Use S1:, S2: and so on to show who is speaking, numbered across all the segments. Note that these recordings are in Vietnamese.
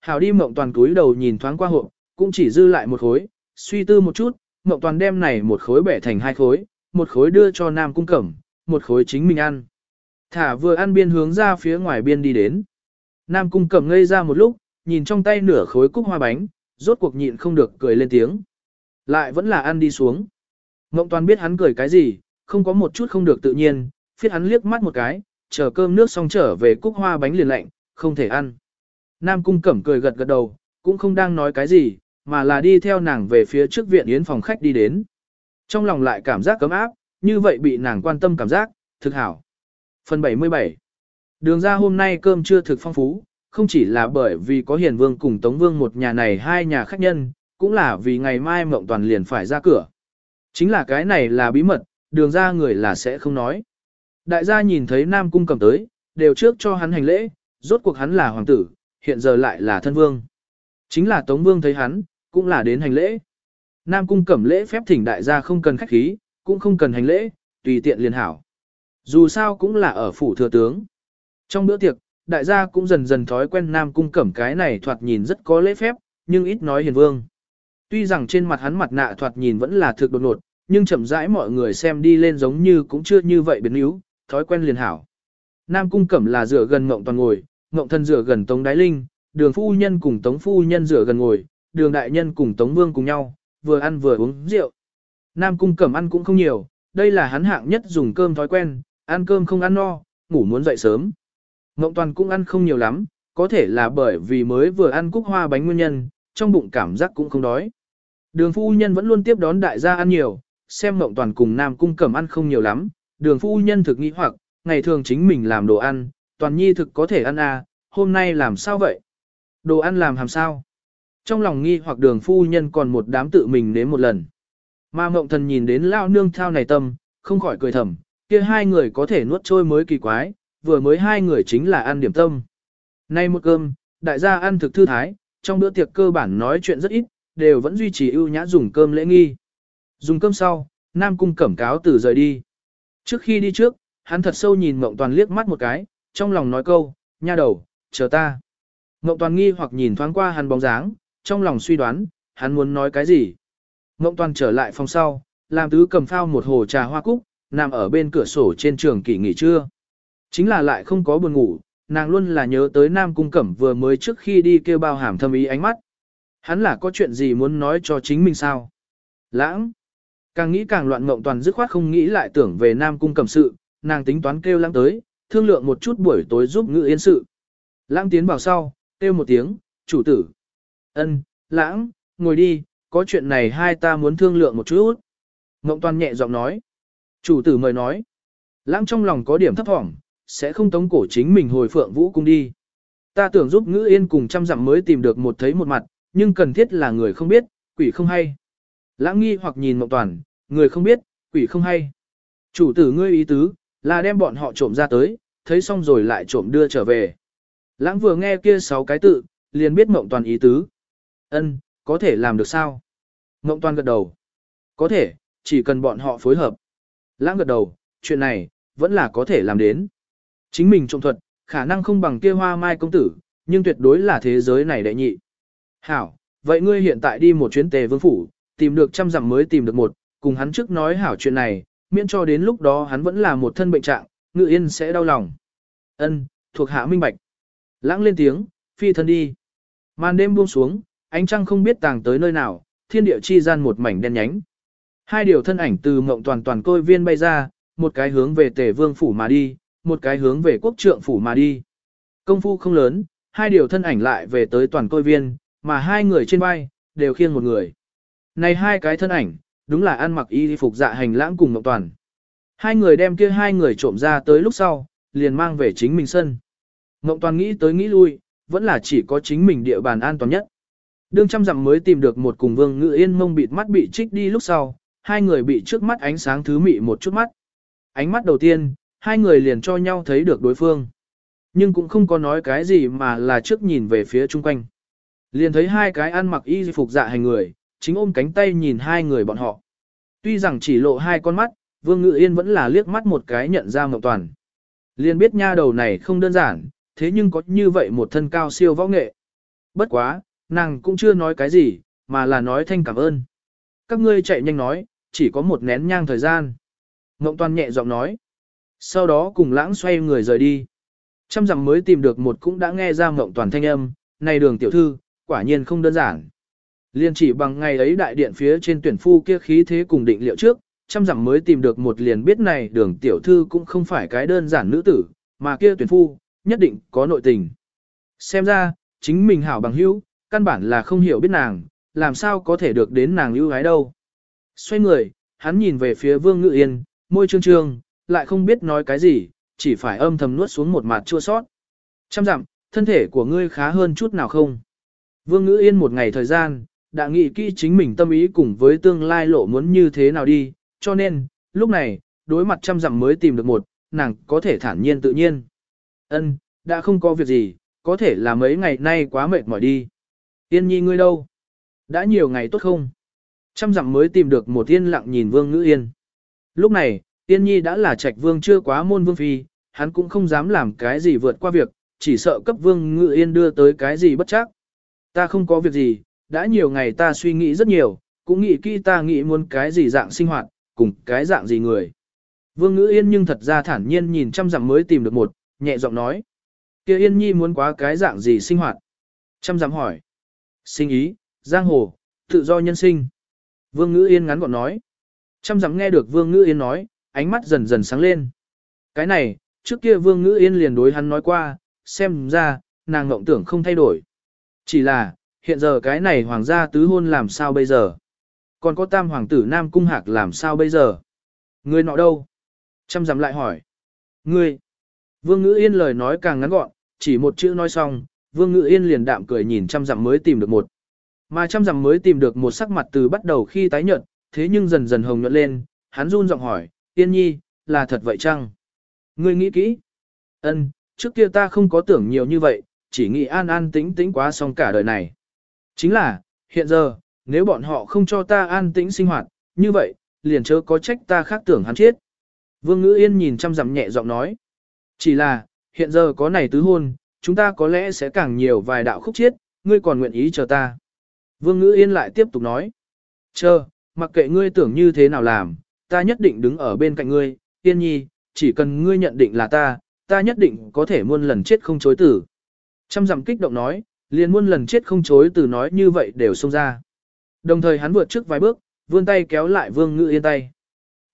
S1: Hảo đi mộng toàn túi đầu nhìn thoáng qua hộp, cũng chỉ dư lại một khối, suy tư một chút, mộng toàn đem này một khối bẻ thành hai khối, một khối đưa cho Nam Cung Cẩm, một khối chính mình ăn. Thả vừa ăn biên hướng ra phía ngoài biên đi đến. Nam Cung Cẩm ngây ra một lúc, nhìn trong tay nửa khối cúc hoa bánh, rốt cuộc nhịn không được cười lên tiếng. Lại vẫn là ăn đi xuống. Mộng toàn biết hắn cười cái gì, không có một chút không được tự nhiên, phiết hắn liếc mắt một cái, chờ cơm nước xong trở về cúc hoa bánh liền lạnh, không thể ăn. Nam cung cẩm cười gật gật đầu, cũng không đang nói cái gì, mà là đi theo nàng về phía trước viện yến phòng khách đi đến. Trong lòng lại cảm giác cấm áp, như vậy bị nàng quan tâm cảm giác, thực hảo. Phần 77 Đường ra hôm nay cơm chưa thực phong phú, không chỉ là bởi vì có hiền vương cùng tống vương một nhà này hai nhà khách nhân, cũng là vì ngày mai mộng toàn liền phải ra cửa. Chính là cái này là bí mật, đường ra người là sẽ không nói. Đại gia nhìn thấy Nam Cung cầm tới, đều trước cho hắn hành lễ, rốt cuộc hắn là hoàng tử, hiện giờ lại là thân vương. Chính là Tống Vương thấy hắn, cũng là đến hành lễ. Nam Cung cẩm lễ phép thỉnh đại gia không cần khách khí, cũng không cần hành lễ, tùy tiện liền hảo. Dù sao cũng là ở phủ thừa tướng. Trong bữa tiệc, đại gia cũng dần dần thói quen Nam Cung cẩm cái này thoạt nhìn rất có lễ phép, nhưng ít nói hiền vương. Tuy rằng trên mặt hắn mặt nạ thoạt nhìn vẫn là thực đột nột, nhưng chậm rãi mọi người xem đi lên giống như cũng chưa như vậy biến yếu, thói quen liền hảo. Nam cung cẩm là dựa gần ngộng toàn ngồi, ngộng thân rửa gần tống đái linh, đường phu nhân cùng tống phu nhân rửa gần ngồi, đường đại nhân cùng tống vương cùng nhau, vừa ăn vừa uống rượu. Nam cung cẩm ăn cũng không nhiều, đây là hắn hạng nhất dùng cơm thói quen, ăn cơm không ăn no, ngủ muốn dậy sớm. Ngộng toàn cũng ăn không nhiều lắm, có thể là bởi vì mới vừa ăn cúc hoa bánh nguyên nhân, trong bụng cảm giác cũng không đói. Đường phu nhân vẫn luôn tiếp đón đại gia ăn nhiều, xem Ngộng toàn cùng nam cung cẩm ăn không nhiều lắm, đường phu nhân thực nghĩ hoặc, ngày thường chính mình làm đồ ăn, toàn nhi thực có thể ăn à, hôm nay làm sao vậy? Đồ ăn làm hàm sao? Trong lòng nghi hoặc đường phu nhân còn một đám tự mình nếm một lần. Mà mộng thần nhìn đến lao nương thao này tâm, không khỏi cười thầm, kia hai người có thể nuốt trôi mới kỳ quái, vừa mới hai người chính là ăn điểm tâm. Nay một cơm, đại gia ăn thực thư thái, trong bữa tiệc cơ bản nói chuyện rất ít, đều vẫn duy trì ưu nhã dùng cơm lễ nghi. Dùng cơm sau, Nam Cung cẩm cáo từ rời đi. Trước khi đi trước, hắn thật sâu nhìn Mộng Toàn liếc mắt một cái, trong lòng nói câu, nha đầu, chờ ta. Ngộng Toàn nghi hoặc nhìn thoáng qua hắn bóng dáng, trong lòng suy đoán, hắn muốn nói cái gì. Ngộng Toàn trở lại phòng sau, làm tứ cầm phao một hồ trà hoa cúc, nằm ở bên cửa sổ trên trường kỳ nghỉ trưa. Chính là lại không có buồn ngủ, nàng luôn là nhớ tới Nam Cung Cẩm vừa mới trước khi đi kêu bao hàm thâm ý ánh mắt. Hắn là có chuyện gì muốn nói cho chính mình sao? Lãng. Càng nghĩ càng loạn ngộng toàn dứt khoát không nghĩ lại tưởng về Nam Cung cẩm sự, nàng tính toán kêu lãng tới, thương lượng một chút buổi tối giúp ngự yên sự. Lãng tiến vào sau, kêu một tiếng, chủ tử. ân, lãng, ngồi đi, có chuyện này hai ta muốn thương lượng một chút. Ngộng toàn nhẹ giọng nói. Chủ tử mời nói. Lãng trong lòng có điểm thấp thỏm, sẽ không tống cổ chính mình hồi phượng vũ cung đi. Ta tưởng giúp ngữ yên cùng trăm dặm mới tìm được một thấy một mặt, nhưng cần thiết là người không biết, quỷ không hay. Lãng nghi hoặc nhìn Mộng Toàn, người không biết, quỷ không hay. Chủ tử ngươi ý tứ, là đem bọn họ trộm ra tới, thấy xong rồi lại trộm đưa trở về. Lãng vừa nghe kia sáu cái tự, liền biết Mộng Toàn ý tứ. Ân, có thể làm được sao? Mộng Toàn gật đầu. Có thể, chỉ cần bọn họ phối hợp. Lãng gật đầu, chuyện này, vẫn là có thể làm đến. Chính mình trộm thuật, khả năng không bằng kia hoa mai công tử, nhưng tuyệt đối là thế giới này đệ nhị. Hảo, vậy ngươi hiện tại đi một chuyến tề vương phủ, tìm được trăm dặm mới tìm được một, cùng hắn trước nói hảo chuyện này, miễn cho đến lúc đó hắn vẫn là một thân bệnh trạng, ngự yên sẽ đau lòng. Ân, thuộc hạ minh bạch. Lãng lên tiếng, phi thân đi. Màn đêm buông xuống, ánh trăng không biết tàng tới nơi nào, thiên địa chi gian một mảnh đen nhánh. Hai điều thân ảnh từ mộng toàn toàn côi viên bay ra, một cái hướng về tề vương phủ mà đi, một cái hướng về quốc trượng phủ mà đi. Công phu không lớn, hai điều thân ảnh lại về tới toàn côi viên, mà hai người trên vai, đều khiêng một người. Này hai cái thân ảnh, đúng là ăn mặc y phục dạ hành lãng cùng Ngọc Toàn. Hai người đem kia hai người trộm ra tới lúc sau, liền mang về chính mình sân. Ngọc Toàn nghĩ tới nghĩ lui, vẫn là chỉ có chính mình địa bàn an toàn nhất. Đương trăm dặm mới tìm được một cùng vương ngự yên mông bịt mắt bị trích đi lúc sau, hai người bị trước mắt ánh sáng thứ mị một chút mắt. Ánh mắt đầu tiên, hai người liền cho nhau thấy được đối phương. Nhưng cũng không có nói cái gì mà là trước nhìn về phía chung quanh. Liền thấy hai cái ăn mặc y phục dạ hành người, chính ôm cánh tay nhìn hai người bọn họ. Tuy rằng chỉ lộ hai con mắt, Vương Ngự Yên vẫn là liếc mắt một cái nhận ra Ngọc Toàn. Liền biết nha đầu này không đơn giản, thế nhưng có như vậy một thân cao siêu võ nghệ. Bất quá, nàng cũng chưa nói cái gì, mà là nói thanh cảm ơn. Các ngươi chạy nhanh nói, chỉ có một nén nhang thời gian. Ngộng toàn nhẹ giọng nói. Sau đó cùng lãng xoay người rời đi. Trăm dặm mới tìm được một cũng đã nghe ra mộng toàn thanh âm, này đường tiểu thư, quả nhiên không đơn giản. Liên chỉ bằng ngày ấy đại điện phía trên tuyển phu kia khí thế cùng định liệu trước, trăm dặm mới tìm được một liền biết này đường tiểu thư cũng không phải cái đơn giản nữ tử, mà kia tuyển phu, nhất định có nội tình. Xem ra, chính mình hảo bằng hữu, căn bản là không hiểu biết nàng, làm sao có thể được đến nàng ưu gái đâu. Xoay người, hắn nhìn về phía vương ngự yên, môi trương trương, lại không biết nói cái gì, chỉ phải âm thầm nuốt xuống một mặt chua sót. Trăm dặm, thân thể của ngươi khá hơn chút nào không? Vương ngữ yên một ngày thời gian, đã nghĩ kỹ chính mình tâm ý cùng với tương lai lộ muốn như thế nào đi, cho nên, lúc này, đối mặt trăm dặm mới tìm được một, nàng có thể thản nhiên tự nhiên. Ân, đã không có việc gì, có thể là mấy ngày nay quá mệt mỏi đi. Yên nhi ngươi đâu? Đã nhiều ngày tốt không? Trăm dặm mới tìm được một yên lặng nhìn vương ngữ yên. Lúc này, yên nhi đã là trạch vương chưa quá môn vương phi, hắn cũng không dám làm cái gì vượt qua việc, chỉ sợ cấp vương ngữ yên đưa tới cái gì bất chắc. Ta không có việc gì, đã nhiều ngày ta suy nghĩ rất nhiều, cũng nghĩ kỹ ta nghĩ muốn cái gì dạng sinh hoạt, cùng cái dạng gì người. Vương ngữ yên nhưng thật ra thản nhiên nhìn trăm dặm mới tìm được một, nhẹ giọng nói. kia yên nhi muốn quá cái dạng gì sinh hoạt? Trăm dặm hỏi. Sinh ý, giang hồ, tự do nhân sinh. Vương ngữ yên ngắn gọn nói. Trăm dặm nghe được vương ngữ yên nói, ánh mắt dần dần sáng lên. Cái này, trước kia vương ngữ yên liền đối hắn nói qua, xem ra, nàng ngộng tưởng không thay đổi. Chỉ là, hiện giờ cái này hoàng gia tứ hôn làm sao bây giờ? Còn có tam hoàng tử Nam Cung Hạc làm sao bây giờ? Người nọ đâu? Chăm dặm lại hỏi. Ngươi. Vương Ngữ Yên lời nói càng ngắn gọn, chỉ một chữ nói xong, Vương Ngữ Yên liền đạm cười nhìn chăm dặm mới tìm được một. Mà chăm dặm mới tìm được một sắc mặt từ bắt đầu khi tái nhợt, thế nhưng dần dần hồng nhuận lên, hắn run giọng hỏi, Yên Nhi, là thật vậy chăng? Ngươi nghĩ kỹ. Ân, trước kia ta không có tưởng nhiều như vậy, chỉ nghĩ an an tĩnh tĩnh quá xong cả đời này. Chính là, hiện giờ, nếu bọn họ không cho ta an tĩnh sinh hoạt, như vậy, liền chớ có trách ta khác tưởng hắn chết. Vương Ngữ Yên nhìn chăm dặm nhẹ giọng nói. Chỉ là, hiện giờ có này tứ hôn, chúng ta có lẽ sẽ càng nhiều vài đạo khúc chiết, ngươi còn nguyện ý chờ ta. Vương Ngữ Yên lại tiếp tục nói. Chờ, mặc kệ ngươi tưởng như thế nào làm, ta nhất định đứng ở bên cạnh ngươi, Yên Nhi, chỉ cần ngươi nhận định là ta, ta nhất định có thể muôn lần chết không chối tử. Trăm dặm kích động nói, liền muôn lần chết không chối từ nói như vậy đều xông ra. Đồng thời hắn vượt trước vài bước, vươn tay kéo lại Vương Ngự Yên tay.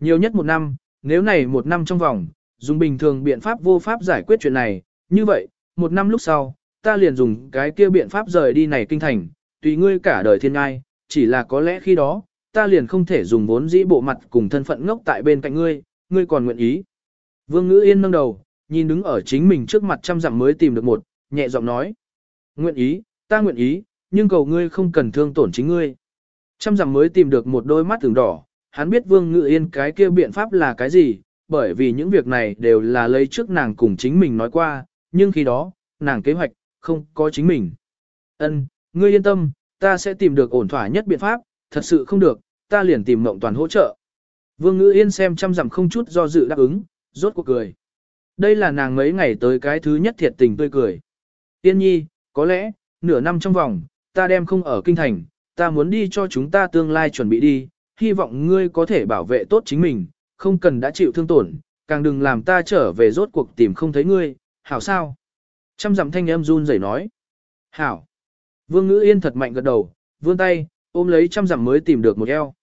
S1: Nhiều nhất một năm, nếu này một năm trong vòng, dùng bình thường biện pháp vô pháp giải quyết chuyện này, như vậy, một năm lúc sau, ta liền dùng cái kia biện pháp rời đi này kinh thành, tùy ngươi cả đời thiên ai, chỉ là có lẽ khi đó, ta liền không thể dùng vốn dĩ bộ mặt cùng thân phận ngốc tại bên cạnh ngươi, ngươi còn nguyện ý. Vương Ngữ Yên nâng đầu, nhìn đứng ở chính mình trước mặt trăm dặm mới tìm được một, nhẹ giọng nói. Nguyện ý, ta nguyện ý, nhưng cầu ngươi không cần thương tổn chính ngươi. Trăm dặm mới tìm được một đôi mắt tưởng đỏ, hắn biết Vương Ngự Yên cái kia biện pháp là cái gì, bởi vì những việc này đều là lấy trước nàng cùng chính mình nói qua, nhưng khi đó, nàng kế hoạch, không có chính mình. Ân, ngươi yên tâm, ta sẽ tìm được ổn thỏa nhất biện pháp, thật sự không được, ta liền tìm mộng toàn hỗ trợ. Vương Ngự Yên xem trăm dặm không chút do dự đáp ứng, rốt cuộc cười. Đây là nàng mấy ngày tới cái thứ nhất thiệt tình tươi cười. Tiên nhi, có lẽ, nửa năm trong vòng, ta đem không ở kinh thành, ta muốn đi cho chúng ta tương lai chuẩn bị đi, hy vọng ngươi có thể bảo vệ tốt chính mình, không cần đã chịu thương tổn, càng đừng làm ta trở về rốt cuộc tìm không thấy ngươi, hảo sao? Trăm dặm thanh em run rẩy nói. Hảo. Vương ngữ yên thật mạnh gật đầu, vươn tay, ôm lấy trăm dặm mới tìm được một eo.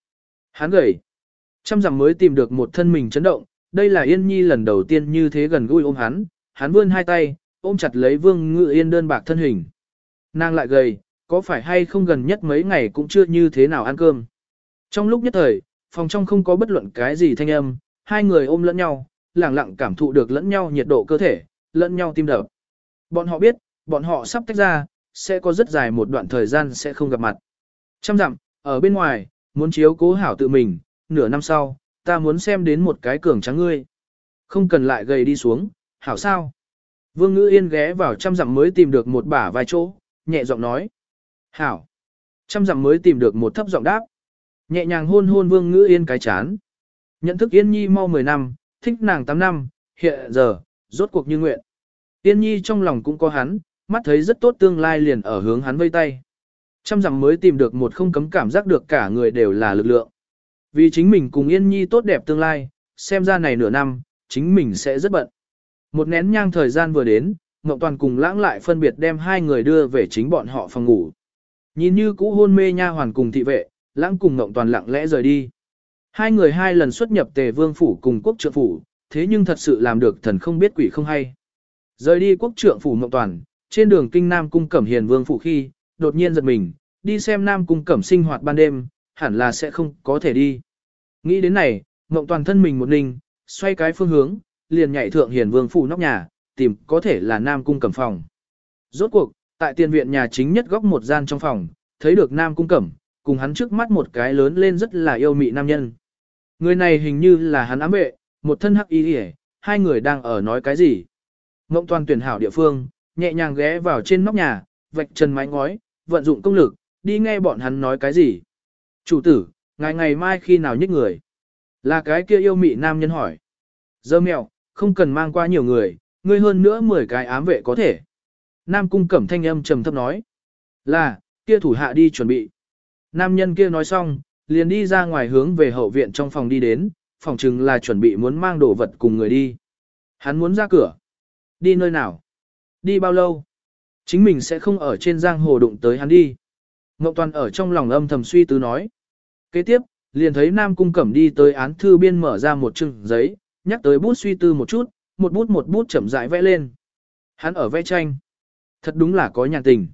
S1: Hắn gầy. Trăm dặm mới tìm được một thân mình chấn động, đây là Yên Nhi lần đầu tiên như thế gần gũi ôm hắn, hắn vươn hai tay, ôm chặt lấy Vương Ngự Yên đơn bạc thân hình. Nàng lại gầy, có phải hay không gần nhất mấy ngày cũng chưa như thế nào ăn cơm. Trong lúc nhất thời, phòng trong không có bất luận cái gì thanh âm, hai người ôm lẫn nhau, lẳng lặng cảm thụ được lẫn nhau nhiệt độ cơ thể, lẫn nhau tim đập. Bọn họ biết, bọn họ sắp tách ra, sẽ có rất dài một đoạn thời gian sẽ không gặp mặt. Trăm dặm, ở bên ngoài, muốn chiếu cố hảo tự mình, nửa năm sau, ta muốn xem đến một cái cường trắng ngươi. Không cần lại gầy đi xuống, hảo sao? Vương Ngữ Yên ghé vào trăm dặm mới tìm được một bả vai chỗ, nhẹ giọng nói. Hảo. Trăm dặm mới tìm được một thấp giọng đáp. Nhẹ nhàng hôn hôn Vương Ngữ Yên cái chán. Nhận thức Yên Nhi mau 10 năm, thích nàng 8 năm, hiện giờ, rốt cuộc như nguyện. Yên Nhi trong lòng cũng có hắn, mắt thấy rất tốt tương lai liền ở hướng hắn vây tay. Trăm dặm mới tìm được một không cấm cảm giác được cả người đều là lực lượng. Vì chính mình cùng Yên Nhi tốt đẹp tương lai, xem ra này nửa năm, chính mình sẽ rất bận. Một nén nhang thời gian vừa đến, Ngọc Toàn cùng lãng lại phân biệt đem hai người đưa về chính bọn họ phòng ngủ. Nhìn như cũ hôn mê nha hoàn cùng thị vệ, lãng cùng Ngọc Toàn lặng lẽ rời đi. Hai người hai lần xuất nhập tề vương phủ cùng quốc trượng phủ, thế nhưng thật sự làm được thần không biết quỷ không hay. Rời đi quốc trượng phủ Ngọc Toàn, trên đường kinh Nam cung cẩm hiền vương phủ khi, đột nhiên giật mình, đi xem Nam cung cẩm sinh hoạt ban đêm, hẳn là sẽ không có thể đi. Nghĩ đến này, Ngọc Toàn thân mình một ninh, xoay cái phương hướng, liền nhảy thượng hiền vương phủ nóc nhà, tìm có thể là Nam cung cẩm phòng. Rốt cuộc, tại tiền viện nhà chính nhất góc một gian trong phòng, thấy được Nam cung cẩm, cùng hắn trước mắt một cái lớn lên rất là yêu mị nam nhân. Người này hình như là hắn ám vệ, một thân hắc y hề, hai người đang ở nói cái gì. Ngộng toàn tuyển hảo địa phương, nhẹ nhàng ghé vào trên nóc nhà, vạch chân mái ngói, vận dụng công lực, đi nghe bọn hắn nói cái gì. Chủ tử, ngày ngày mai khi nào nhích người? Là cái kia yêu mị nam nhân hỏi. Dơ mèo, không cần mang qua nhiều người, ngươi hơn nữa 10 cái ám vệ có thể. Nam cung cẩm thanh âm trầm thấp nói. Là, kia thủ hạ đi chuẩn bị. Nam nhân kia nói xong, liền đi ra ngoài hướng về hậu viện trong phòng đi đến, phòng chừng là chuẩn bị muốn mang đồ vật cùng người đi. Hắn muốn ra cửa. Đi nơi nào? Đi bao lâu? Chính mình sẽ không ở trên giang hồ đụng tới hắn đi. Ngọc Toàn ở trong lòng âm thầm suy tư nói. Kế tiếp, liền thấy Nam Cung Cẩm đi tới án thư biên mở ra một chừng giấy, nhắc tới bút suy tư một chút, một bút một bút chậm rãi vẽ lên. Hắn ở vẽ tranh. Thật đúng là có nhàn tình.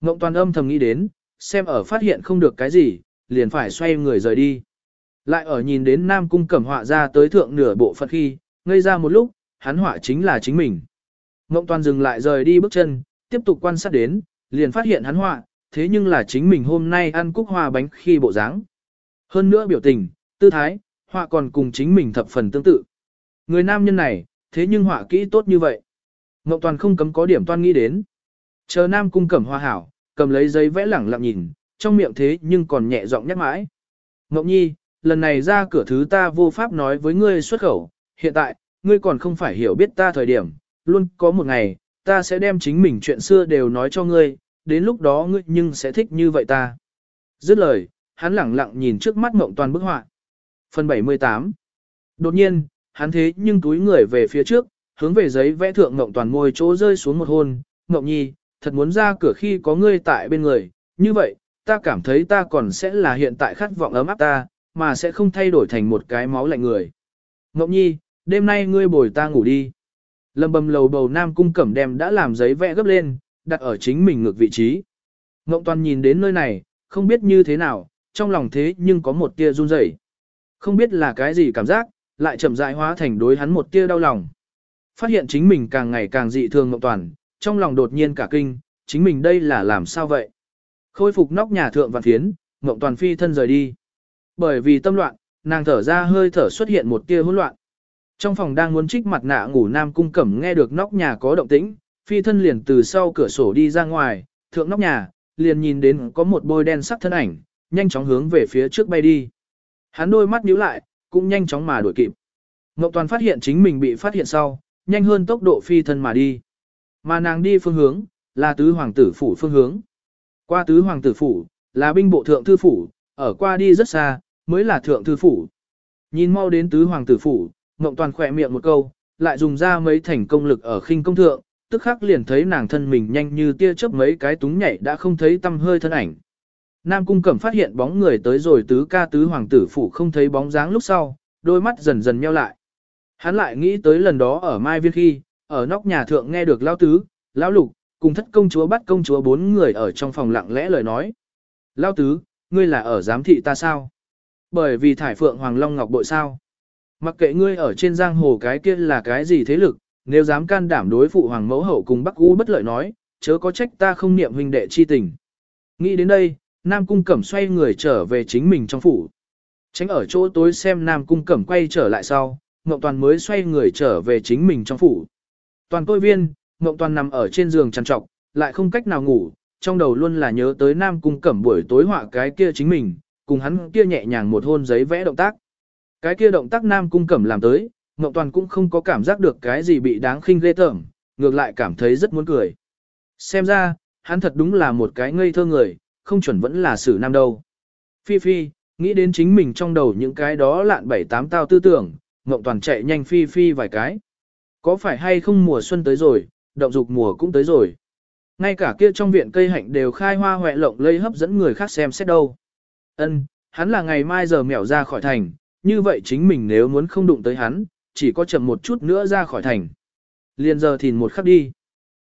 S1: Ngộng Toàn âm thầm nghĩ đến, xem ở phát hiện không được cái gì, liền phải xoay người rời đi. Lại ở nhìn đến Nam Cung Cẩm họa ra tới thượng nửa bộ phận khi, ngây ra một lúc, hắn họa chính là chính mình. Ngộng toàn dừng lại rời đi bước chân, tiếp tục quan sát đến, liền phát hiện hắn họa, thế nhưng là chính mình hôm nay ăn cúc hoa bánh khi bộ dáng. Hơn nữa biểu tình, tư thái, họa còn cùng chính mình thập phần tương tự. Người nam nhân này, thế nhưng họa kỹ tốt như vậy. Ngọc toàn không cấm có điểm toan nghĩ đến. Chờ nam cung cẩm hoa hảo, cầm lấy giấy vẽ lẳng lặng nhìn, trong miệng thế nhưng còn nhẹ giọng nhắc mãi. Ngọc nhi, lần này ra cửa thứ ta vô pháp nói với ngươi xuất khẩu, hiện tại, ngươi còn không phải hiểu biết ta thời điểm, luôn có một ngày, ta sẽ đem chính mình chuyện xưa đều nói cho ngươi, đến lúc đó ngươi nhưng sẽ thích như vậy ta. Dứt lời, hắn lẳng lặng nhìn trước mắt mộng toàn bức họa. Phần 78 Đột nhiên, hắn thế nhưng túi người về phía trước, hướng về giấy vẽ thượng ngộng toàn môi chỗ rơi xuống một hôn, ngộng nhi, thật muốn ra cửa khi có ngươi tại bên người, như vậy, ta cảm thấy ta còn sẽ là hiện tại khát vọng ấm áp ta, mà sẽ không thay đổi thành một cái máu lạnh người. Ngọc Nhi, đêm nay ngươi bồi ta ngủ đi. Lâm bầm lầu bầu nam cung cẩm đem đã làm giấy vẽ gấp lên, đặt ở chính mình ngược vị trí. Ngọc Toàn nhìn đến nơi này, không biết như thế nào, trong lòng thế nhưng có một tia run rẩy. Không biết là cái gì cảm giác, lại chậm rãi hóa thành đối hắn một tia đau lòng. Phát hiện chính mình càng ngày càng dị thường Ngọc Toàn, trong lòng đột nhiên cả kinh, chính mình đây là làm sao vậy? Khôi phục nóc nhà thượng vạn phiến, Ngọc Toàn phi thân rời đi. Bởi vì tâm loạn, nàng thở ra hơi thở xuất hiện một tia hỗn loạn. Trong phòng đang muốn trích mặt nạ ngủ nam cung cẩm nghe được nóc nhà có động tĩnh, phi thân liền từ sau cửa sổ đi ra ngoài, thượng nóc nhà, liền nhìn đến có một bôi đen sắc thân ảnh, nhanh chóng hướng về phía trước bay đi. Hắn đôi mắt nhíu lại, cũng nhanh chóng mà đuổi kịp. Ngọc Toàn phát hiện chính mình bị phát hiện sau, nhanh hơn tốc độ phi thân mà đi. Mà nàng đi phương hướng, là tứ hoàng tử phủ phương hướng. Qua tứ hoàng tử phủ, là binh bộ thượng thư phủ, ở qua đi rất xa, mới là thượng thư phủ. Nhìn mau đến tứ hoàng tử phủ, Ngộng Toàn khỏe miệng một câu, lại dùng ra mấy thành công lực ở khinh công thượng, tức khắc liền thấy nàng thân mình nhanh như tia chớp mấy cái túng nhảy đã không thấy tâm hơi thân ảnh. Nam Cung Cẩm phát hiện bóng người tới rồi tứ ca tứ hoàng tử phủ không thấy bóng dáng lúc sau, đôi mắt dần dần nheo lại. Hắn lại nghĩ tới lần đó ở Mai Viên khi, ở nóc nhà thượng nghe được Lão Tứ, Lão Lục, cùng thất công chúa bắt công chúa bốn người ở trong phòng lặng lẽ lời nói. Lão Tứ, ngươi là ở giám thị ta sao? Bởi vì thải phượng Hoàng Long Ngọc bội sao? Mặc kệ ngươi ở trên giang hồ cái kia là cái gì thế lực, nếu dám can đảm đối phụ Hoàng mẫu hậu cùng Bắc U bất lợi nói, chớ có trách ta không niệm huynh đệ chi tình. Nghĩ đến đây, Nam Cung Cẩm xoay người trở về chính mình trong phủ. Tránh ở chỗ tối xem Nam Cung Cẩm quay trở lại sau, Ngọc Toàn mới xoay người trở về chính mình trong phủ. Toàn tôi viên, Ngọc Toàn nằm ở trên giường trằn trọc, lại không cách nào ngủ, trong đầu luôn là nhớ tới Nam Cung Cẩm buổi tối họa cái kia chính mình, cùng hắn kia nhẹ nhàng một hôn giấy vẽ động tác. Cái kia động tác Nam Cung Cẩm làm tới, Ngọc Toàn cũng không có cảm giác được cái gì bị đáng khinh ghê tởm, ngược lại cảm thấy rất muốn cười. Xem ra, hắn thật đúng là một cái ngây thơ người, không chuẩn vẫn là xử nam đâu. Phi Phi, nghĩ đến chính mình trong đầu những cái đó lạn bảy tám tao tư tưởng, Ngộng Toàn chạy nhanh Phi Phi vài cái. Có phải hay không mùa xuân tới rồi, động dục mùa cũng tới rồi. Ngay cả kia trong viện cây hạnh đều khai hoa hoẹ lộng lây hấp dẫn người khác xem xét đâu. Ân, hắn là ngày mai giờ mèo ra khỏi thành, như vậy chính mình nếu muốn không đụng tới hắn, chỉ có chậm một chút nữa ra khỏi thành. Liên giờ thìn một khắc đi.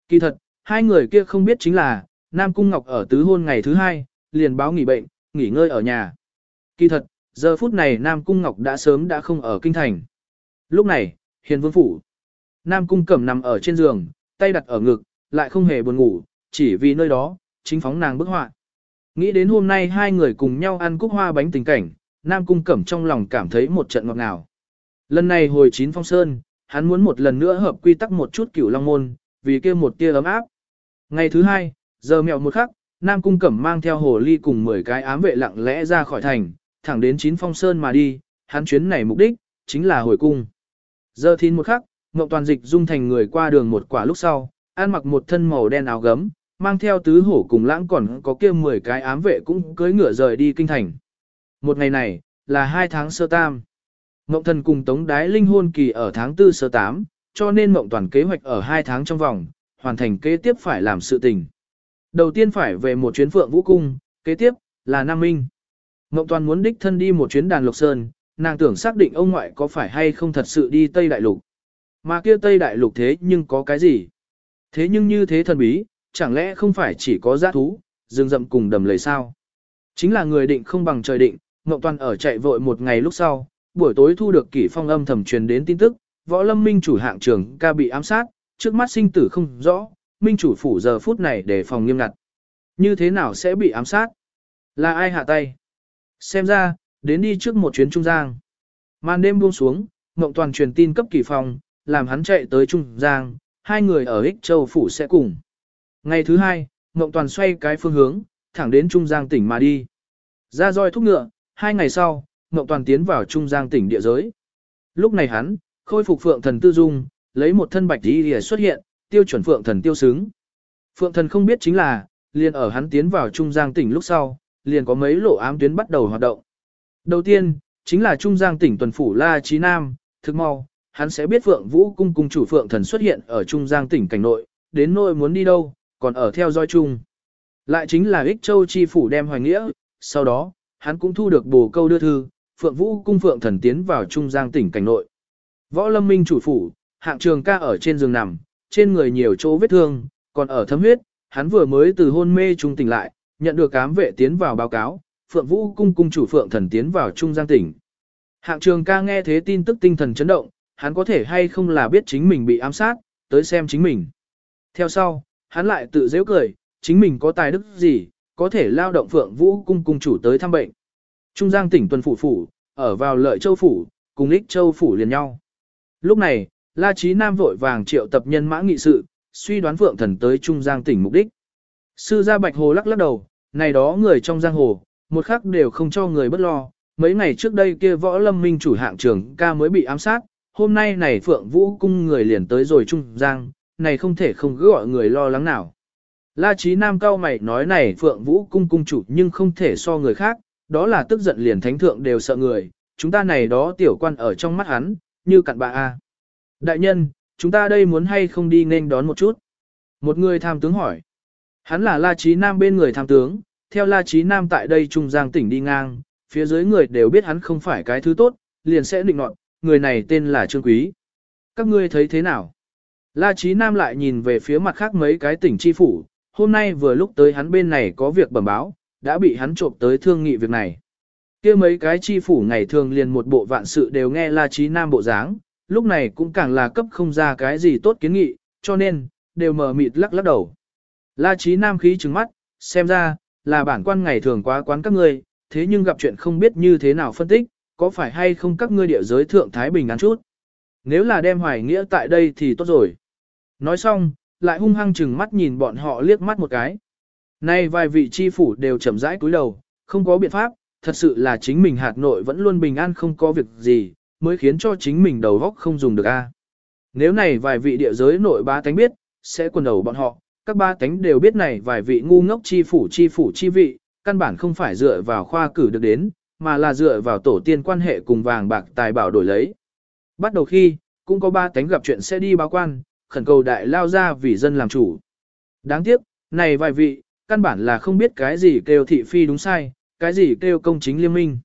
S1: Kỳ thật, hai người kia không biết chính là, Nam Cung Ngọc ở tứ hôn ngày thứ hai, liền báo nghỉ bệnh, nghỉ ngơi ở nhà. Kỳ thật, giờ phút này Nam Cung Ngọc đã sớm đã không ở kinh thành. Lúc này, hiền vương phủ. Nam Cung cẩm nằm ở trên giường, tay đặt ở ngực, lại không hề buồn ngủ, chỉ vì nơi đó, chính phóng nàng bức họa. Nghĩ đến hôm nay hai người cùng nhau ăn cúc hoa bánh tình cảnh, Nam Cung cẩm trong lòng cảm thấy một trận ngọt ngào. Lần này hồi chín phong sơn, hắn muốn một lần nữa hợp quy tắc một chút cửu long môn, vì kia một tia ấm áp. Ngày thứ hai, giờ mèo một khắc, Nam Cung Cẩm mang theo hồ ly cùng 10 cái ám vệ lặng lẽ ra khỏi thành, thẳng đến chín phong sơn mà đi, hắn chuyến này mục đích, chính là hồi cung. Giờ thìn một khắc, Ngọc Toàn Dịch dung thành người qua đường một quả lúc sau, ăn mặc một thân màu đen áo gấm, mang theo tứ hổ cùng lãng còn có kia 10 cái ám vệ cũng cưới ngựa rời đi kinh thành. Một ngày này, là hai tháng sơ tam. Ngọc Thần cùng Tống Đái Linh hôn kỳ ở tháng tư sơ tám, cho nên Mộng Toàn kế hoạch ở hai tháng trong vòng, hoàn thành kế tiếp phải làm sự tình. Đầu tiên phải về một chuyến phượng vũ cung, kế tiếp, là Nam Minh. Ngộng Toàn muốn đích thân đi một chuyến đàn Lộc Sơn, nàng tưởng xác định ông ngoại có phải hay không thật sự đi Tây Đại Lục. Mà kia Tây Đại Lục thế nhưng có cái gì? Thế nhưng như thế thần bí, chẳng lẽ không phải chỉ có giã thú, rừng rậm cùng đầm lầy sao? Chính là người định không bằng trời định, Ngộng Toàn ở chạy vội một ngày lúc sau, buổi tối thu được kỷ phong âm thầm truyền đến tin tức, võ lâm minh chủ hạng trưởng ca bị ám sát, trước mắt sinh tử không rõ, minh chủ phủ giờ phút này để phòng nghiêm ngặt. Như thế nào sẽ bị ám sát? Là ai hạ tay? Xem ra, đến đi trước một chuyến Trung Giang. Màn đêm buông xuống, Ngộng Toàn truyền tin cấp kỳ phòng, làm hắn chạy tới Trung Giang, hai người ở Ích Châu Phủ sẽ cùng. Ngày thứ hai, Ngộng Toàn xoay cái phương hướng, thẳng đến Trung Giang tỉnh mà đi. Ra roi thúc ngựa, hai ngày sau, Ngộng Toàn tiến vào Trung Giang tỉnh địa giới. Lúc này hắn, khôi phục phượng thần tư dung, lấy một thân bạch đi xuất hiện, tiêu chuẩn phượng thần tiêu xứng. Phượng thần không biết chính là, liền ở hắn tiến vào Trung Giang tỉnh lúc sau, liền có mấy lộ ám tuyến bắt đầu hoạt động. Đầu tiên, chính là Trung Giang tỉnh tuần phủ La Chí Nam, thực mau, hắn sẽ biết Phượng Vũ cung cung chủ Phượng thần xuất hiện ở Trung Giang tỉnh cảnh nội, đến nội muốn đi đâu, còn ở theo dõi chung. Lại chính là Ích Châu chi phủ đem hoài nghĩa, sau đó, hắn cũng thu được bồ câu đưa thư, Phượng Vũ cung Phượng thần tiến vào Trung Giang tỉnh cảnh nội. Võ Lâm Minh chủ phủ, hạng trường ca ở trên giường nằm, trên người nhiều chỗ vết thương, còn ở thấm huyết, hắn vừa mới từ hôn mê trung tỉnh lại, nhận được cám vệ tiến vào báo cáo, Phượng Vũ cung cung chủ Phượng thần tiến vào Trung Giang tỉnh. Hạng trường ca nghe thế tin tức tinh thần chấn động, hắn có thể hay không là biết chính mình bị ám sát, tới xem chính mình. Theo sau, hắn lại tự dễ cười, chính mình có tài đức gì, có thể lao động Phượng Vũ cung cung chủ tới thăm bệnh. Trung Giang tỉnh tuần phủ phủ, ở vào lợi châu phủ, cùng lích châu phủ liền nhau. Lúc này, La Chí Nam vội vàng triệu tập nhân mã nghị sự, suy đoán Phượng Thần tới Trung Giang tỉnh mục đích. Sư gia Bạch Hồ lắc lắc đầu, này đó người trong giang hồ, một khắc đều không cho người bất lo. Mấy ngày trước đây kia võ lâm minh chủ hạng trưởng ca mới bị ám sát, hôm nay này Phượng Vũ cung người liền tới rồi Trung Giang, này không thể không cứ gọi người lo lắng nào. La Chí Nam cao mày nói này Phượng Vũ cung cung chủ nhưng không thể so người khác, đó là tức giận liền thánh thượng đều sợ người, chúng ta này đó tiểu quan ở trong mắt hắn, như cặn bạ a. Đại nhân, chúng ta đây muốn hay không đi nên đón một chút? Một người tham tướng hỏi. Hắn là La Chí Nam bên người tham tướng, theo La Chí Nam tại đây Trung Giang tỉnh đi ngang, phía dưới người đều biết hắn không phải cái thứ tốt, liền sẽ định nọt, người này tên là Trương Quý. Các ngươi thấy thế nào? La Chí Nam lại nhìn về phía mặt khác mấy cái tỉnh chi phủ, hôm nay vừa lúc tới hắn bên này có việc bẩm báo, đã bị hắn trộm tới thương nghị việc này. kia mấy cái chi phủ ngày thường liền một bộ vạn sự đều nghe La Chí Nam bộ dáng, lúc này cũng càng là cấp không ra cái gì tốt kiến nghị, cho nên, đều mờ mịt lắc lắc đầu. La Chí Nam khí trừng mắt, xem ra, là bản quan ngày thường quá quán các ngươi, thế nhưng gặp chuyện không biết như thế nào phân tích, có phải hay không các ngươi địa giới thượng Thái Bình ngắn chút. Nếu là đem hoài nghĩa tại đây thì tốt rồi. Nói xong, lại hung hăng chừng mắt nhìn bọn họ liếc mắt một cái. Nay vài vị chi phủ đều chậm rãi cúi đầu, không có biện pháp, thật sự là chính mình hạt nội vẫn luôn bình an không có việc gì, mới khiến cho chính mình đầu góc không dùng được a. Nếu này vài vị địa giới nội ba tánh biết, sẽ quần đầu bọn họ, các ba tánh đều biết này vài vị ngu ngốc chi phủ chi phủ chi vị, căn bản không phải dựa vào khoa cử được đến, mà là dựa vào tổ tiên quan hệ cùng vàng bạc tài bảo đổi lấy. Bắt đầu khi, cũng có ba tánh gặp chuyện sẽ đi báo quan, khẩn cầu đại lao ra vì dân làm chủ. Đáng tiếc, này vài vị, căn bản là không biết cái gì kêu thị phi đúng sai, cái gì kêu công chính liên minh.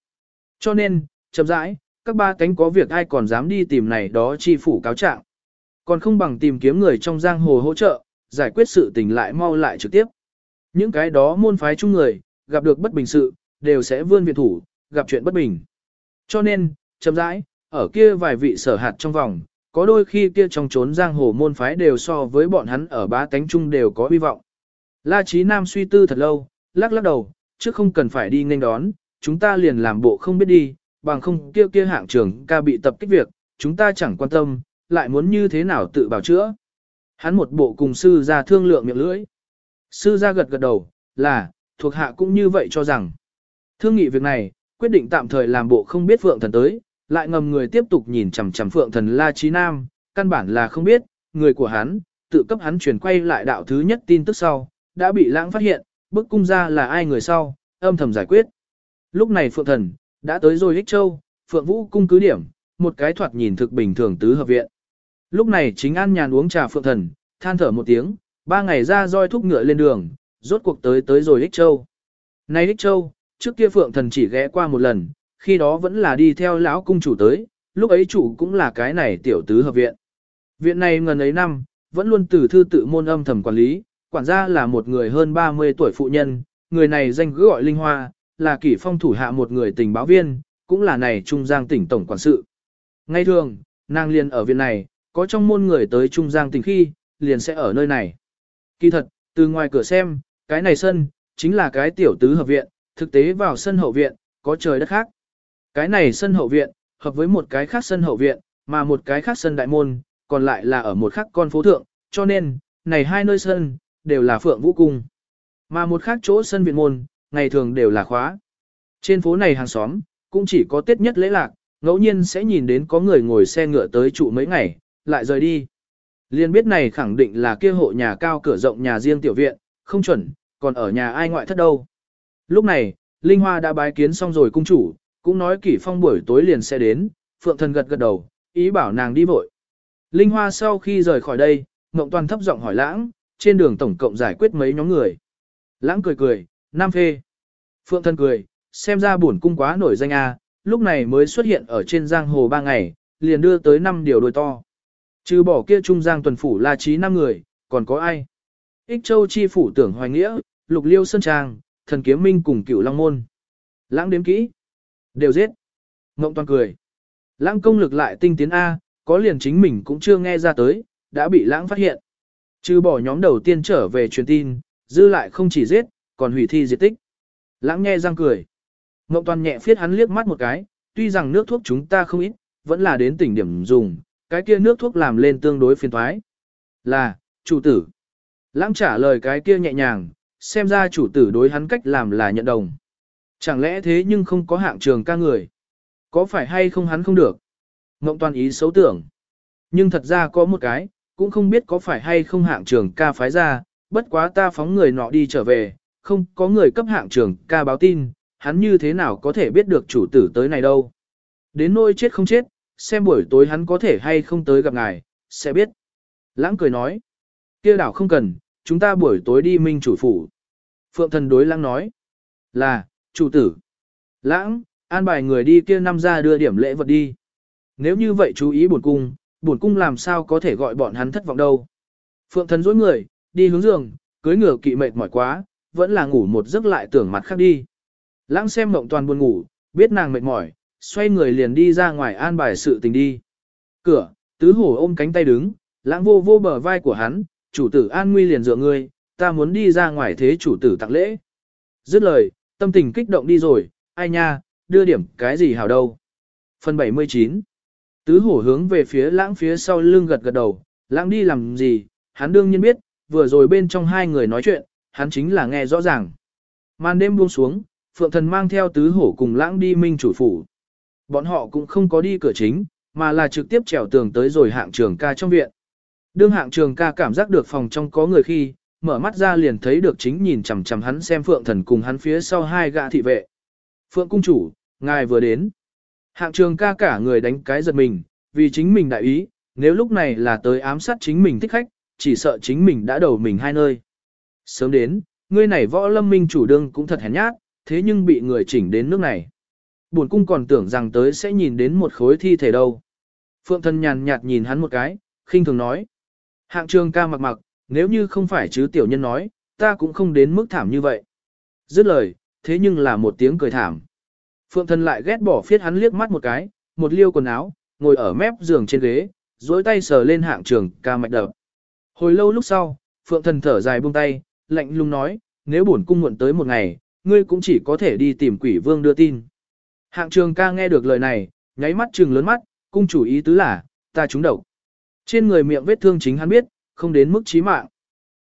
S1: Cho nên, chậm rãi, các ba cánh có việc ai còn dám đi tìm này đó chi phủ cáo trạng. Còn không bằng tìm kiếm người trong giang hồ hỗ trợ, giải quyết sự tình lại mau lại trực tiếp. Những cái đó môn phái chung người, gặp được bất bình sự, đều sẽ vươn viện thủ, gặp chuyện bất bình. Cho nên, chậm rãi, ở kia vài vị sở hạt trong vòng, có đôi khi kia trong trốn giang hồ môn phái đều so với bọn hắn ở bá tánh chung đều có hy vọng. La Chí Nam suy tư thật lâu, lắc lắc đầu, trước không cần phải đi nên đón, chúng ta liền làm bộ không biết đi, bằng không kia kia hạng trưởng ca bị tập kích việc, chúng ta chẳng quan tâm, lại muốn như thế nào tự bảo chữa. Hắn một bộ cùng sư ra thương lượng miệng lưỡi. Sư ra gật gật đầu, là, thuộc hạ cũng như vậy cho rằng. Thương nghị việc này, quyết định tạm thời làm bộ không biết Phượng Thần tới, lại ngầm người tiếp tục nhìn chằm chằm Phượng Thần La trí Nam, căn bản là không biết, người của hắn, tự cấp hắn chuyển quay lại đạo thứ nhất tin tức sau, đã bị lãng phát hiện, bức cung ra là ai người sau, âm thầm giải quyết. Lúc này Phượng Thần, đã tới rồi Ích Châu, Phượng Vũ cung cứ điểm, một cái thoạt nhìn thực bình thường tứ hợp viện. Lúc này chính an nhàn uống trà Phượng Thần, than thở một tiếng, ba ngày ra roi thúc ngựa lên đường, rốt cuộc tới tới rồi Ích Châu. Này Ích Châu, trước kia Phượng Thần chỉ ghé qua một lần, khi đó vẫn là đi theo lão cung chủ tới, lúc ấy chủ cũng là cái này tiểu tứ hợp viện. Viện này ngần ấy năm, vẫn luôn từ thư tự môn âm thầm quản lý, quản gia là một người hơn 30 tuổi phụ nhân, người này danh cứ gọi Linh Hoa, là kỷ phong thủ hạ một người tình báo viên, cũng là này Trung Giang tỉnh tổng quản sự. Ngay thường, nàng liền ở viện này, có trong môn người tới Trung Giang tỉnh khi, liền sẽ ở nơi này. Kỳ thật, từ ngoài cửa xem, cái này sân, chính là cái tiểu tứ hợp viện, thực tế vào sân hậu viện, có trời đất khác. Cái này sân hậu viện, hợp với một cái khác sân hậu viện, mà một cái khác sân đại môn, còn lại là ở một khác con phố thượng, cho nên, này hai nơi sân, đều là phượng vũ cung. Mà một khác chỗ sân viện môn, ngày thường đều là khóa. Trên phố này hàng xóm, cũng chỉ có tiết nhất lễ lạc, ngẫu nhiên sẽ nhìn đến có người ngồi xe ngựa tới trụ mấy ngày, lại rời đi. Liên biết này khẳng định là kia hộ nhà cao cửa rộng nhà riêng tiểu viện, không chuẩn, còn ở nhà ai ngoại thất đâu. Lúc này, Linh Hoa đã bái kiến xong rồi cung chủ, cũng nói kỷ phong buổi tối liền sẽ đến, Phượng Thần gật gật đầu, ý bảo nàng đi vội. Linh Hoa sau khi rời khỏi đây, Ngộng Toàn thấp giọng hỏi Lãng, trên đường tổng cộng giải quyết mấy nhóm người. Lãng cười cười, Nam Phê. Phượng thân cười, xem ra bổn cung quá nổi danh a, lúc này mới xuất hiện ở trên giang hồ ba ngày, liền đưa tới năm điều đôi to. Trừ bỏ kia trung giang tuần phủ là trí năm người, còn có ai? Ích Châu chi phủ tưởng hoài nghĩa, lục liêu sơn trang, thần kiếm minh cùng cửu long môn. Lãng đếm kỹ. Đều giết. Ngộng toàn cười. Lãng công lực lại tinh tiến A, có liền chính mình cũng chưa nghe ra tới, đã bị lãng phát hiện. Trừ bỏ nhóm đầu tiên trở về truyền tin, dư lại không chỉ giết, còn hủy thi diệt tích. Lãng nghe răng cười. Ngộng toàn nhẹ phiết hắn liếc mắt một cái, tuy rằng nước thuốc chúng ta không ít, vẫn là đến tỉnh điểm dùng, cái kia nước thuốc làm lên tương đối phiền thoái. Là, chủ tử. Lãng trả lời cái kia nhẹ nhàng, xem ra chủ tử đối hắn cách làm là nhận đồng. Chẳng lẽ thế nhưng không có hạng trường ca người? Có phải hay không hắn không được? Ngộng toàn ý xấu tưởng. Nhưng thật ra có một cái, cũng không biết có phải hay không hạng trường ca phái ra, bất quá ta phóng người nọ đi trở về, không có người cấp hạng trường ca báo tin, hắn như thế nào có thể biết được chủ tử tới này đâu. Đến nôi chết không chết, xem buổi tối hắn có thể hay không tới gặp ngài, sẽ biết. Lãng cười nói, kia đảo không cần, chúng ta buổi tối đi minh chủ phủ. Phượng thần đối lãng nói, là, chủ tử. Lãng, an bài người đi kia năm ra đưa điểm lễ vật đi. Nếu như vậy chú ý buồn cung, buồn cung làm sao có thể gọi bọn hắn thất vọng đâu. Phượng thần dối người, đi hướng giường, cưới ngựa kỵ mệt mỏi quá, vẫn là ngủ một giấc lại tưởng mặt khác đi. Lãng xem mộng toàn buồn ngủ, biết nàng mệt mỏi, xoay người liền đi ra ngoài an bài sự tình đi. Cửa, tứ hổ ôm cánh tay đứng, lãng vô vô bờ vai của hắn, chủ tử an nguy liền dựa ngươi, ta muốn đi ra ngoài thế chủ tử tặng lễ. Dứt lời, tâm tình kích động đi rồi, ai nha, đưa điểm cái gì hảo đâu. Phần 79 Tứ hổ hướng về phía lãng phía sau lưng gật gật đầu, lãng đi làm gì, hắn đương nhiên biết, vừa rồi bên trong hai người nói chuyện, hắn chính là nghe rõ ràng. Màn đêm buông xuống, Phượng Thần mang theo tứ hổ cùng lãng đi minh chủ phủ. Bọn họ cũng không có đi cửa chính, mà là trực tiếp trèo tường tới rồi hạng trường ca trong viện. Đương hạng trường ca cảm giác được phòng trong có người khi, mở mắt ra liền thấy được chính nhìn chằm chằm hắn xem Phượng Thần cùng hắn phía sau hai gã thị vệ. Phượng cung chủ, ngài vừa đến. Hạng trường ca cả người đánh cái giật mình, vì chính mình đại ý, nếu lúc này là tới ám sát chính mình thích khách, chỉ sợ chính mình đã đầu mình hai nơi. Sớm đến, ngươi này võ lâm minh chủ đương cũng thật hèn nhát, thế nhưng bị người chỉnh đến nước này. Buồn cung còn tưởng rằng tới sẽ nhìn đến một khối thi thể đâu. Phượng thân nhàn nhạt nhìn hắn một cái, khinh thường nói. Hạng trường ca mặc mặc, nếu như không phải chứ tiểu nhân nói, ta cũng không đến mức thảm như vậy. Dứt lời, thế nhưng là một tiếng cười thảm. Phượng thân lại ghét bỏ phiết hắn liếc mắt một cái, một liêu quần áo, ngồi ở mép giường trên ghế, duỗi tay sờ lên hạng trường ca mạch đập. Hồi lâu lúc sau, Phượng thần thở dài buông tay, lạnh lùng nói, nếu bổn cung muộn tới một ngày, ngươi cũng chỉ có thể đi tìm quỷ vương đưa tin. Hạng trường ca nghe được lời này, nháy mắt trừng lớn mắt, cung chủ ý tứ là, ta trúng độc. Trên người miệng vết thương chính hắn biết, không đến mức chí mạng.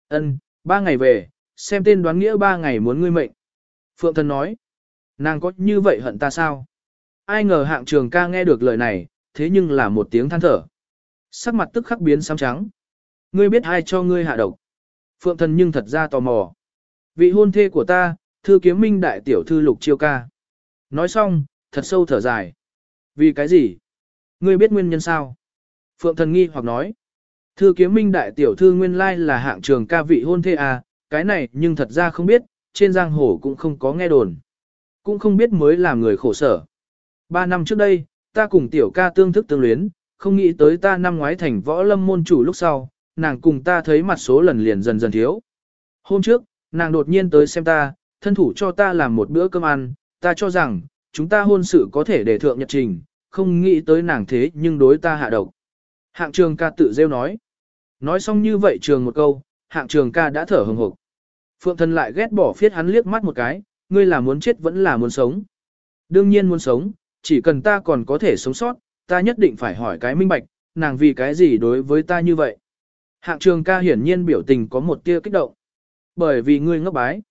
S1: Ân, ba ngày về, xem tên đoán nghĩa ba ngày muốn ngươi mệnh. Phượng thần nói, nàng có như vậy hận ta sao? Ai ngờ hạng trường ca nghe được lời này, thế nhưng là một tiếng than thở. Sắc mặt tức khắc biến xám trắng. Ngươi biết ai cho ngươi hạ độc? Phượng thần nhưng thật ra tò mò. Vị hôn thê của ta, thư kiếm minh đại tiểu thư lục chiêu ca. Nói xong, thật sâu thở dài. Vì cái gì? Ngươi biết nguyên nhân sao? Phượng thần nghi hoặc nói. Thư kiếm minh đại tiểu thư nguyên lai là hạng trường ca vị hôn thê à, cái này nhưng thật ra không biết, trên giang hồ cũng không có nghe đồn. Cũng không biết mới làm người khổ sở. Ba năm trước đây, ta cùng tiểu ca tương thức tương luyến, không nghĩ tới ta năm ngoái thành võ lâm môn chủ lúc sau, nàng cùng ta thấy mặt số lần liền dần dần thiếu. Hôm trước, nàng đột nhiên tới xem ta, thân thủ cho ta làm một bữa cơm ăn, ta cho rằng, chúng ta hôn sự có thể để thượng nhật trình, không nghĩ tới nàng thế nhưng đối ta hạ độc. Hạng trường ca tự rêu nói. Nói xong như vậy trường một câu, hạng trường ca đã thở hừng hực. Phượng thân lại ghét bỏ phiết hắn liếc mắt một cái, ngươi là muốn chết vẫn là muốn sống. Đương nhiên muốn sống, chỉ cần ta còn có thể sống sót, ta nhất định phải hỏi cái minh bạch, nàng vì cái gì đối với ta như vậy. Hạng trường ca hiển nhiên biểu tình có một tia kích động. Bởi vì ngươi ngốc bái.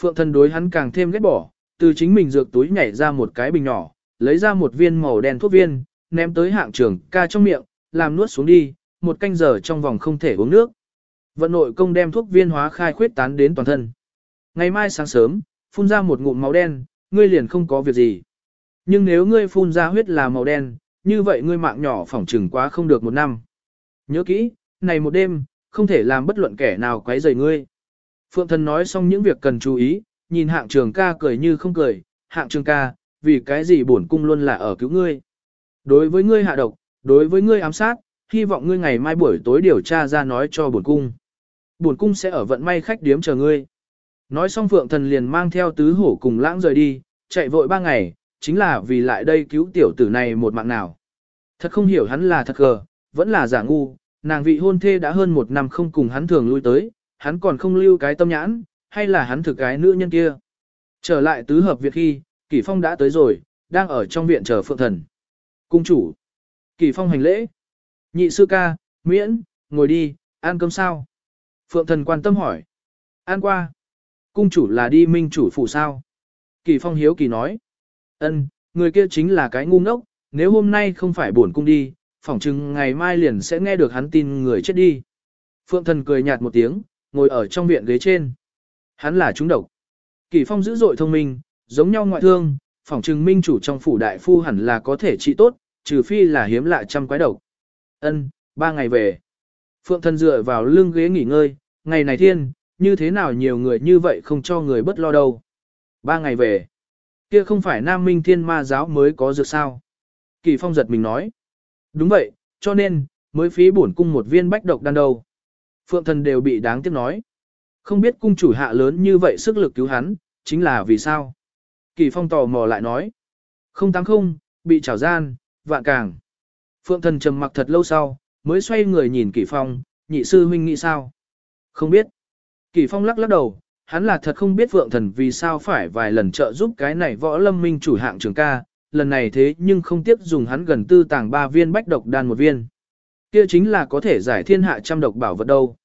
S1: Phượng thần đối hắn càng thêm ghét bỏ, từ chính mình dược túi nhảy ra một cái bình nhỏ, lấy ra một viên màu đen thuốc viên, ném tới hạng trường ca trong miệng, làm nuốt xuống đi, một canh giờ trong vòng không thể uống nước. Vận nội công đem thuốc viên hóa khai khuyết tán đến toàn thân. Ngày mai sáng sớm, phun ra một ngụm máu đen, ngươi liền không có việc gì. Nhưng nếu ngươi phun ra huyết là màu đen, như vậy ngươi mạng nhỏ phỏng trừng quá không được một năm. Nhớ kỹ, này một đêm, không thể làm bất luận kẻ nào quấy rầy ngươi. Phượng thần nói xong những việc cần chú ý, nhìn hạng trường ca cười như không cười, hạng trường ca, vì cái gì bổn cung luôn là ở cứu ngươi. Đối với ngươi hạ độc, đối với ngươi ám sát, hy vọng ngươi ngày mai buổi tối điều tra ra nói cho bổn cung. Bổn cung sẽ ở vận may khách điếm chờ ngươi. Nói xong Phượng thần liền mang theo tứ hổ cùng lãng rời đi, chạy vội ba ngày, chính là vì lại đây cứu tiểu tử này một mạng nào. Thật không hiểu hắn là thật gờ, vẫn là giả ngu, nàng vị hôn thê đã hơn một năm không cùng hắn thường lui tới, hắn còn không lưu cái tâm nhãn, hay là hắn thực cái nữ nhân kia. Trở lại tứ hợp việc khi, Kỷ Phong đã tới rồi, đang ở trong viện chờ Phượng Thần. Cung chủ. Kỷ Phong hành lễ. Nhị sư ca, miễn, ngồi đi, ăn cơm sao? Phượng Thần quan tâm hỏi. Ăn qua. Cung chủ là đi minh chủ phủ sao? Kỷ Phong hiếu kỳ nói. Ân, người kia chính là cái ngu ngốc, nếu hôm nay không phải buồn cung đi, phỏng chừng ngày mai liền sẽ nghe được hắn tin người chết đi. Phượng thần cười nhạt một tiếng, ngồi ở trong viện ghế trên. Hắn là chúng độc. Kỳ phong dữ dội thông minh, giống nhau ngoại thương, phỏng chừng minh chủ trong phủ đại phu hẳn là có thể trị tốt, trừ phi là hiếm lạ trăm quái độc. Ân, ba ngày về. Phượng thần dựa vào lưng ghế nghỉ ngơi, ngày này thiên, như thế nào nhiều người như vậy không cho người bất lo đâu. Ba ngày về. Kia không phải Nam Minh Thiên Ma giáo mới có dược sao? Kỳ Phong giật mình nói. Đúng vậy, cho nên, mới phí bổn cung một viên bách độc đan đầu, Phượng thần đều bị đáng tiếc nói. Không biết cung chủ hạ lớn như vậy sức lực cứu hắn, chính là vì sao? Kỳ Phong tò mò lại nói. Không tăng không, bị trảo gian, vạn càng. Phượng thần trầm mặc thật lâu sau, mới xoay người nhìn Kỳ Phong, nhị sư huynh nghĩ sao? Không biết. Kỳ Phong lắc lắc đầu, hắn là thật không biết Phượng Thần vì sao phải vài lần trợ giúp cái này võ lâm minh chủ hạng trường ca, lần này thế nhưng không tiếc dùng hắn gần tư tàng ba viên bách độc đan một viên. Kia chính là có thể giải thiên hạ trăm độc bảo vật đâu.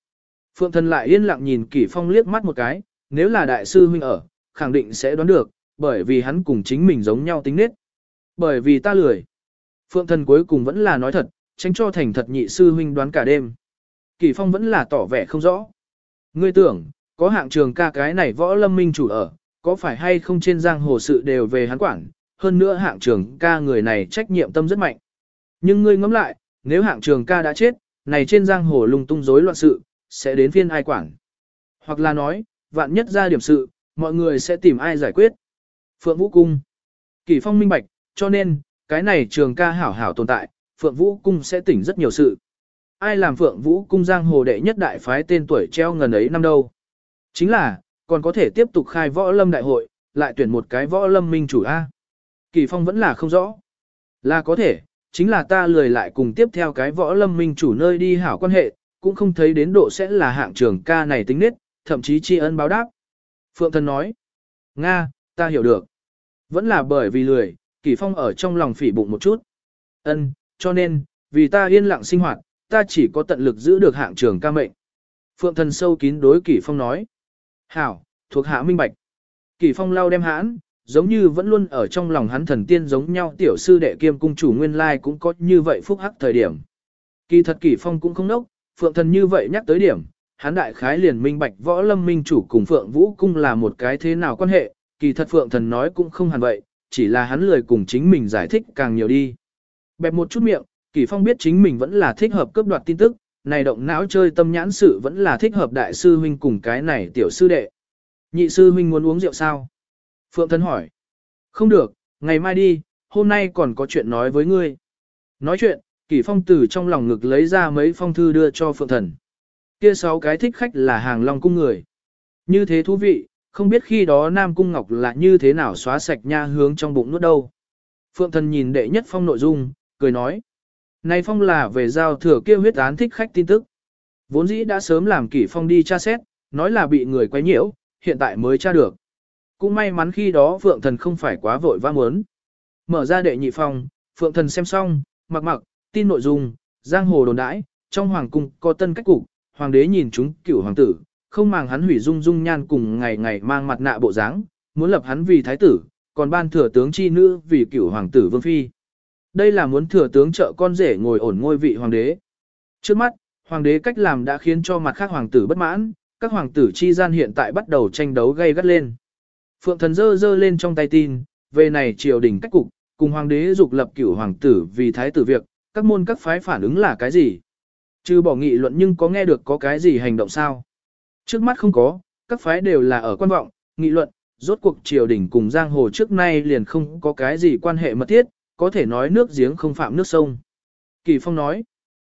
S1: Phượng Thần lại yên lặng nhìn Kỷ Phong liếc mắt một cái, nếu là đại sư huynh ở, khẳng định sẽ đoán được, bởi vì hắn cùng chính mình giống nhau tính nết. Bởi vì ta lười. Phượng Thần cuối cùng vẫn là nói thật, tránh cho thành thật nhị sư huynh đoán cả đêm. Kỷ Phong vẫn là tỏ vẻ không rõ. Ngươi tưởng, có hạng trường ca cái này võ lâm minh chủ ở, có phải hay không trên giang hồ sự đều về hắn quản, hơn nữa hạng trường ca người này trách nhiệm tâm rất mạnh. Nhưng ngươi ngẫm lại, nếu hạng trường ca đã chết, này trên giang hồ lung tung rối loạn sự, sẽ đến phiên ai quản. Hoặc là nói, vạn nhất ra điểm sự, mọi người sẽ tìm ai giải quyết. Phượng Vũ Cung Kỳ Phong minh bạch, cho nên, cái này trường ca hảo hảo tồn tại, Phượng Vũ Cung sẽ tỉnh rất nhiều sự. Ai làm Phượng Vũ Cung giang hồ đệ nhất đại phái tên tuổi treo ngần ấy năm đâu. Chính là, còn có thể tiếp tục khai võ lâm đại hội, lại tuyển một cái võ lâm minh chủ A. Kỳ Phong vẫn là không rõ. Là có thể, chính là ta lười lại cùng tiếp theo cái võ lâm minh chủ nơi đi hảo quan hệ, cũng không thấy đến độ sẽ là hạng trường ca này tính nết, thậm chí tri ân báo đáp. Phượng Thần nói, Nga, ta hiểu được. Vẫn là bởi vì lười, Kỳ Phong ở trong lòng phỉ bụng một chút. Ân, cho nên, vì ta yên lặng sinh hoạt, ta chỉ có tận lực giữ được hạng trường ca mệnh. Phượng Thần sâu kín đối Kỳ Phong nói. Hảo, thuộc hạ minh bạch. Kỳ Phong lau đem hãn, giống như vẫn luôn ở trong lòng hắn thần tiên giống nhau tiểu sư đệ kiêm cung chủ nguyên lai cũng có như vậy phúc hắc thời điểm. Kỳ thật Kỳ Phong cũng không nốc, Phượng Thần như vậy nhắc tới điểm, hắn đại khái liền minh bạch võ lâm minh chủ cùng Phượng Vũ cung là một cái thế nào quan hệ, kỳ thật Phượng Thần nói cũng không hẳn vậy, chỉ là hắn lười cùng chính mình giải thích càng nhiều đi. Bẹp một chút miệng, Kỳ Phong biết chính mình vẫn là thích hợp cướp đoạt tin tức, này động não chơi tâm nhãn sự vẫn là thích hợp đại sư huynh cùng cái này tiểu sư đệ. Nhị sư huynh muốn uống rượu sao? Phượng Thần hỏi. Không được, ngày mai đi, hôm nay còn có chuyện nói với ngươi. Nói chuyện, Kỷ Phong từ trong lòng ngực lấy ra mấy phong thư đưa cho Phượng Thần. Kia sáu cái thích khách là hàng long cung người. Như thế thú vị, không biết khi đó Nam Cung Ngọc là như thế nào xóa sạch nha hướng trong bụng nuốt đâu. Phượng Thần nhìn đệ nhất phong nội dung, cười nói. Này phong là về giao thừa kia huyết án thích khách tin tức. Vốn dĩ đã sớm làm kỷ phong đi tra xét, nói là bị người quấy nhiễu, hiện tại mới tra được. Cũng may mắn khi đó Phượng Thần không phải quá vội vã muốn. Mở ra đệ nhị phòng Phượng Thần xem xong, mặc mặc, tin nội dung, giang hồ đồn đãi, trong hoàng cung có tân cách cục, hoàng đế nhìn chúng cửu hoàng tử, không màng hắn hủy dung dung nhan cùng ngày ngày mang mặt nạ bộ dáng, muốn lập hắn vì thái tử, còn ban thừa tướng chi nữ vì cửu hoàng tử vương phi. Đây là muốn thừa tướng trợ con rể ngồi ổn ngôi vị hoàng đế. Trước mắt, hoàng đế cách làm đã khiến cho mặt khác hoàng tử bất mãn, các hoàng tử chi gian hiện tại bắt đầu tranh đấu gay gắt lên. Phượng thần dơ dơ lên trong tay tin, về này triều đình cách cục, cùng hoàng đế dục lập cửu hoàng tử vì thái tử việc, các môn các phái phản ứng là cái gì? Chứ bỏ nghị luận nhưng có nghe được có cái gì hành động sao? Trước mắt không có, các phái đều là ở quan vọng, nghị luận, rốt cuộc triều đình cùng giang hồ trước nay liền không có cái gì quan hệ mật thiết, có thể nói nước giếng không phạm nước sông. Kỳ Phong nói,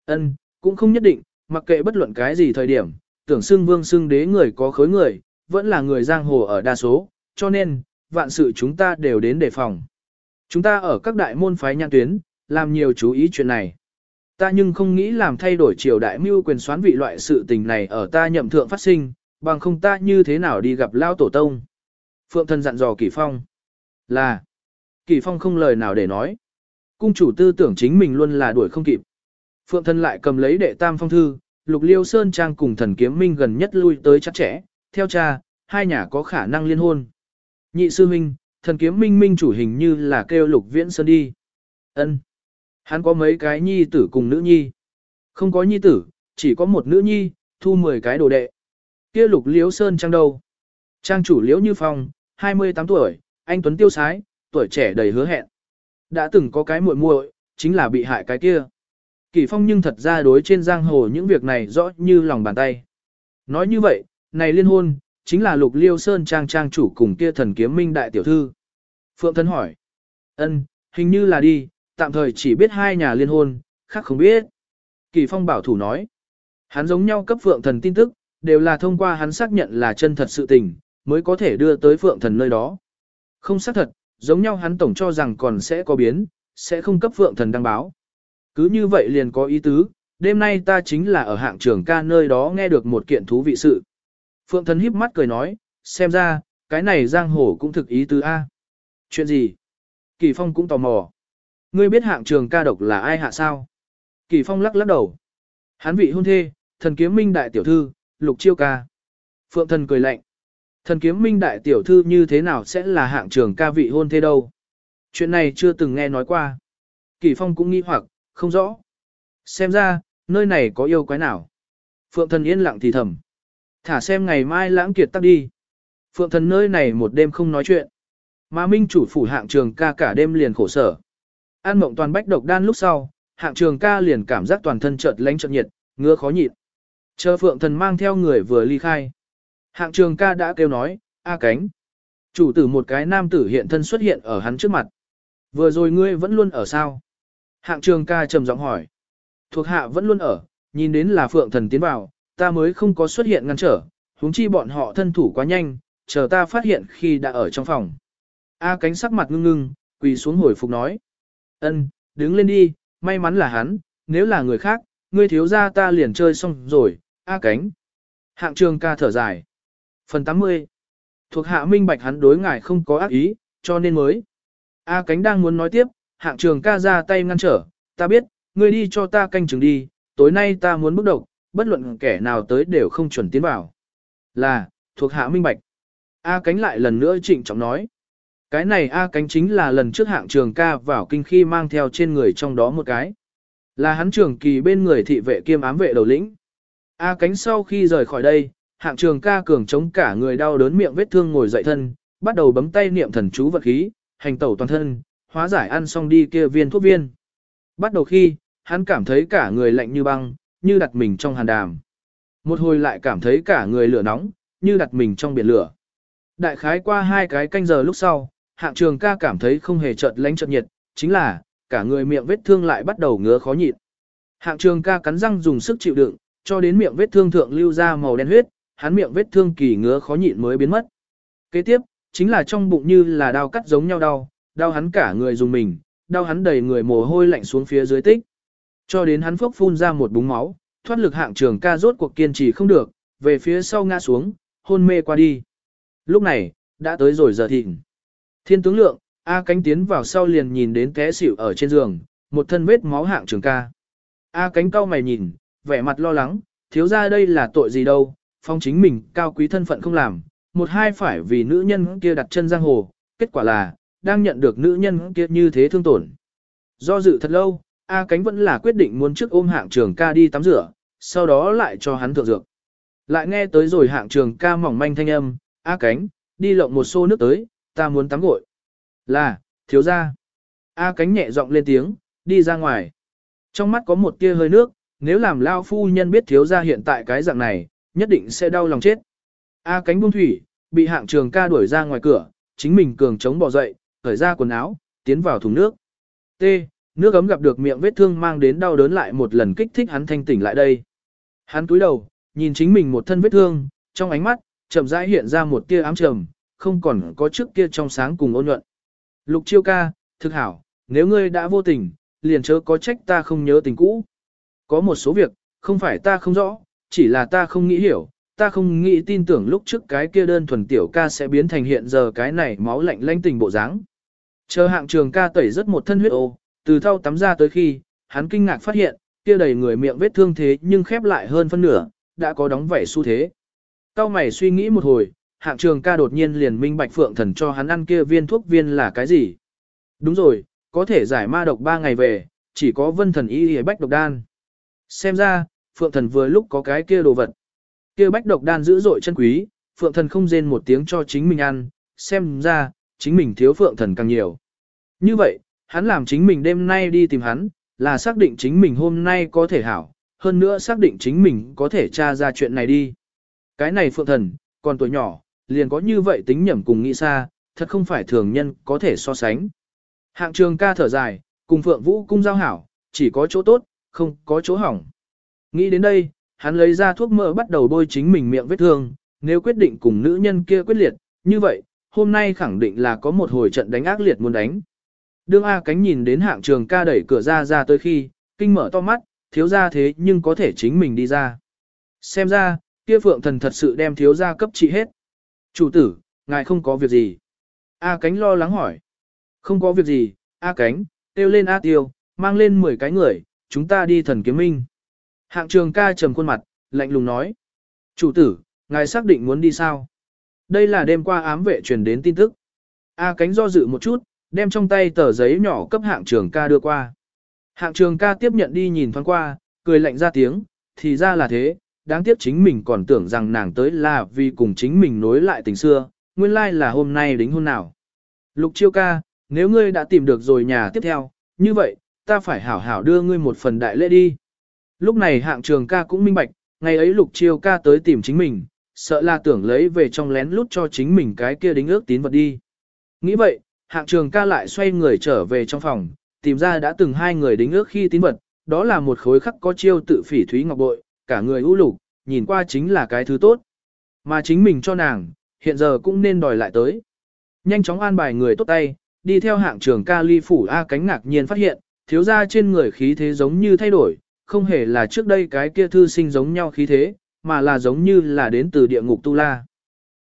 S1: ân, cũng không nhất định, mặc kệ bất luận cái gì thời điểm, tưởng xưng vương xưng đế người có khối người, vẫn là người giang hồ ở đa số, cho nên, vạn sự chúng ta đều đến đề phòng. Chúng ta ở các đại môn phái nhãn tuyến, làm nhiều chú ý chuyện này. Ta nhưng không nghĩ làm thay đổi triều đại mưu quyền xoán vị loại sự tình này ở ta nhậm thượng phát sinh, bằng không ta như thế nào đi gặp lao tổ tông. Phượng thân dặn dò Kỳ Phong. Là. Kỳ Phong không lời nào để nói. Cung chủ tư tưởng chính mình luôn là đuổi không kịp. Phượng thân lại cầm lấy đệ tam phong thư, lục liêu sơn trang cùng thần kiếm minh gần nhất lui tới chắc chẽ, theo cha, hai nhà có khả năng liên hôn. Nhị sư minh, thần kiếm minh minh chủ hình như là kêu lục viễn sơn đi. ân Hắn có mấy cái nhi tử cùng nữ nhi. Không có nhi tử, chỉ có một nữ nhi, thu 10 cái đồ đệ. Kia lục liếu sơn trang đâu? Trang chủ liễu như phong, 28 tuổi, anh Tuấn tiêu sái, tuổi trẻ đầy hứa hẹn. Đã từng có cái muội muội, chính là bị hại cái kia. Kỳ phong nhưng thật ra đối trên giang hồ những việc này rõ như lòng bàn tay. Nói như vậy, này liên hôn, chính là lục liêu sơn trang trang chủ cùng kia thần kiếm minh đại tiểu thư. Phượng thân hỏi. ân, hình như là đi, tạm thời chỉ biết hai nhà liên hôn, khác không biết. Kỳ Phong bảo thủ nói, hắn giống nhau cấp Phượng Thần tin tức, đều là thông qua hắn xác nhận là chân thật sự tình, mới có thể đưa tới Phượng Thần nơi đó. Không xác thật, giống nhau hắn tổng cho rằng còn sẽ có biến, sẽ không cấp Phượng Thần đăng báo. Cứ như vậy liền có ý tứ, đêm nay ta chính là ở hạng trường ca nơi đó nghe được một kiện thú vị sự. Phượng Thần híp mắt cười nói, xem ra, cái này giang hồ cũng thực ý tứ A. Chuyện gì? Kỳ Phong cũng tò mò. Ngươi biết hạng trường ca độc là ai hạ sao? Kỳ Phong lắc lắc đầu. Hán vị hôn thê, thần kiếm minh đại tiểu thư, lục chiêu ca. Phượng thần cười lạnh. Thần kiếm minh đại tiểu thư như thế nào sẽ là hạng trường ca vị hôn thê đâu? Chuyện này chưa từng nghe nói qua. Kỳ Phong cũng nghi hoặc, không rõ. Xem ra, nơi này có yêu quái nào? Phượng thần yên lặng thì thầm. Thả xem ngày mai lãng kiệt tắt đi. Phượng thần nơi này một đêm không nói chuyện. Mà minh chủ phủ hạng trường ca cả đêm liền khổ sở. An mộng toàn bách độc đan lúc sau, hạng trường ca liền cảm giác toàn thân chợt lánh chợt nhiệt, ngứa khó nhịn. Chờ phượng thần mang theo người vừa ly khai. Hạng trường ca đã kêu nói, A cánh. Chủ tử một cái nam tử hiện thân xuất hiện ở hắn trước mặt. Vừa rồi ngươi vẫn luôn ở sao? Hạng trường ca trầm giọng hỏi. Thuộc hạ vẫn luôn ở, nhìn đến là phượng thần tiến vào, ta mới không có xuất hiện ngăn trở, huống chi bọn họ thân thủ quá nhanh, chờ ta phát hiện khi đã ở trong phòng. A cánh sắc mặt ngưng ngưng, quỳ xuống hồi phục nói. ân, đứng lên đi, may mắn là hắn, nếu là người khác, ngươi thiếu ra ta liền chơi xong rồi, A cánh. Hạng trường ca thở dài. Phần 80. Thuộc hạ minh bạch hắn đối ngài không có ác ý, cho nên mới. A cánh đang muốn nói tiếp, hạng trường ca ra tay ngăn trở, ta biết, ngươi đi cho ta canh chừng đi, tối nay ta muốn bức độc, bất luận kẻ nào tới đều không chuẩn tiến vào. Là, thuộc hạ minh bạch. A cánh lại lần nữa trịnh trọng nói. Cái này A cánh chính là lần trước hạng trường ca vào kinh khi mang theo trên người trong đó một cái. Là hắn trường kỳ bên người thị vệ kiêm ám vệ đầu lĩnh. A cánh sau khi rời khỏi đây, hạng trường ca cường chống cả người đau đớn miệng vết thương ngồi dậy thân, bắt đầu bấm tay niệm thần chú vật khí, hành tẩu toàn thân, hóa giải ăn xong đi kia viên thuốc viên. Bắt đầu khi, hắn cảm thấy cả người lạnh như băng, như đặt mình trong hàn đàm. Một hồi lại cảm thấy cả người lửa nóng, như đặt mình trong biển lửa. Đại khái qua hai cái canh giờ lúc sau, hạng trường ca cảm thấy không hề chợt lánh chợt nhiệt, chính là, cả người miệng vết thương lại bắt đầu ngứa khó nhịn. Hạng trường ca cắn răng dùng sức chịu đựng, cho đến miệng vết thương thượng lưu ra màu đen huyết, hắn miệng vết thương kỳ ngứa khó nhịn mới biến mất. Kế tiếp, chính là trong bụng như là đau cắt giống nhau đau, đau hắn cả người dùng mình, đau hắn đầy người mồ hôi lạnh xuống phía dưới tích. Cho đến hắn phốc phun ra một búng máu, thoát lực hạng trường ca rốt cuộc kiên trì không được, về phía sau ngã xuống, hôn mê qua đi. Lúc này, đã tới rồi giờ thịnh. Thiên tướng lượng, A cánh tiến vào sau liền nhìn đến té xỉu ở trên giường, một thân vết máu hạng trường ca. A cánh cau mày nhìn, vẻ mặt lo lắng, thiếu ra đây là tội gì đâu, phong chính mình cao quý thân phận không làm, một hai phải vì nữ nhân kia đặt chân giang hồ, kết quả là, đang nhận được nữ nhân kia như thế thương tổn. Do dự thật lâu, A cánh vẫn là quyết định muốn trước ôm hạng trường ca đi tắm rửa, sau đó lại cho hắn thượng dược. Lại nghe tới rồi hạng trường ca mỏng manh thanh âm, A cánh, đi lộng một xô nước tới, ta muốn tắm gội. Là, thiếu ra. A cánh nhẹ giọng lên tiếng, đi ra ngoài. Trong mắt có một tia hơi nước, nếu làm lao phu nhân biết thiếu ra hiện tại cái dạng này, nhất định sẽ đau lòng chết. A cánh buông thủy, bị hạng trường ca đuổi ra ngoài cửa, chính mình cường chống bỏ dậy, khởi ra quần áo, tiến vào thùng nước. T. Nước ấm gặp được miệng vết thương mang đến đau đớn lại một lần kích thích hắn thanh tỉnh lại đây. Hắn túi đầu, nhìn chính mình một thân vết thương, trong ánh mắt, chậm rãi hiện ra một tia ám trầm, không còn có trước kia trong sáng cùng ôn nhuận. Lục chiêu ca, thực hảo, nếu ngươi đã vô tình, liền chớ có trách ta không nhớ tình cũ. Có một số việc, không phải ta không rõ, chỉ là ta không nghĩ hiểu, ta không nghĩ tin tưởng lúc trước cái kia đơn thuần tiểu ca sẽ biến thành hiện giờ cái này máu lạnh lanh tình bộ dáng. Chờ hạng trường ca tẩy rất một thân huyết ô, từ thau tắm ra tới khi, hắn kinh ngạc phát hiện, kia đầy người miệng vết thương thế nhưng khép lại hơn phân nửa, đã có đóng vảy xu thế. Cao mày suy nghĩ một hồi, hạng trường ca đột nhiên liền minh bạch phượng thần cho hắn ăn kia viên thuốc viên là cái gì. Đúng rồi, có thể giải ma độc 3 ngày về, chỉ có vân thần y y bách độc đan. Xem ra, phượng thần vừa lúc có cái kia đồ vật. Kia bách độc đan dữ dội chân quý, phượng thần không rên một tiếng cho chính mình ăn, xem ra, chính mình thiếu phượng thần càng nhiều. Như vậy, hắn làm chính mình đêm nay đi tìm hắn, là xác định chính mình hôm nay có thể hảo, hơn nữa xác định chính mình có thể tra ra chuyện này đi. Cái này phượng thần, còn tuổi nhỏ, liền có như vậy tính nhẩm cùng nghĩ xa, thật không phải thường nhân có thể so sánh. Hạng trường ca thở dài, cùng phượng vũ cung giao hảo, chỉ có chỗ tốt, không có chỗ hỏng. Nghĩ đến đây, hắn lấy ra thuốc mỡ bắt đầu bôi chính mình miệng vết thương, nếu quyết định cùng nữ nhân kia quyết liệt, như vậy, hôm nay khẳng định là có một hồi trận đánh ác liệt muốn đánh. Đương A cánh nhìn đến hạng trường ca đẩy cửa ra ra tới khi, kinh mở to mắt, thiếu ra thế nhưng có thể chính mình đi ra. Xem ra, kia phượng thần thật sự đem thiếu ra cấp trị hết. Chủ tử, ngài không có việc gì. A cánh lo lắng hỏi. Không có việc gì, A cánh, tiêu lên A tiêu, mang lên 10 cái người, chúng ta đi thần kiếm minh. Hạng trường ca trầm khuôn mặt, lạnh lùng nói. Chủ tử, ngài xác định muốn đi sao? Đây là đêm qua ám vệ truyền đến tin tức. A cánh do dự một chút, đem trong tay tờ giấy nhỏ cấp hạng trường ca đưa qua. Hạng trường ca tiếp nhận đi nhìn thoáng qua, cười lạnh ra tiếng, thì ra là thế, đáng tiếc chính mình còn tưởng rằng nàng tới là vì cùng chính mình nối lại tình xưa, nguyên lai là hôm nay đính hôn nào. Lục chiêu ca, nếu ngươi đã tìm được rồi nhà tiếp theo, như vậy, ta phải hảo hảo đưa ngươi một phần đại lễ đi. Lúc này hạng trường ca cũng minh bạch, ngày ấy lục chiêu ca tới tìm chính mình, sợ là tưởng lấy về trong lén lút cho chính mình cái kia đính ước tín vật đi. Nghĩ vậy, hạng trường ca lại xoay người trở về trong phòng, tìm ra đã từng hai người đính ước khi tín vật, đó là một khối khắc có chiêu tự phỉ thúy ngọc bội, cả người ưu lục, nhìn qua chính là cái thứ tốt. Mà chính mình cho nàng, hiện giờ cũng nên đòi lại tới. Nhanh chóng an bài người tốt tay, đi theo hạng trường ca ly phủ A cánh ngạc nhiên phát hiện, thiếu ra trên người khí thế giống như thay đổi, không hề là trước đây cái kia thư sinh giống nhau khí thế, mà là giống như là đến từ địa ngục tu la.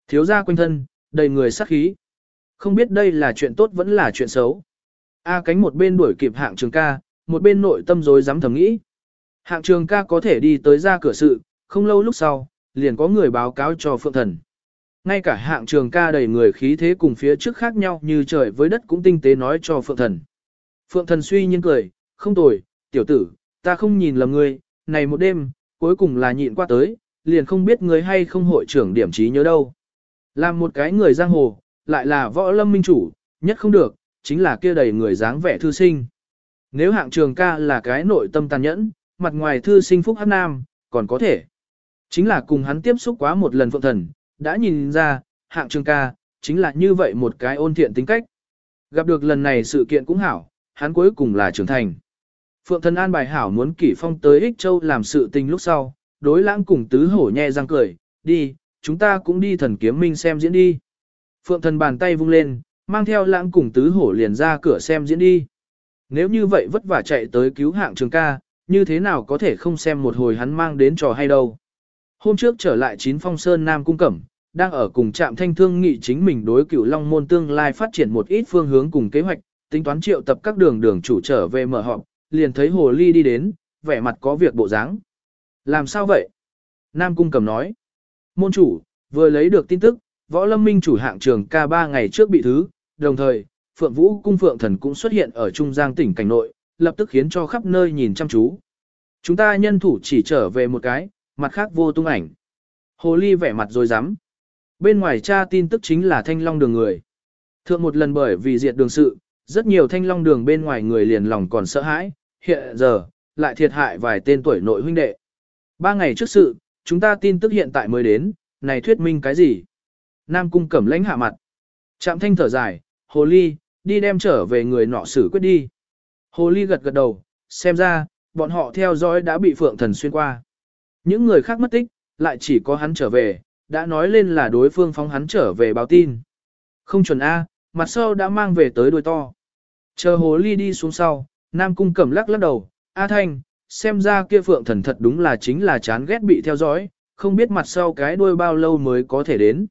S1: Thiếu ra quanh thân, đầy người sát khí. Không biết đây là chuyện tốt vẫn là chuyện xấu. A cánh một bên đuổi kịp hạng trường ca, một bên nội tâm rối dám thầm nghĩ. Hạng trường ca có thể đi tới ra cửa sự, không lâu lúc sau, liền có người báo cáo cho Phượng Thần. Ngay cả hạng trường ca đầy người khí thế cùng phía trước khác nhau như trời với đất cũng tinh tế nói cho Phượng Thần. Phượng Thần suy nhiên cười, không tồi, tiểu tử, ta không nhìn lầm ngươi, này một đêm, cuối cùng là nhịn qua tới, liền không biết ngươi hay không hội trưởng điểm trí nhớ đâu. Làm một cái người giang hồ, lại là võ lâm minh chủ, nhất không được, chính là kia đầy người dáng vẻ thư sinh. Nếu hạng trường ca là cái nội tâm tàn nhẫn, mặt ngoài thư sinh phúc hát nam, còn có thể. Chính là cùng hắn tiếp xúc quá một lần phượng thần, đã nhìn ra, hạng trường ca, chính là như vậy một cái ôn thiện tính cách. Gặp được lần này sự kiện cũng hảo, hắn cuối cùng là trưởng thành. Phượng thần an bài hảo muốn kỷ phong tới Ích Châu làm sự tình lúc sau, đối lãng cùng tứ hổ nhẹ răng cười, đi, chúng ta cũng đi thần kiếm minh xem diễn đi. Phượng thần bàn tay vung lên, mang theo lãng cùng tứ hổ liền ra cửa xem diễn đi. Nếu như vậy vất vả chạy tới cứu hạng trường ca, như thế nào có thể không xem một hồi hắn mang đến trò hay đâu. Hôm trước trở lại chín phong sơn Nam Cung Cẩm, đang ở cùng trạm thanh thương nghị chính mình đối cửu long môn tương lai phát triển một ít phương hướng cùng kế hoạch, tính toán triệu tập các đường đường chủ trở về mở họp, liền thấy hồ ly đi đến, vẻ mặt có việc bộ dáng. Làm sao vậy? Nam Cung Cẩm nói. Môn chủ, vừa lấy được tin tức, võ lâm minh chủ hạng trường ca 3 ngày trước bị thứ, đồng thời, Phượng Vũ cung Phượng Thần cũng xuất hiện ở Trung Giang tỉnh cảnh nội, lập tức khiến cho khắp nơi nhìn chăm chú. Chúng ta nhân thủ chỉ trở về một cái, mặt khác vô tung ảnh. Hồ Ly vẻ mặt rồi dám. Bên ngoài cha tin tức chính là thanh long đường người. Thượng một lần bởi vì diệt đường sự, rất nhiều thanh long đường bên ngoài người liền lòng còn sợ hãi, hiện giờ, lại thiệt hại vài tên tuổi nội huynh đệ. Ba ngày trước sự, chúng ta tin tức hiện tại mới đến, này thuyết minh cái gì? Nam cung cẩm lãnh hạ mặt. Trạm thanh thở dài, hồ ly, đi đem trở về người nọ xử quyết đi. Hồ ly gật gật đầu, xem ra, bọn họ theo dõi đã bị phượng thần xuyên qua. Những người khác mất tích, lại chỉ có hắn trở về, đã nói lên là đối phương phóng hắn trở về báo tin. Không chuẩn A, mặt sau đã mang về tới đuôi to. Chờ hồ ly đi xuống sau, Nam Cung cẩm lắc lắc đầu, A Thanh, xem ra kia phượng thần thật đúng là chính là chán ghét bị theo dõi, không biết mặt sau cái đuôi bao lâu mới có thể đến.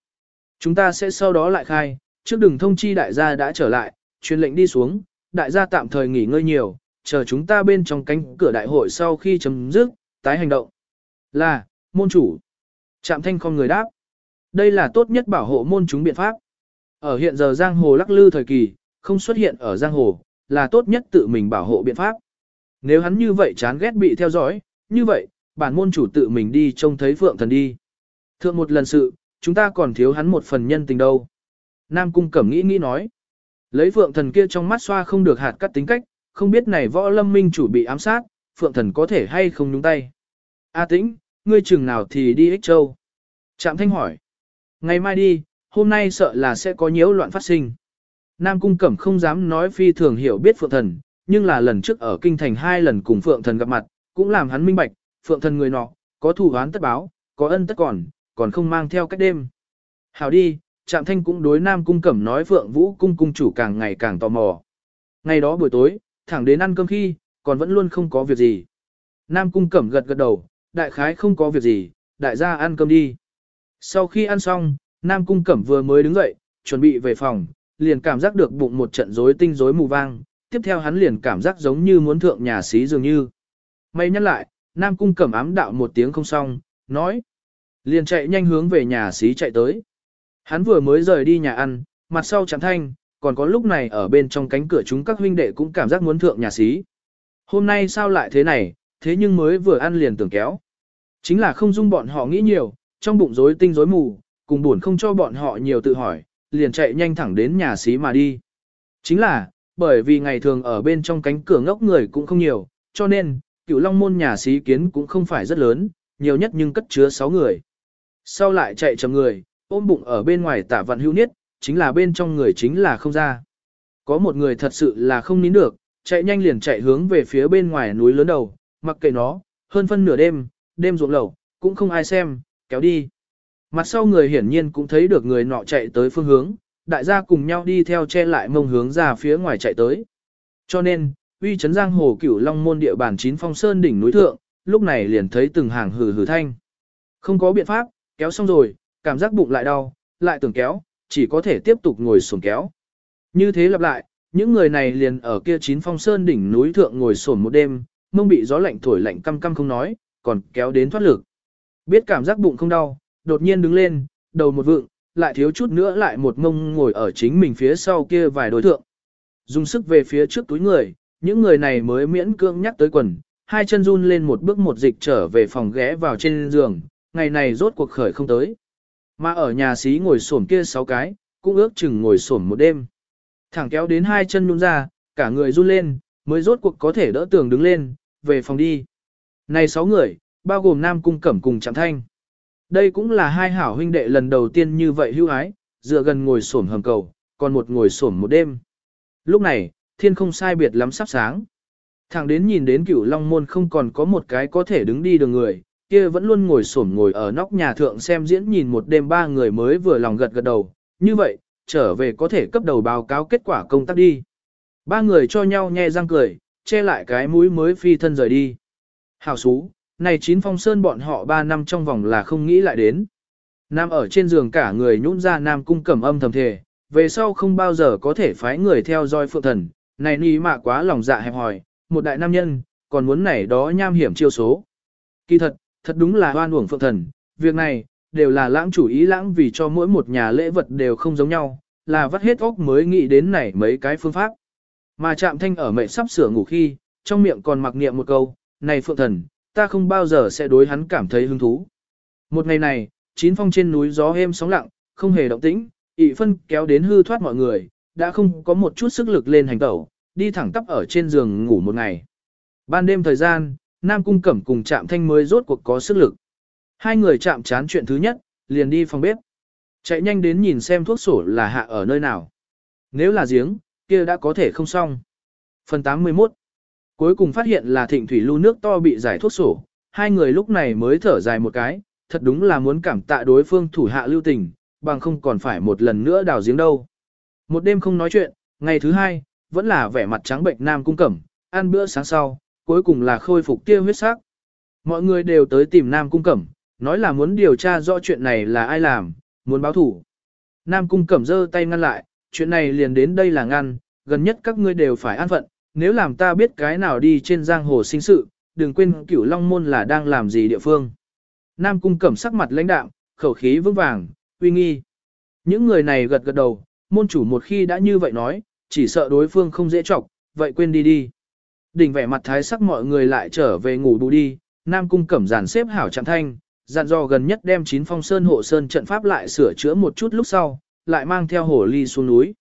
S1: Chúng ta sẽ sau đó lại khai, trước đừng thông chi đại gia đã trở lại, truyền lệnh đi xuống, đại gia tạm thời nghỉ ngơi nhiều, chờ chúng ta bên trong cánh cửa đại hội sau khi chấm dứt, tái hành động. Là, môn chủ. Trạm thanh không người đáp. Đây là tốt nhất bảo hộ môn chúng biện pháp. Ở hiện giờ giang hồ lắc lư thời kỳ, không xuất hiện ở giang hồ, là tốt nhất tự mình bảo hộ biện pháp. Nếu hắn như vậy chán ghét bị theo dõi, như vậy, bản môn chủ tự mình đi trông thấy phượng thần đi. Thượng một lần sự, chúng ta còn thiếu hắn một phần nhân tình đâu. Nam cung cẩm nghĩ nghĩ nói. Lấy phượng thần kia trong mắt xoa không được hạt cắt tính cách, không biết này võ lâm minh chủ bị ám sát, phượng thần có thể hay không nhúng tay. A tĩnh, ngươi chừng nào thì đi ích châu. Trạm thanh hỏi. Ngày mai đi, hôm nay sợ là sẽ có nhiễu loạn phát sinh. Nam cung cẩm không dám nói phi thường hiểu biết phượng thần, nhưng là lần trước ở kinh thành hai lần cùng phượng thần gặp mặt, cũng làm hắn minh bạch, phượng thần người nọ, có thù oán tất báo, có ân tất còn, còn không mang theo cách đêm. Hảo đi, Trạm Thanh cũng đối Nam Cung Cẩm nói Phượng Vũ Cung cung chủ càng ngày càng tò mò. Ngày đó buổi tối, thẳng đến ăn cơm khi, còn vẫn luôn không có việc gì. Nam Cung Cẩm gật gật đầu, đại khái không có việc gì, đại gia ăn cơm đi. Sau khi ăn xong, Nam Cung Cẩm vừa mới đứng dậy, chuẩn bị về phòng, liền cảm giác được bụng một trận rối tinh rối mù vang, tiếp theo hắn liền cảm giác giống như muốn thượng nhà xí dường như. May nhắc lại, Nam Cung Cẩm ám đạo một tiếng không xong, nói. Liền chạy nhanh hướng về nhà xí chạy tới. Hắn vừa mới rời đi nhà ăn, mặt sau chẳng thanh, còn có lúc này ở bên trong cánh cửa chúng các huynh đệ cũng cảm giác muốn thượng nhà xí. Hôm nay sao lại thế này, thế nhưng mới vừa ăn liền tưởng kéo. Chính là không dung bọn họ nghĩ nhiều, trong bụng rối tinh rối mù, cùng buồn không cho bọn họ nhiều tự hỏi, liền chạy nhanh thẳng đến nhà xí mà đi. Chính là, bởi vì ngày thường ở bên trong cánh cửa ngốc người cũng không nhiều, cho nên, cựu long môn nhà xí kiến cũng không phải rất lớn, nhiều nhất nhưng cất chứa 6 người. Sau lại chạy chầm người, ôm bụng ở bên ngoài tả vạn hữu niết, chính là bên trong người chính là không ra. Có một người thật sự là không nín được, chạy nhanh liền chạy hướng về phía bên ngoài núi lớn đầu, mặc kệ nó, hơn phân nửa đêm, đêm ruộng lẩu, cũng không ai xem, kéo đi. Mặt sau người hiển nhiên cũng thấy được người nọ chạy tới phương hướng, đại gia cùng nhau đi theo che lại mông hướng ra phía ngoài chạy tới. Cho nên, uy chấn giang hồ cửu long môn địa bàn chín phong sơn đỉnh núi thượng, lúc này liền thấy từng hàng hừ hừ thanh. Không có biện pháp, kéo xong rồi, cảm giác bụng lại đau, lại tưởng kéo, chỉ có thể tiếp tục ngồi xổm kéo. Như thế lặp lại, những người này liền ở kia chín phong sơn đỉnh núi thượng ngồi xổm một đêm, mông bị gió lạnh thổi lạnh căm căm không nói, còn kéo đến thoát lực. Biết cảm giác bụng không đau, đột nhiên đứng lên, đầu một vượng, lại thiếu chút nữa lại một mông ngồi ở chính mình phía sau kia vài đối thượng. Dùng sức về phía trước túi người, những người này mới miễn cưỡng nhắc tới quần, hai chân run lên một bước một dịch trở về phòng ghé vào trên giường, ngày này rốt cuộc khởi không tới. Mà ở nhà xí ngồi xổm kia sáu cái, cũng ước chừng ngồi xổm một đêm. Thẳng kéo đến hai chân nhún ra, cả người run lên, mới rốt cuộc có thể đỡ tường đứng lên, về phòng đi. Này sáu người, bao gồm Nam Cung Cẩm cùng Trạm Thanh. Đây cũng là hai hảo huynh đệ lần đầu tiên như vậy hưu ái, dựa gần ngồi xổm hầm cầu, còn một ngồi xổm một đêm. Lúc này, thiên không sai biệt lắm sắp sáng. Thẳng đến nhìn đến cửu long môn không còn có một cái có thể đứng đi đường người, kia vẫn luôn ngồi xổm ngồi ở nóc nhà thượng xem diễn nhìn một đêm ba người mới vừa lòng gật gật đầu. Như vậy, trở về có thể cấp đầu báo cáo kết quả công tác đi. Ba người cho nhau nhe răng cười, che lại cái mũi mới phi thân rời đi. Hảo xú, này chín phong sơn bọn họ ba năm trong vòng là không nghĩ lại đến. Nam ở trên giường cả người nhũn ra Nam cung cẩm âm thầm thề, về sau không bao giờ có thể phái người theo dõi phượng thần, này ni mạ quá lòng dạ hẹp hòi, một đại nam nhân, còn muốn này đó nham hiểm chiêu số. Kỳ thật, thật đúng là hoan uổng phượng thần, việc này, đều là lãng chủ ý lãng vì cho mỗi một nhà lễ vật đều không giống nhau, là vắt hết óc mới nghĩ đến này mấy cái phương pháp. Mà chạm thanh ở mệnh sắp sửa ngủ khi, trong miệng còn mặc niệm một câu, này phượng thần, ta không bao giờ sẽ đối hắn cảm thấy hứng thú. Một ngày này, chín phong trên núi gió êm sóng lặng, không hề động tĩnh, ị phân kéo đến hư thoát mọi người, đã không có một chút sức lực lên hành tẩu, đi thẳng tắp ở trên giường ngủ một ngày. Ban đêm thời gian, Nam Cung Cẩm cùng chạm thanh mới rốt cuộc có sức lực. Hai người chạm chán chuyện thứ nhất, liền đi phòng bếp. Chạy nhanh đến nhìn xem thuốc sổ là hạ ở nơi nào. Nếu là giếng, kia đã có thể không xong. Phần 81 Cuối cùng phát hiện là thịnh thủy lưu nước to bị giải thuốc sổ, hai người lúc này mới thở dài một cái, thật đúng là muốn cảm tạ đối phương thủ hạ lưu tình, bằng không còn phải một lần nữa đào giếng đâu. Một đêm không nói chuyện, ngày thứ hai, vẫn là vẻ mặt trắng bệnh nam cung cẩm, ăn bữa sáng sau, cuối cùng là khôi phục kia huyết sắc. Mọi người đều tới tìm nam cung cẩm, nói là muốn điều tra rõ chuyện này là ai làm, muốn báo thủ. Nam cung cẩm giơ tay ngăn lại, chuyện này liền đến đây là ngăn, gần nhất các ngươi đều phải an phận, nếu làm ta biết cái nào đi trên giang hồ sinh sự, đừng quên cửu long môn là đang làm gì địa phương. Nam cung cẩm sắc mặt lãnh đạm, khẩu khí vững vàng, uy nghi. Những người này gật gật đầu, môn chủ một khi đã như vậy nói, chỉ sợ đối phương không dễ chọc, vậy quên đi đi. Đỉnh vẻ mặt thái sắc mọi người lại trở về ngủ bù đi, Nam cung cẩm giản xếp hảo trạng thanh, dặn dò gần nhất đem chín phong sơn hộ sơn trận pháp lại sửa chữa một chút lúc sau, lại mang theo hồ ly xuống núi.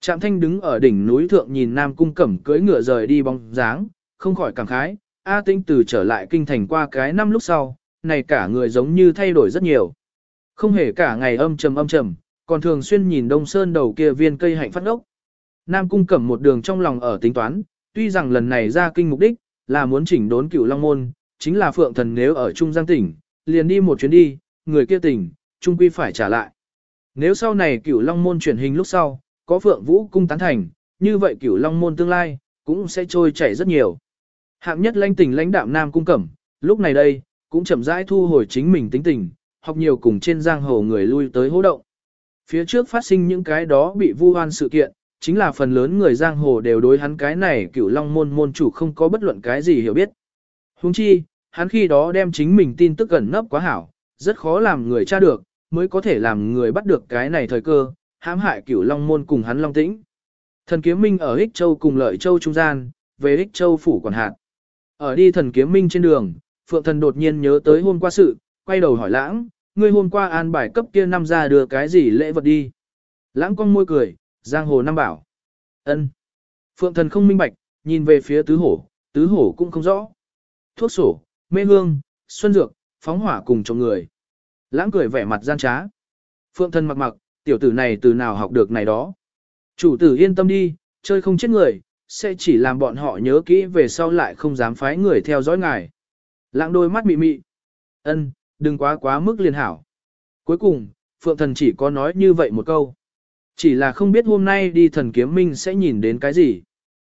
S1: Trạm thanh đứng ở đỉnh núi thượng nhìn Nam Cung Cẩm cưỡi ngựa rời đi bóng dáng, không khỏi cảm khái, A Tinh từ trở lại kinh thành qua cái năm lúc sau, này cả người giống như thay đổi rất nhiều. Không hề cả ngày âm trầm âm trầm, còn thường xuyên nhìn Đông Sơn đầu kia viên cây hạnh phát ốc. Nam Cung Cẩm một đường trong lòng ở tính toán, tuy rằng lần này ra kinh mục đích, là muốn chỉnh đốn cửu Long Môn, chính là Phượng Thần nếu ở Trung Giang tỉnh, liền đi một chuyến đi, người kia tỉnh, Trung Quy phải trả lại. Nếu sau này cửu Long Môn chuyển hình lúc sau, có Phượng Vũ cung tán thành, như vậy cửu Long môn tương lai cũng sẽ trôi chảy rất nhiều. Hạng nhất lãnh tỉnh lãnh đạm nam cung cẩm, lúc này đây cũng chậm rãi thu hồi chính mình tính tình, học nhiều cùng trên giang hồ người lui tới hỗ động. Phía trước phát sinh những cái đó bị vu oan sự kiện, chính là phần lớn người giang hồ đều đối hắn cái này cửu Long môn môn chủ không có bất luận cái gì hiểu biết. Huống chi, hắn khi đó đem chính mình tin tức gần nấp quá hảo, rất khó làm người tra được, mới có thể làm người bắt được cái này thời cơ, hãm hại cửu long môn cùng hắn long tĩnh. Thần kiếm minh ở Ích Châu cùng lợi Châu trung gian, về Ích Châu phủ quản hạt. Ở đi thần kiếm minh trên đường, Phượng Thần đột nhiên nhớ tới hôm qua sự, quay đầu hỏi lãng, ngươi hôm qua an bài cấp kia năm ra đưa cái gì lễ vật đi. Lãng con môi cười, giang hồ năm bảo. ân Phượng Thần không minh bạch, nhìn về phía tứ hổ, tứ hổ cũng không rõ. Thuốc sổ, mê hương, xuân dược, phóng hỏa cùng chồng người. Lãng cười vẻ mặt gian trá. Phượng Thần mặc mặc, tiểu tử này từ nào học được này đó. Chủ tử yên tâm đi, chơi không chết người, sẽ chỉ làm bọn họ nhớ kỹ về sau lại không dám phái người theo dõi ngài. Lãng đôi mắt mị mị. Ân, đừng quá quá mức liền hảo. Cuối cùng, Phượng Thần chỉ có nói như vậy một câu. Chỉ là không biết hôm nay đi thần kiếm minh sẽ nhìn đến cái gì.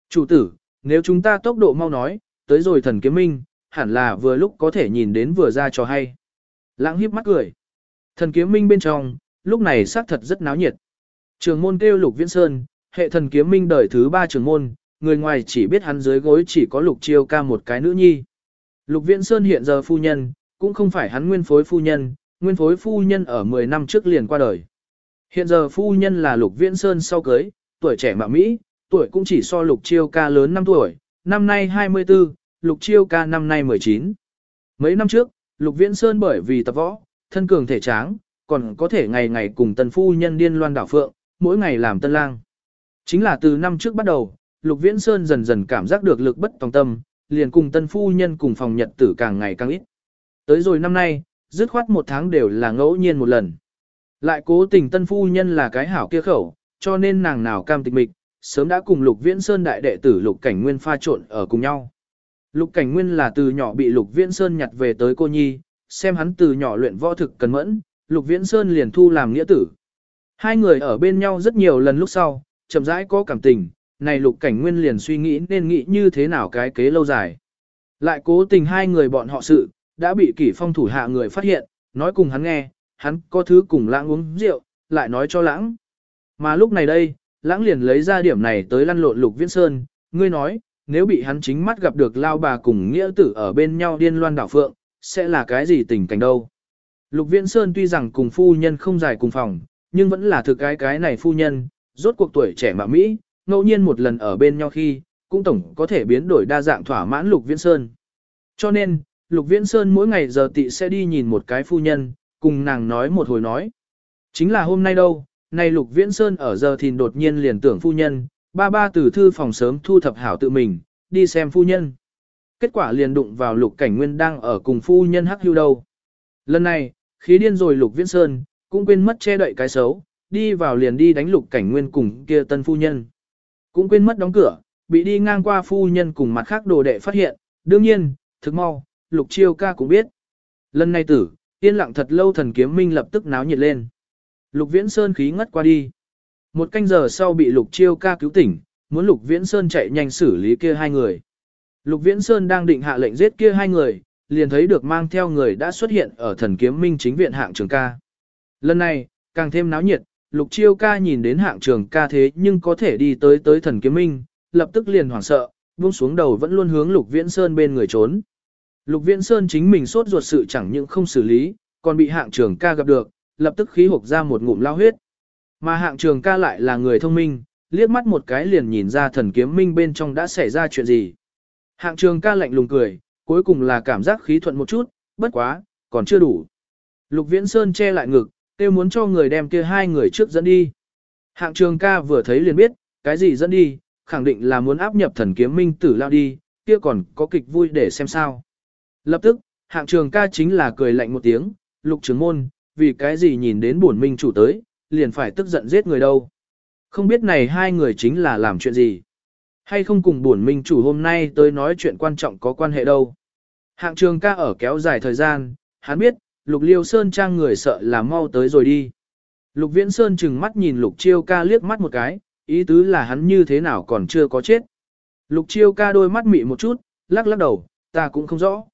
S1: Chủ tử, nếu chúng ta tốc độ mau nói, tới rồi thần kiếm minh, hẳn là vừa lúc có thể nhìn đến vừa ra cho hay. Lãng hiếp mắt cười. Thần kiếm minh bên trong, lúc này xác thật rất náo nhiệt. Trường môn kêu lục viễn sơn, hệ thần kiếm minh đời thứ ba trường môn, người ngoài chỉ biết hắn dưới gối chỉ có lục chiêu ca một cái nữ nhi. Lục viễn sơn hiện giờ phu nhân, cũng không phải hắn nguyên phối phu nhân, nguyên phối phu nhân ở 10 năm trước liền qua đời. Hiện giờ phu nhân là lục viễn sơn sau cưới, tuổi trẻ mà Mỹ, tuổi cũng chỉ so lục chiêu ca lớn 5 tuổi, năm nay 24, lục chiêu ca năm nay 19. Mấy năm trước, lục viễn sơn bởi vì tập võ, thân cường thể tráng, còn có thể ngày ngày cùng tần phu nhân điên loan đảo phượng, mỗi ngày làm tân lang. Chính là từ năm trước bắt đầu, Lục Viễn Sơn dần dần cảm giác được lực bất tòng tâm, liền cùng tân phu nhân cùng phòng nhật tử càng ngày càng ít. Tới rồi năm nay, dứt khoát một tháng đều là ngẫu nhiên một lần. Lại cố tình tân phu nhân là cái hảo kia khẩu, cho nên nàng nào cam tịch mịch, sớm đã cùng Lục Viễn Sơn đại đệ tử Lục Cảnh Nguyên pha trộn ở cùng nhau. Lục Cảnh Nguyên là từ nhỏ bị Lục Viễn Sơn nhặt về tới cô nhi, xem hắn từ nhỏ luyện võ thực cần mẫn, Lục Viễn Sơn liền thu làm nghĩa tử. Hai người ở bên nhau rất nhiều lần lúc sau, chậm rãi có cảm tình, này Lục Cảnh Nguyên liền suy nghĩ nên nghĩ như thế nào cái kế lâu dài. Lại cố tình hai người bọn họ sự, đã bị kỷ phong thủ hạ người phát hiện, nói cùng hắn nghe, hắn có thứ cùng lãng uống rượu, lại nói cho lãng. Mà lúc này đây, lãng liền lấy ra điểm này tới lăn lộn Lục Viễn Sơn, ngươi nói, nếu bị hắn chính mắt gặp được lao bà cùng nghĩa tử ở bên nhau điên loan đảo phượng, sẽ là cái gì tình cảnh đâu. Lục Viễn Sơn tuy rằng cùng phu nhân không dài cùng phòng, nhưng vẫn là thực cái cái này phu nhân, rốt cuộc tuổi trẻ mà Mỹ, ngẫu nhiên một lần ở bên nhau khi, cũng tổng có thể biến đổi đa dạng thỏa mãn Lục Viễn Sơn. Cho nên, Lục Viễn Sơn mỗi ngày giờ tị sẽ đi nhìn một cái phu nhân, cùng nàng nói một hồi nói. Chính là hôm nay đâu, nay Lục Viễn Sơn ở giờ thì đột nhiên liền tưởng phu nhân, ba ba từ thư phòng sớm thu thập hảo tự mình, đi xem phu nhân. Kết quả liền đụng vào Lục Cảnh Nguyên đang ở cùng phu nhân hắc hưu đâu. Lần này, khí điên rồi Lục Viễn Sơn, cũng quên mất che đậy cái xấu, đi vào liền đi đánh Lục Cảnh Nguyên cùng kia tân phu nhân. Cũng quên mất đóng cửa, bị đi ngang qua phu nhân cùng mặt khác đồ đệ phát hiện, đương nhiên, thực mau, Lục Chiêu ca cũng biết. Lần này tử, yên lặng thật lâu thần kiếm minh lập tức náo nhiệt lên. Lục Viễn Sơn khí ngất qua đi. Một canh giờ sau bị Lục Chiêu ca cứu tỉnh, muốn Lục Viễn Sơn chạy nhanh xử lý kia hai người. Lục Viễn Sơn đang định hạ lệnh giết kia hai người, liền thấy được mang theo người đã xuất hiện ở thần kiếm minh chính viện hạng trường ca. Lần này, càng thêm náo nhiệt, lục chiêu ca nhìn đến hạng trường ca thế nhưng có thể đi tới tới thần kiếm minh, lập tức liền hoảng sợ, buông xuống đầu vẫn luôn hướng lục viễn sơn bên người trốn. Lục viễn sơn chính mình sốt ruột sự chẳng những không xử lý, còn bị hạng trường ca gặp được, lập tức khí hộp ra một ngụm lao huyết. Mà hạng trường ca lại là người thông minh, liếc mắt một cái liền nhìn ra thần kiếm minh bên trong đã xảy ra chuyện gì. Hạng trường ca lạnh lùng cười, cuối cùng là cảm giác khí thuận một chút, bất quá, còn chưa đủ. Lục viễn sơn che lại ngực, kêu muốn cho người đem kia hai người trước dẫn đi. Hạng trường ca vừa thấy liền biết, cái gì dẫn đi, khẳng định là muốn áp nhập thần kiếm minh tử lao đi, kia còn có kịch vui để xem sao. Lập tức, hạng trường ca chính là cười lạnh một tiếng, lục trưởng môn, vì cái gì nhìn đến bổn minh chủ tới, liền phải tức giận giết người đâu. Không biết này hai người chính là làm chuyện gì. Hay không cùng bổn minh chủ hôm nay tới nói chuyện quan trọng có quan hệ đâu. Hạng trường ca ở kéo dài thời gian, hắn biết, Lục Liêu Sơn trang người sợ là mau tới rồi đi. Lục Viễn Sơn chừng mắt nhìn Lục Chiêu ca liếc mắt một cái, ý tứ là hắn như thế nào còn chưa có chết. Lục Chiêu ca đôi mắt mị một chút, lắc lắc đầu, ta cũng không rõ.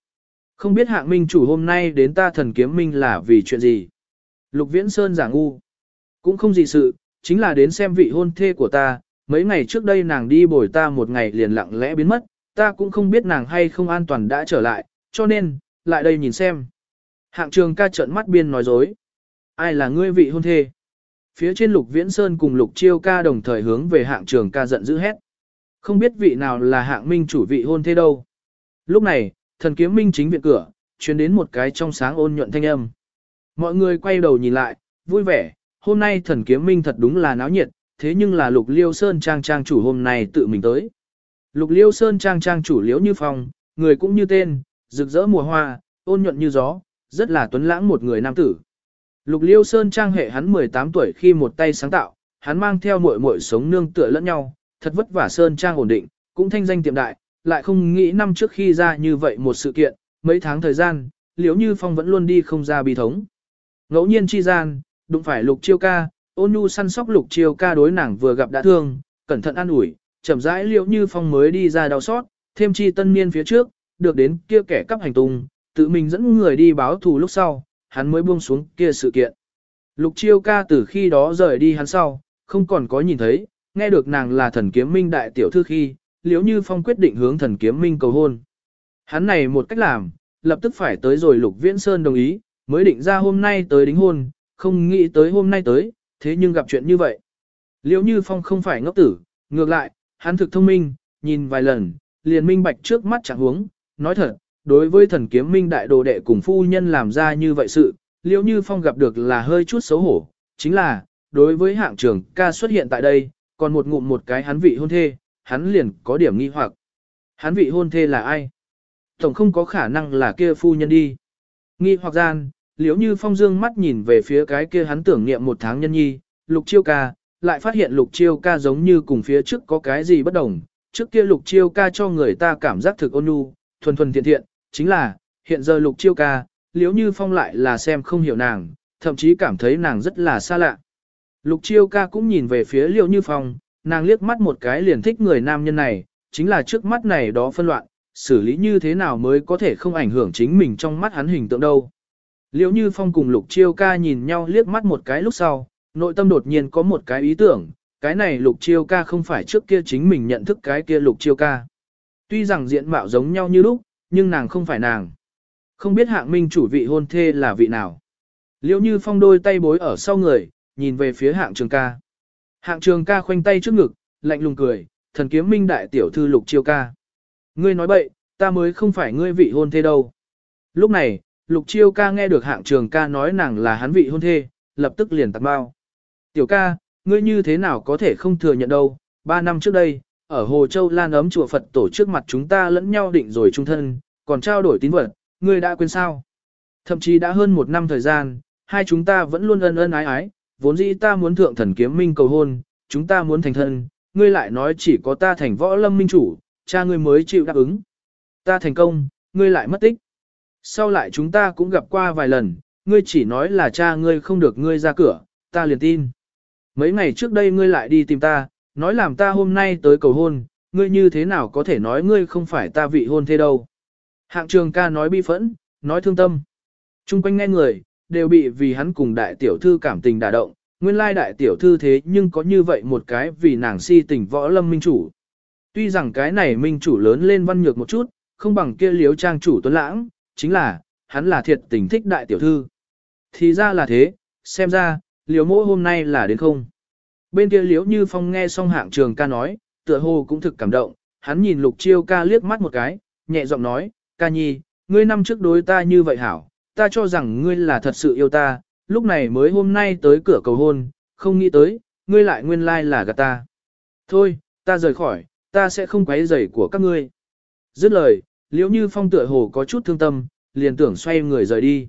S1: Không biết hạng minh chủ hôm nay đến ta thần kiếm minh là vì chuyện gì. Lục Viễn Sơn giả ngu. Cũng không gì sự, chính là đến xem vị hôn thê của ta, mấy ngày trước đây nàng đi bồi ta một ngày liền lặng lẽ biến mất, ta cũng không biết nàng hay không an toàn đã trở lại, cho nên, lại đây nhìn xem. Hạng trường ca trợn mắt biên nói dối. Ai là ngươi vị hôn thê? Phía trên lục viễn sơn cùng lục chiêu ca đồng thời hướng về hạng trường ca giận dữ hét. Không biết vị nào là hạng minh chủ vị hôn thê đâu. Lúc này, thần kiếm minh chính viện cửa, truyền đến một cái trong sáng ôn nhuận thanh âm. Mọi người quay đầu nhìn lại, vui vẻ, hôm nay thần kiếm minh thật đúng là náo nhiệt, thế nhưng là lục liêu sơn trang trang chủ hôm nay tự mình tới. Lục liêu sơn trang trang chủ liễu như phong, người cũng như tên, rực rỡ mùa hoa, ôn nhuận như gió, rất là tuấn lãng một người nam tử. Lục liêu sơn trang hệ hắn 18 tuổi khi một tay sáng tạo, hắn mang theo muội muội sống nương tựa lẫn nhau, thật vất vả sơn trang ổn định, cũng thanh danh tiệm đại, lại không nghĩ năm trước khi ra như vậy một sự kiện, mấy tháng thời gian, liếu như phong vẫn luôn đi không ra bi thống. Ngẫu nhiên chi gian, đụng phải lục chiêu ca, ôn nhu săn sóc lục chiêu ca đối nàng vừa gặp đã thương, cẩn thận an ủi, chậm rãi liễu như phong mới đi ra đau xót, thêm chi tân niên phía trước, được đến kia kẻ cắp hành tung, tự mình dẫn người đi báo thù lúc sau, hắn mới buông xuống kia sự kiện. Lục chiêu ca từ khi đó rời đi hắn sau, không còn có nhìn thấy, nghe được nàng là thần kiếm minh đại tiểu thư khi, liếu như phong quyết định hướng thần kiếm minh cầu hôn. Hắn này một cách làm, lập tức phải tới rồi lục viễn sơn đồng ý, mới định ra hôm nay tới đính hôn, không nghĩ tới hôm nay tới, thế nhưng gặp chuyện như vậy. Liễu như phong không phải ngốc tử, ngược lại, hắn thực thông minh, nhìn vài lần, liền minh bạch trước mắt chẳng huống, nói thật, đối với thần kiếm minh đại đồ đệ cùng phu nhân làm ra như vậy sự, liễu như phong gặp được là hơi chút xấu hổ, chính là, đối với hạng trưởng ca xuất hiện tại đây, còn một ngụm một cái hắn vị hôn thê, hắn liền có điểm nghi hoặc. Hắn vị hôn thê là ai? Tổng không có khả năng là kia phu nhân đi. Nghi hoặc gian, liếu như phong dương mắt nhìn về phía cái kia hắn tưởng niệm một tháng nhân nhi, lục chiêu ca, lại phát hiện lục chiêu ca giống như cùng phía trước có cái gì bất đồng. Trước kia lục chiêu ca cho người ta cảm giác thực ôn nhu, thuần thuần thiện thiện, chính là, hiện giờ lục chiêu ca, liếu như phong lại là xem không hiểu nàng, thậm chí cảm thấy nàng rất là xa lạ. Lục chiêu ca cũng nhìn về phía liễu như phong, nàng liếc mắt một cái liền thích người nam nhân này, chính là trước mắt này đó phân loạn, xử lý như thế nào mới có thể không ảnh hưởng chính mình trong mắt hắn hình tượng đâu. Liệu như phong cùng lục chiêu ca nhìn nhau liếc mắt một cái lúc sau, nội tâm đột nhiên có một cái ý tưởng, cái này lục chiêu ca không phải trước kia chính mình nhận thức cái kia lục chiêu ca. Tuy rằng diện mạo giống nhau như lúc, nhưng nàng không phải nàng. Không biết hạng minh chủ vị hôn thê là vị nào. Liệu như phong đôi tay bối ở sau người, nhìn về phía hạng trường ca. Hạng trường ca khoanh tay trước ngực, lạnh lùng cười, thần kiếm minh đại tiểu thư lục chiêu ca. Ngươi nói bậy, ta mới không phải ngươi vị hôn thê đâu. Lúc này, lục chiêu ca nghe được hạng trường ca nói nàng là hắn vị hôn thê, lập tức liền tạc bao. Tiểu ca, ngươi như thế nào có thể không thừa nhận đâu, ba năm trước đây, ở Hồ Châu Lan ấm chùa Phật tổ trước mặt chúng ta lẫn nhau định rồi trung thân, còn trao đổi tín vật, ngươi đã quên sao? Thậm chí đã hơn một năm thời gian, hai chúng ta vẫn luôn ân ân ái ái, vốn dĩ ta muốn thượng thần kiếm minh cầu hôn, chúng ta muốn thành thân, ngươi lại nói chỉ có ta thành võ lâm minh chủ, cha ngươi mới chịu đáp ứng. Ta thành công, ngươi lại mất tích. Sau lại chúng ta cũng gặp qua vài lần, ngươi chỉ nói là cha ngươi không được ngươi ra cửa, ta liền tin. Mấy ngày trước đây ngươi lại đi tìm ta, nói làm ta hôm nay tới cầu hôn, ngươi như thế nào có thể nói ngươi không phải ta vị hôn thế đâu. Hạng trường ca nói bi phẫn, nói thương tâm. Trung quanh nghe người, đều bị vì hắn cùng đại tiểu thư cảm tình đả động, nguyên lai đại tiểu thư thế nhưng có như vậy một cái vì nàng si tình võ lâm minh chủ. Tuy rằng cái này minh chủ lớn lên văn nhược một chút, không bằng kia liếu trang chủ tuấn lãng, chính là, hắn là thiệt tình thích đại tiểu thư. Thì ra là thế, xem ra, liếu mỗ hôm nay là đến không. Bên kia liếu như phong nghe xong hạng trường ca nói, tựa hồ cũng thực cảm động, hắn nhìn lục chiêu ca liếc mắt một cái, nhẹ giọng nói, ca nhi, ngươi năm trước đối ta như vậy hảo, ta cho rằng ngươi là thật sự yêu ta, lúc này mới hôm nay tới cửa cầu hôn, không nghĩ tới, ngươi lại nguyên lai là gạt ta. Thôi, ta rời khỏi, ta sẽ không quấy rầy của các ngươi. Dứt lời, liễu như phong tựa hồ có chút thương tâm, liền tưởng xoay người rời đi.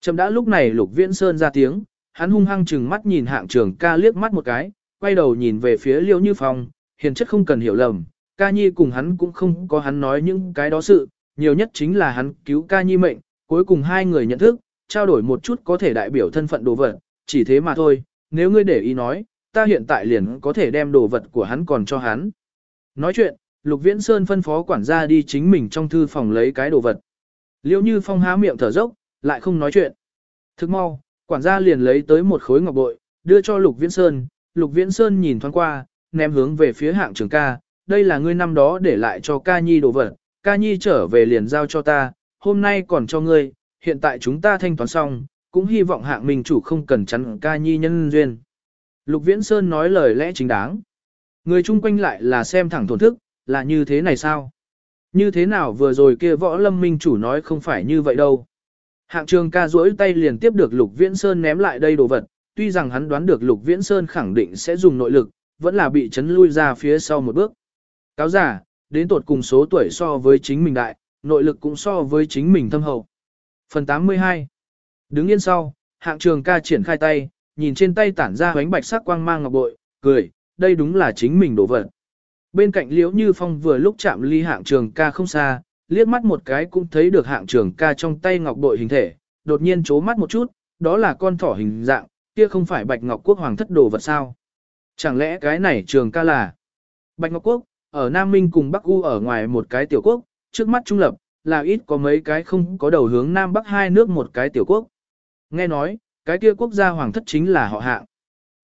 S1: Chậm đã lúc này lục viễn sơn ra tiếng, hắn hung hăng chừng mắt nhìn hạng trường ca liếc mắt một cái, quay đầu nhìn về phía liễu như phong, hiền chất không cần hiểu lầm, ca nhi cùng hắn cũng không có hắn nói những cái đó sự, nhiều nhất chính là hắn cứu ca nhi mệnh, cuối cùng hai người nhận thức, trao đổi một chút có thể đại biểu thân phận đồ vật, chỉ thế mà thôi, nếu ngươi để ý nói, ta hiện tại liền có thể đem đồ vật của hắn còn cho hắn. Nói chuyện, Lục Viễn Sơn phân phó quản gia đi chính mình trong thư phòng lấy cái đồ vật. Liễu Như Phong há miệng thở dốc, lại không nói chuyện. Thức mau, quản gia liền lấy tới một khối ngọc bội, đưa cho Lục Viễn Sơn. Lục Viễn Sơn nhìn thoáng qua, ném hướng về phía hạng trường ca. Đây là ngươi năm đó để lại cho ca nhi đồ vật, ca nhi trở về liền giao cho ta, hôm nay còn cho ngươi, hiện tại chúng ta thanh toán xong, cũng hy vọng hạng minh chủ không cần chắn ca nhi nhân duyên. Lục Viễn Sơn nói lời lẽ chính đáng. Người chung quanh lại là xem thẳng thổn thức, là như thế này sao? Như thế nào vừa rồi kia võ lâm minh chủ nói không phải như vậy đâu. Hạng trường ca duỗi tay liền tiếp được Lục Viễn Sơn ném lại đây đồ vật, tuy rằng hắn đoán được Lục Viễn Sơn khẳng định sẽ dùng nội lực, vẫn là bị chấn lui ra phía sau một bước. Cáo giả, đến tột cùng số tuổi so với chính mình đại, nội lực cũng so với chính mình thâm hậu. Phần 82 Đứng yên sau, hạng trường ca triển khai tay, nhìn trên tay tản ra ánh bạch sắc quang mang ngọc bội, cười, đây đúng là chính mình đổ vật. Bên cạnh liễu như phong vừa lúc chạm ly hạng trường ca không xa, liếc mắt một cái cũng thấy được hạng trường ca trong tay ngọc bội hình thể, đột nhiên chố mắt một chút, đó là con thỏ hình dạng, kia không phải bạch ngọc quốc hoàng thất đồ vật sao. Chẳng lẽ cái này trường ca là Bạch Ngọc Quốc, ở Nam Minh cùng Bắc U ở ngoài một cái tiểu quốc, trước mắt trung lập, là ít có mấy cái không có đầu hướng Nam Bắc hai nước một cái tiểu quốc. Nghe nói, cái kia quốc gia hoàng thất chính là họ hạng.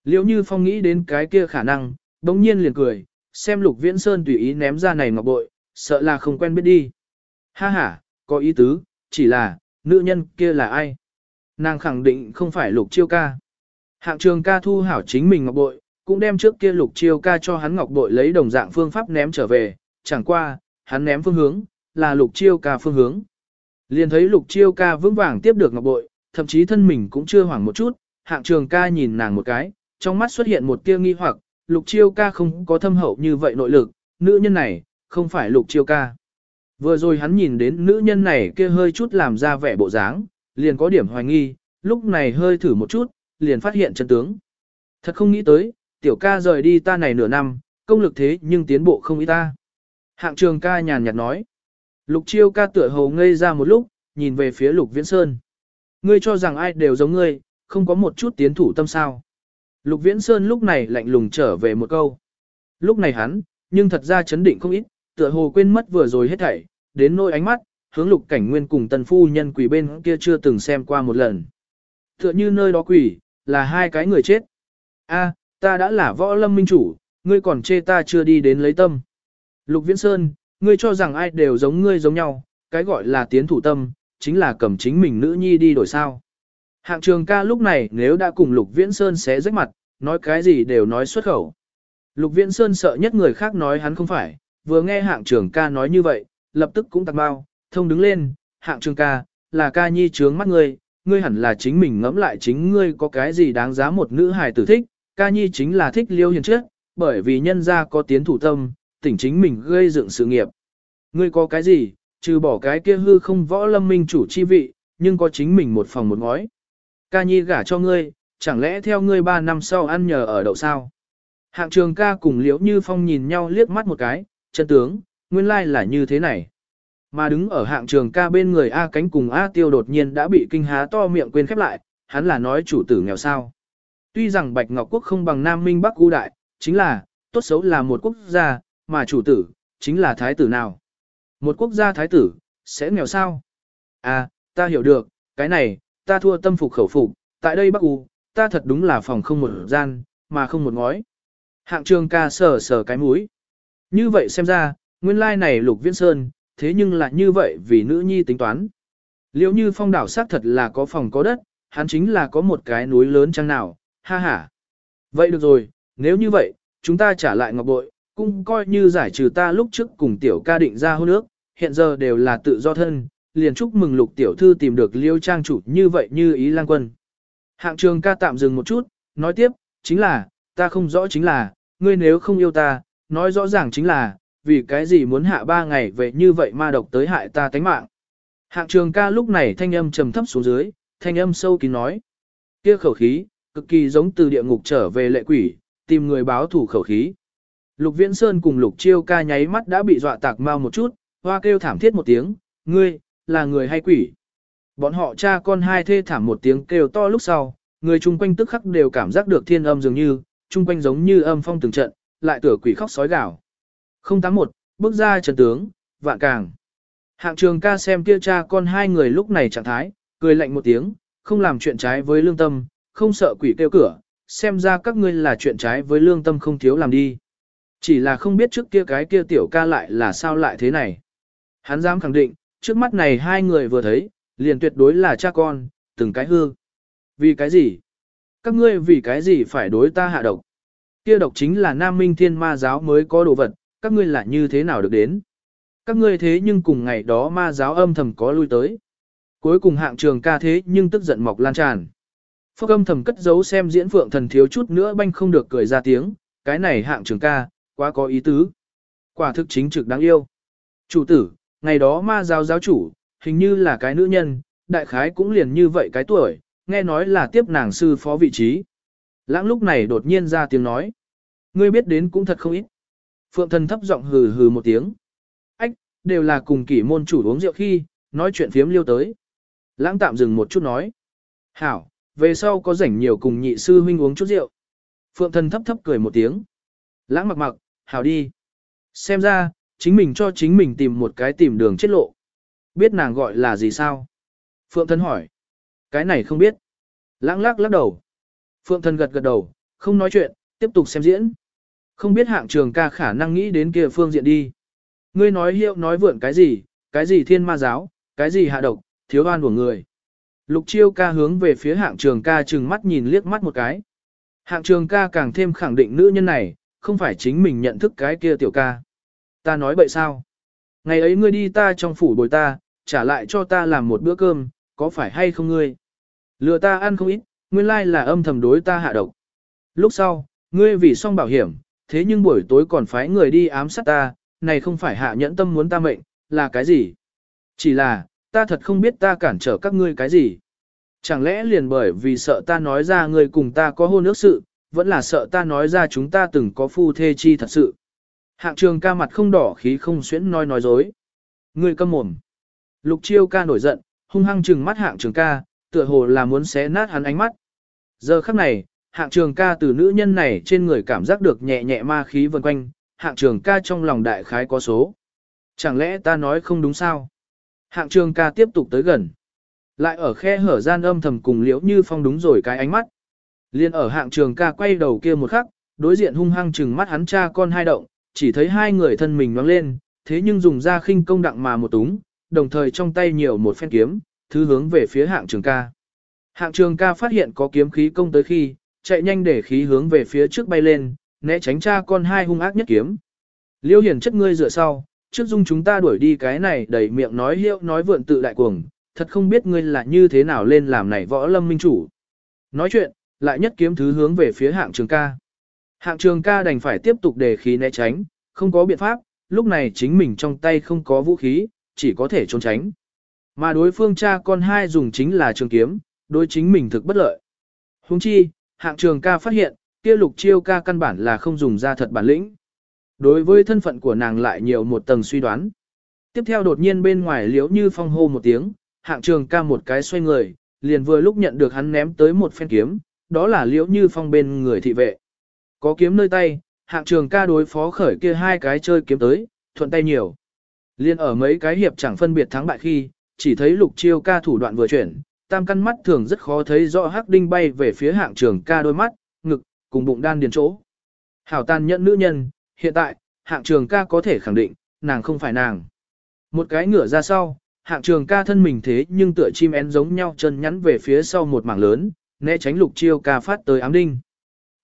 S1: Liễu Như Phong nghĩ đến cái kia khả năng, đống nhiên liền cười, xem Lục Viễn Sơn tùy ý ném ra này ngọc bội, sợ là không quen biết đi. Ha ha, có ý tứ, chỉ là, nữ nhân kia là ai? Nàng khẳng định không phải Lục Chiêu ca. Hạng trường ca thu hảo chính mình ngọc bội, cũng đem trước kia Lục Chiêu ca cho hắn ngọc bội lấy đồng dạng phương pháp ném trở về, chẳng qua, hắn ném phương hướng, là Lục Chiêu ca phương hướng. Liền thấy Lục Chiêu ca vững vàng tiếp được ngọc bội, thậm chí thân mình cũng chưa hoảng một chút, hạng trường ca nhìn nàng một cái, trong mắt xuất hiện một tia nghi hoặc, lục chiêu ca không có thâm hậu như vậy nội lực, nữ nhân này, không phải lục chiêu ca. Vừa rồi hắn nhìn đến nữ nhân này kia hơi chút làm ra vẻ bộ dáng, liền có điểm hoài nghi, lúc này hơi thử một chút, liền phát hiện chân tướng. Thật không nghĩ tới, tiểu ca rời đi ta này nửa năm, công lực thế nhưng tiến bộ không ý ta. Hạng trường ca nhàn nhạt nói. Lục chiêu ca tựa hồ ngây ra một lúc, nhìn về phía lục viễn sơn. Ngươi cho rằng ai đều giống ngươi, không có một chút tiến thủ tâm sao. Lục Viễn Sơn lúc này lạnh lùng trở về một câu. Lúc này hắn, nhưng thật ra chấn định không ít, tựa hồ quên mất vừa rồi hết thảy, đến nỗi ánh mắt, hướng lục cảnh nguyên cùng tần phu nhân quỷ bên kia chưa từng xem qua một lần. Tựa như nơi đó quỷ, là hai cái người chết. a ta đã là võ lâm minh chủ, ngươi còn chê ta chưa đi đến lấy tâm. Lục Viễn Sơn, ngươi cho rằng ai đều giống ngươi giống nhau, cái gọi là tiến thủ tâm, chính là cầm chính mình nữ nhi đi đổi sao. Hạng trường ca lúc này nếu đã cùng Lục Viễn Sơn xé rách mặt, nói cái gì đều nói xuất khẩu. Lục Viễn Sơn sợ nhất người khác nói hắn không phải, vừa nghe hạng trường ca nói như vậy, lập tức cũng tặc bao, thông đứng lên, hạng trường ca, là ca nhi trướng mắt ngươi, ngươi hẳn là chính mình ngẫm lại chính ngươi có cái gì đáng giá một nữ hài tử thích, ca nhi chính là thích liêu hiền trước, bởi vì nhân gia có tiến thủ tâm, tỉnh chính mình gây dựng sự nghiệp. Ngươi có cái gì, trừ bỏ cái kia hư không võ lâm minh chủ chi vị, nhưng có chính mình một phòng một ngói. Ca nhi gả cho ngươi, chẳng lẽ theo ngươi ba năm sau ăn nhờ ở đậu sao? Hạng trường ca cùng liễu như phong nhìn nhau liếc mắt một cái, chân tướng, nguyên lai là như thế này. Mà đứng ở hạng trường ca bên người A cánh cùng A tiêu đột nhiên đã bị kinh há to miệng quên khép lại, hắn là nói chủ tử nghèo sao. Tuy rằng Bạch Ngọc Quốc không bằng Nam Minh Bắc U Đại, chính là, tốt xấu là một quốc gia, mà chủ tử, chính là thái tử nào. Một quốc gia thái tử, sẽ nghèo sao? À, ta hiểu được, cái này, ta thua tâm phục khẩu phục, tại đây Bắc U, ta thật đúng là phòng không một gian, mà không một ngói. Hạng trường ca sờ sờ cái mũi. Như vậy xem ra, nguyên lai này lục viễn sơn, thế nhưng lại như vậy vì nữ nhi tính toán. Liệu như phong đảo xác thật là có phòng có đất, hắn chính là có một cái núi lớn chăng nào, ha ha. Vậy được rồi, nếu như vậy, chúng ta trả lại ngọc bội, cũng coi như giải trừ ta lúc trước cùng tiểu ca định ra hôn ước, hiện giờ đều là tự do thân, liền chúc mừng lục tiểu thư tìm được liêu trang chủ như vậy như ý lang quân. Hạng trường ca tạm dừng một chút, nói tiếp, chính là, ta không rõ chính là, ngươi nếu không yêu ta, nói rõ ràng chính là, vì cái gì muốn hạ ba ngày về như vậy ma độc tới hại ta tánh mạng. Hạng trường ca lúc này thanh âm trầm thấp xuống dưới, thanh âm sâu kín nói. Kia khẩu khí, cực kỳ giống từ địa ngục trở về lệ quỷ, tìm người báo thủ khẩu khí. Lục Viễn Sơn cùng Lục Chiêu ca nháy mắt đã bị dọa tạc mau một chút, hoa kêu thảm thiết một tiếng, ngươi, là người hay quỷ. Bọn họ cha con hai thê thảm một tiếng kêu to lúc sau, người chung quanh tức khắc đều cảm giác được thiên âm dường như, chung quanh giống như âm phong từng trận, lại tựa quỷ khóc sói gào. 081, bước ra trần tướng, vạn càng. Hạng trường ca xem kia cha con hai người lúc này trạng thái, cười lạnh một tiếng, không làm chuyện trái với lương tâm, không sợ quỷ kêu cửa, xem ra các ngươi là chuyện trái với lương tâm không thiếu làm đi. Chỉ là không biết trước kia cái kia tiểu ca lại là sao lại thế này. Hắn dám khẳng định, trước mắt này hai người vừa thấy, liền tuyệt đối là cha con, từng cái hư. Vì cái gì? Các ngươi vì cái gì phải đối ta hạ độc? Kia độc chính là Nam Minh Thiên Ma giáo mới có đồ vật, các ngươi là như thế nào được đến? Các ngươi thế nhưng cùng ngày đó ma giáo âm thầm có lui tới. Cuối cùng hạng trường ca thế nhưng tức giận mọc lan tràn. Phúc âm thầm cất giấu xem diễn phượng thần thiếu chút nữa banh không được cười ra tiếng, cái này hạng trường ca, quá có ý tứ. Quả thực chính trực đáng yêu. Chủ tử, ngày đó ma giáo giáo chủ, hình như là cái nữ nhân, đại khái cũng liền như vậy cái tuổi, nghe nói là tiếp nàng sư phó vị trí. Lãng lúc này đột nhiên ra tiếng nói. Ngươi biết đến cũng thật không ít. Phượng thần thấp giọng hừ hừ một tiếng. Ách, đều là cùng kỷ môn chủ uống rượu khi, nói chuyện phiếm liêu tới. Lãng tạm dừng một chút nói. Hảo, về sau có rảnh nhiều cùng nhị sư huynh uống chút rượu. Phượng thần thấp thấp cười một tiếng. Lãng mặc mặc, hảo đi. Xem ra, chính mình cho chính mình tìm một cái tìm đường chết lộ. Biết nàng gọi là gì sao? Phượng thân hỏi. Cái này không biết. Lãng lắc lắc đầu. Phượng thân gật gật đầu, không nói chuyện, tiếp tục xem diễn. Không biết hạng trường ca khả năng nghĩ đến kia phương diện đi. Ngươi nói hiệu nói vượn cái gì, cái gì thiên ma giáo, cái gì hạ độc, thiếu oan của người. Lục chiêu ca hướng về phía hạng trường ca chừng mắt nhìn liếc mắt một cái. Hạng trường ca càng thêm khẳng định nữ nhân này, không phải chính mình nhận thức cái kia tiểu ca. Ta nói bậy sao? Ngày ấy ngươi đi ta trong phủ bồi ta, trả lại cho ta làm một bữa cơm, có phải hay không ngươi? Lừa ta ăn không ít, nguyên lai là âm thầm đối ta hạ độc. Lúc sau, ngươi vì xong bảo hiểm, thế nhưng buổi tối còn phái người đi ám sát ta, này không phải hạ nhẫn tâm muốn ta mệnh, là cái gì? Chỉ là, ta thật không biết ta cản trở các ngươi cái gì. Chẳng lẽ liền bởi vì sợ ta nói ra ngươi cùng ta có hôn ước sự, vẫn là sợ ta nói ra chúng ta từng có phu thê chi thật sự. Hạng trường ca mặt không đỏ khí không xuyễn nói nói dối. Ngươi câm mồm. Lục chiêu ca nổi giận, hung hăng trừng mắt hạng trường ca, tựa hồ là muốn xé nát hắn ánh mắt. Giờ khắc này, hạng trường ca từ nữ nhân này trên người cảm giác được nhẹ nhẹ ma khí vần quanh, hạng trường ca trong lòng đại khái có số. Chẳng lẽ ta nói không đúng sao? Hạng trường ca tiếp tục tới gần. Lại ở khe hở gian âm thầm cùng liễu như phong đúng rồi cái ánh mắt. Liên ở hạng trường ca quay đầu kia một khắc, đối diện hung hăng trừng mắt hắn cha con hai động, chỉ thấy hai người thân mình nhoáng lên, thế nhưng dùng ra khinh công đặng mà một túng, đồng thời trong tay nhiều một phen kiếm, thứ hướng về phía hạng trường ca. Hạng trường ca phát hiện có kiếm khí công tới khi, chạy nhanh để khí hướng về phía trước bay lên, né tránh cha con hai hung ác nhất kiếm. Liêu hiển chất ngươi dựa sau, trước dung chúng ta đuổi đi cái này đầy miệng nói hiệu nói vượn tự đại cuồng, thật không biết ngươi là như thế nào lên làm này võ lâm minh chủ. Nói chuyện, lại nhất kiếm thứ hướng về phía hạng trường ca. Hạng trường ca đành phải tiếp tục đề khí né tránh, không có biện pháp, lúc này chính mình trong tay không có vũ khí, chỉ có thể trốn tránh. Mà đối phương cha con hai dùng chính là trường kiếm, đối chính mình thực bất lợi. Huống chi, hạng trường ca phát hiện, kia lục chiêu ca căn bản là không dùng ra thật bản lĩnh. Đối với thân phận của nàng lại nhiều một tầng suy đoán. Tiếp theo đột nhiên bên ngoài liếu như phong hô một tiếng, hạng trường ca một cái xoay người, liền vừa lúc nhận được hắn ném tới một phen kiếm, đó là liễu như phong bên người thị vệ. Có kiếm nơi tay, hạng trường ca đối phó khởi kia hai cái chơi kiếm tới, thuận tay nhiều. Liên ở mấy cái hiệp chẳng phân biệt thắng bại khi, chỉ thấy lục chiêu ca thủ đoạn vừa chuyển, tam căn mắt thường rất khó thấy rõ hắc đinh bay về phía hạng trường ca đôi mắt, ngực, cùng bụng đan điền chỗ. Hảo tàn nhẫn nữ nhân, hiện tại, hạng trường ca có thể khẳng định, nàng không phải nàng. Một cái ngửa ra sau, hạng trường ca thân mình thế nhưng tựa chim én giống nhau chân nhắn về phía sau một mảng lớn, né tránh lục chiêu ca phát tới ám đinh.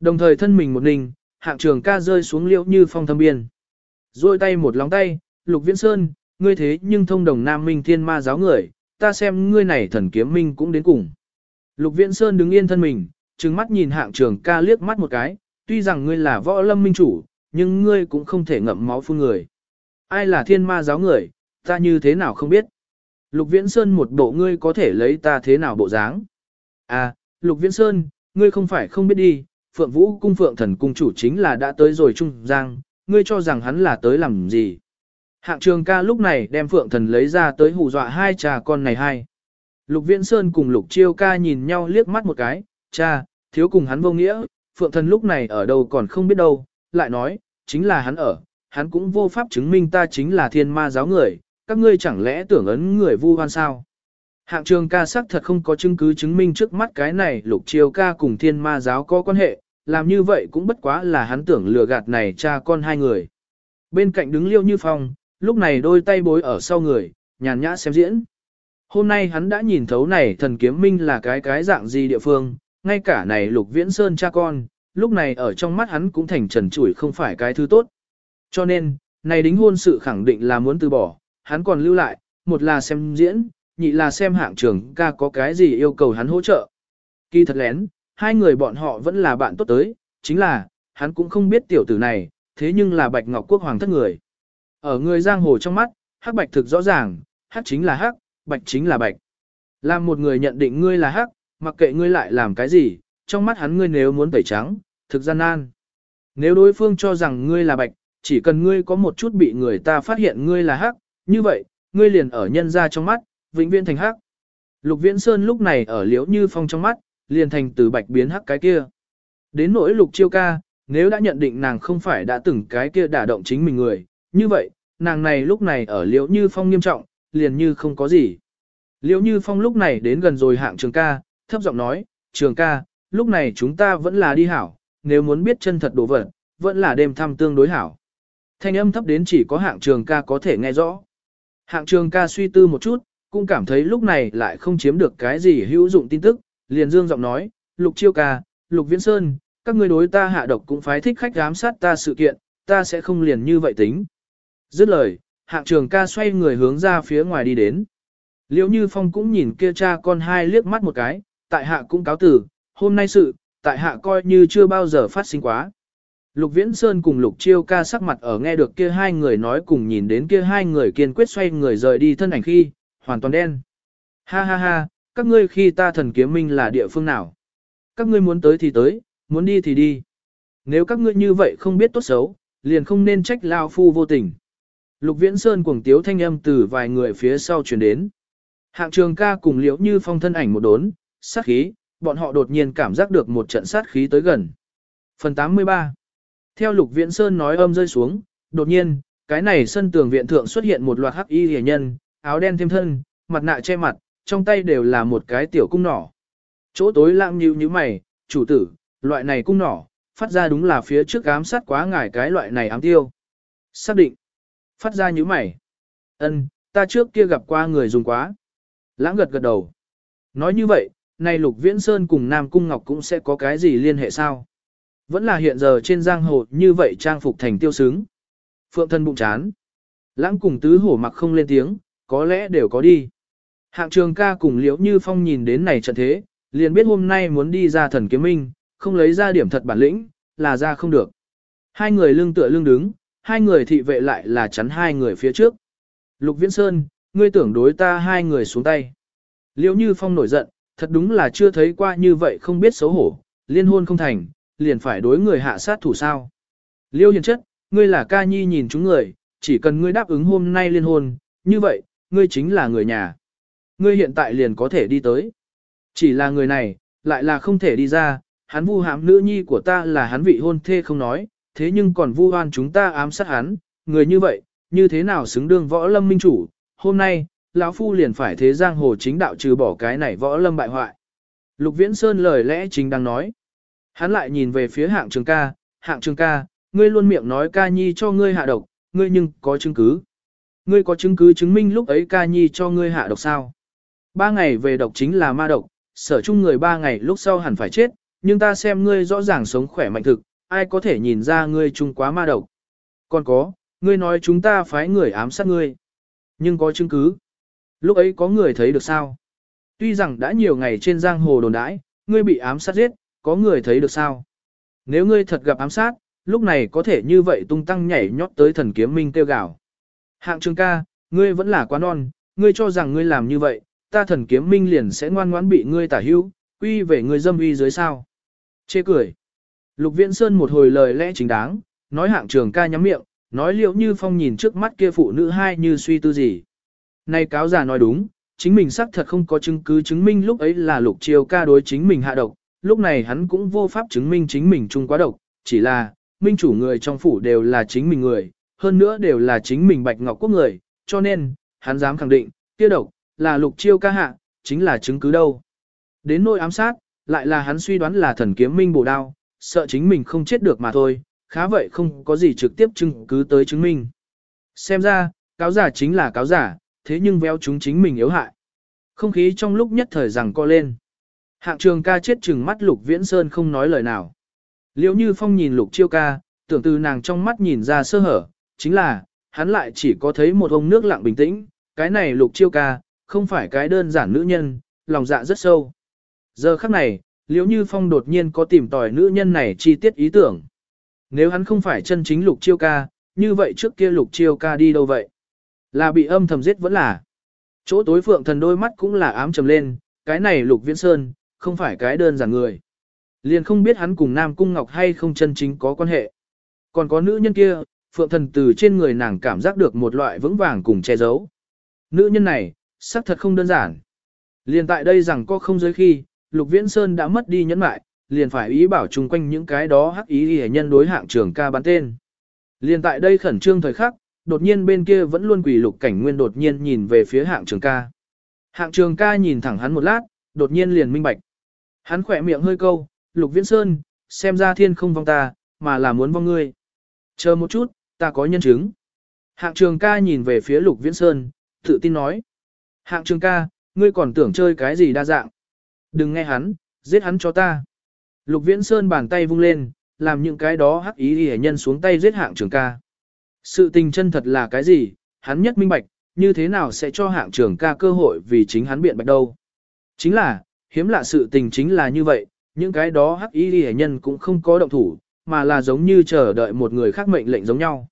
S1: Đồng thời thân mình một ninh, hạng trường ca rơi xuống liễu như phong thâm biên. Rồi tay một lóng tay, lục viễn sơn, ngươi thế nhưng thông đồng nam minh thiên ma giáo người, ta xem ngươi này thần kiếm minh cũng đến cùng. Lục viễn sơn đứng yên thân mình, trừng mắt nhìn hạng trường ca liếc mắt một cái, tuy rằng ngươi là võ lâm minh chủ, nhưng ngươi cũng không thể ngậm máu phun người. Ai là thiên ma giáo người, ta như thế nào không biết. Lục Viễn Sơn một bộ ngươi có thể lấy ta thế nào bộ dáng. À, Lục Viễn Sơn, ngươi không phải không biết đi, Phượng Vũ cung Phượng thần cung chủ chính là đã tới rồi Trung Giang, ngươi cho rằng hắn là tới làm gì. Hạng trường ca lúc này đem Phượng thần lấy ra tới hù dọa hai cha con này hai. Lục Viễn Sơn cùng Lục Chiêu ca nhìn nhau liếc mắt một cái, cha, thiếu cùng hắn vô nghĩa, Phượng thần lúc này ở đâu còn không biết đâu, lại nói, chính là hắn ở, hắn cũng vô pháp chứng minh ta chính là thiên ma giáo người, các ngươi chẳng lẽ tưởng ấn người vu hoan sao? Hạng trường ca sắc thật không có chứng cứ chứng minh trước mắt cái này lục chiêu ca cùng thiên ma giáo có quan hệ, làm như vậy cũng bất quá là hắn tưởng lừa gạt này cha con hai người. Bên cạnh đứng liêu như phong, lúc này đôi tay bối ở sau người, nhàn nhã xem diễn. Hôm nay hắn đã nhìn thấu này thần kiếm minh là cái cái dạng gì địa phương, ngay cả này lục viễn sơn cha con, lúc này ở trong mắt hắn cũng thành trần trụi không phải cái thứ tốt. Cho nên, Này đính hôn sự khẳng định là muốn từ bỏ, hắn còn lưu lại, một là xem diễn, nhị là xem hạng trường ca có cái gì yêu cầu hắn hỗ trợ. Kỳ thật lén, hai người bọn họ vẫn là bạn tốt tới, chính là, hắn cũng không biết tiểu tử này, thế nhưng là Bạch Ngọc Quốc Hoàng thất người. Ở người giang hồ trong mắt, hắc bạch thực rõ ràng, hắc chính là hắc, bạch chính là bạch. Làm một người nhận định ngươi là hắc, mặc kệ ngươi lại làm cái gì, trong mắt hắn ngươi nếu muốn tẩy trắng, thực gian nan. Nếu đối phương cho rằng ngươi là bạch, chỉ cần ngươi có một chút bị người ta phát hiện ngươi là hắc, như vậy, ngươi liền ở nhân ra trong mắt, vĩnh viễn thành hắc. Lục Viễn Sơn lúc này ở liễu như phong trong mắt, liền thành từ bạch biến hắc cái kia. Đến nỗi lục chiêu ca, nếu đã nhận định nàng không phải đã từng cái kia đả động chính mình người, như vậy, nàng này lúc này ở liễu như phong nghiêm trọng, liền như không có gì. Liễu như phong lúc này đến gần rồi hạng trường ca, thấp giọng nói, trường ca, lúc này chúng ta vẫn là đi hảo, nếu muốn biết chân thật đồ vật, vẫn là đêm thăm tương đối hảo. Thanh âm thấp đến chỉ có hạng trường ca có thể nghe rõ. Hạng trường ca suy tư một chút, cũng cảm thấy lúc này lại không chiếm được cái gì hữu dụng tin tức, liền dương giọng nói, lục chiêu ca, lục viễn sơn, các ngươi đối ta hạ độc cũng phái thích khách giám sát ta sự kiện, ta sẽ không liền như vậy tính. Dứt lời, hạng trường ca xoay người hướng ra phía ngoài đi đến. Liễu Như Phong cũng nhìn kia cha con hai liếc mắt một cái, tại hạ cũng cáo tử, hôm nay sự, tại hạ coi như chưa bao giờ phát sinh quá. Lục Viễn Sơn cùng Lục Chiêu ca sắc mặt ở nghe được kia hai người nói cùng nhìn đến kia hai người kiên quyết xoay người rời đi thân ảnh khi, hoàn toàn đen. Ha ha ha, các ngươi khi ta thần kiếm minh là địa phương nào? Các ngươi muốn tới thì tới, muốn đi thì đi. Nếu các ngươi như vậy không biết tốt xấu, liền không nên trách lao phu vô tình. Lục Viễn Sơn cuồng tiếu thanh âm từ vài người phía sau truyền đến. Hạng trường ca cùng liễu như phong thân ảnh một đốn, sát khí, bọn họ đột nhiên cảm giác được một trận sát khí tới gần. Phần 83 Theo Lục Viễn Sơn nói âm rơi xuống, đột nhiên, cái này sân tường viện thượng xuất hiện một loạt hắc y hề nhân, áo đen thêm thân, mặt nạ che mặt, trong tay đều là một cái tiểu cung nỏ. Chỗ tối lặng như như mày, chủ tử, loại này cung nỏ, phát ra đúng là phía trước ám sát quá ngài cái loại này ám tiêu. Xác định. Phát ra như mày. ân ta trước kia gặp qua người dùng quá. Lãng gật gật đầu. Nói như vậy, này Lục Viễn Sơn cùng Nam Cung Ngọc cũng sẽ có cái gì liên hệ sao? Vẫn là hiện giờ trên giang hồ như vậy trang phục thành tiêu sướng. Phượng thân bụng chán. Lãng cùng tứ hổ mặc không lên tiếng, có lẽ đều có đi. Hạng trường ca cùng liễu như phong nhìn đến này trận thế, liền biết hôm nay muốn đi ra thần kiếm minh, không lấy ra điểm thật bản lĩnh, là ra không được. Hai người lưng tựa lưng đứng, hai người thị vệ lại là chắn hai người phía trước. Lục Viễn Sơn, ngươi tưởng đối ta hai người xuống tay. Liễu Như Phong nổi giận, thật đúng là chưa thấy qua như vậy không biết xấu hổ, liên hôn không thành, liền phải đối người hạ sát thủ sao. Liêu hiền chất, ngươi là ca nhi nhìn chúng người, chỉ cần ngươi đáp ứng hôm nay liên hôn, như vậy, ngươi chính là người nhà. Ngươi hiện tại liền có thể đi tới. Chỉ là người này, lại là không thể đi ra, hắn vu hãm nữ nhi của ta là hắn vị hôn thê không nói, thế nhưng còn vu oan chúng ta ám sát hắn, người như vậy, như thế nào xứng đương võ lâm minh chủ, hôm nay, lão phu liền phải thế giang hồ chính đạo trừ bỏ cái này võ lâm bại hoại. Lục Viễn Sơn lời lẽ chính đang nói. Hắn lại nhìn về phía hạng trường ca, hạng trường ca, ngươi luôn miệng nói ca nhi cho ngươi hạ độc, ngươi nhưng có chứng cứ. Ngươi có chứng cứ chứng minh lúc ấy ca nhi cho ngươi hạ độc sao? Ba ngày về độc chính là ma độc, sở chung người ba ngày lúc sau hẳn phải chết, nhưng ta xem ngươi rõ ràng sống khỏe mạnh thực, ai có thể nhìn ra ngươi chung quá ma độc. Còn có, ngươi nói chúng ta phái người ám sát ngươi. Nhưng có chứng cứ. Lúc ấy có người thấy được sao? Tuy rằng đã nhiều ngày trên giang hồ đồn đãi, ngươi bị ám sát giết, có người thấy được sao? Nếu ngươi thật gặp ám sát, lúc này có thể như vậy tung tăng nhảy nhót tới thần kiếm minh tiêu gạo. Hạng trường ca, ngươi vẫn là quá non, ngươi cho rằng ngươi làm như vậy, ta thần kiếm minh liền sẽ ngoan ngoãn bị ngươi tả hữu, quy về ngươi dâm uy dưới sao. Chê cười. Lục Viễn Sơn một hồi lời lẽ chính đáng, nói hạng trường ca nhắm miệng, nói liệu như phong nhìn trước mắt kia phụ nữ hai như suy tư gì. Này cáo già nói đúng, chính mình xác thật không có chứng cứ chứng minh lúc ấy là lục chiêu ca đối chính mình hạ độc, lúc này hắn cũng vô pháp chứng minh chính mình chung quá độc, chỉ là, minh chủ người trong phủ đều là chính mình người, hơn nữa đều là chính mình bạch ngọc quốc người, cho nên, hắn dám khẳng định, kia độc, là lục chiêu ca hạ, chính là chứng cứ đâu. Đến nỗi ám sát, lại là hắn suy đoán là thần kiếm minh bổ đao, sợ chính mình không chết được mà thôi, khá vậy không có gì trực tiếp chứng cứ tới chứng minh. Xem ra, cáo giả chính là cáo giả, thế nhưng véo chúng chính mình yếu hại. Không khí trong lúc nhất thời rằng co lên. Hạng trường ca chết chừng mắt lục viễn sơn không nói lời nào. Liễu như phong nhìn lục chiêu ca, tưởng từ nàng trong mắt nhìn ra sơ hở, chính là, hắn lại chỉ có thấy một ông nước lặng bình tĩnh, cái này lục chiêu ca, không phải cái đơn giản nữ nhân, lòng dạ rất sâu. Giờ khắc này, liếu như phong đột nhiên có tìm tòi nữ nhân này chi tiết ý tưởng. Nếu hắn không phải chân chính lục chiêu ca, như vậy trước kia lục chiêu ca đi đâu vậy? Là bị âm thầm giết vẫn là. Chỗ tối phượng thần đôi mắt cũng là ám trầm lên, cái này lục viễn sơn, không phải cái đơn giản người. Liền không biết hắn cùng Nam Cung Ngọc hay không chân chính có quan hệ. Còn có nữ nhân kia, phượng thần từ trên người nàng cảm giác được một loại vững vàng cùng che giấu. Nữ nhân này, sắc thật không đơn giản. Liền tại đây rằng có không giới khi, Lục Viễn Sơn đã mất đi nhẫn mại, liền phải ý bảo chung quanh những cái đó hắc ý hề nhân đối hạng trường ca bắn tên. Liền tại đây khẩn trương thời khắc, đột nhiên bên kia vẫn luôn quỷ lục cảnh nguyên đột nhiên nhìn về phía hạng trường ca. Hạng trường ca nhìn thẳng hắn một lát, đột nhiên liền minh bạch. Hắn khỏe miệng hơi câu, lục viễn sơn, xem ra thiên không vong ta, mà là muốn vong ngươi. Chờ một chút, ta có nhân chứng. Hạng trường ca nhìn về phía lục viễn sơn, tự tin nói. Hạng trường ca, ngươi còn tưởng chơi cái gì đa dạng. Đừng nghe hắn, giết hắn cho ta. Lục viễn sơn bàn tay vung lên, làm những cái đó hắc ý hề nhân xuống tay giết hạng trường ca. Sự tình chân thật là cái gì, hắn nhất minh bạch, như thế nào sẽ cho hạng trường ca cơ hội vì chính hắn biện bạch đâu. Chính là, hiếm lạ sự tình chính là như vậy, những cái đó hắc ý hề nhân cũng không có động thủ, mà là giống như chờ đợi một người khác mệnh lệnh giống nhau.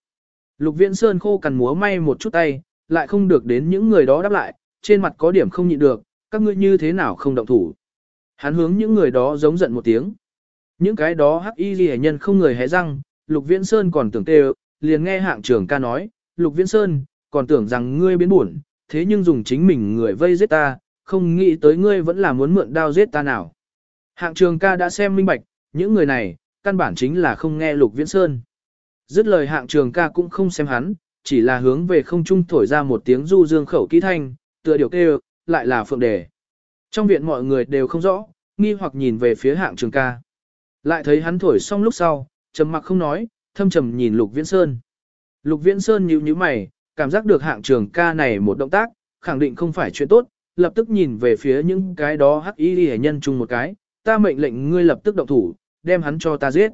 S1: Lục viễn sơn khô cằn múa may một chút tay, lại không được đến những người đó đáp lại, trên mặt có điểm không nhịn được, các ngươi như thế nào không động thủ. Hắn hướng những người đó giống giận một tiếng. Những cái đó hắc y ghi nhân không người hé răng, Lục Viễn Sơn còn tưởng tê liền nghe hạng trưởng ca nói, Lục Viễn Sơn, còn tưởng rằng ngươi biến buồn, thế nhưng dùng chính mình người vây giết ta, không nghĩ tới ngươi vẫn là muốn mượn đao giết ta nào. Hạng trường ca đã xem minh bạch, những người này, căn bản chính là không nghe Lục Viễn Sơn. Dứt lời hạng trường ca cũng không xem hắn, chỉ là hướng về không trung thổi ra một tiếng du dương khẩu kỹ thanh, tựa điều kêu, lại là phượng đề. Trong viện mọi người đều không rõ, nghi hoặc nhìn về phía hạng trường ca. Lại thấy hắn thổi xong lúc sau, trầm mặc không nói, thâm trầm nhìn Lục Viễn Sơn. Lục Viễn Sơn nhíu nhíu mày, cảm giác được hạng trường ca này một động tác, khẳng định không phải chuyện tốt, lập tức nhìn về phía những cái đó hắc y hệ nhân chung một cái, ta mệnh lệnh ngươi lập tức động thủ, đem hắn cho ta giết.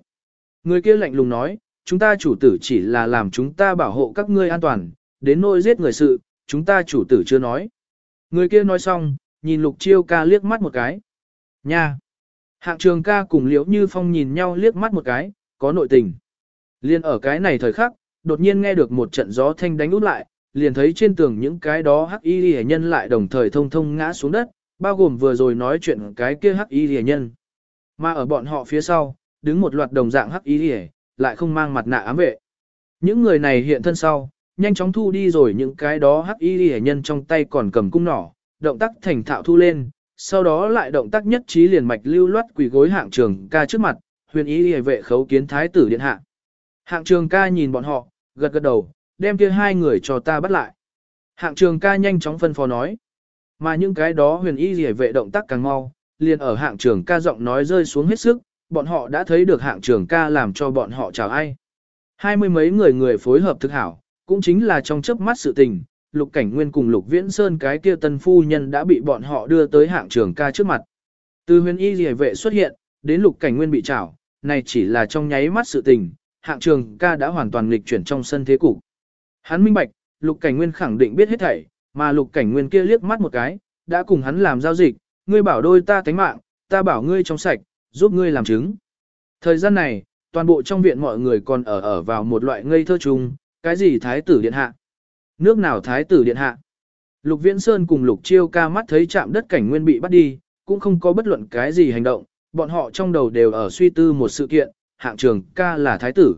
S1: Người kia lạnh lùng nói, chúng ta chủ tử chỉ là làm chúng ta bảo hộ các ngươi an toàn, đến nỗi giết người sự, chúng ta chủ tử chưa nói. Người kia nói xong, nhìn lục chiêu ca liếc mắt một cái. Nha! Hạng trường ca cùng liễu như phong nhìn nhau liếc mắt một cái, có nội tình. Liên ở cái này thời khắc, đột nhiên nghe được một trận gió thanh đánh út lại, liền thấy trên tường những cái đó hắc y hề nhân lại đồng thời thông thông ngã xuống đất, bao gồm vừa rồi nói chuyện cái kia hắc y hề nhân. Mà ở bọn họ phía sau, đứng một loạt đồng dạng hắc ý hề, lại không mang mặt nạ ám vệ. Những người này hiện thân sau, nhanh chóng thu đi rồi những cái đó hắc y hề nhân trong tay còn cầm cung nỏ, động tác thành thạo thu lên, sau đó lại động tác nhất trí liền mạch lưu loát quỳ gối hạng trường ca trước mặt, huyền ý hề vệ khấu kiến thái tử điện hạ. Hạng trường ca nhìn bọn họ, gật gật đầu, đem kia hai người cho ta bắt lại. Hạng trường ca nhanh chóng phân phó nói. Mà những cái đó huyền y hề vệ động tác càng mau, liền ở hạng trường ca giọng nói rơi xuống hết sức, bọn họ đã thấy được hạng trường ca làm cho bọn họ chào ai. Hai mươi mấy người người phối hợp thực hảo, cũng chính là trong chớp mắt sự tình, lục cảnh nguyên cùng lục viễn sơn cái kia tân phu nhân đã bị bọn họ đưa tới hạng trường ca trước mặt. Từ huyền y rìa vệ xuất hiện, đến lục cảnh nguyên bị trảo, này chỉ là trong nháy mắt sự tình, hạng trường ca đã hoàn toàn nghịch chuyển trong sân thế cục. Hắn minh bạch, lục cảnh nguyên khẳng định biết hết thảy, mà lục cảnh nguyên kia liếc mắt một cái, đã cùng hắn làm giao dịch, ngươi bảo đôi ta tánh mạng, ta bảo ngươi trong sạch, giúp ngươi làm chứng. Thời gian này, toàn bộ trong viện mọi người còn ở ở vào một loại ngây thơ chung, cái gì thái tử điện hạ. Nước nào thái tử điện hạ? Lục Viễn Sơn cùng Lục Chiêu ca mắt thấy chạm đất cảnh nguyên bị bắt đi, cũng không có bất luận cái gì hành động, bọn họ trong đầu đều ở suy tư một sự kiện, hạng trường ca là thái tử.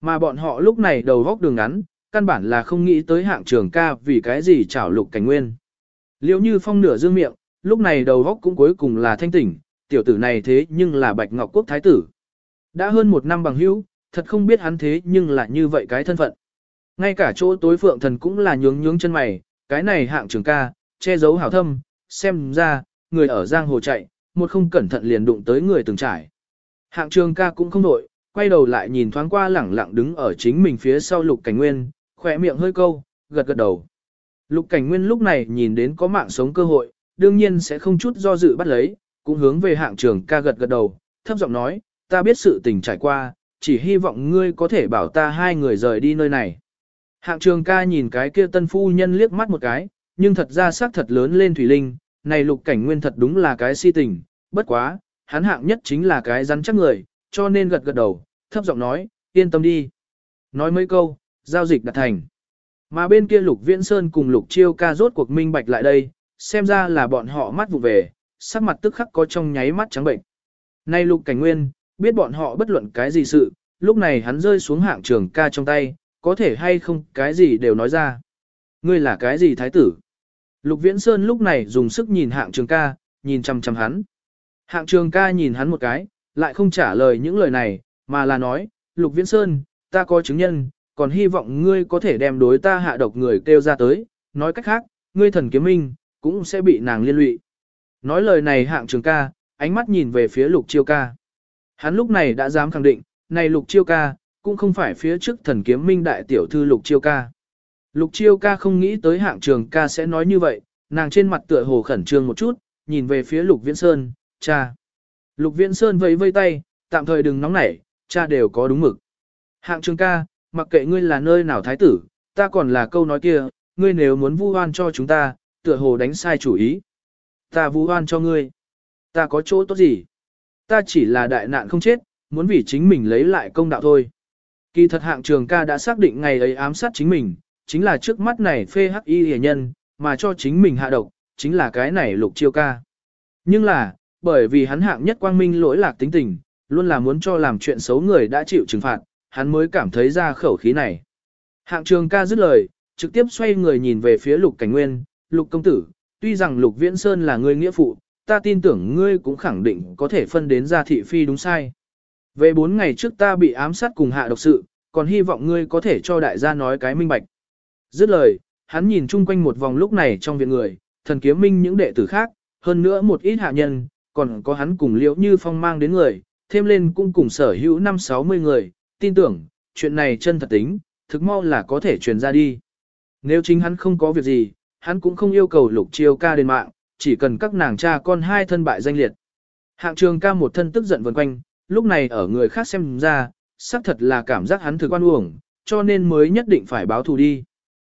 S1: Mà bọn họ lúc này đầu góc đường ngắn, căn bản là không nghĩ tới hạng trường ca vì cái gì chảo lục cảnh nguyên. liễu như phong nửa dương miệng, lúc này đầu góc cũng cuối cùng là thanh tỉnh, tiểu tử này thế nhưng là bạch ngọc quốc thái tử. Đã hơn một năm bằng hữu, thật không biết hắn thế nhưng là như vậy cái thân phận. Ngay cả chỗ tối phượng thần cũng là nhướng nhướng chân mày, cái này hạng trường ca, che giấu hảo thâm, xem ra, người ở giang hồ chạy, một không cẩn thận liền đụng tới người từng trải. Hạng trường ca cũng không nổi, quay đầu lại nhìn thoáng qua lẳng lặng đứng ở chính mình phía sau lục cảnh nguyên, khỏe miệng hơi câu, gật gật đầu. Lục cảnh nguyên lúc này nhìn đến có mạng sống cơ hội, đương nhiên sẽ không chút do dự bắt lấy, cũng hướng về hạng trường ca gật gật đầu, thấp giọng nói, ta biết sự tình trải qua, chỉ hy vọng ngươi có thể bảo ta hai người rời đi nơi này. Hạng trường ca nhìn cái kia tân phu nhân liếc mắt một cái, nhưng thật ra sắc thật lớn lên Thủy Linh, này lục cảnh nguyên thật đúng là cái si tình, bất quá, hắn hạng nhất chính là cái rắn chắc người, cho nên gật gật đầu, thấp giọng nói, yên tâm đi. Nói mấy câu, giao dịch đạt thành. Mà bên kia lục viễn sơn cùng lục chiêu ca rốt cuộc minh bạch lại đây, xem ra là bọn họ mắt vụ về, sắc mặt tức khắc có trong nháy mắt trắng bệnh. Nay lục cảnh nguyên, biết bọn họ bất luận cái gì sự, lúc này hắn rơi xuống hạng trường ca trong tay, có thể hay không cái gì đều nói ra. Ngươi là cái gì thái tử? Lục Viễn Sơn lúc này dùng sức nhìn hạng trường ca, nhìn chăm chăm hắn. Hạng trường ca nhìn hắn một cái, lại không trả lời những lời này, mà là nói, Lục Viễn Sơn, ta có chứng nhân, còn hy vọng ngươi có thể đem đối ta hạ độc người kêu ra tới, nói cách khác, ngươi thần kiếm minh, cũng sẽ bị nàng liên lụy. Nói lời này hạng trường ca, ánh mắt nhìn về phía lục chiêu ca. Hắn lúc này đã dám khẳng định, này lục chiêu ca, cũng không phải phía trước thần kiếm minh đại tiểu thư lục chiêu ca. Lục chiêu ca không nghĩ tới hạng trường ca sẽ nói như vậy, nàng trên mặt tựa hồ khẩn trương một chút, nhìn về phía lục viễn sơn, cha. Lục viễn sơn vẫy vây tay, tạm thời đừng nóng nảy, cha đều có đúng mực. Hạng trường ca, mặc kệ ngươi là nơi nào thái tử, ta còn là câu nói kia, ngươi nếu muốn vu oan cho chúng ta, tựa hồ đánh sai chủ ý. Ta vu oan cho ngươi. Ta có chỗ tốt gì? Ta chỉ là đại nạn không chết, muốn vì chính mình lấy lại công đạo thôi. Kỳ thật hạng trường ca đã xác định ngày ấy ám sát chính mình, chính là trước mắt này phê hắc y hề nhân, mà cho chính mình hạ độc, chính là cái này lục chiêu ca. Nhưng là, bởi vì hắn hạng nhất quang minh lỗi lạc tính tình, luôn là muốn cho làm chuyện xấu người đã chịu trừng phạt, hắn mới cảm thấy ra khẩu khí này. Hạng trường ca dứt lời, trực tiếp xoay người nhìn về phía lục cảnh nguyên, lục công tử, tuy rằng lục viễn sơn là người nghĩa phụ, ta tin tưởng ngươi cũng khẳng định có thể phân đến ra thị phi đúng sai. Về bốn ngày trước ta bị ám sát cùng hạ độc sự, còn hy vọng ngươi có thể cho đại gia nói cái minh bạch. Dứt lời, hắn nhìn chung quanh một vòng lúc này trong viện người, thần kiếm minh những đệ tử khác, hơn nữa một ít hạ nhân, còn có hắn cùng liễu như phong mang đến người, thêm lên cũng cùng sở hữu năm sáu mươi người, tin tưởng, chuyện này chân thật tính, thực mau là có thể truyền ra đi. Nếu chính hắn không có việc gì, hắn cũng không yêu cầu lục chiêu ca đến mạng, chỉ cần các nàng cha con hai thân bại danh liệt. Hạng trường ca một thân tức giận vần quanh, lúc này ở người khác xem ra, xác thật là cảm giác hắn thực quan uổng, cho nên mới nhất định phải báo thù đi.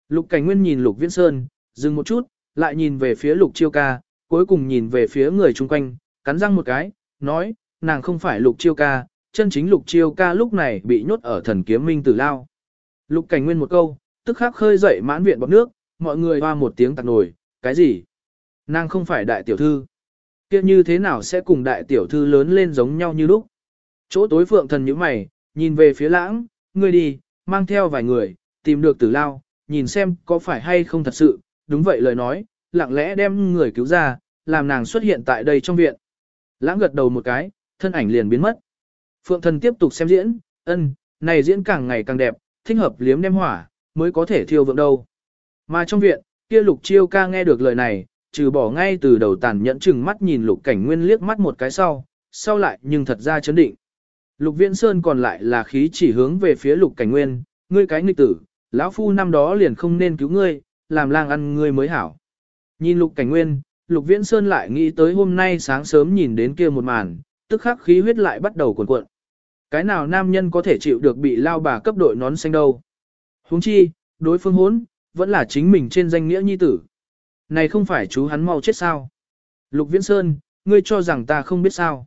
S1: Lục cảnh nguyên nhìn lục viễn sơn, dừng một chút, lại nhìn về phía lục chiêu ca, cuối cùng nhìn về phía người chung quanh, cắn răng một cái, nói, nàng không phải lục chiêu ca, chân chính lục chiêu ca lúc này bị nhốt ở thần kiếm minh tử lao. Lục cảnh nguyên một câu, tức khắc khơi dậy mãn viện bọc nước, mọi người hoa một tiếng tạc nổi, cái gì? Nàng không phải đại tiểu thư. kia như thế nào sẽ cùng đại tiểu thư lớn lên giống nhau như lúc? Chỗ tối phượng thần như mày, nhìn về phía lãng, ngươi đi, mang theo vài người, tìm được tử lao, nhìn xem có phải hay không thật sự, đúng vậy lời nói, lặng lẽ đem người cứu ra, làm nàng xuất hiện tại đây trong viện. Lãng gật đầu một cái, thân ảnh liền biến mất. Phượng thần tiếp tục xem diễn, ân, này diễn càng ngày càng đẹp, thích hợp liếm đem hỏa, mới có thể thiêu vượng đâu. Mà trong viện, kia lục chiêu ca nghe được lời này, trừ bỏ ngay từ đầu tàn nhẫn chừng mắt nhìn lục cảnh nguyên liếc mắt một cái sau, sau lại nhưng thật ra chấn định. Lục viễn sơn còn lại là khí chỉ hướng về phía lục cảnh nguyên, ngươi cái nghịch tử, lão phu năm đó liền không nên cứu ngươi, làm lang ăn ngươi mới hảo. Nhìn lục cảnh nguyên, lục viễn sơn lại nghĩ tới hôm nay sáng sớm nhìn đến kia một màn, tức khắc khí huyết lại bắt đầu cuộn cuộn. Cái nào nam nhân có thể chịu được bị lao bà cấp đội nón xanh đâu. huống chi, đối phương hốn, vẫn là chính mình trên danh nghĩa nhi tử. Này không phải chú hắn mau chết sao? Lục Viễn Sơn, ngươi cho rằng ta không biết sao?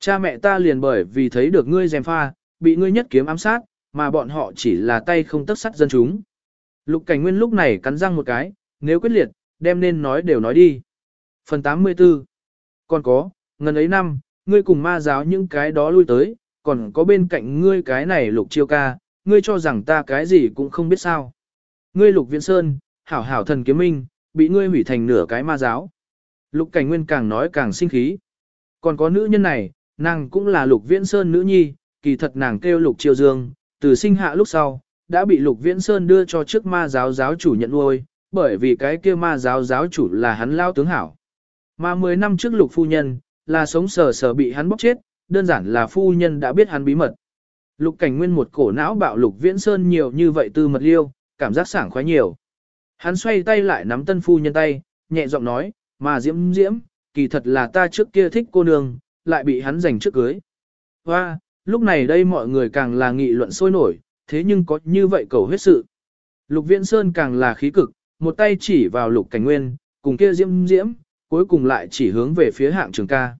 S1: Cha mẹ ta liền bởi vì thấy được ngươi dèm pha, bị ngươi nhất kiếm ám sát, mà bọn họ chỉ là tay không tất sắt dân chúng. Lục Cảnh Nguyên lúc này cắn răng một cái, nếu quyết liệt, đem nên nói đều nói đi. Phần 84 Còn có, ngần ấy năm, ngươi cùng ma giáo những cái đó lui tới, còn có bên cạnh ngươi cái này lục chiêu ca, ngươi cho rằng ta cái gì cũng không biết sao. Ngươi lục viễn sơn, hảo hảo thần kiếm minh, bị ngươi hủy thành nửa cái ma giáo. Lục cảnh nguyên càng nói càng sinh khí. Còn có nữ nhân này, nàng cũng là lục viễn sơn nữ nhi, kỳ thật nàng kêu lục Triều dương, từ sinh hạ lúc sau, đã bị lục viễn sơn đưa cho trước ma giáo giáo chủ nhận nuôi, bởi vì cái kia ma giáo giáo chủ là hắn lao tướng hảo. Mà 10 năm trước lục phu nhân, là sống sờ sờ bị hắn bóc chết, đơn giản là phu nhân đã biết hắn bí mật. Lục cảnh nguyên một cổ não bạo lục viễn sơn nhiều như vậy tư mật liêu, cảm giác sảng khoái nhiều. Hắn xoay tay lại nắm tân phu nhân tay, nhẹ giọng nói, mà diễm diễm, kỳ thật là ta trước kia thích cô nương, lại bị hắn giành trước cưới. Hoa, lúc này đây mọi người càng là nghị luận sôi nổi, thế nhưng có như vậy cầu huyết sự. Lục Viễn Sơn càng là khí cực, một tay chỉ vào Lục Cảnh Nguyên, cùng kia diễm diễm, cuối cùng lại chỉ hướng về phía hạng trường ca.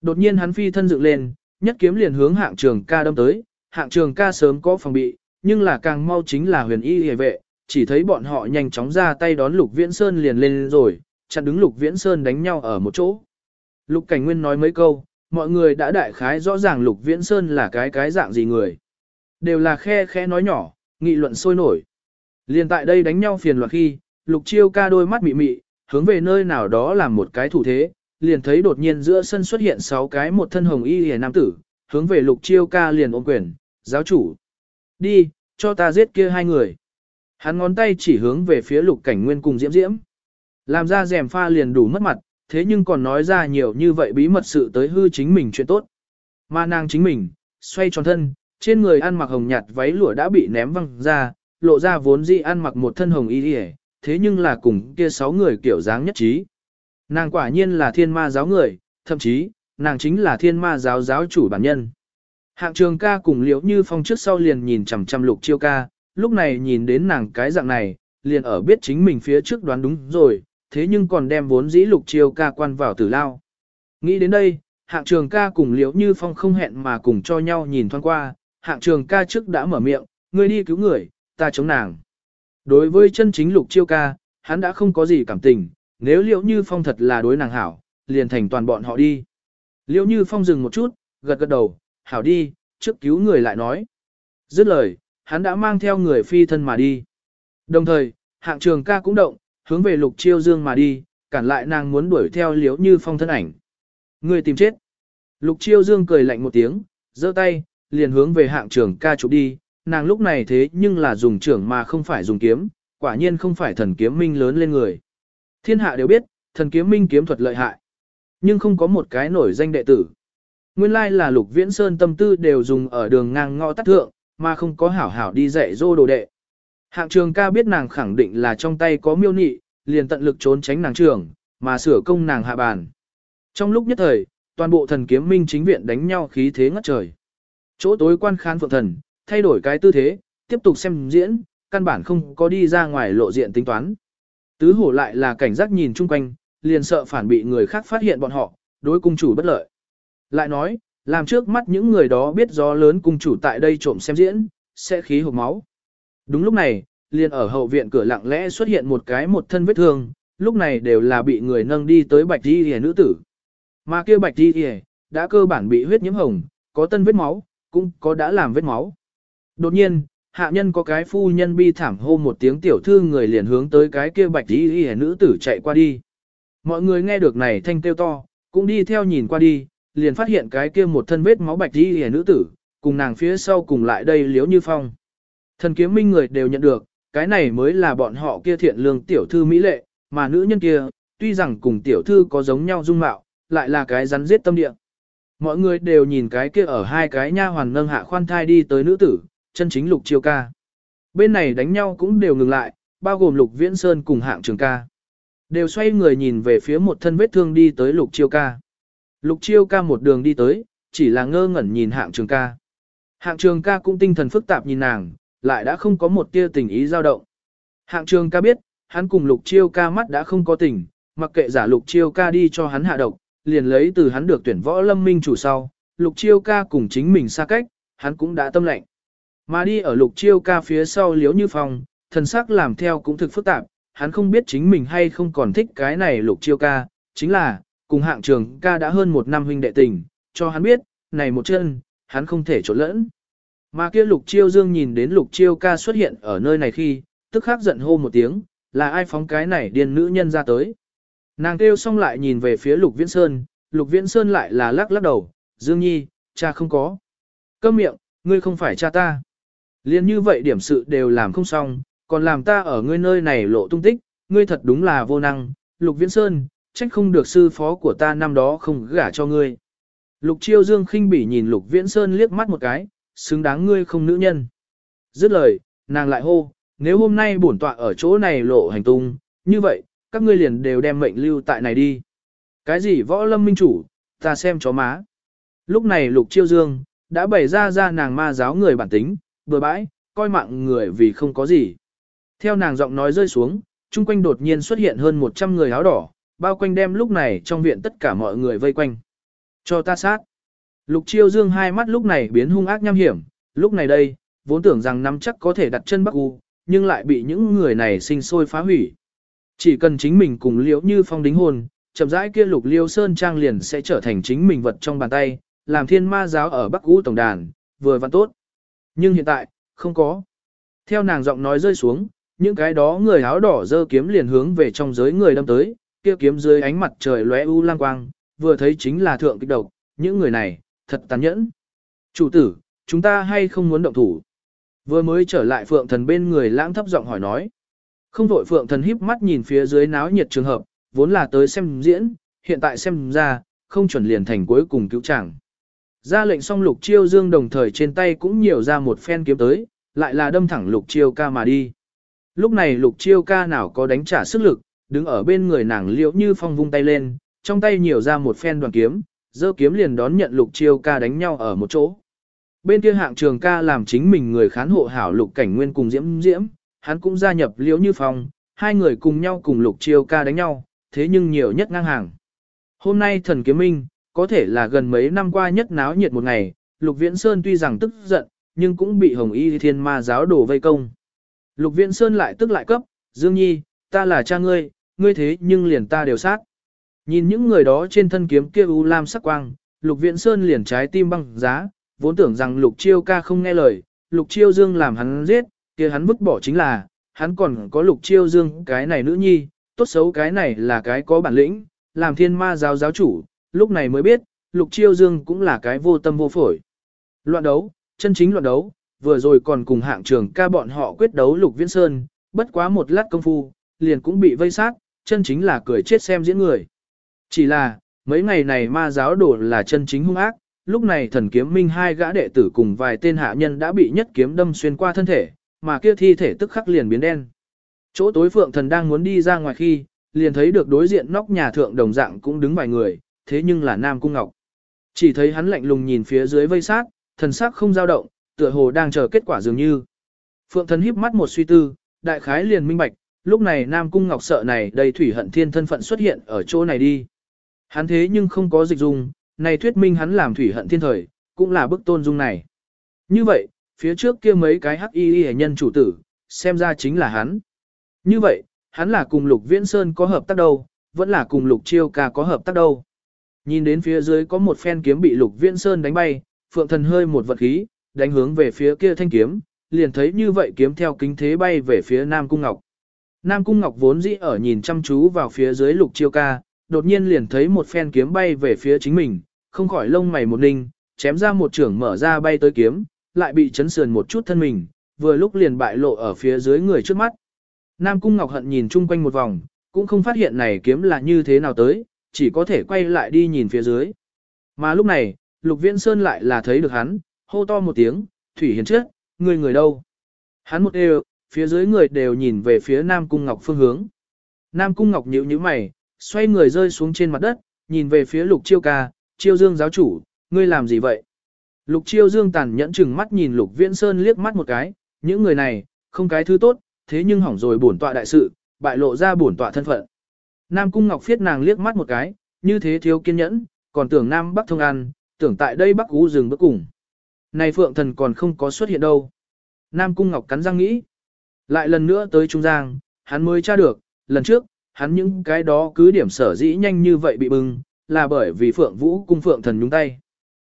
S1: Đột nhiên hắn phi thân dựng lên, nhất kiếm liền hướng hạng trường ca đâm tới, hạng trường ca sớm có phòng bị, nhưng là càng mau chính là huyền y hề vệ, chỉ thấy bọn họ nhanh chóng ra tay đón Lục Viễn Sơn liền lên rồi, chặn đứng Lục Viễn Sơn đánh nhau ở một chỗ. Lục Cảnh Nguyên nói mấy câu, mọi người đã đại khái rõ ràng Lục Viễn Sơn là cái cái dạng gì người. Đều là khe khe nói nhỏ, nghị luận sôi nổi. liền tại đây đánh nhau phiền loạn khi, Lục Chiêu ca đôi mắt mị mị, hướng về nơi nào đó làm một cái thủ thế, liền thấy đột nhiên giữa sân xuất hiện sáu cái một thân hồng y hề nam tử, hướng về Lục Chiêu ca liền ôm quyền, giáo chủ. Đi, cho ta giết kia hai người. Hắn ngón tay chỉ hướng về phía Lục Cảnh Nguyên cùng Diễm Diễm. Làm ra rèm pha liền đủ mất mặt, thế nhưng còn nói ra nhiều như vậy bí mật sự tới hư chính mình chuyện tốt. Mà nàng chính mình, xoay tròn thân, trên người ăn mặc hồng nhạt váy lụa đã bị ném văng ra, lộ ra vốn dĩ ăn mặc một thân hồng y hề, thế nhưng là cùng kia sáu người kiểu dáng nhất trí. Nàng quả nhiên là thiên ma giáo người, thậm chí, nàng chính là thiên ma giáo giáo chủ bản nhân. Hạng trường ca cùng liễu như phong trước sau liền nhìn chằm chằm lục chiêu ca, lúc này nhìn đến nàng cái dạng này, liền ở biết chính mình phía trước đoán đúng rồi, thế nhưng còn đem vốn dĩ lục chiêu ca quan vào tử lao. Nghĩ đến đây, hạng trường ca cùng liễu như phong không hẹn mà cùng cho nhau nhìn thoáng qua, hạng trường ca trước đã mở miệng, người đi cứu người, ta chống nàng. Đối với chân chính lục chiêu ca, hắn đã không có gì cảm tình, nếu liễu như phong thật là đối nàng hảo, liền thành toàn bọn họ đi. Liễu như phong dừng một chút, gật gật đầu, hảo đi, trước cứu người lại nói. Dứt lời, hắn đã mang theo người phi thân mà đi. Đồng thời, hạng trường ca cũng động, hướng về lục chiêu dương mà đi, cản lại nàng muốn đuổi theo liễu như phong thân ảnh. Người tìm chết. Lục chiêu dương cười lạnh một tiếng, giơ tay, liền hướng về hạng trường ca chụp đi, nàng lúc này thế nhưng là dùng trưởng mà không phải dùng kiếm, quả nhiên không phải thần kiếm minh lớn lên người. Thiên hạ đều biết, thần kiếm minh kiếm thuật lợi hại, nhưng không có một cái nổi danh đệ tử. Nguyên lai là lục viễn sơn tâm tư đều dùng ở đường ngang ngõ tắt thượng, mà không có hảo hảo đi dạy dô đồ đệ. Hạng trường ca biết nàng khẳng định là trong tay có miêu nị, liền tận lực trốn tránh nàng trường, mà sửa công nàng hạ bàn. Trong lúc nhất thời, toàn bộ thần kiếm minh chính viện đánh nhau khí thế ngất trời. Chỗ tối quan khán phượng thần, thay đổi cái tư thế, tiếp tục xem diễn, căn bản không có đi ra ngoài lộ diện tính toán. Tứ hổ lại là cảnh giác nhìn chung quanh, liền sợ phản bị người khác phát hiện bọn họ, đối cung chủ bất lợi. Lại nói, làm trước mắt những người đó biết gió lớn cung chủ tại đây trộm xem diễn, sẽ khí hộp máu. Đúng lúc này, liền ở hậu viện cửa lặng lẽ xuất hiện một cái một thân vết thương, lúc này đều là bị người nâng đi tới bạch đi hề nữ tử. Mà kia bạch đi hề, đã cơ bản bị huyết nhiễm hồng, có tân vết máu, cũng có đã làm vết máu. Đột nhiên, hạ nhân có cái phu nhân bi thảm hô một tiếng tiểu thư người liền hướng tới cái kia bạch đi hề nữ tử chạy qua đi. Mọi người nghe được này thanh kêu to, cũng đi theo nhìn qua đi, liền phát hiện cái kia một thân vết máu bạch đi hề nữ tử, cùng nàng phía sau cùng lại đây liếu như phong. Thần kiếm minh người đều nhận được, cái này mới là bọn họ kia thiện lương tiểu thư mỹ lệ, mà nữ nhân kia, tuy rằng cùng tiểu thư có giống nhau dung mạo, lại là cái rắn giết tâm địa. Mọi người đều nhìn cái kia ở hai cái nha hoàn nâng hạ khoan thai đi tới nữ tử, chân chính lục chiêu ca. Bên này đánh nhau cũng đều ngừng lại, bao gồm lục viễn sơn cùng hạng trường ca. Đều xoay người nhìn về phía một thân vết thương đi tới lục chiêu ca. Lục chiêu ca một đường đi tới, chỉ là ngơ ngẩn nhìn hạng trường ca. Hạng trường ca cũng tinh thần phức tạp nhìn nàng, lại đã không có một tia tình ý dao động. Hạng trường ca biết, hắn cùng lục chiêu ca mắt đã không có tình, mặc kệ giả lục chiêu ca đi cho hắn hạ độc, liền lấy từ hắn được tuyển võ lâm minh chủ sau, lục chiêu ca cùng chính mình xa cách, hắn cũng đã tâm lệnh. Mà đi ở lục chiêu ca phía sau liếu như phong, thần sắc làm theo cũng thực phức tạp, hắn không biết chính mình hay không còn thích cái này lục chiêu ca, chính là, cùng hạng trường ca đã hơn một năm huynh đệ tình, cho hắn biết, này một chân, hắn không thể trộn lẫn. Mà kia lục chiêu dương nhìn đến lục chiêu ca xuất hiện ở nơi này khi, tức khắc giận hô một tiếng, là ai phóng cái này điên nữ nhân ra tới. Nàng kêu xong lại nhìn về phía lục viễn sơn, lục viễn sơn lại là lắc lắc đầu, dương nhi, cha không có. Câm miệng, ngươi không phải cha ta. Liên như vậy điểm sự đều làm không xong, còn làm ta ở ngươi nơi này lộ tung tích, ngươi thật đúng là vô năng, lục viễn sơn, trách không được sư phó của ta năm đó không gả cho ngươi. Lục chiêu dương khinh bỉ nhìn lục viễn sơn liếc mắt một cái, xứng đáng ngươi không nữ nhân. Dứt lời, nàng lại hô, nếu hôm nay bổn tọa ở chỗ này lộ hành tung, như vậy, các ngươi liền đều đem mệnh lưu tại này đi. Cái gì võ lâm minh chủ, ta xem chó má. Lúc này lục chiêu dương, đã bày ra ra nàng ma giáo người bản tính, bừa bãi, coi mạng người vì không có gì. Theo nàng giọng nói rơi xuống, chung quanh đột nhiên xuất hiện hơn 100 người áo đỏ, bao quanh đem lúc này trong viện tất cả mọi người vây quanh. Cho ta sát. Lục chiêu dương hai mắt lúc này biến hung ác nham hiểm, lúc này đây, vốn tưởng rằng nắm chắc có thể đặt chân Bắc U, nhưng lại bị những người này sinh sôi phá hủy. Chỉ cần chính mình cùng liễu như phong đính hôn, chậm rãi kia lục liêu sơn trang liền sẽ trở thành chính mình vật trong bàn tay, làm thiên ma giáo ở Bắc U tổng đàn, vừa văn tốt. Nhưng hiện tại, không có. Theo nàng giọng nói rơi xuống, những cái đó người áo đỏ dơ kiếm liền hướng về trong giới người đâm tới, kia kiếm dưới ánh mặt trời lóe u lang quang, vừa thấy chính là thượng kích độc, những người này, thật tàn nhẫn. Chủ tử, chúng ta hay không muốn động thủ? Vừa mới trở lại phượng thần bên người lãng thấp giọng hỏi nói. Không vội phượng thần híp mắt nhìn phía dưới náo nhiệt trường hợp, vốn là tới xem diễn, hiện tại xem ra, không chuẩn liền thành cuối cùng cứu chàng. Ra lệnh xong lục chiêu dương đồng thời trên tay cũng nhiều ra một phen kiếm tới, lại là đâm thẳng lục chiêu ca mà đi. Lúc này lục chiêu ca nào có đánh trả sức lực, đứng ở bên người nàng liễu như phong vung tay lên, trong tay nhiều ra một phen đoàn kiếm, dơ kiếm liền đón nhận lục chiêu ca đánh nhau ở một chỗ. Bên kia hạng trường ca làm chính mình người khán hộ hảo lục cảnh nguyên cùng diễm diễm, hắn cũng gia nhập liễu như phong, hai người cùng nhau cùng lục chiêu ca đánh nhau, thế nhưng nhiều nhất ngang hàng. Hôm nay thần kiếm minh, có thể là gần mấy năm qua nhất náo nhiệt một ngày, lục viễn sơn tuy rằng tức giận, nhưng cũng bị hồng y thiên ma giáo đổ vây công. Lục viễn sơn lại tức lại cấp, Dương Nhi, ta là cha ngươi, ngươi thế nhưng liền ta đều sát. Nhìn những người đó trên thân kiếm kia u lam sắc quang, Lục Viễn Sơn liền trái tim băng giá, vốn tưởng rằng Lục Chiêu ca không nghe lời, Lục Chiêu Dương làm hắn giết, kia hắn vứt bỏ chính là, hắn còn có Lục Chiêu Dương cái này nữ nhi, tốt xấu cái này là cái có bản lĩnh, làm thiên ma giáo giáo chủ, lúc này mới biết, Lục Chiêu Dương cũng là cái vô tâm vô phổi. Loạn đấu, chân chính loạn đấu, vừa rồi còn cùng hạng trường ca bọn họ quyết đấu Lục Viễn Sơn, bất quá một lát công phu, liền cũng bị vây sát, chân chính là cười chết xem diễn người. Chỉ là, mấy ngày này ma giáo đổ là chân chính hung ác, lúc này thần kiếm minh hai gã đệ tử cùng vài tên hạ nhân đã bị nhất kiếm đâm xuyên qua thân thể, mà kia thi thể tức khắc liền biến đen. Chỗ tối phượng thần đang muốn đi ra ngoài khi, liền thấy được đối diện nóc nhà thượng đồng dạng cũng đứng vài người, thế nhưng là Nam Cung Ngọc. Chỉ thấy hắn lạnh lùng nhìn phía dưới vây sát, thần sắc không dao động, tựa hồ đang chờ kết quả dường như. Phượng thần híp mắt một suy tư, đại khái liền minh bạch, lúc này Nam Cung Ngọc sợ này đầy thủy hận thiên thân phận xuất hiện ở chỗ này đi. Hắn thế nhưng không có dịch dung, này thuyết minh hắn làm thủy hận thiên thời, cũng là bức tôn dung này. Như vậy, phía trước kia mấy cái hắc y hệ nhân chủ tử, xem ra chính là hắn. Như vậy, hắn là cùng Lục Viễn Sơn có hợp tác đâu, vẫn là cùng Lục Chiêu ca có hợp tác đâu. Nhìn đến phía dưới có một phen kiếm bị Lục Viễn Sơn đánh bay, Phượng Thần hơi một vật khí, đánh hướng về phía kia thanh kiếm, liền thấy như vậy kiếm theo kính thế bay về phía Nam Cung Ngọc. Nam Cung Ngọc vốn dĩ ở nhìn chăm chú vào phía dưới Lục Chiêu ca, đột nhiên liền thấy một phen kiếm bay về phía chính mình, không khỏi lông mày một ninh, chém ra một trưởng mở ra bay tới kiếm, lại bị chấn sườn một chút thân mình, vừa lúc liền bại lộ ở phía dưới người trước mắt. Nam Cung Ngọc Hận nhìn chung quanh một vòng, cũng không phát hiện này kiếm là như thế nào tới, chỉ có thể quay lại đi nhìn phía dưới. Mà lúc này, Lục Viễn Sơn lại là thấy được hắn, hô to một tiếng, Thủy Hiền trước, người người đâu? Hắn một đều, phía dưới người đều nhìn về phía Nam Cung Ngọc phương hướng. Nam Cung Ngọc nhíu nhíu mày, xoay người rơi xuống trên mặt đất, nhìn về phía Lục Chiêu ca, Chiêu Dương giáo chủ, ngươi làm gì vậy? Lục Chiêu Dương tàn nhẫn chừng mắt nhìn Lục Viễn Sơn liếc mắt một cái, những người này, không cái thứ tốt, thế nhưng hỏng rồi bổn tọa đại sự, bại lộ ra bổn tọa thân phận. Nam Cung Ngọc phiết nàng liếc mắt một cái, như thế thiếu kiên nhẫn, còn tưởng Nam Bắc thông ăn, tưởng tại đây Bắc Ú dừng bước cùng. Này Phượng Thần còn không có xuất hiện đâu. Nam Cung Ngọc cắn răng nghĩ. Lại lần nữa tới Trung Giang, hắn mới tra được, lần trước, hắn những cái đó cứ điểm sở dĩ nhanh như vậy bị bưng, là bởi vì Phượng Vũ cung Phượng thần nhúng tay.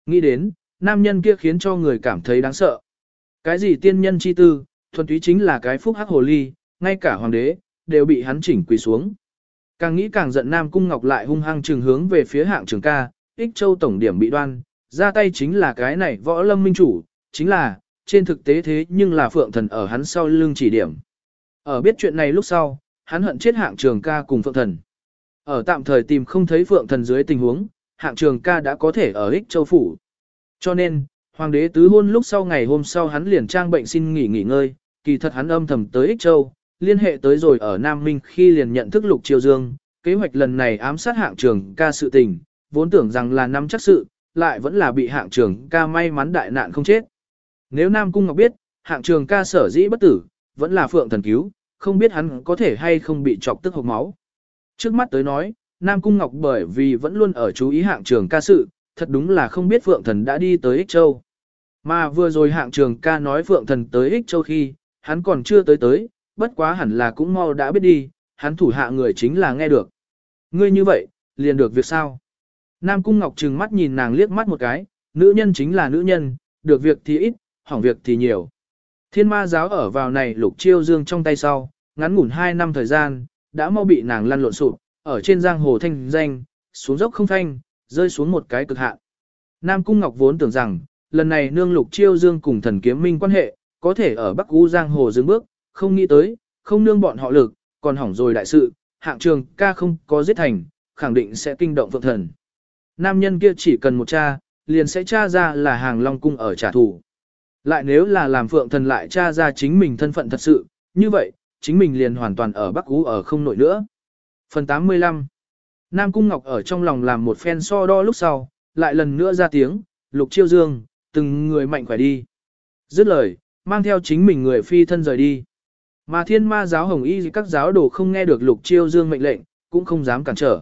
S1: Nghĩ đến, nam nhân kia khiến cho người cảm thấy đáng sợ. Cái gì tiên nhân chi tư, thuần túy chính là cái phúc hắc hồ ly, ngay cả hoàng đế, đều bị hắn chỉnh quỳ xuống. Càng nghĩ càng giận Nam Cung Ngọc lại hung hăng trường hướng về phía hạng trường ca, ích châu tổng điểm bị đoan, ra tay chính là cái này võ lâm minh chủ, chính là, trên thực tế thế nhưng là phượng thần ở hắn sau lưng chỉ điểm. Ở biết chuyện này lúc sau, hắn hận chết hạng trường ca cùng phượng thần. Ở tạm thời tìm không thấy phượng thần dưới tình huống, hạng trường ca đã có thể ở ích châu phủ. Cho nên, hoàng đế tứ hôn lúc sau ngày hôm sau hắn liền trang bệnh xin nghỉ nghỉ ngơi, kỳ thật hắn âm thầm tới ích châu, liên hệ tới rồi ở Nam Minh khi liền nhận thức lục triều dương, kế hoạch lần này ám sát hạng trường ca sự tình, vốn tưởng rằng là năm chắc sự, lại vẫn là bị hạng trường ca may mắn đại nạn không chết. Nếu Nam Cung Ngọc biết, hạng trường ca sở dĩ bất tử, vẫn là phượng thần cứu, không biết hắn có thể hay không bị chọc tức hộc máu. Trước mắt tới nói, Nam Cung Ngọc bởi vì vẫn luôn ở chú ý hạng trường ca sự, thật đúng là không biết Phượng Thần đã đi tới Ích Châu. Mà vừa rồi hạng trường ca nói Phượng Thần tới Ích Châu khi, hắn còn chưa tới tới, bất quá hẳn là cũng mau đã biết đi, hắn thủ hạ người chính là nghe được. Ngươi như vậy, liền được việc sao? Nam Cung Ngọc trừng mắt nhìn nàng liếc mắt một cái, nữ nhân chính là nữ nhân, được việc thì ít, hỏng việc thì nhiều. Thiên ma giáo ở vào này lục chiêu dương trong tay sau, ngắn ngủn 2 năm thời gian, đã mau bị nàng lăn lộn sụp, ở trên giang hồ thanh danh, xuống dốc không thanh, rơi xuống một cái cực hạn. Nam Cung Ngọc vốn tưởng rằng, lần này nương lục chiêu dương cùng thần kiếm minh quan hệ, có thể ở Bắc U giang hồ dừng bước, không nghĩ tới, không nương bọn họ lực, còn hỏng rồi đại sự, hạng trường ca không có giết thành, khẳng định sẽ kinh động phượng thần. Nam nhân kia chỉ cần một cha, liền sẽ tra ra là hàng long cung ở trả thù. Lại nếu là làm phượng thần lại tra ra chính mình thân phận thật sự, như vậy, chính mình liền hoàn toàn ở Bắc Ú ở không nổi nữa. Phần 85 Nam Cung Ngọc ở trong lòng làm một phen so đo lúc sau, lại lần nữa ra tiếng, lục chiêu dương, từng người mạnh khỏe đi. Dứt lời, mang theo chính mình người phi thân rời đi. Mà thiên ma giáo hồng y các giáo đồ không nghe được lục chiêu dương mệnh lệnh, cũng không dám cản trở.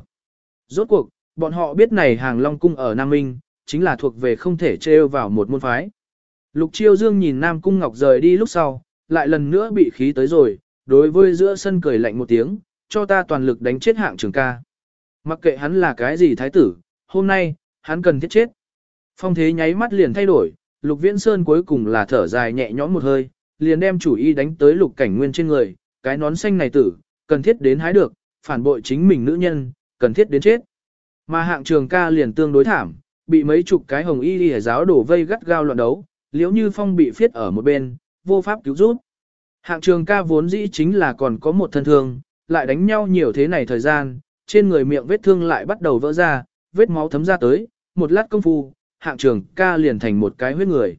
S1: Rốt cuộc, bọn họ biết này hàng Long Cung ở Nam Minh, chính là thuộc về không thể trêu vào một môn phái. Lục chiêu dương nhìn Nam Cung Ngọc rời đi lúc sau, lại lần nữa bị khí tới rồi, đối với giữa sân cười lạnh một tiếng, cho ta toàn lực đánh chết hạng trường ca. Mặc kệ hắn là cái gì thái tử, hôm nay, hắn cần thiết chết. Phong thế nháy mắt liền thay đổi, lục viễn sơn cuối cùng là thở dài nhẹ nhõm một hơi, liền đem chủ ý đánh tới lục cảnh nguyên trên người, cái nón xanh này tử, cần thiết đến hái được, phản bội chính mình nữ nhân, cần thiết đến chết. Mà hạng trường ca liền tương đối thảm, bị mấy chục cái hồng y đi giáo đổ vây gắt gao loạn đấu, liễu như phong bị phiết ở một bên, vô pháp cứu giúp. Hạng trường ca vốn dĩ chính là còn có một thân thương, lại đánh nhau nhiều thế này thời gian, trên người miệng vết thương lại bắt đầu vỡ ra, vết máu thấm ra tới, một lát công phu, hạng trường ca liền thành một cái huyết người.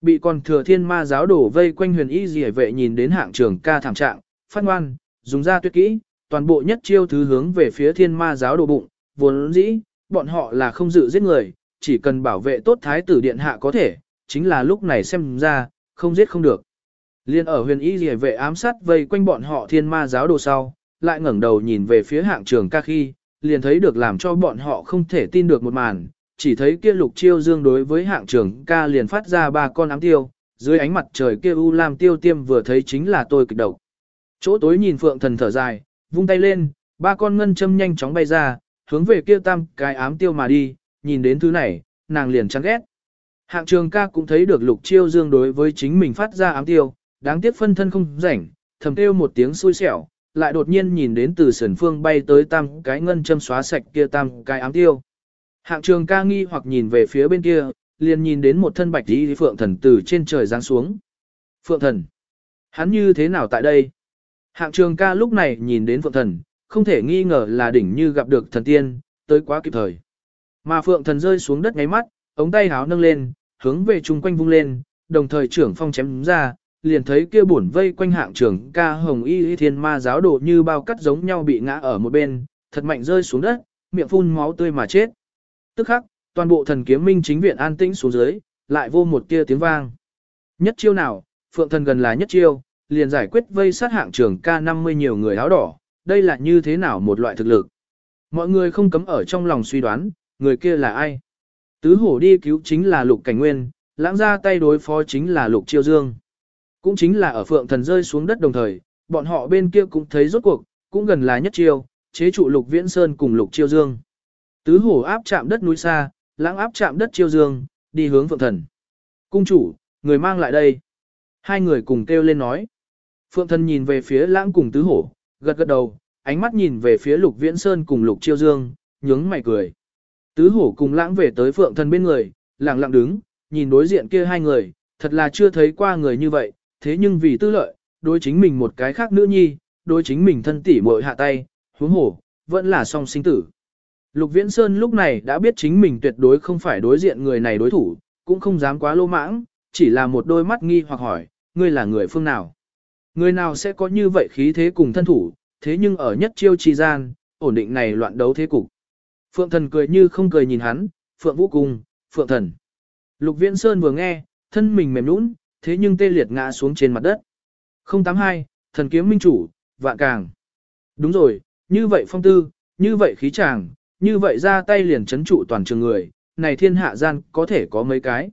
S1: Bị còn thừa thiên ma giáo đổ vây quanh huyền y dì vệ nhìn đến hạng trường ca thảm trạng, phát ngoan, dùng ra tuyệt kỹ, toàn bộ nhất chiêu thứ hướng về phía thiên ma giáo đổ bụng, vốn dĩ, bọn họ là không dự giết người, chỉ cần bảo vệ tốt thái tử điện hạ có thể, chính là lúc này xem ra, không giết không được. Liên ở huyền y rìa vệ ám sát vây quanh bọn họ thiên ma giáo đồ sau, lại ngẩng đầu nhìn về phía hạng trường ca khi, liền thấy được làm cho bọn họ không thể tin được một màn, chỉ thấy kia lục chiêu dương đối với hạng trường ca liền phát ra ba con ám tiêu, dưới ánh mặt trời kia u lam tiêu tiêm vừa thấy chính là tôi kịch độc. Chỗ tối nhìn phượng thần thở dài, vung tay lên, ba con ngân châm nhanh chóng bay ra, hướng về kia tam cái ám tiêu mà đi, nhìn đến thứ này, nàng liền chán ghét. Hạng trường ca cũng thấy được lục chiêu dương đối với chính mình phát ra ám tiêu, đáng tiếc phân thân không rảnh, thầm kêu một tiếng xui xẻo, lại đột nhiên nhìn đến từ sườn phương bay tới tam cái ngân châm xóa sạch kia tam cái ám tiêu. Hạng trường ca nghi hoặc nhìn về phía bên kia, liền nhìn đến một thân bạch đi phượng thần từ trên trời giáng xuống. Phượng thần, hắn như thế nào tại đây? Hạng trường ca lúc này nhìn đến phượng thần, không thể nghi ngờ là đỉnh như gặp được thần tiên, tới quá kịp thời. Mà phượng thần rơi xuống đất ngáy mắt, ống tay háo nâng lên, hướng về chung quanh vung lên, đồng thời trưởng phong chém ra, liền thấy kia bổn vây quanh hạng trưởng ca hồng y thiên ma giáo đồ như bao cắt giống nhau bị ngã ở một bên, thật mạnh rơi xuống đất, miệng phun máu tươi mà chết. Tức khắc, toàn bộ thần kiếm minh chính viện an tĩnh xuống dưới, lại vô một tia tiếng vang. Nhất chiêu nào, phượng thần gần là nhất chiêu, liền giải quyết vây sát hạng trưởng ca 50 nhiều người áo đỏ, đây là như thế nào một loại thực lực. Mọi người không cấm ở trong lòng suy đoán, người kia là ai. Tứ hổ đi cứu chính là lục cảnh nguyên, lãng ra tay đối phó chính là lục chiêu dương. Cũng chính là ở phượng thần rơi xuống đất đồng thời, bọn họ bên kia cũng thấy rốt cuộc, cũng gần là nhất chiêu, chế trụ lục viễn sơn cùng lục chiêu dương. Tứ hổ áp chạm đất núi xa, lãng áp chạm đất chiêu dương, đi hướng phượng thần. Cung chủ, người mang lại đây. Hai người cùng kêu lên nói. Phượng thần nhìn về phía lãng cùng tứ hổ, gật gật đầu, ánh mắt nhìn về phía lục viễn sơn cùng lục chiêu dương, nhướng mày cười. Tứ hổ cùng lãng về tới phượng thần bên người, lặng lặng đứng, nhìn đối diện kia hai người, thật là chưa thấy qua người như vậy, thế nhưng vì tư lợi, đối chính mình một cái khác nữ nhi, đối chính mình thân tỷ muội hạ tay, huống hổ, vẫn là song sinh tử. Lục Viễn Sơn lúc này đã biết chính mình tuyệt đối không phải đối diện người này đối thủ, cũng không dám quá lô mãng, chỉ là một đôi mắt nghi hoặc hỏi, ngươi là người phương nào? Người nào sẽ có như vậy khí thế cùng thân thủ, thế nhưng ở nhất chiêu chi gian, ổn định này loạn đấu thế cục. Phượng thần cười như không cười nhìn hắn, Phượng Vũ cùng, Phượng thần. Lục Viễn Sơn vừa nghe, thân mình mềm nũng, thế nhưng tê liệt ngã xuống trên mặt đất. 082, thần kiếm minh chủ, vạn càng. Đúng rồi, như vậy phong tư, như vậy khí chàng, như vậy ra tay liền chấn trụ toàn trường người, này thiên hạ gian có thể có mấy cái.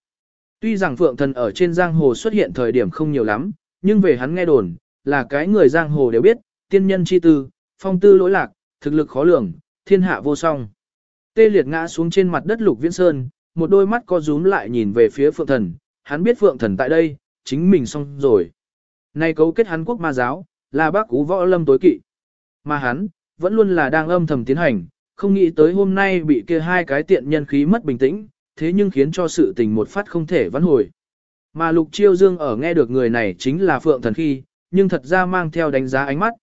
S1: Tuy rằng Phượng Thần ở trên giang hồ xuất hiện thời điểm không nhiều lắm, nhưng về hắn nghe đồn, là cái người giang hồ đều biết, tiên nhân chi tư, phong tư lỗi lạc, thực lực khó lường, thiên hạ vô song. Tê liệt ngã xuống trên mặt đất Lục Viễn Sơn, một đôi mắt co rúm lại nhìn về phía Phượng Thần, hắn biết Phượng Thần tại đây, chính mình xong rồi. Nay cấu kết hắn quốc ma giáo, là bác cú võ lâm tối kỵ. Mà hắn, vẫn luôn là đang âm thầm tiến hành, không nghĩ tới hôm nay bị kia hai cái tiện nhân khí mất bình tĩnh, thế nhưng khiến cho sự tình một phát không thể vãn hồi. Mà Lục Chiêu Dương ở nghe được người này chính là Phượng Thần khi, nhưng thật ra mang theo đánh giá ánh mắt.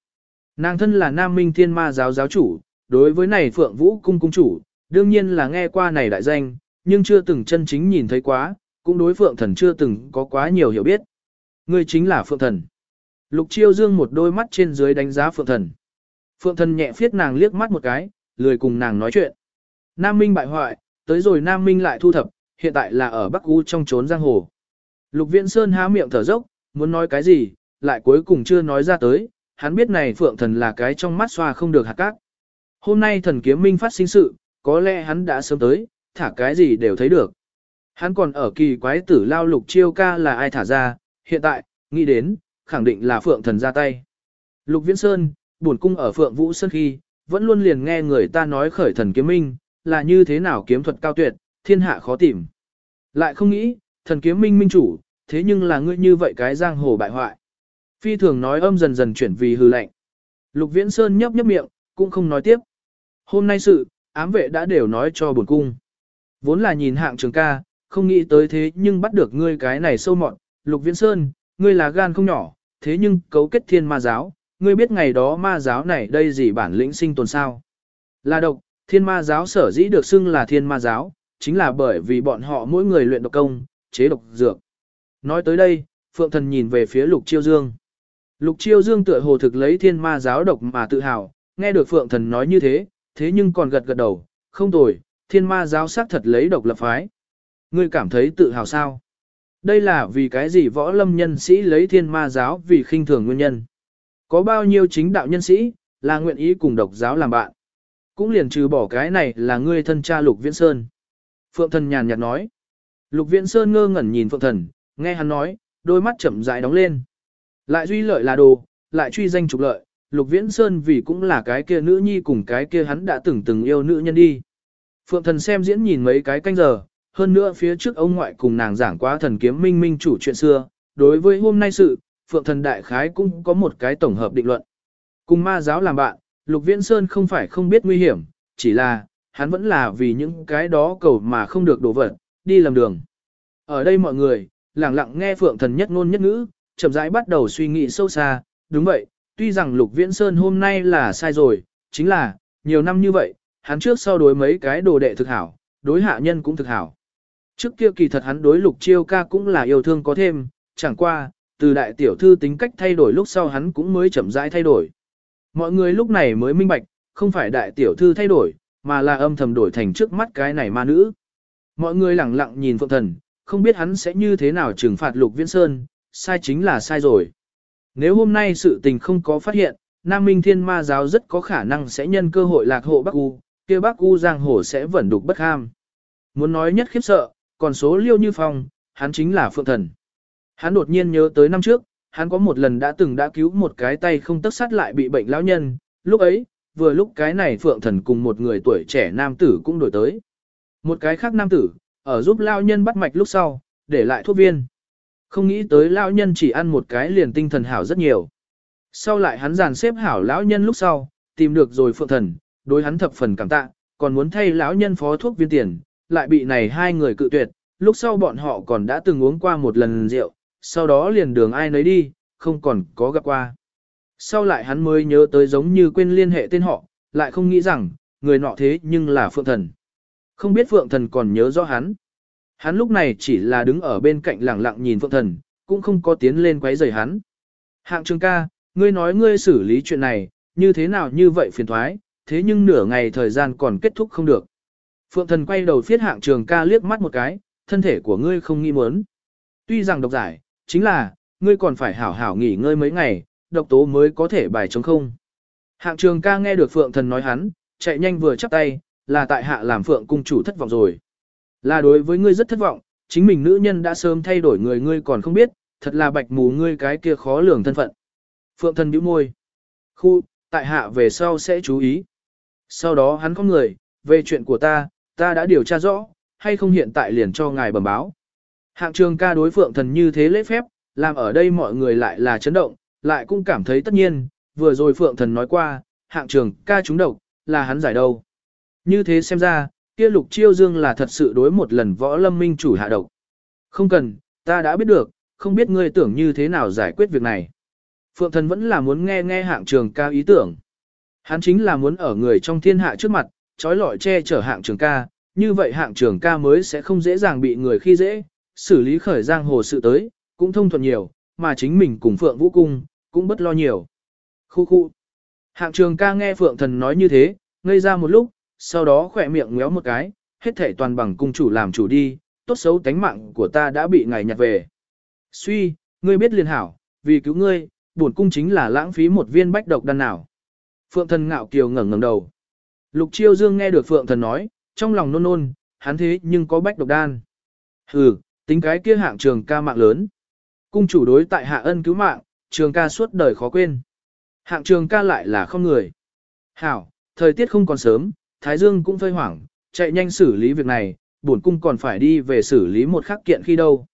S1: Nàng thân là Nam Minh Thiên Ma giáo giáo chủ, đối với này Phượng Vũ cung cung chủ, đương nhiên là nghe qua này đại danh, nhưng chưa từng chân chính nhìn thấy quá, cũng đối Phượng Thần chưa từng có quá nhiều hiểu biết. Người chính là Phượng Thần. Lục Chiêu Dương một đôi mắt trên dưới đánh giá Phượng Thần. Phượng Thần nhẹ phiết nàng liếc mắt một cái, lười cùng nàng nói chuyện. Nam Minh bại hoại, tới rồi Nam Minh lại thu thập, hiện tại là ở Bắc U trong trốn giang hồ. Lục Viễn Sơn há miệng thở dốc, muốn nói cái gì, lại cuối cùng chưa nói ra tới, hắn biết này Phượng Thần là cái trong mắt xoa không được hạt cát. Hôm nay thần kiếm minh phát sinh sự, có lẽ hắn đã sớm tới, thả cái gì đều thấy được. Hắn còn ở kỳ quái tử lao lục chiêu ca là ai thả ra, hiện tại, nghĩ đến, khẳng định là Phượng Thần ra tay. Lục Viễn Sơn, buồn cung ở Phượng Vũ Sơn khi, vẫn luôn liền nghe người ta nói khởi thần kiếm minh, là như thế nào kiếm thuật cao tuyệt, thiên hạ khó tìm. Lại không nghĩ, thần kiếm minh minh chủ, thế nhưng là ngươi như vậy cái giang hồ bại hoại. Phi thường nói âm dần dần chuyển vì hư lạnh. Lục Viễn Sơn nhấp nhấp miệng, cũng không nói tiếp. Hôm nay sự, ám vệ đã đều nói cho buồn cung. Vốn là nhìn hạng trường ca, không nghĩ tới thế nhưng bắt được ngươi cái này sâu mọn. Lục Viễn Sơn, ngươi là gan không nhỏ, thế nhưng cấu kết thiên ma giáo, ngươi biết ngày đó ma giáo này đây gì bản lĩnh sinh tồn sao. Là độc, thiên ma giáo sở dĩ được xưng là thiên ma giáo, chính là bởi vì bọn họ mỗi người luyện độc công, chế độc dược. Nói tới đây, Phượng Thần nhìn về phía Lục Chiêu Dương. Lục Chiêu Dương tựa hồ thực lấy thiên ma giáo độc mà tự hào, nghe được Phượng Thần nói như thế, thế nhưng còn gật gật đầu, không tồi, thiên ma giáo sát thật lấy độc lập phái. Ngươi cảm thấy tự hào sao? Đây là vì cái gì võ lâm nhân sĩ lấy thiên ma giáo vì khinh thường nguyên nhân. Có bao nhiêu chính đạo nhân sĩ, là nguyện ý cùng độc giáo làm bạn. Cũng liền trừ bỏ cái này là ngươi thân cha Lục Viễn Sơn. Phượng thần nhàn nhạt nói. Lục Viễn Sơn ngơ ngẩn nhìn Phượng thần, nghe hắn nói, đôi mắt chậm rãi đóng lên. Lại duy lợi là đồ, lại truy danh trục lợi, Lục Viễn Sơn vì cũng là cái kia nữ nhi cùng cái kia hắn đã từng từng yêu nữ nhân đi. Phượng thần xem diễn nhìn mấy cái canh giờ, hơn nữa phía trước ông ngoại cùng nàng giảng quá thần kiếm minh minh chủ chuyện xưa, đối với hôm nay sự, Phượng thần đại khái cũng có một cái tổng hợp định luận. Cùng ma giáo làm bạn, Lục Viễn Sơn không phải không biết nguy hiểm, chỉ là, hắn vẫn là vì những cái đó cầu mà không được đổ vật, đi lầm đường. Ở đây mọi người, lặng lặng nghe Phượng thần nhất ngôn nhất ngữ, chậm rãi bắt đầu suy nghĩ sâu xa, đúng vậy, tuy rằng Lục Viễn Sơn hôm nay là sai rồi, chính là, nhiều năm như vậy, hắn trước sau đối mấy cái đồ đệ thực hảo, đối hạ nhân cũng thực hảo. Trước kia kỳ thật hắn đối Lục Chiêu ca cũng là yêu thương có thêm, chẳng qua, từ đại tiểu thư tính cách thay đổi lúc sau hắn cũng mới chậm rãi thay đổi. Mọi người lúc này mới minh bạch, không phải đại tiểu thư thay đổi, mà là âm thầm đổi thành trước mắt cái này ma nữ. Mọi người lặng lặng nhìn Phượng Thần, không biết hắn sẽ như thế nào trừng phạt Lục Viễn Sơn, sai chính là sai rồi. Nếu hôm nay sự tình không có phát hiện, Nam Minh Thiên Ma giáo rất có khả năng sẽ nhân cơ hội lạc hộ Bắc U, kia Bắc U giang hồ sẽ vẫn đục bất ham. Muốn nói nhất khiếp sợ, còn số liêu như phong, hắn chính là Phượng Thần. Hắn đột nhiên nhớ tới năm trước, hắn có một lần đã từng đã cứu một cái tay không tất sát lại bị bệnh lão nhân, lúc ấy, vừa lúc cái này Phượng Thần cùng một người tuổi trẻ nam tử cũng đổi tới. Một cái khác nam tử, ở giúp lão nhân bắt mạch lúc sau, để lại thuốc viên. Không nghĩ tới lão nhân chỉ ăn một cái liền tinh thần hảo rất nhiều. Sau lại hắn dàn xếp hảo lão nhân lúc sau, tìm được rồi Phượng Thần, đối hắn thập phần cảm tạ, còn muốn thay lão nhân phó thuốc viên tiền, lại bị này hai người cự tuyệt, lúc sau bọn họ còn đã từng uống qua một lần rượu, sau đó liền đường ai nấy đi, không còn có gặp qua. Sau lại hắn mới nhớ tới giống như quên liên hệ tên họ, lại không nghĩ rằng, người nọ thế nhưng là Phượng Thần. Không biết Phượng Thần còn nhớ rõ hắn. Hắn lúc này chỉ là đứng ở bên cạnh lẳng lặng nhìn Phượng Thần, cũng không có tiến lên quấy rầy hắn. Hạng trường ca, ngươi nói ngươi xử lý chuyện này, như thế nào như vậy phiền thoái, thế nhưng nửa ngày thời gian còn kết thúc không được. Phượng Thần quay đầu phiết hạng trường ca liếc mắt một cái, thân thể của ngươi không nghi muốn. Tuy rằng độc giải, chính là, ngươi còn phải hảo hảo nghỉ ngơi mấy ngày, độc tố mới có thể bài chống không. Hạng trường ca nghe được phượng thần nói hắn, chạy nhanh vừa chắp tay, là tại hạ làm phượng cung chủ thất vọng rồi. Là đối với ngươi rất thất vọng, chính mình nữ nhân đã sớm thay đổi người ngươi còn không biết, thật là bạch mù ngươi cái kia khó lường thân phận. Phượng thần bĩu môi. Khu, tại hạ về sau sẽ chú ý. Sau đó hắn có người, về chuyện của ta, ta đã điều tra rõ, hay không hiện tại liền cho ngài bẩm báo. Hạng trường ca đối phượng thần như thế lễ phép, làm ở đây mọi người lại là chấn động, lại cũng cảm thấy tất nhiên, vừa rồi phượng thần nói qua, hạng trường ca trúng độc, là hắn giải đâu. Như thế xem ra, kia lục chiêu dương là thật sự đối một lần võ lâm minh chủ hạ độc. Không cần, ta đã biết được, không biết ngươi tưởng như thế nào giải quyết việc này. Phượng thần vẫn là muốn nghe nghe hạng trường ca ý tưởng. Hắn chính là muốn ở người trong thiên hạ trước mặt, trói lọi che chở hạng trường ca, như vậy hạng trường ca mới sẽ không dễ dàng bị người khi dễ, xử lý khởi giang hồ sự tới, cũng thông thuận nhiều, mà chính mình cùng Phượng Vũ Cung, cũng bất lo nhiều. Khu khu. Hạng trường ca nghe Phượng Thần nói như thế, ngây ra một lúc, sau đó khỏe miệng ngéo một cái, hết thể toàn bằng cung chủ làm chủ đi, tốt xấu tánh mạng của ta đã bị ngài nhặt về. Suy, ngươi biết liền hảo, vì cứu ngươi, bổn cung chính là lãng phí một viên bách độc đan nào. Phượng Thần ngạo kiều ngẩng ngẩng đầu. Lục Chiêu Dương nghe được Phượng Thần nói, trong lòng nôn nôn, hắn thế nhưng có bách độc đan. Hừ, tính cái kia hạng trường ca mạng lớn. Cung chủ đối tại hạ ân cứu mạng, trường ca suốt đời khó quên. Hạng trường ca lại là không người. Hảo, thời tiết không còn sớm, Thái Dương cũng phơi hoảng, chạy nhanh xử lý việc này, bổn cung còn phải đi về xử lý một khắc kiện khi đâu.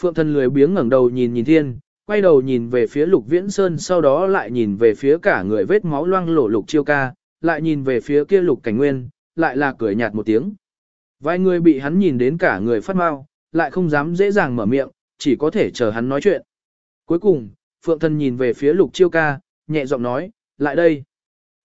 S1: Phượng thần lười biếng ngẩng đầu nhìn nhìn thiên, quay đầu nhìn về phía lục viễn sơn sau đó lại nhìn về phía cả người vết máu loang lổ lục chiêu ca, lại nhìn về phía kia lục cảnh nguyên, lại là cười nhạt một tiếng. Vài người bị hắn nhìn đến cả người phát mau, lại không dám dễ dàng mở miệng, chỉ có thể chờ hắn nói chuyện. Cuối cùng, Phượng Thần nhìn về phía Lục Chiêu Ca, nhẹ giọng nói, lại đây.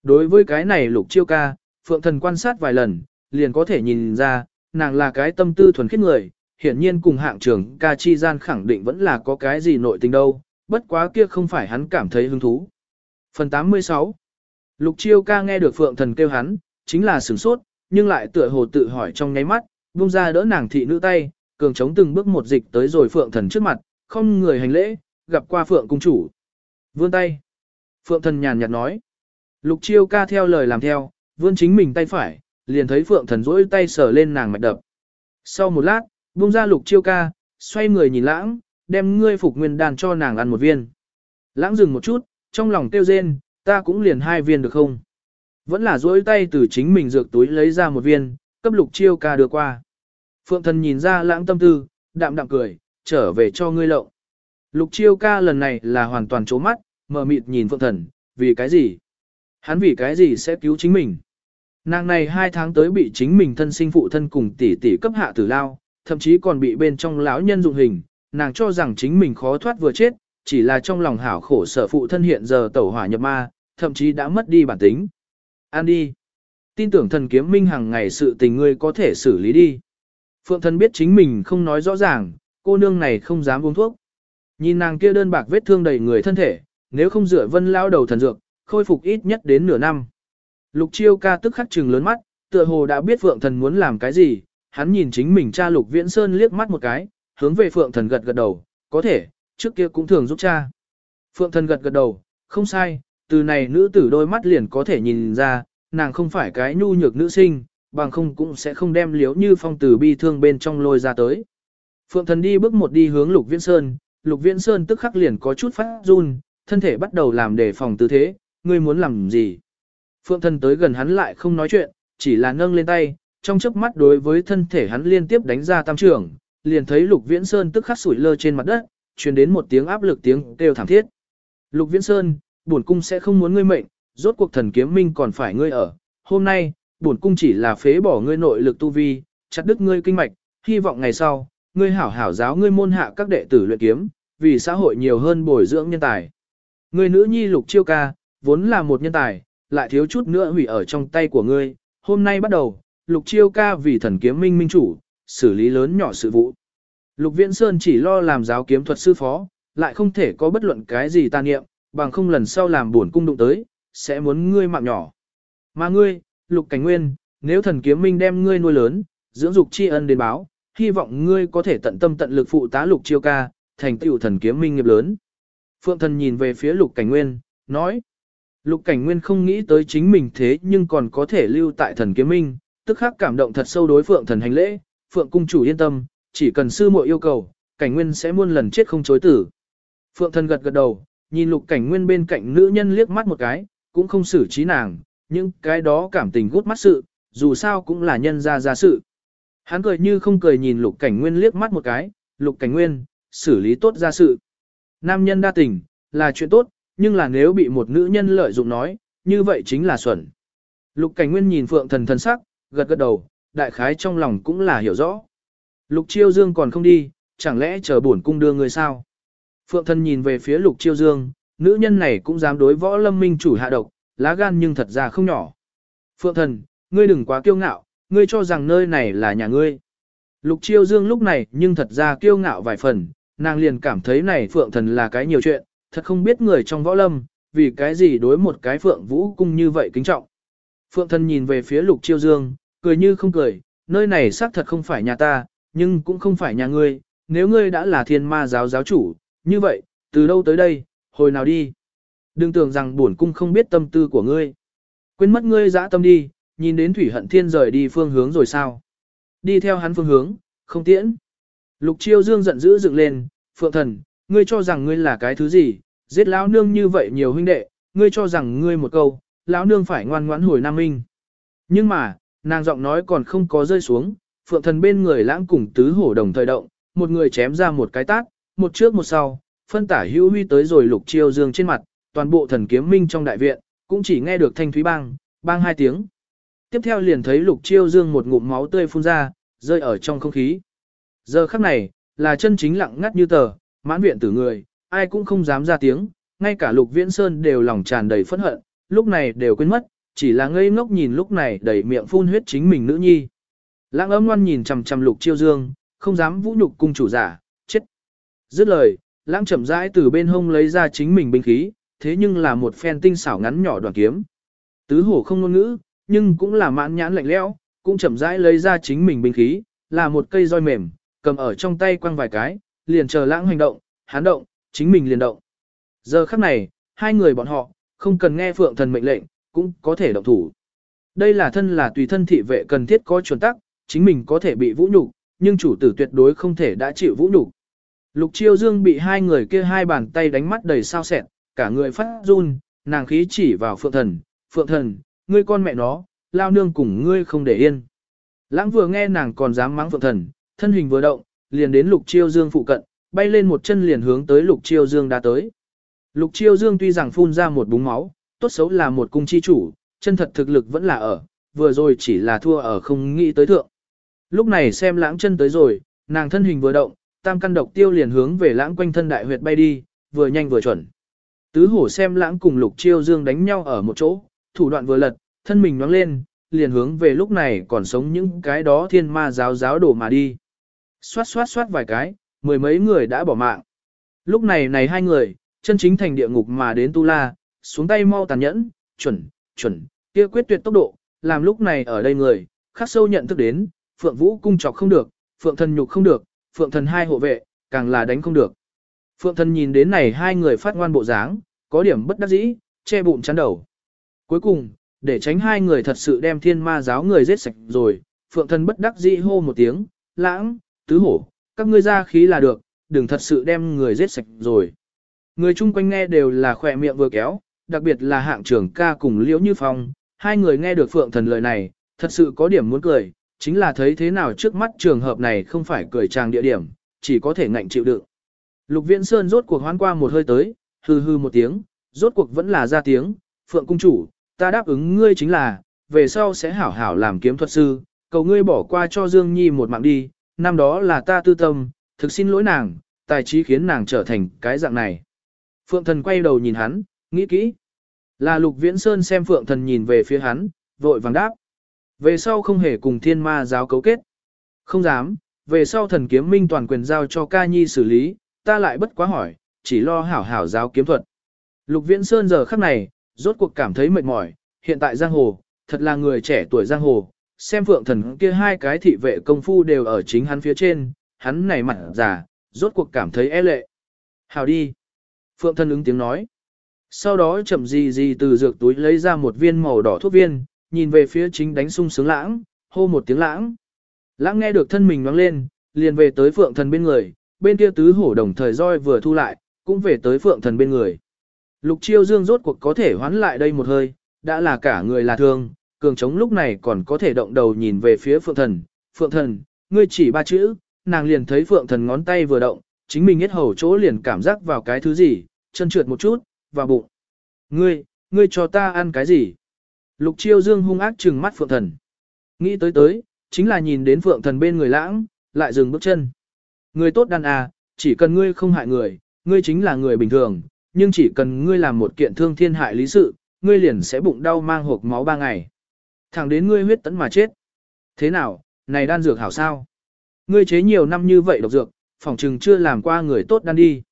S1: Đối với cái này Lục Chiêu Ca, Phượng Thần quan sát vài lần, liền có thể nhìn ra, nàng là cái tâm tư thuần khiết người, hiển nhiên cùng hạng trưởng ca chi gian khẳng định vẫn là có cái gì nội tình đâu, bất quá kia không phải hắn cảm thấy hứng thú. Phần 86 Lục Chiêu Ca nghe được Phượng Thần kêu hắn, chính là sửng sốt, nhưng lại tựa hồ tự hỏi trong nháy mắt, buông ra đỡ nàng thị nữ tay, cường chống từng bước một dịch tới rồi Phượng Thần trước mặt, không người hành lễ, gặp qua Phượng cung chủ. Vươn tay. Phượng Thần nhàn nhạt nói. Lục Chiêu ca theo lời làm theo, vươn chính mình tay phải, liền thấy Phượng Thần rỗi tay sờ lên nàng mạch đập. Sau một lát, buông ra Lục Chiêu ca, xoay người nhìn lãng, đem ngươi phục nguyên đàn cho nàng ăn một viên. Lãng dừng một chút, trong lòng tiêu rên, ta cũng liền hai viên được không? Vẫn là rỗi tay từ chính mình dược túi lấy ra một viên, cấp lục chiêu ca đưa qua. Phượng thần nhìn ra lãng tâm tư, đạm đạm cười, trở về cho ngươi lộng. Lục chiêu ca lần này là hoàn toàn trố mắt, mờ mịt nhìn phượng thần, vì cái gì? Hắn vì cái gì sẽ cứu chính mình? Nàng này hai tháng tới bị chính mình thân sinh phụ thân cùng tỷ tỷ cấp hạ tử lao, thậm chí còn bị bên trong lão nhân dụng hình, nàng cho rằng chính mình khó thoát vừa chết, chỉ là trong lòng hảo khổ sở phụ thân hiện giờ tẩu hỏa nhập ma, thậm chí đã mất đi bản tính. An đi. Tin tưởng thần kiếm minh hàng ngày sự tình ngươi có thể xử lý đi. Phượng thần biết chính mình không nói rõ ràng, cô nương này không dám uống thuốc. Nhìn nàng kia đơn bạc vết thương đầy người thân thể, nếu không rửa vân lao đầu thần dược, khôi phục ít nhất đến nửa năm. Lục chiêu ca tức khắc trừng lớn mắt, tựa hồ đã biết Phượng thần muốn làm cái gì, hắn nhìn chính mình cha Lục Viễn Sơn liếc mắt một cái, hướng về Phượng thần gật gật đầu, có thể, trước kia cũng thường giúp cha. Phượng thần gật gật đầu, không sai, từ này nữ tử đôi mắt liền có thể nhìn ra, nàng không phải cái nhu nhược nữ sinh, bằng không cũng sẽ không đem liếu như phong tử bi thương bên trong lôi ra tới. Phượng thần đi bước một đi hướng lục viễn sơn, lục viễn sơn tức khắc liền có chút phát run, thân thể bắt đầu làm đề phòng tư thế, ngươi muốn làm gì? Phượng thần tới gần hắn lại không nói chuyện, chỉ là nâng lên tay, trong chớp mắt đối với thân thể hắn liên tiếp đánh ra tam trưởng, liền thấy lục viễn sơn tức khắc sủi lơ trên mặt đất, truyền đến một tiếng áp lực tiếng kêu thảm thiết. Lục viễn sơn, bổn cung sẽ không muốn ngươi mệnh, rốt cuộc thần kiếm minh còn phải ngươi ở. Hôm nay, bổn cung chỉ là phế bỏ ngươi nội lực tu vi, chặt đứt ngươi kinh mạch, hy vọng ngày sau, ngươi hảo hảo giáo ngươi môn hạ các đệ tử luyện kiếm, vì xã hội nhiều hơn bồi dưỡng nhân tài. Ngươi nữ nhi lục chiêu ca, vốn là một nhân tài, lại thiếu chút nữa hủy ở trong tay của ngươi. Hôm nay bắt đầu, lục chiêu ca vì thần kiếm minh minh chủ, xử lý lớn nhỏ sự vụ. Lục Viễn Sơn chỉ lo làm giáo kiếm thuật sư phó, lại không thể có bất luận cái gì tàn niệm, bằng không lần sau làm buồn cung đụng tới, sẽ muốn ngươi mạng nhỏ. Mà ngươi, lục cảnh nguyên, nếu thần kiếm minh đem ngươi nuôi lớn, dưỡng dục tri ân đến báo, hy vọng ngươi có thể tận tâm tận lực phụ tá lục chiêu ca, thành tựu thần kiếm minh nghiệp lớn. Phượng thần nhìn về phía lục cảnh nguyên, nói. Lục cảnh nguyên không nghĩ tới chính mình thế nhưng còn có thể lưu tại thần kiếm minh, tức khắc cảm động thật sâu đối phượng thần hành lễ, phượng cung chủ yên tâm, chỉ cần sư muội yêu cầu, cảnh nguyên sẽ muôn lần chết không chối tử. Phượng thần gật gật đầu, nhìn lục cảnh nguyên bên cạnh nữ nhân liếc mắt một cái, cũng không xử trí nàng, nhưng cái đó cảm tình gút mắt sự, dù sao cũng là nhân ra ra sự. Hắn cười như không cười nhìn lục cảnh nguyên liếc mắt một cái, lục cảnh nguyên, xử lý tốt ra sự. Nam nhân đa tình, là chuyện tốt, nhưng là nếu bị một nữ nhân lợi dụng nói, như vậy chính là xuẩn. Lục cảnh nguyên nhìn phượng thần thần sắc, gật gật đầu, đại khái trong lòng cũng là hiểu rõ. Lục chiêu dương còn không đi, chẳng lẽ chờ bổn cung đưa người sao? Phượng thần nhìn về phía lục chiêu dương, nữ nhân này cũng dám đối võ lâm minh chủ hạ độc, lá gan nhưng thật ra không nhỏ. Phượng thần, ngươi đừng quá kiêu ngạo, ngươi cho rằng nơi này là nhà ngươi. Lục chiêu dương lúc này nhưng thật ra kiêu ngạo vài phần, nàng liền cảm thấy này phượng thần là cái nhiều chuyện, thật không biết người trong võ lâm, vì cái gì đối một cái phượng vũ cung như vậy kính trọng. Phượng thần nhìn về phía lục chiêu dương, cười như không cười, nơi này xác thật không phải nhà ta, nhưng cũng không phải nhà ngươi, nếu ngươi đã là thiên ma giáo giáo chủ, như vậy, từ đâu tới đây, hồi nào đi. Đừng tưởng rằng bổn cung không biết tâm tư của ngươi. Quên mất ngươi dã tâm đi, nhìn đến thủy hận thiên rời đi phương hướng rồi sao. Đi theo hắn phương hướng, không tiễn. Lục chiêu dương giận dữ dựng lên, phượng thần, ngươi cho rằng ngươi là cái thứ gì, giết lão nương như vậy nhiều huynh đệ, ngươi cho rằng ngươi một câu, lão nương phải ngoan ngoãn hồi Nam Minh. Nhưng mà, nàng giọng nói còn không có rơi xuống, phượng thần bên người lãng cùng tứ hổ đồng thời động, một người chém ra một cái tát, một trước một sau, phân tả hữu huy tới rồi lục chiêu dương trên mặt, toàn bộ thần kiếm minh trong đại viện, cũng chỉ nghe được thanh thúy bang, bang hai tiếng. Tiếp theo liền thấy lục chiêu dương một ngụm máu tươi phun ra, rơi ở trong không khí. Giờ khắc này, là chân chính lặng ngắt như tờ, mãn viện tử người, ai cũng không dám ra tiếng, ngay cả lục viễn sơn đều lòng tràn đầy phẫn hận, lúc này đều quên mất, chỉ là ngây ngốc nhìn lúc này đầy miệng phun huyết chính mình nữ nhi. Lãng ấm ngoan nhìn chằm chằm lục chiêu dương, không dám vũ nhục cung chủ giả, chết. Dứt lời, lãng chậm rãi từ bên hông lấy ra chính mình binh khí, thế nhưng là một phen tinh xảo ngắn nhỏ đoàn kiếm. Tứ hổ không ngôn ngữ, nhưng cũng là mãn nhãn lạnh lẽo, cũng chậm rãi lấy ra chính mình binh khí, là một cây roi mềm, cầm ở trong tay quăng vài cái, liền chờ lãng hành động, hắn động, chính mình liền động. Giờ khắc này, hai người bọn họ, không cần nghe phượng thần mệnh lệnh, cũng có thể động thủ. Đây là thân là tùy thân thị vệ cần thiết có chuẩn tắc, chính mình có thể bị vũ nhục, nhưng chủ tử tuyệt đối không thể đã chịu vũ nhục. Lục chiêu dương bị hai người kia hai bàn tay đánh mắt đầy sao sẹn, cả người phát run, nàng khí chỉ vào phượng thần, phượng thần, ngươi con mẹ nó, lao nương cùng ngươi không để yên. Lãng vừa nghe nàng còn dám mắng phượng thần, thân hình vừa động, liền đến lục chiêu dương phụ cận, bay lên một chân liền hướng tới lục chiêu dương đã tới. Lục chiêu dương tuy rằng phun ra một búng máu, tốt xấu là một cung chi chủ, chân thật thực lực vẫn là ở, vừa rồi chỉ là thua ở không nghĩ tới thượng. Lúc này xem lãng chân tới rồi, nàng thân hình vừa động, tam căn độc tiêu liền hướng về lãng quanh thân đại huyệt bay đi, vừa nhanh vừa chuẩn. Tứ hổ xem lãng cùng lục chiêu dương đánh nhau ở một chỗ, thủ đoạn vừa lật, thân mình nhoáng lên, liền hướng về lúc này còn sống những cái đó thiên ma giáo giáo đổ mà đi. Xoát xoát xoát vài cái, mười mấy người đã bỏ mạng. Lúc này này hai người, chân chính thành địa ngục mà đến Tu La, xuống tay mau tàn nhẫn, chuẩn, chuẩn, kia quyết tuyệt tốc độ, làm lúc này ở đây người, khắc sâu nhận thức đến, Phượng Vũ cung chọc không được, Phượng thần nhục không được, Phượng thần hai hộ vệ, càng là đánh không được. Phượng thần nhìn đến này hai người phát ngoan bộ dáng, có điểm bất đắc dĩ, che bụng chắn đầu. Cuối cùng, để tránh hai người thật sự đem thiên ma giáo người giết sạch rồi, Phượng thần bất đắc dĩ hô một tiếng, lãng, tứ hổ, các ngươi ra khí là được, đừng thật sự đem người giết sạch rồi. Người chung quanh nghe đều là khỏe miệng vừa kéo, đặc biệt là hạng trưởng ca cùng Liễu Như Phong, hai người nghe được Phượng Thần lời này, thật sự có điểm muốn cười, chính là thấy thế nào trước mắt trường hợp này không phải cười trang địa điểm, chỉ có thể ngạnh chịu đựng. Lục Viễn Sơn rốt cuộc hoán qua một hơi tới, hư hư một tiếng, rốt cuộc vẫn là ra tiếng, Phượng Cung Chủ, ta đáp ứng ngươi chính là, về sau sẽ hảo hảo làm kiếm thuật sư, cầu ngươi bỏ qua cho Dương Nhi một mạng đi, năm đó là ta tư tâm, thực xin lỗi nàng, tài trí khiến nàng trở thành cái dạng này. Phượng thần quay đầu nhìn hắn, nghĩ kỹ. Là lục viễn sơn xem phượng thần nhìn về phía hắn, vội vàng đáp. Về sau không hề cùng thiên ma giáo cấu kết. Không dám, về sau thần kiếm minh toàn quyền giao cho ca nhi xử lý, ta lại bất quá hỏi, chỉ lo hảo hảo giáo kiếm thuật. Lục viễn sơn giờ khắc này, rốt cuộc cảm thấy mệt mỏi, hiện tại giang hồ, thật là người trẻ tuổi giang hồ, xem phượng thần kia hai cái thị vệ công phu đều ở chính hắn phía trên, hắn này mặt già, rốt cuộc cảm thấy e lệ. Hào đi. Phượng thần ứng tiếng nói. Sau đó chậm gì gì từ dược túi lấy ra một viên màu đỏ thuốc viên, nhìn về phía chính đánh sung sướng lãng, hô một tiếng lãng. Lãng nghe được thân mình nhoáng lên, liền về tới phượng thần bên người, bên kia tứ hổ đồng thời roi vừa thu lại, cũng về tới phượng thần bên người. Lục chiêu dương rốt cuộc có thể hoán lại đây một hơi, đã là cả người là thương, cường trống lúc này còn có thể động đầu nhìn về phía phượng thần. Phượng thần, ngươi chỉ ba chữ, nàng liền thấy phượng thần ngón tay vừa động, chính mình hết hầu chỗ liền cảm giác vào cái thứ gì, chân trượt một chút, vào bụng. Ngươi, ngươi cho ta ăn cái gì? Lục chiêu dương hung ác trừng mắt phượng thần. Nghĩ tới tới, chính là nhìn đến phượng thần bên người lãng, lại dừng bước chân. Ngươi tốt đàn à, chỉ cần ngươi không hại người, ngươi chính là người bình thường, nhưng chỉ cần ngươi làm một kiện thương thiên hại lý sự, ngươi liền sẽ bụng đau mang hộp máu ba ngày. Thẳng đến ngươi huyết tấn mà chết. Thế nào, này đan dược hảo sao? Ngươi chế nhiều năm như vậy độc dược, phỏng chừng chưa làm qua người tốt đan đi.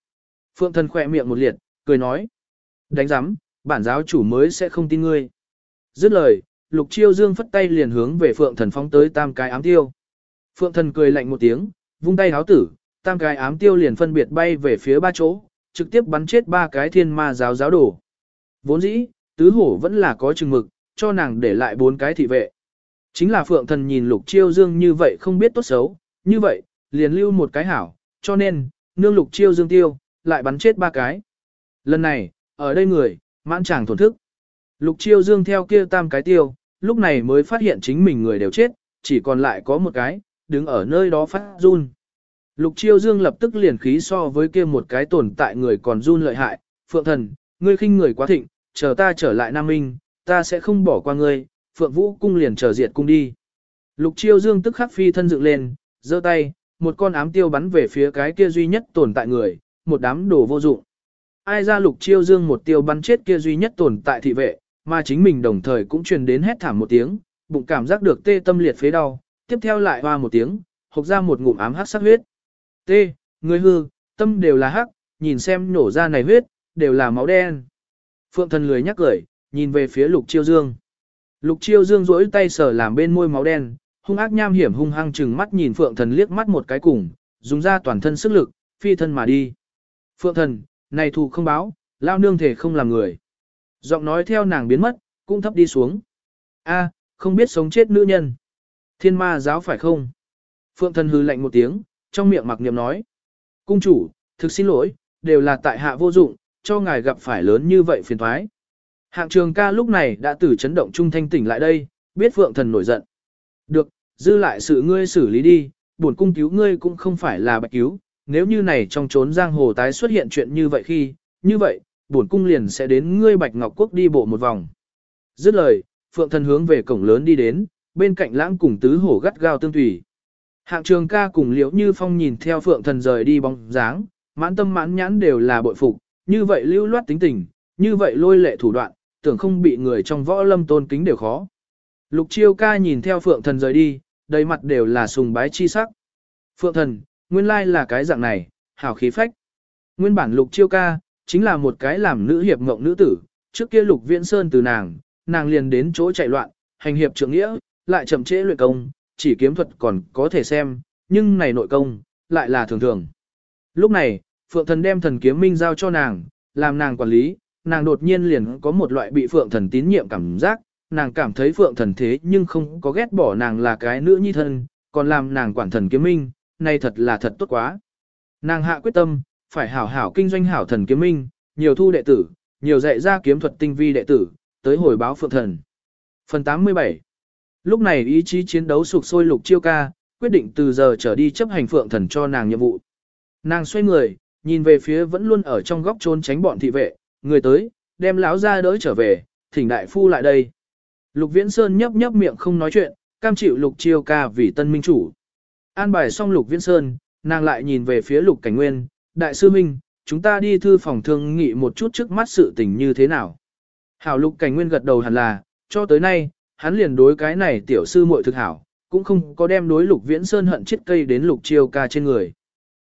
S1: Phượng thần khỏe miệng một liệt, cười nói. Đánh giám, bản giáo chủ mới sẽ không tin ngươi. Dứt lời, lục chiêu dương phất tay liền hướng về phượng thần phóng tới tam cái ám tiêu. Phượng thần cười lạnh một tiếng, vung tay háo tử, tam cái ám tiêu liền phân biệt bay về phía ba chỗ, trực tiếp bắn chết ba cái thiên ma giáo giáo đổ. Vốn dĩ, tứ hổ vẫn là có chừng mực, cho nàng để lại bốn cái thị vệ. Chính là phượng thần nhìn lục chiêu dương như vậy không biết tốt xấu, như vậy, liền lưu một cái hảo, cho nên, nương lục chiêu dương tiêu, lại bắn chết ba cái. Lần này, ở đây người, mãn chàng thổn thức. Lục chiêu dương theo kia tam cái tiêu, lúc này mới phát hiện chính mình người đều chết, chỉ còn lại có một cái, đứng ở nơi đó phát run. Lục chiêu dương lập tức liền khí so với kia một cái tồn tại người còn run lợi hại, phượng thần, ngươi khinh người quá thịnh, chờ ta trở lại Nam Minh, ta sẽ không bỏ qua ngươi, phượng vũ cung liền trở diệt cung đi. Lục chiêu dương tức khắc phi thân dựng lên, giơ tay, một con ám tiêu bắn về phía cái kia duy nhất tồn tại người, một đám đồ vô dụng. Ai ra lục chiêu dương một tiêu bắn chết kia duy nhất tồn tại thị vệ, mà chính mình đồng thời cũng truyền đến hét thảm một tiếng, bụng cảm giác được tê tâm liệt phế đau, tiếp theo lại hoa một tiếng, hộc ra một ngụm ám hắc sắc huyết. Tê, người hư, tâm đều là hắc, nhìn xem nổ ra này huyết, đều là máu đen. Phượng thần lười nhắc cười, nhìn về phía lục chiêu dương. Lục chiêu dương rỗi tay sờ làm bên môi máu đen, hung ác nham hiểm hung hăng chừng mắt nhìn phượng thần liếc mắt một cái cùng, dùng ra toàn thân sức lực, phi thân mà đi. Phượng thần, này thù không báo, lao nương thể không làm người. Giọng nói theo nàng biến mất, cũng thấp đi xuống. A, không biết sống chết nữ nhân. Thiên ma giáo phải không? Phượng thần hư lạnh một tiếng, trong miệng mặc niệm nói. Cung chủ, thực xin lỗi, đều là tại hạ vô dụng, cho ngài gặp phải lớn như vậy phiền thoái. Hạng trường ca lúc này đã từ chấn động trung thanh tỉnh lại đây, biết Phượng thần nổi giận. Được, dư lại sự ngươi xử lý đi, buồn cung cứu ngươi cũng không phải là bạch cứu, nếu như này trong trốn giang hồ tái xuất hiện chuyện như vậy khi, như vậy, buồn cung liền sẽ đến ngươi bạch ngọc quốc đi bộ một vòng. Dứt lời, Phượng thần hướng về cổng lớn đi đến, bên cạnh lãng cùng tứ hổ gắt gao tương thủy. Hạng trường ca cùng liễu như phong nhìn theo phượng thần rời đi bóng dáng, mãn tâm mãn nhãn đều là bội phục, như vậy lưu loát tính tình, như vậy lôi lệ thủ đoạn, tưởng không bị người trong võ lâm tôn kính đều khó. Lục chiêu ca nhìn theo phượng thần rời đi, đầy mặt đều là sùng bái chi sắc. Phượng thần, nguyên lai là cái dạng này, hảo khí phách. Nguyên bản lục chiêu ca, chính là một cái làm nữ hiệp mộng nữ tử, trước kia lục viễn sơn từ nàng, nàng liền đến chỗ chạy loạn, hành hiệp trưởng nghĩa, lại chậm trễ luyện công, chỉ kiếm thuật còn có thể xem, nhưng này nội công, lại là thường thường. Lúc này, Phượng Thần đem thần kiếm minh giao cho nàng, làm nàng quản lý, nàng đột nhiên liền có một loại bị Phượng Thần tín nhiệm cảm giác, nàng cảm thấy Phượng Thần thế nhưng không có ghét bỏ nàng là cái nữ nhi thân, còn làm nàng quản thần kiếm minh, này thật là thật tốt quá. Nàng hạ quyết tâm, phải hảo hảo kinh doanh hảo thần kiếm minh, nhiều thu đệ tử, nhiều dạy ra kiếm thuật tinh vi đệ tử, tới hồi báo Phượng Thần. Phần 87 Lúc này ý chí chiến đấu sục sôi lục chiêu ca, quyết định từ giờ trở đi chấp hành phượng thần cho nàng nhiệm vụ. Nàng xoay người, nhìn về phía vẫn luôn ở trong góc trốn tránh bọn thị vệ, người tới, đem lão ra đỡ trở về, thỉnh đại phu lại đây. Lục Viễn Sơn nhấp nhấp miệng không nói chuyện, cam chịu lục chiêu ca vì tân minh chủ. An bài xong lục Viễn Sơn, nàng lại nhìn về phía lục cảnh nguyên, đại sư minh, chúng ta đi thư phòng thương nghị một chút trước mắt sự tình như thế nào. Hảo lục cảnh nguyên gật đầu hẳn là, cho tới nay, hắn liền đối cái này tiểu sư muội thực hảo, cũng không có đem đối lục viễn sơn hận chết cây đến lục chiêu ca trên người.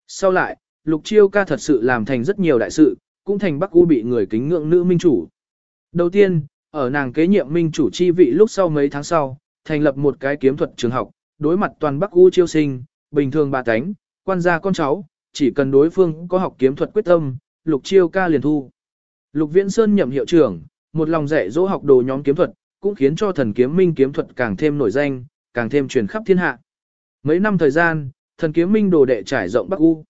S1: Sau lại, lục chiêu ca thật sự làm thành rất nhiều đại sự, cũng thành bắc u bị người kính ngưỡng nữ minh chủ. Đầu tiên, ở nàng kế nhiệm minh chủ chi vị lúc sau mấy tháng sau, thành lập một cái kiếm thuật trường học, đối mặt toàn bắc u chiêu sinh, bình thường bà tánh, quan gia con cháu, chỉ cần đối phương có học kiếm thuật quyết tâm, Lục Chiêu ca liền thu. Lục Viễn Sơn nhậm hiệu trưởng, một lòng dạy dỗ học đồ nhóm kiếm thuật, cũng khiến cho thần kiếm minh kiếm thuật càng thêm nổi danh, càng thêm truyền khắp thiên hạ. Mấy năm thời gian, thần kiếm minh đồ đệ trải rộng Bắc U.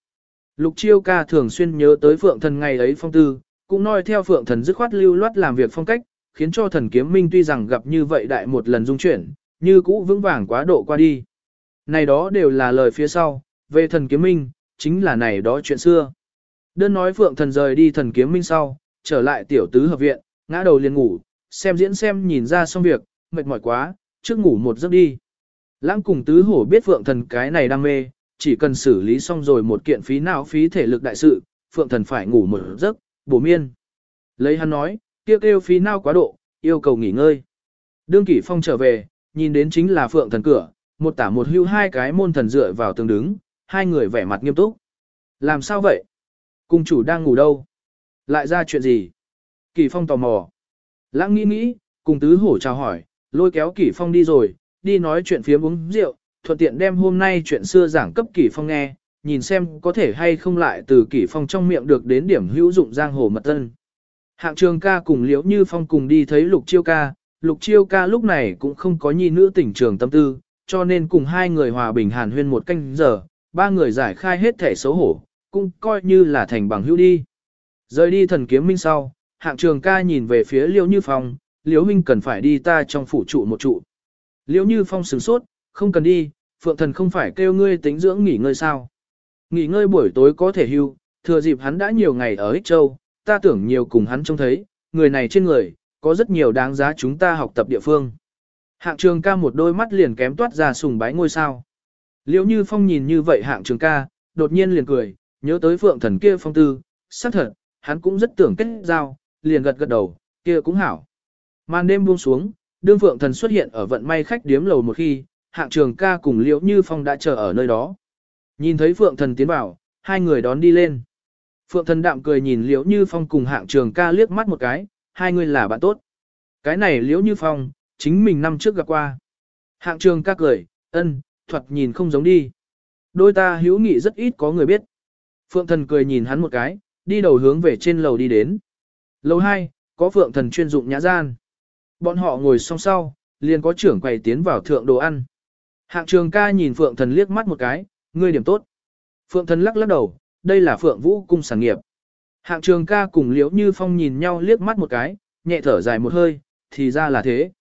S1: Lục Chiêu ca thường xuyên nhớ tới Phượng Thần ngày ấy phong tư, cũng nói theo Phượng Thần dứt khoát lưu loát làm việc phong cách, khiến cho thần kiếm minh tuy rằng gặp như vậy đại một lần dung chuyển, như cũ vững vàng quá độ qua đi. Này đó đều là lời phía sau, về thần kiếm minh, chính là này đó chuyện xưa. Đơn nói Phượng Thần rời đi thần kiếm minh sau, trở lại tiểu tứ hợp viện, ngã đầu liền ngủ, xem diễn xem nhìn ra xong việc, mệt mỏi quá, trước ngủ một giấc đi. Lãng cùng tứ hổ biết Phượng Thần cái này đam mê, chỉ cần xử lý xong rồi một kiện phí não phí thể lực đại sự, Phượng Thần phải ngủ một giấc, bổ miên. Lấy hắn nói, kêu kêu phí não quá độ, yêu cầu nghỉ ngơi. Đương Kỷ Phong trở về, nhìn đến chính là Phượng Thần cửa, một tả một hưu hai cái môn thần dựa vào tường đứng, hai người vẻ mặt nghiêm túc. Làm sao vậy? Cung chủ đang ngủ đâu? Lại ra chuyện gì? Kỷ Phong tò mò. Lãng nghĩ nghĩ, cùng tứ hổ chào hỏi, lôi kéo Kỷ Phong đi rồi, đi nói chuyện phía uống rượu, thuận tiện đem hôm nay chuyện xưa giảng cấp Kỷ Phong nghe, nhìn xem có thể hay không lại từ Kỷ Phong trong miệng được đến điểm hữu dụng giang hồ mật tân. Hạng trường ca cùng liễu như phong cùng đi thấy lục chiêu ca, lục chiêu ca lúc này cũng không có nhi nữ tỉnh trường tâm tư, cho nên cùng hai người hòa bình hàn huyên một canh giờ, ba người giải khai hết thể xấu hổ, cũng coi như là thành bằng hữu đi. Rời đi thần kiếm minh sau, hạng trường ca nhìn về phía liễu như phong, liễu huynh cần phải đi ta trong phủ trụ một trụ. Liễu như phong sửng sốt, không cần đi, phượng thần không phải kêu ngươi tính dưỡng nghỉ ngơi sao. Nghỉ ngơi buổi tối có thể hưu, thừa dịp hắn đã nhiều ngày ở Ích Châu, ta tưởng nhiều cùng hắn trông thấy, người này trên người, có rất nhiều đáng giá chúng ta học tập địa phương. Hạng trường ca một đôi mắt liền kém toát ra sùng bái ngôi sao. Liễu như phong nhìn như vậy hạng trường ca, đột nhiên liền cười, nhớ tới phượng thần kia phong tư, xác thật, hắn cũng rất tưởng kết giao, liền gật gật đầu, kia cũng hảo. Màn đêm buông xuống, đương phượng thần xuất hiện ở vận may khách điếm lầu một khi, hạng trường ca cùng liễu như phong đã chờ ở nơi đó. Nhìn thấy phượng thần tiến vào, hai người đón đi lên. Phượng thần đạm cười nhìn liễu như phong cùng hạng trường ca liếc mắt một cái, hai người là bạn tốt. Cái này liễu như phong, chính mình năm trước gặp qua. Hạng trường ca cười, ân, thuật nhìn không giống đi. Đôi ta hữu nghị rất ít có người biết. Phượng thần cười nhìn hắn một cái, đi đầu hướng về trên lầu đi đến. Lầu 2, có phượng thần chuyên dụng nhã gian. Bọn họ ngồi song sau, liền có trưởng quầy tiến vào thượng đồ ăn. Hạng trường ca nhìn phượng thần liếc mắt một cái, ngươi điểm tốt. Phượng thần lắc lắc đầu, đây là phượng vũ cung sản nghiệp. Hạng trường ca cùng liễu như phong nhìn nhau liếc mắt một cái, nhẹ thở dài một hơi, thì ra là thế.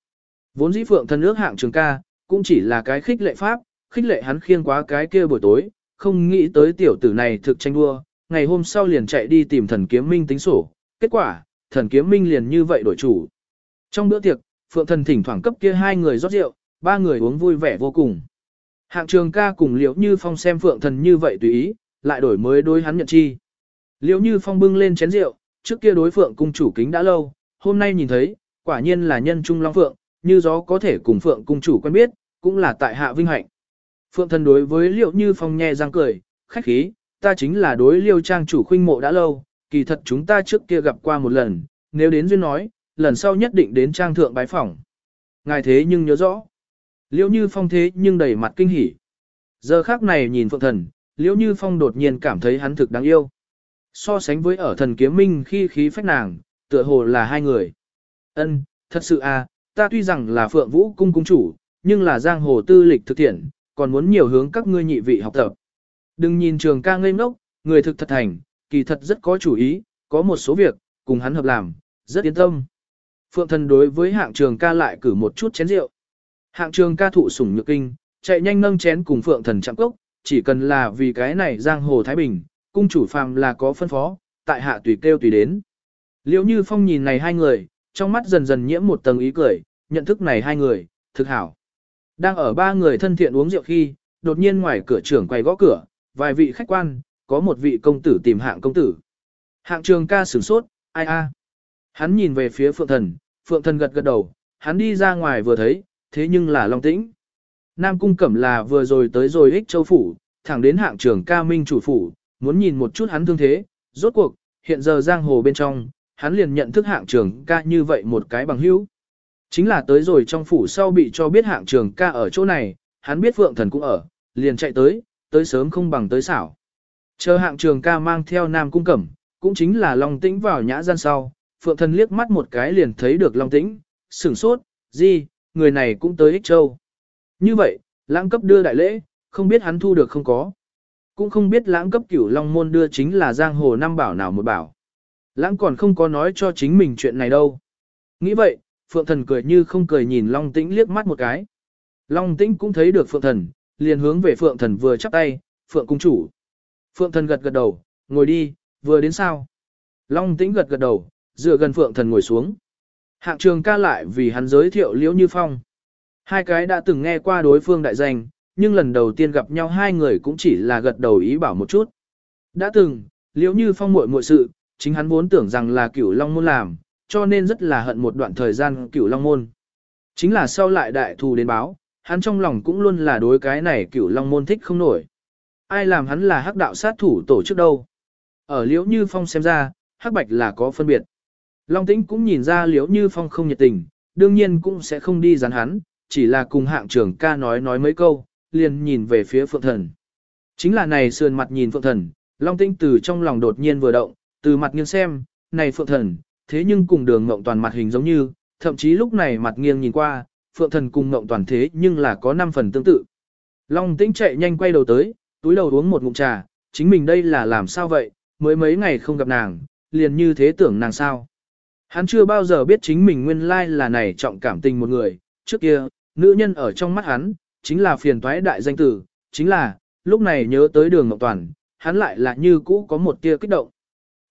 S1: Vốn dĩ phượng thần ước hạng trường ca, cũng chỉ là cái khích lệ pháp, khích lệ hắn khiêng quá cái kia buổi tối, không nghĩ tới tiểu tử này thực tranh đua, ngày hôm sau liền chạy đi tìm thần kiếm minh tính sổ, kết quả, thần kiếm minh liền như vậy đổi chủ. Trong bữa tiệc, phượng thần thỉnh thoảng cấp kia hai người rót rượu, ba người uống vui vẻ vô cùng. Hạng trường ca cùng liễu như phong xem phượng thần như vậy tùy ý, lại đổi mới đối hắn nhận chi. Liễu như phong bưng lên chén rượu, trước kia đối phượng cung chủ kính đã lâu, hôm nay nhìn thấy, quả nhiên là nhân trung long phượng, như gió có thể cùng phượng cung chủ quen biết, cũng là tại hạ vinh hạnh. Phượng thần đối với liễu như phong nhẹ răng cười, khách khí, ta chính là đối liêu trang chủ khuynh mộ đã lâu, kỳ thật chúng ta trước kia gặp qua một lần, nếu đến duyên nói, lần sau nhất định đến trang thượng bái phỏng. Ngài thế nhưng nhớ rõ. Liễu như phong thế nhưng đầy mặt kinh hỉ. Giờ khác này nhìn phượng thần, liễu như phong đột nhiên cảm thấy hắn thực đáng yêu. So sánh với ở thần kiếm minh khi khí phách nàng, tựa hồ là hai người. Ân, thật sự à, ta tuy rằng là phượng vũ cung cung chủ, nhưng là giang hồ tư lịch thực thiện, còn muốn nhiều hướng các ngươi nhị vị học tập. Đừng nhìn trường ca ngây ngốc, người thực thật thành, kỳ thật rất có chủ ý, có một số việc, cùng hắn hợp làm, rất yên tâm. Phượng thần đối với hạng trường ca lại cử một chút chén rượu. Hạng trường ca thụ sủng nhược kinh, chạy nhanh nâng chén cùng phượng thần chạm cốc, chỉ cần là vì cái này giang hồ Thái Bình, cung chủ phàm là có phân phó, tại hạ tùy kêu tùy đến. Liễu như phong nhìn này hai người, trong mắt dần dần nhiễm một tầng ý cười, nhận thức này hai người, thực hảo. Đang ở ba người thân thiện uống rượu khi, đột nhiên ngoài cửa trưởng quay gõ cửa, vài vị khách quan, có một vị công tử tìm hạng công tử. Hạng trường ca sửng sốt, ai a? Hắn nhìn về phía phượng thần, phượng thần gật gật đầu, hắn đi ra ngoài vừa thấy, thế nhưng là long tĩnh. Nam cung cẩm là vừa rồi tới rồi ích châu phủ, thẳng đến hạng trưởng ca minh chủ phủ, muốn nhìn một chút hắn thương thế, rốt cuộc, hiện giờ giang hồ bên trong, hắn liền nhận thức hạng trưởng ca như vậy một cái bằng hữu. Chính là tới rồi trong phủ sau bị cho biết hạng trưởng ca ở chỗ này, hắn biết phượng thần cũng ở, liền chạy tới, tới sớm không bằng tới xảo. Chờ hạng trường ca mang theo nam cung cẩm, cũng chính là Long Tĩnh vào nhã gian sau, Phượng Thần liếc mắt một cái liền thấy được Long Tĩnh, sửng sốt, gì, người này cũng tới Ích Châu. Như vậy, lãng cấp đưa đại lễ, không biết hắn thu được không có. Cũng không biết lãng cấp cửu Long Môn đưa chính là giang hồ năm bảo nào một bảo. Lãng còn không có nói cho chính mình chuyện này đâu. Nghĩ vậy, Phượng Thần cười như không cười nhìn Long Tĩnh liếc mắt một cái. Long Tĩnh cũng thấy được Phượng Thần, liền hướng về Phượng Thần vừa chắp tay, Phượng Cung Chủ. Phượng Thần gật gật đầu, ngồi đi, vừa đến sao. Long Tĩnh gật gật đầu, dựa gần Phượng Thần ngồi xuống. Hạng trường ca lại vì hắn giới thiệu Liễu Như Phong. Hai cái đã từng nghe qua đối phương đại danh, nhưng lần đầu tiên gặp nhau hai người cũng chỉ là gật đầu ý bảo một chút. Đã từng, Liễu Như Phong muội muội sự, chính hắn vốn tưởng rằng là cửu Long Môn làm, cho nên rất là hận một đoạn thời gian cửu Long Môn. Chính là sau lại đại thù đến báo, hắn trong lòng cũng luôn là đối cái này cửu Long Môn thích không nổi. Ai làm hắn là hắc đạo sát thủ tổ chức đâu. Ở Liễu Như Phong xem ra, hắc bạch là có phân biệt. Long Tĩnh cũng nhìn ra Liễu Như Phong không nhiệt tình, đương nhiên cũng sẽ không đi dán hắn, chỉ là cùng hạng trưởng ca nói nói mấy câu, liền nhìn về phía Phượng Thần. Chính là này sườn mặt nhìn Phượng Thần, Long Tĩnh từ trong lòng đột nhiên vừa động, từ mặt nghiêng xem, này Phượng Thần, thế nhưng cùng đường ngộng toàn mặt hình giống như, thậm chí lúc này mặt nghiêng nhìn qua, Phượng Thần cùng ngộng toàn thế nhưng là có 5 phần tương tự. Long Tĩnh chạy nhanh quay đầu tới, túi đầu uống một ngụm trà, chính mình đây là làm sao vậy, mới mấy ngày không gặp nàng, liền như thế tưởng nàng sao. Hắn chưa bao giờ biết chính mình nguyên lai là này trọng cảm tình một người, trước kia, nữ nhân ở trong mắt hắn, chính là phiền toái đại danh tử, chính là, lúc này nhớ tới đường Ngọc Toàn, hắn lại là như cũ có một tia kích động.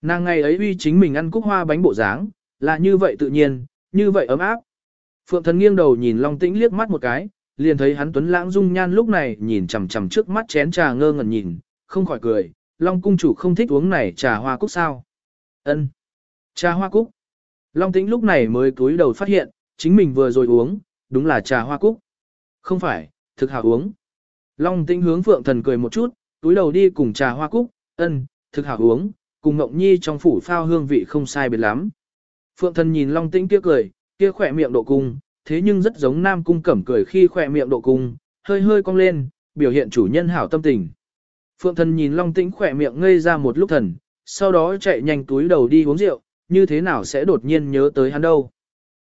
S1: Nàng ngày ấy uy chính mình ăn cúc hoa bánh bộ dáng, là như vậy tự nhiên, như vậy ấm áp. Phượng thần nghiêng đầu nhìn Long Tĩnh liếc mắt một cái, liền thấy hắn tuấn lãng dung nhan lúc này nhìn chằm chằm trước mắt chén trà ngơ ngẩn nhìn, không khỏi cười, Long cung chủ không thích uống này trà hoa cúc sao? Ân, Trà hoa cúc. Long Tĩnh lúc này mới cúi đầu phát hiện, chính mình vừa rồi uống, đúng là trà hoa cúc. Không phải, thực hảo uống. Long Tĩnh hướng Phượng Thần cười một chút, túi đầu đi cùng trà hoa cúc, ân, thực hảo uống, cùng Ngộng Nhi trong phủ phao hương vị không sai biệt lắm. Phượng Thần nhìn Long Tĩnh kia cười, kia khỏe miệng độ cung, thế nhưng rất giống Nam Cung Cẩm cười khi khỏe miệng độ cung, hơi hơi cong lên, biểu hiện chủ nhân hảo tâm tình. Phượng Thần nhìn Long Tĩnh khỏe miệng ngây ra một lúc thần, sau đó chạy nhanh túi đầu đi uống rượu, như thế nào sẽ đột nhiên nhớ tới hắn đâu.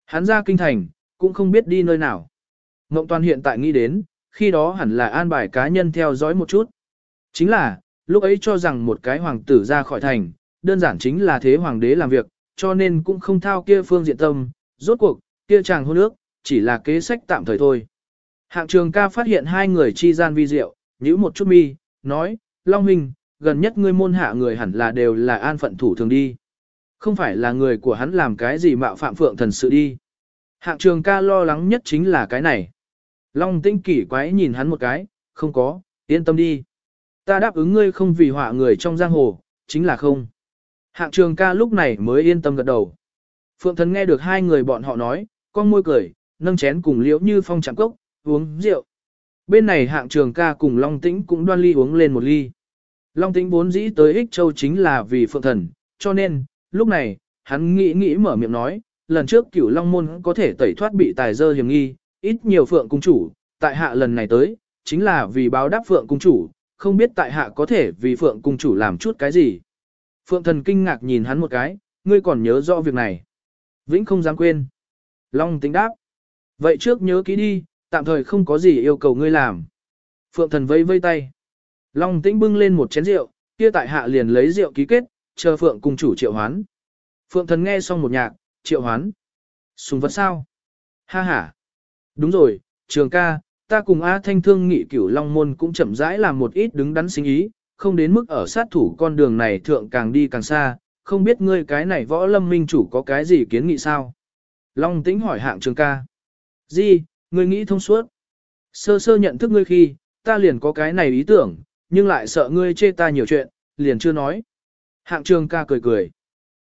S1: Hắn ra kinh thành, cũng không biết đi nơi nào. Ngộng Toàn hiện tại nghĩ đến, khi đó hẳn là an bài cá nhân theo dõi một chút. Chính là, lúc ấy cho rằng một cái hoàng tử ra khỏi thành, đơn giản chính là thế hoàng đế làm việc, cho nên cũng không thao kia phương diện tâm, rốt cuộc, kia chàng hôn ước, chỉ là kế sách tạm thời thôi. Hạng trường ca phát hiện hai người chi gian vi diệu, nhíu một chút mi, nói, Long Huynh, gần nhất ngươi môn hạ người hẳn là đều là an phận thủ thường đi. Không phải là người của hắn làm cái gì mạo phạm phượng thần sự đi. Hạng trường ca lo lắng nhất chính là cái này. Long tinh kỷ quái nhìn hắn một cái, không có, yên tâm đi. Ta đáp ứng ngươi không vì họa người trong giang hồ, chính là không. Hạng trường ca lúc này mới yên tâm gật đầu. Phượng thần nghe được hai người bọn họ nói, con môi cười, nâng chén cùng liễu như phong chạm cốc, uống rượu. Bên này hạng trường ca cùng Long Tĩnh cũng đoan ly uống lên một ly. Long Tĩnh vốn dĩ tới Ích Châu chính là vì Phượng Thần, cho nên, lúc này, hắn nghĩ nghĩ mở miệng nói, lần trước cửu Long Môn có thể tẩy thoát bị tài dơ hiểm nghi, ít nhiều Phượng Cung Chủ, tại hạ lần này tới, chính là vì báo đáp Phượng Cung Chủ, không biết tại hạ có thể vì Phượng Cung Chủ làm chút cái gì. Phượng Thần kinh ngạc nhìn hắn một cái, ngươi còn nhớ rõ việc này. Vĩnh không dám quên. Long Tĩnh đáp. Vậy trước nhớ kỹ đi, tạm thời không có gì yêu cầu ngươi làm. Phượng Thần vây vây tay. Long Tĩnh bưng lên một chén rượu, kia tại hạ liền lấy rượu ký kết, chờ Phượng cùng chủ triệu hoán. Phượng thần nghe xong một nhạc, triệu hoán. Sùng vật sao? Ha ha. Đúng rồi, trường ca, ta cùng A Thanh thương nghị cửu Long Môn cũng chậm rãi làm một ít đứng đắn sinh ý, không đến mức ở sát thủ con đường này thượng càng đi càng xa, không biết ngươi cái này võ lâm minh chủ có cái gì kiến nghị sao? Long Tĩnh hỏi hạng trường ca. Gì, ngươi nghĩ thông suốt? Sơ sơ nhận thức ngươi khi, ta liền có cái này ý tưởng, nhưng lại sợ ngươi chê ta nhiều chuyện, liền chưa nói. Hạng trường ca cười cười.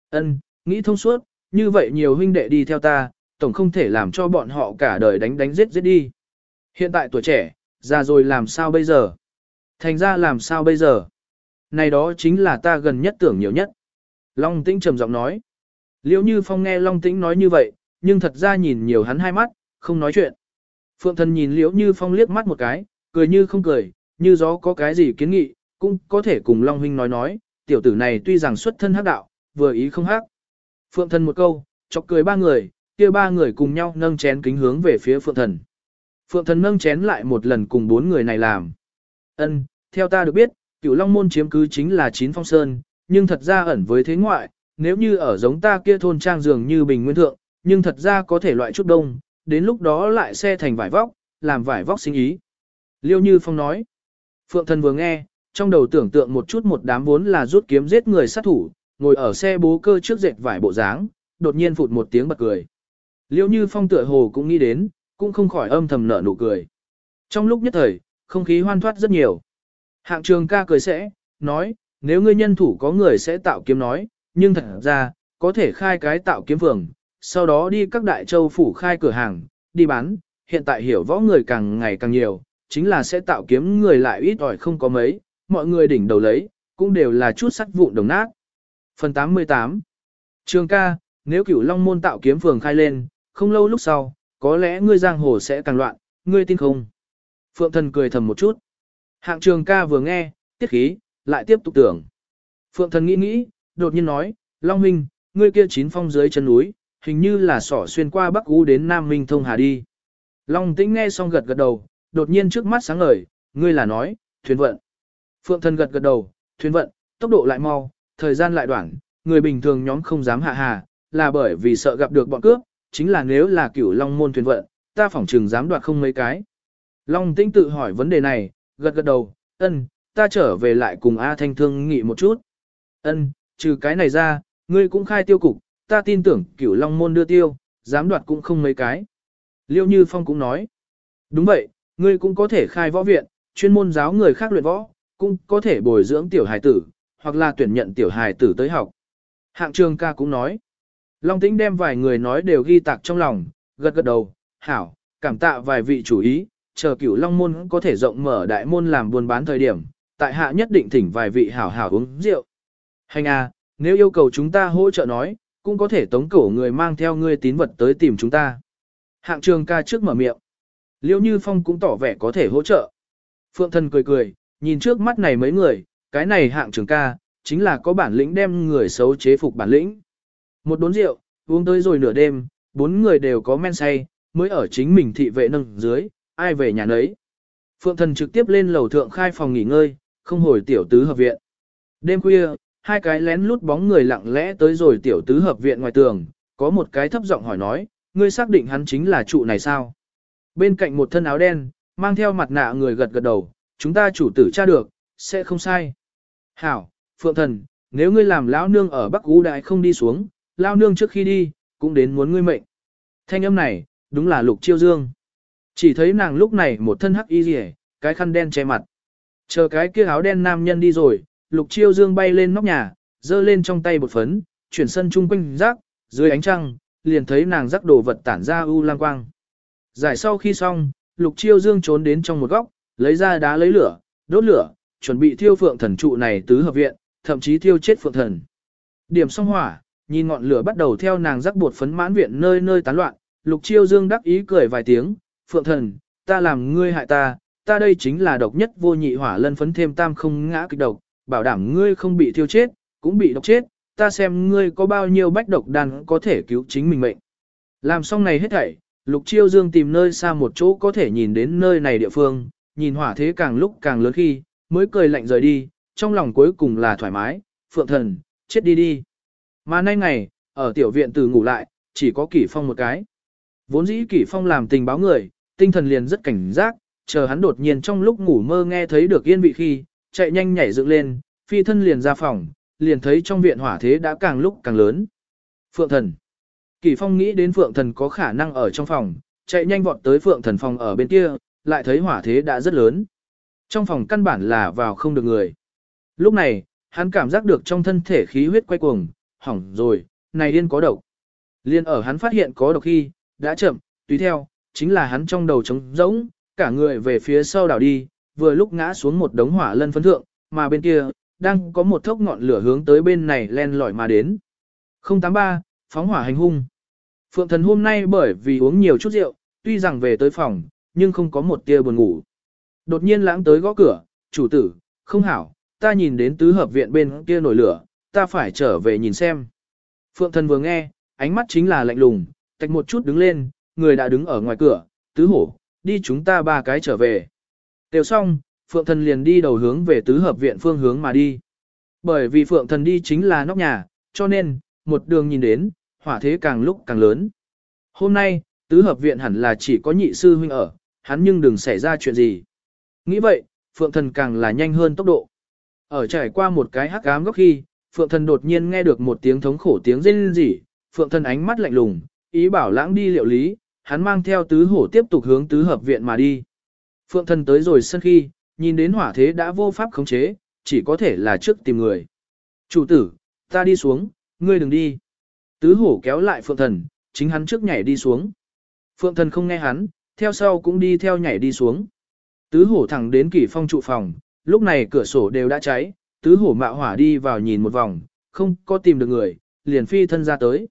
S1: ân nghĩ thông suốt, như vậy nhiều huynh đệ đi theo ta, tổng không thể làm cho bọn họ cả đời đánh đánh giết giết đi. Hiện tại tuổi trẻ, già rồi làm sao bây giờ? Thành ra làm sao bây giờ? Này đó chính là ta gần nhất tưởng nhiều nhất. Long Tĩnh trầm giọng nói. Liễu Như Phong nghe Long Tĩnh nói như vậy, nhưng thật ra nhìn nhiều hắn hai mắt, không nói chuyện. Phượng thần nhìn Liễu Như Phong liếc mắt một cái, cười như không cười, như gió có cái gì kiến nghị, cũng có thể cùng Long Huynh nói nói, tiểu tử này tuy rằng xuất thân hắc đạo, vừa ý không hắc. Phượng thần một câu, chọc cười ba người, kia ba người cùng nhau nâng chén kính hướng về phía phượng thần. Phượng thần nâng chén lại một lần cùng bốn người này làm. Ân, theo ta được biết, cửu long môn chiếm cứ chính là chín phong sơn, nhưng thật ra ẩn với thế ngoại, nếu như ở giống ta kia thôn trang dường như bình nguyên thượng, nhưng thật ra có thể loại chút đông, đến lúc đó lại xe thành vải vóc, làm vải vóc sinh ý. Liêu Như Phong nói, Phượng Thần vừa nghe, trong đầu tưởng tượng một chút một đám vốn là rút kiếm giết người sát thủ, ngồi ở xe bố cơ trước dệt vải bộ dáng, đột nhiên phụt một tiếng bật cười. liễu Như Phong tựa hồ cũng nghĩ đến, cũng không khỏi âm thầm nở nụ cười. Trong lúc nhất thời, không khí hoan thoát rất nhiều. Hạng trường ca cười sẽ, nói, nếu ngươi nhân thủ có người sẽ tạo kiếm nói, nhưng thật ra, có thể khai cái tạo kiếm phường, sau đó đi các đại châu phủ khai cửa hàng, đi bán, hiện tại hiểu võ người càng ngày càng nhiều, chính là sẽ tạo kiếm người lại ít ỏi không có mấy, mọi người đỉnh đầu lấy, cũng đều là chút sắt vụn đồng nát. Phần 88 Trường ca, nếu cửu long môn tạo kiếm phường khai lên, không lâu lúc sau, có lẽ ngươi giang hồ sẽ càng loạn, ngươi tin không? Phượng thần cười thầm một chút. Hạng trường ca vừa nghe, tiết khí, lại tiếp tục tưởng. Phượng thần nghĩ nghĩ, đột nhiên nói, Long Minh, ngươi kia chín phong dưới chân núi, hình như là sỏ xuyên qua Bắc Ú đến Nam Minh thông hà đi. Long tĩnh nghe xong gật gật đầu, đột nhiên trước mắt sáng ngời, ngươi là nói, thuyền vận. Phượng thần gật gật đầu, thuyền vận, tốc độ lại mau, thời gian lại đoạn, người bình thường nhóm không dám hạ hà, là bởi vì sợ gặp được bọn cướp, chính là nếu là cửu long môn thuyền vận, ta phỏng trừng dám đoạt không mấy cái. Long tĩnh tự hỏi vấn đề này, gật gật đầu, ân, ta trở về lại cùng A Thanh thương nghị một chút. Ân, trừ cái này ra, ngươi cũng khai tiêu cục, ta tin tưởng cửu long môn đưa tiêu, dám đoạt cũng không mấy cái. Liêu Như Phong cũng nói, đúng vậy, ngươi cũng có thể khai võ viện, chuyên môn giáo người khác luyện võ, cũng có thể bồi dưỡng tiểu hài tử, hoặc là tuyển nhận tiểu hài tử tới học. Hạng trường ca cũng nói, Long Tĩnh đem vài người nói đều ghi tạc trong lòng, gật gật đầu, hảo, cảm tạ vài vị chủ ý, chờ cửu long môn có thể rộng mở đại môn làm buôn bán thời điểm, tại hạ nhất định thỉnh vài vị hảo hảo uống rượu. Hành à, nếu yêu cầu chúng ta hỗ trợ nói, cũng có thể tống cổ người mang theo ngươi tín vật tới tìm chúng ta. Hạng trường ca trước mở miệng. Liêu Như Phong cũng tỏ vẻ có thể hỗ trợ. Phượng thần cười cười, nhìn trước mắt này mấy người, cái này hạng trưởng ca, chính là có bản lĩnh đem người xấu chế phục bản lĩnh. Một đốn rượu, uống tới rồi nửa đêm, bốn người đều có men say, mới ở chính mình thị vệ nâng dưới, ai về nhà nấy. Phượng thần trực tiếp lên lầu thượng khai phòng nghỉ ngơi, không hồi tiểu tứ hợp viện. Đêm khuya, hai cái lén lút bóng người lặng lẽ tới rồi tiểu tứ hợp viện ngoài tường, có một cái thấp giọng hỏi nói, ngươi xác định hắn chính là trụ này sao? Bên cạnh một thân áo đen, mang theo mặt nạ người gật gật đầu, chúng ta chủ tử tra được, sẽ không sai. Hảo, Phượng Thần, nếu ngươi làm lão nương ở Bắc Ú Đại không đi xuống, lão nương trước khi đi, cũng đến muốn ngươi mệnh. Thanh âm này, đúng là Lục Chiêu Dương. Chỉ thấy nàng lúc này một thân hắc y rìa, cái khăn đen che mặt. Chờ cái kia áo đen nam nhân đi rồi, Lục Chiêu Dương bay lên nóc nhà, giơ lên trong tay bột phấn, chuyển sân chung quanh rác, dưới ánh trăng, liền thấy nàng rắc đồ vật tản ra u lang quang. Giải sau khi xong, Lục Chiêu Dương trốn đến trong một góc, lấy ra đá lấy lửa, đốt lửa, chuẩn bị thiêu phượng thần trụ này tứ hợp viện, thậm chí thiêu chết phượng thần. Điểm xong hỏa, nhìn ngọn lửa bắt đầu theo nàng rắc bột phấn mãn viện nơi nơi tán loạn, Lục Chiêu Dương đắc ý cười vài tiếng, "Phượng thần, ta làm ngươi hại ta, ta đây chính là độc nhất vô nhị hỏa lân phấn thêm tam không ngã kịch độc, bảo đảm ngươi không bị thiêu chết, cũng bị độc chết, ta xem ngươi có bao nhiêu bách độc đan có thể cứu chính mình mệnh." Làm xong này hết thảy, Lục Chiêu Dương tìm nơi xa một chỗ có thể nhìn đến nơi này địa phương, nhìn hỏa thế càng lúc càng lớn khi, mới cười lạnh rời đi, trong lòng cuối cùng là thoải mái, phượng thần, chết đi đi. Mà nay ngày, ở tiểu viện từ ngủ lại, chỉ có Kỷ Phong một cái. Vốn dĩ Kỷ Phong làm tình báo người, tinh thần liền rất cảnh giác, chờ hắn đột nhiên trong lúc ngủ mơ nghe thấy được yên vị khi, chạy nhanh nhảy dựng lên, phi thân liền ra phòng, liền thấy trong viện hỏa thế đã càng lúc càng lớn. Phượng thần. Kỷ Phong nghĩ đến Phượng thần có khả năng ở trong phòng, chạy nhanh vọt tới Phượng thần phòng ở bên kia, lại thấy hỏa thế đã rất lớn. Trong phòng căn bản là vào không được người. Lúc này, hắn cảm giác được trong thân thể khí huyết quay cuồng, hỏng rồi, này điên có độc. Liên ở hắn phát hiện có độc khi, đã chậm, tùy theo, chính là hắn trong đầu trống rỗng, cả người về phía sau đảo đi, vừa lúc ngã xuống một đống hỏa lân phấn thượng, mà bên kia, đang có một thốc ngọn lửa hướng tới bên này len lỏi mà đến. 083, phóng hỏa hành hung. Phượng thần hôm nay bởi vì uống nhiều chút rượu, tuy rằng về tới phòng, nhưng không có một tia buồn ngủ. Đột nhiên lãng tới gõ cửa, chủ tử, không hảo, ta nhìn đến tứ hợp viện bên kia nổi lửa, ta phải trở về nhìn xem. Phượng thần vừa nghe, ánh mắt chính là lạnh lùng, tạch một chút đứng lên, người đã đứng ở ngoài cửa, tứ hổ, đi chúng ta ba cái trở về. Tiểu xong, Phượng thần liền đi đầu hướng về tứ hợp viện phương hướng mà đi. Bởi vì Phượng thần đi chính là nóc nhà, cho nên, một đường nhìn đến, hỏa thế càng lúc càng lớn. Hôm nay, tứ hợp viện hẳn là chỉ có nhị sư huynh ở, hắn nhưng đừng xảy ra chuyện gì. Nghĩ vậy, Phượng thần càng là nhanh hơn tốc độ. Ở trải qua một cái hắc ám góc khi, Phượng thần đột nhiên nghe được một tiếng thống khổ tiếng rên rỉ, Phượng thần ánh mắt lạnh lùng, ý bảo lãng đi liệu lý, hắn mang theo tứ hổ tiếp tục hướng tứ hợp viện mà đi. Phượng thần tới rồi sân khi, nhìn đến hỏa thế đã vô pháp khống chế, chỉ có thể là trước tìm người. Chủ tử, ta đi xuống, ngươi đừng đi. Tứ hổ kéo lại phượng thần, chính hắn trước nhảy đi xuống. Phượng thần không nghe hắn, theo sau cũng đi theo nhảy đi xuống. Tứ hổ thẳng đến kỷ phong trụ phòng, lúc này cửa sổ đều đã cháy, tứ hổ mạo hỏa đi vào nhìn một vòng, không có tìm được người, liền phi thân ra tới.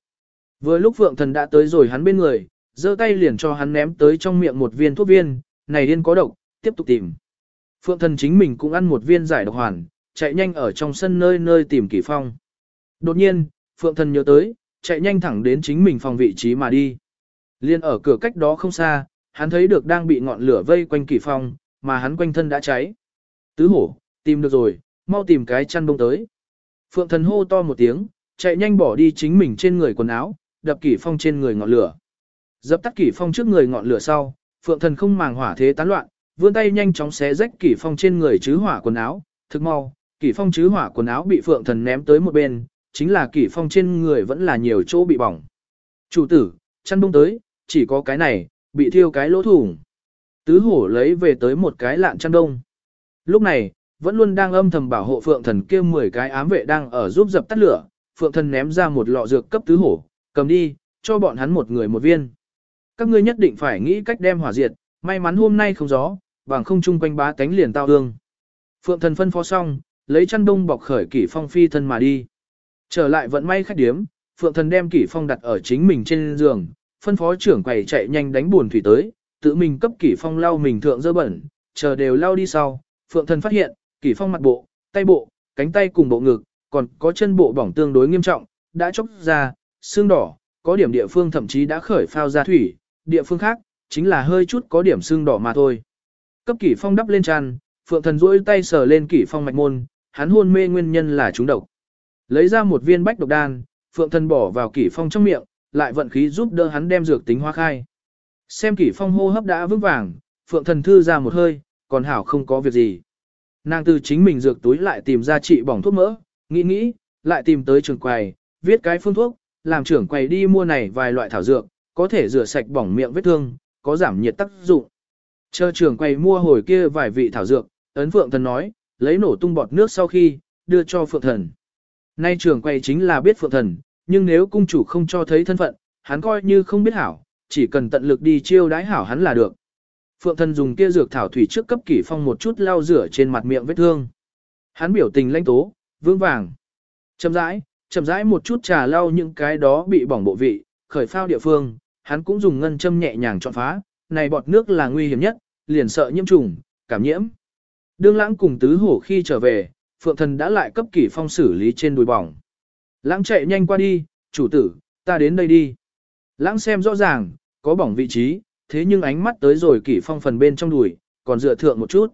S1: Vừa lúc phượng thần đã tới rồi hắn bên người, giơ tay liền cho hắn ném tới trong miệng một viên thuốc viên, này điên có độc, tiếp tục tìm. Phượng thần chính mình cũng ăn một viên giải độc hoàn, chạy nhanh ở trong sân nơi nơi tìm kỷ phong. Đột nhiên, Phượng thần nhớ tới, chạy nhanh thẳng đến chính mình phòng vị trí mà đi. Liên ở cửa cách đó không xa, hắn thấy được đang bị ngọn lửa vây quanh kỳ phong, mà hắn quanh thân đã cháy. Tứ hổ, tìm được rồi, mau tìm cái chăn bông tới. Phượng thần hô to một tiếng, chạy nhanh bỏ đi chính mình trên người quần áo, đập kỷ phong trên người ngọn lửa. Dập tắt kỷ phong trước người ngọn lửa sau, phượng thần không màng hỏa thế tán loạn, vươn tay nhanh chóng xé rách kỷ phong trên người chứ hỏa quần áo, thực mau, kỷ phong chứ hỏa quần áo bị phượng thần ném tới một bên, chính là kỷ phong trên người vẫn là nhiều chỗ bị bỏng. Chủ tử, chăn bông tới, chỉ có cái này, bị thiêu cái lỗ thủng. Tứ hổ lấy về tới một cái lạn chăn đông. Lúc này, vẫn luôn đang âm thầm bảo hộ phượng thần kia 10 cái ám vệ đang ở giúp dập tắt lửa, phượng thần ném ra một lọ dược cấp tứ hổ, cầm đi, cho bọn hắn một người một viên. Các ngươi nhất định phải nghĩ cách đem hỏa diệt, may mắn hôm nay không gió, bằng không chung quanh bá cánh liền tao hương. Phượng thần phân phó xong, lấy chăn đông bọc khởi kỷ phong phi thân mà đi. Trở lại vận may khách điếm, Phượng thần đem kỷ phong đặt ở chính mình trên giường, phân phó trưởng quầy chạy nhanh đánh buồn thủy tới, tự mình cấp kỷ phong lau mình thượng dơ bẩn, chờ đều lau đi sau. Phượng thần phát hiện, kỷ phong mặt bộ, tay bộ, cánh tay cùng bộ ngực, còn có chân bộ bỏng tương đối nghiêm trọng, đã chốc ra, xương đỏ, có điểm địa phương thậm chí đã khởi phao ra thủy, địa phương khác, chính là hơi chút có điểm xương đỏ mà thôi. Cấp kỷ phong đắp lên tràn, phượng thần duỗi tay sờ lên kỷ phong mạch môn, hắn hôn mê nguyên nhân là trúng độc. Lấy ra một viên bách độc đan, phượng thần bỏ vào kỷ phong trong miệng, lại vận khí giúp đỡ hắn đem dược tính hóa khai. Xem kỷ phong hô hấp đã vững vàng, phượng thần thư ra một hơi, còn hảo không có việc gì. Nàng từ chính mình dược túi lại tìm ra trị bỏng thuốc mỡ, nghĩ nghĩ, lại tìm tới trường quầy, viết cái phương thuốc, làm trưởng quầy đi mua này vài loại thảo dược, có thể rửa sạch bỏng miệng vết thương, có giảm nhiệt tác dụng. Chờ trưởng quầy mua hồi kia vài vị thảo dược, ấn phượng thần nói, lấy nổ tung bọt nước sau khi, đưa cho phượng thần. Nay trưởng quầy chính là biết phượng thần, nhưng nếu cung chủ không cho thấy thân phận, hắn coi như không biết hảo, chỉ cần tận lực đi chiêu đái hảo hắn là được. Phượng thần dùng kia dược thảo thủy trước cấp kỷ phong một chút lau rửa trên mặt miệng vết thương. Hắn biểu tình lãnh tố, vững vàng. Chậm rãi, chậm rãi một chút trà lau những cái đó bị bỏng bộ vị, khởi phao địa phương, hắn cũng dùng ngân châm nhẹ nhàng chọn phá, này bọt nước là nguy hiểm nhất, liền sợ nhiễm trùng, cảm nhiễm. Đương lãng cùng tứ hổ khi trở về, phượng thần đã lại cấp kỷ phong xử lý trên đùi bỏng. Lãng chạy nhanh qua đi, chủ tử, ta đến đây đi. Lãng xem rõ ràng, có bỏng vị trí, thế nhưng ánh mắt tới rồi kỷ phong phần bên trong đùi, còn dựa thượng một chút.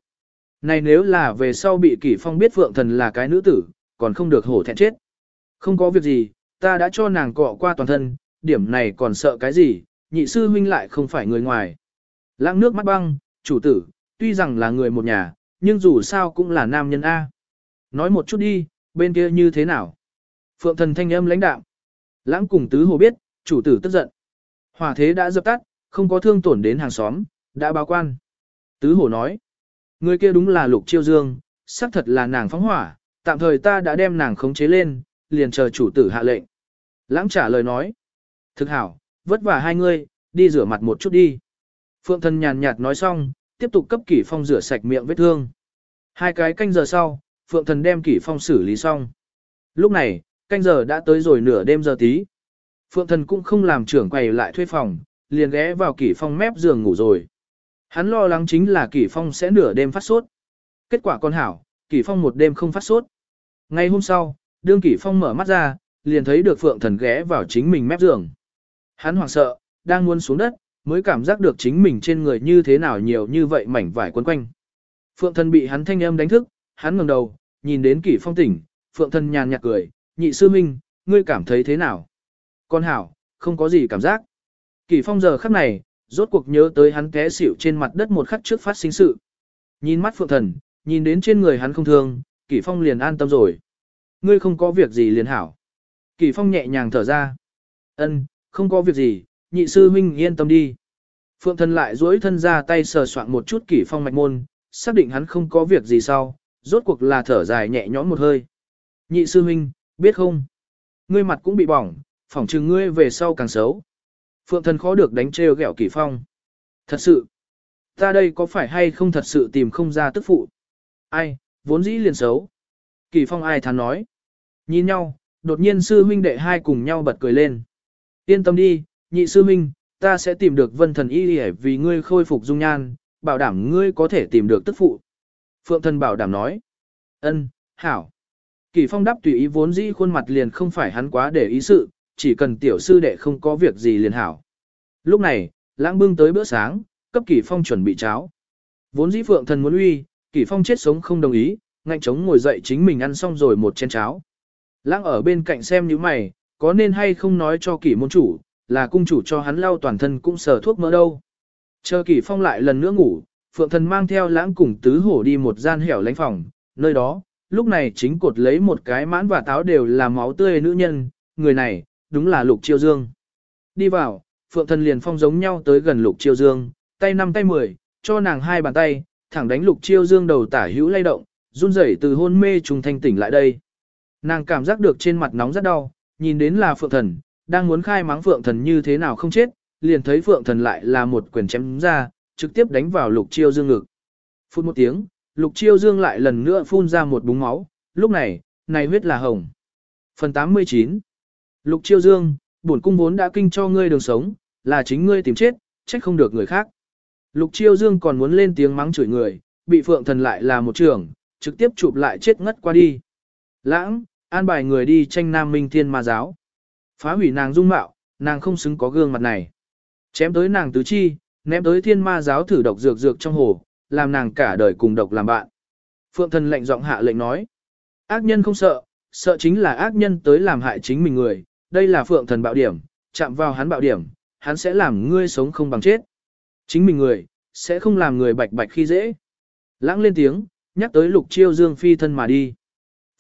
S1: Này nếu là về sau bị kỷ phong biết phượng thần là cái nữ tử, còn không được hổ thẹn chết. Không có việc gì, ta đã cho nàng cọ qua toàn thân, điểm này còn sợ cái gì, nhị sư huynh lại không phải người ngoài. Lãng nước mắt băng, chủ tử, tuy rằng là người một nhà, nhưng dù sao cũng là nam nhân A. Nói một chút đi, bên kia như thế nào? Phượng thần thanh âm lãnh đạm, Lãng cùng tứ hồ biết, chủ tử tức giận. Hỏa thế đã dập tắt, không có thương tổn đến hàng xóm, đã báo quan. Tứ hồ nói, người kia đúng là lục chiêu dương, xác thật là nàng phóng hỏa, tạm thời ta đã đem nàng khống chế lên, liền chờ chủ tử hạ lệnh. Lãng trả lời nói, thực hảo, vất vả hai ngươi, đi rửa mặt một chút đi. Phượng thần nhàn nhạt nói xong, tiếp tục cấp kỷ phong rửa sạch miệng vết thương. Hai cái canh giờ sau, Phượng thần đem kỷ phong xử lý xong. Lúc này, canh giờ đã tới rồi nửa đêm giờ tí. Phượng thần cũng không làm trưởng quầy lại thuê phòng, liền ghé vào kỷ phong mép giường ngủ rồi. Hắn lo lắng chính là kỷ phong sẽ nửa đêm phát sốt. Kết quả con hảo, kỷ phong một đêm không phát sốt. Ngày hôm sau, đương kỷ phong mở mắt ra, liền thấy được phượng thần ghé vào chính mình mép giường. Hắn hoảng sợ, đang muốn xuống đất, mới cảm giác được chính mình trên người như thế nào nhiều như vậy mảnh vải quấn quanh. Phượng thần bị hắn thanh âm đánh thức, hắn ngẩng đầu, nhìn đến kỷ phong tỉnh, phượng thần nhàn nhạt cười, nhị sư minh, ngươi cảm thấy thế nào? Con hảo, không có gì cảm giác. Kỷ phong giờ khắc này, rốt cuộc nhớ tới hắn té xỉu trên mặt đất một khắc trước phát sinh sự. Nhìn mắt phượng thần, nhìn đến trên người hắn không thương, kỷ phong liền an tâm rồi. Ngươi không có việc gì liền hảo. Kỷ phong nhẹ nhàng thở ra. Ân, không có việc gì, nhị sư huynh yên tâm đi. Phượng thần lại duỗi thân ra tay sờ soạn một chút kỷ phong mạch môn, xác định hắn không có việc gì sau, rốt cuộc là thở dài nhẹ nhõm một hơi. Nhị sư huynh, biết không? Ngươi mặt cũng bị bỏng, phỏng chừng ngươi về sau càng xấu. Phượng thần khó được đánh trêu ghẹo kỳ phong. Thật sự, ta đây có phải hay không thật sự tìm không ra tức phụ? Ai, vốn dĩ liền xấu. Kỳ phong ai thán nói. Nhìn nhau, đột nhiên sư huynh đệ hai cùng nhau bật cười lên. Yên tâm đi, nhị sư huynh, ta sẽ tìm được vân thần y để vì ngươi khôi phục dung nhan, bảo đảm ngươi có thể tìm được tức phụ. Phượng thần bảo đảm nói. Ân, hảo. Kỳ phong đáp tùy ý vốn dĩ khuôn mặt liền không phải hắn quá để ý sự, chỉ cần tiểu sư đệ không có việc gì liền hảo. Lúc này, lãng bưng tới bữa sáng, cấp kỳ phong chuẩn bị cháo. Vốn dĩ phượng thần muốn uy, kỳ phong chết sống không đồng ý, ngạnh chống ngồi dậy chính mình ăn xong rồi một chén cháo. Lãng ở bên cạnh xem như mày, có nên hay không nói cho kỳ môn chủ, là cung chủ cho hắn lau toàn thân cũng sờ thuốc mỡ đâu. Chờ kỳ phong lại lần nữa ngủ, phượng thần mang theo lãng cùng tứ hổ đi một gian hẻo lánh phòng, nơi đó, lúc này chính cột lấy một cái mãn và táo đều là máu tươi nữ nhân, người này, đúng là lục chiêu dương. Đi vào, phượng thần liền phong giống nhau tới gần lục chiêu dương, tay năm tay mười, cho nàng hai bàn tay, thẳng đánh lục chiêu dương đầu tả hữu lay động, run rẩy từ hôn mê trùng thanh tỉnh lại đây. Nàng cảm giác được trên mặt nóng rất đau, nhìn đến là phượng thần, đang muốn khai mắng phượng thần như thế nào không chết, liền thấy phượng thần lại là một quyền chém ra, trực tiếp đánh vào lục chiêu dương ngực. Phút một tiếng, lục chiêu dương lại lần nữa phun ra một búng máu, lúc này, này huyết là hồng. Phần 89 Lục chiêu dương, bổn cung vốn đã kinh cho ngươi đường sống, là chính ngươi tìm chết, trách không được người khác. Lục chiêu dương còn muốn lên tiếng mắng chửi người, bị phượng thần lại là một trưởng, trực tiếp chụp lại chết ngất qua đi. Lãng, an bài người đi tranh nam minh thiên ma giáo. Phá hủy nàng dung mạo, nàng không xứng có gương mặt này. Chém tới nàng tứ chi, ném tới thiên ma giáo thử độc dược dược trong hồ, làm nàng cả đời cùng độc làm bạn. Phượng thần lệnh giọng hạ lệnh nói. Ác nhân không sợ, sợ chính là ác nhân tới làm hại chính mình người. Đây là phượng thần bạo điểm, chạm vào hắn bạo điểm, hắn sẽ làm ngươi sống không bằng chết. Chính mình người, sẽ không làm người bạch bạch khi dễ. Lãng lên tiếng, nhắc tới lục chiêu dương phi thân mà đi.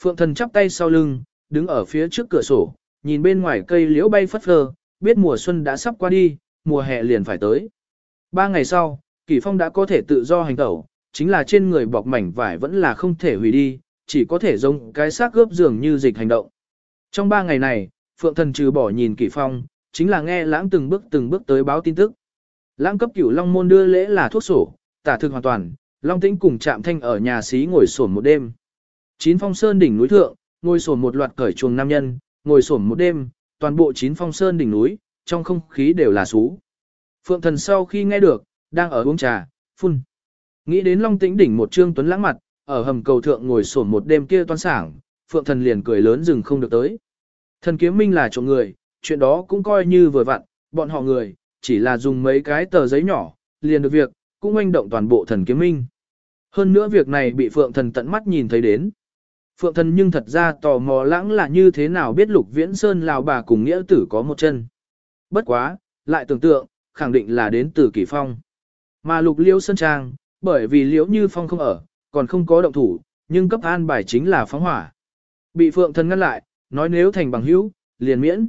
S1: Phượng thần chắp tay sau lưng, đứng ở phía trước cửa sổ, nhìn bên ngoài cây liễu bay phất phơ, biết mùa xuân đã sắp qua đi, mùa hè liền phải tới. Ba ngày sau, Kỳ Phong đã có thể tự do hành tẩu, chính là trên người bọc mảnh vải vẫn là không thể hủy đi, chỉ có thể giống cái xác gớp dường như dịch hành động. Trong ba ngày này, Phượng Thần trừ bỏ nhìn Kỳ Phong, chính là nghe lãng từng bước từng bước tới báo tin tức. Lãng cấp cửu Long Môn đưa lễ là thuốc sổ, tả thực hoàn toàn, Long Tĩnh cùng Trạm Thanh ở nhà xí ngồi sổn một đêm. Chín phong sơn đỉnh núi thượng, ngồi sổn một loạt cởi chuồng nam nhân, ngồi sổn một đêm, toàn bộ chín phong sơn đỉnh núi, trong không khí đều là sú. Phượng thần sau khi nghe được, đang ở uống trà, phun. Nghĩ đến Long Tĩnh đỉnh một trương tuấn lãng mặt, ở hầm cầu thượng ngồi sổn một đêm kia toan sảng, Phượng thần liền cười lớn dừng không được tới. Thần kiếm minh là trộm người, chuyện đó cũng coi như vừa vặn, bọn họ người, chỉ là dùng mấy cái tờ giấy nhỏ, liền được việc, cũng oanh động toàn bộ thần kiếm minh. Hơn nữa việc này bị Phượng thần tận mắt nhìn thấy đến. Phượng thần nhưng thật ra tò mò lãng là như thế nào biết lục viễn sơn lào bà cùng nghĩa tử có một chân. Bất quá, lại tưởng tượng, khẳng định là đến từ kỳ phong. Mà lục liễu sơn trang, bởi vì liễu như phong không ở, còn không có động thủ, nhưng cấp an bài chính là phóng hỏa. Bị phượng thần ngăn lại, nói nếu thành bằng hữu, liền miễn.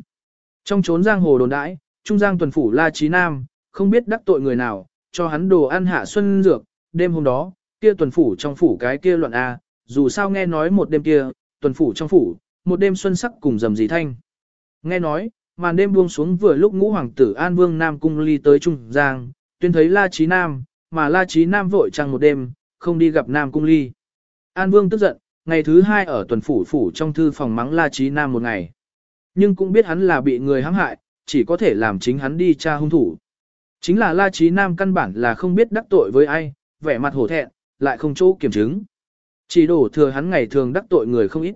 S1: Trong trốn giang hồ đồn đãi, trung giang tuần phủ La Trí Nam, không biết đắc tội người nào, cho hắn đồ ăn hạ xuân dược, đêm hôm đó, kia tuần phủ trong phủ cái kia loạn A, dù sao nghe nói một đêm kia, tuần phủ trong phủ, một đêm xuân sắc cùng dầm dì thanh. Nghe nói, màn đêm buông xuống vừa lúc ngũ hoàng tử An Vương Nam Cung ly tới Trung Giang, tuyên thấy La Chí Nam, mà La Chí Nam vội trăng một đêm, không đi gặp Nam Cung ly. An Vương tức giận, ngày thứ hai ở tuần phủ phủ trong thư phòng mắng La Chí Nam một ngày. Nhưng cũng biết hắn là bị người hãm hại, chỉ có thể làm chính hắn đi tra hung thủ. Chính là La Chí Nam căn bản là không biết đắc tội với ai, vẻ mặt hổ thẹn, lại không chỗ kiểm chứng. Chỉ đổ thừa hắn ngày thường đắc tội người không ít.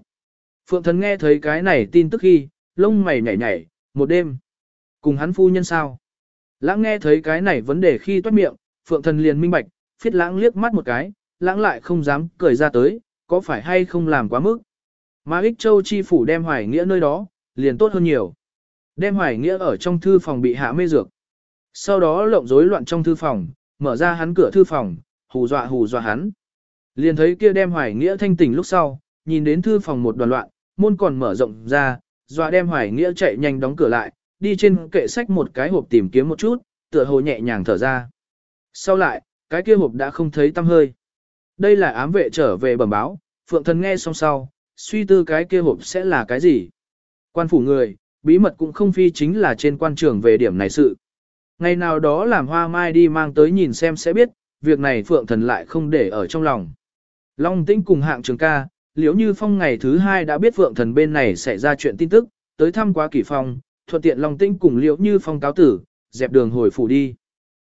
S1: Phượng thần nghe thấy cái này tin tức khi, lông mày nhảy nhảy, một đêm. Cùng hắn phu nhân sao? Lãng nghe thấy cái này vấn đề khi toát miệng, Phượng thần liền minh bạch, phiết lãng liếc mắt một cái, lãng lại không dám cười ra tới, có phải hay không làm quá mức. Mà ích châu chi phủ đem hoài nghĩa nơi đó, liền tốt hơn nhiều. Đem hoài nghĩa ở trong thư phòng bị hạ mê dược. Sau đó lộng rối loạn trong thư phòng, mở ra hắn cửa thư phòng, hù dọa hù dọa hắn. Liền thấy kia đem hoài nghĩa thanh tỉnh lúc sau, nhìn đến thư phòng một đoàn loạn, môn còn mở rộng ra, dọa đem hoài nghĩa chạy nhanh đóng cửa lại, đi trên kệ sách một cái hộp tìm kiếm một chút, tựa hồ nhẹ nhàng thở ra. Sau lại, cái kia hộp đã không thấy tăm hơi. Đây là ám vệ trở về bẩm báo, phượng thần nghe xong sau, suy tư cái kia hộp sẽ là cái gì. Quan phủ người, bí mật cũng không phi chính là trên quan trường về điểm này sự. Ngày nào đó làm hoa mai đi mang tới nhìn xem sẽ biết, việc này phượng thần lại không để ở trong lòng. Long tĩnh cùng hạng trường ca, liếu như phong ngày thứ hai đã biết phượng thần bên này sẽ ra chuyện tin tức, tới thăm quá kỷ phong, thuận tiện Long tĩnh cùng liễu như phong cáo tử, dẹp đường hồi phủ đi.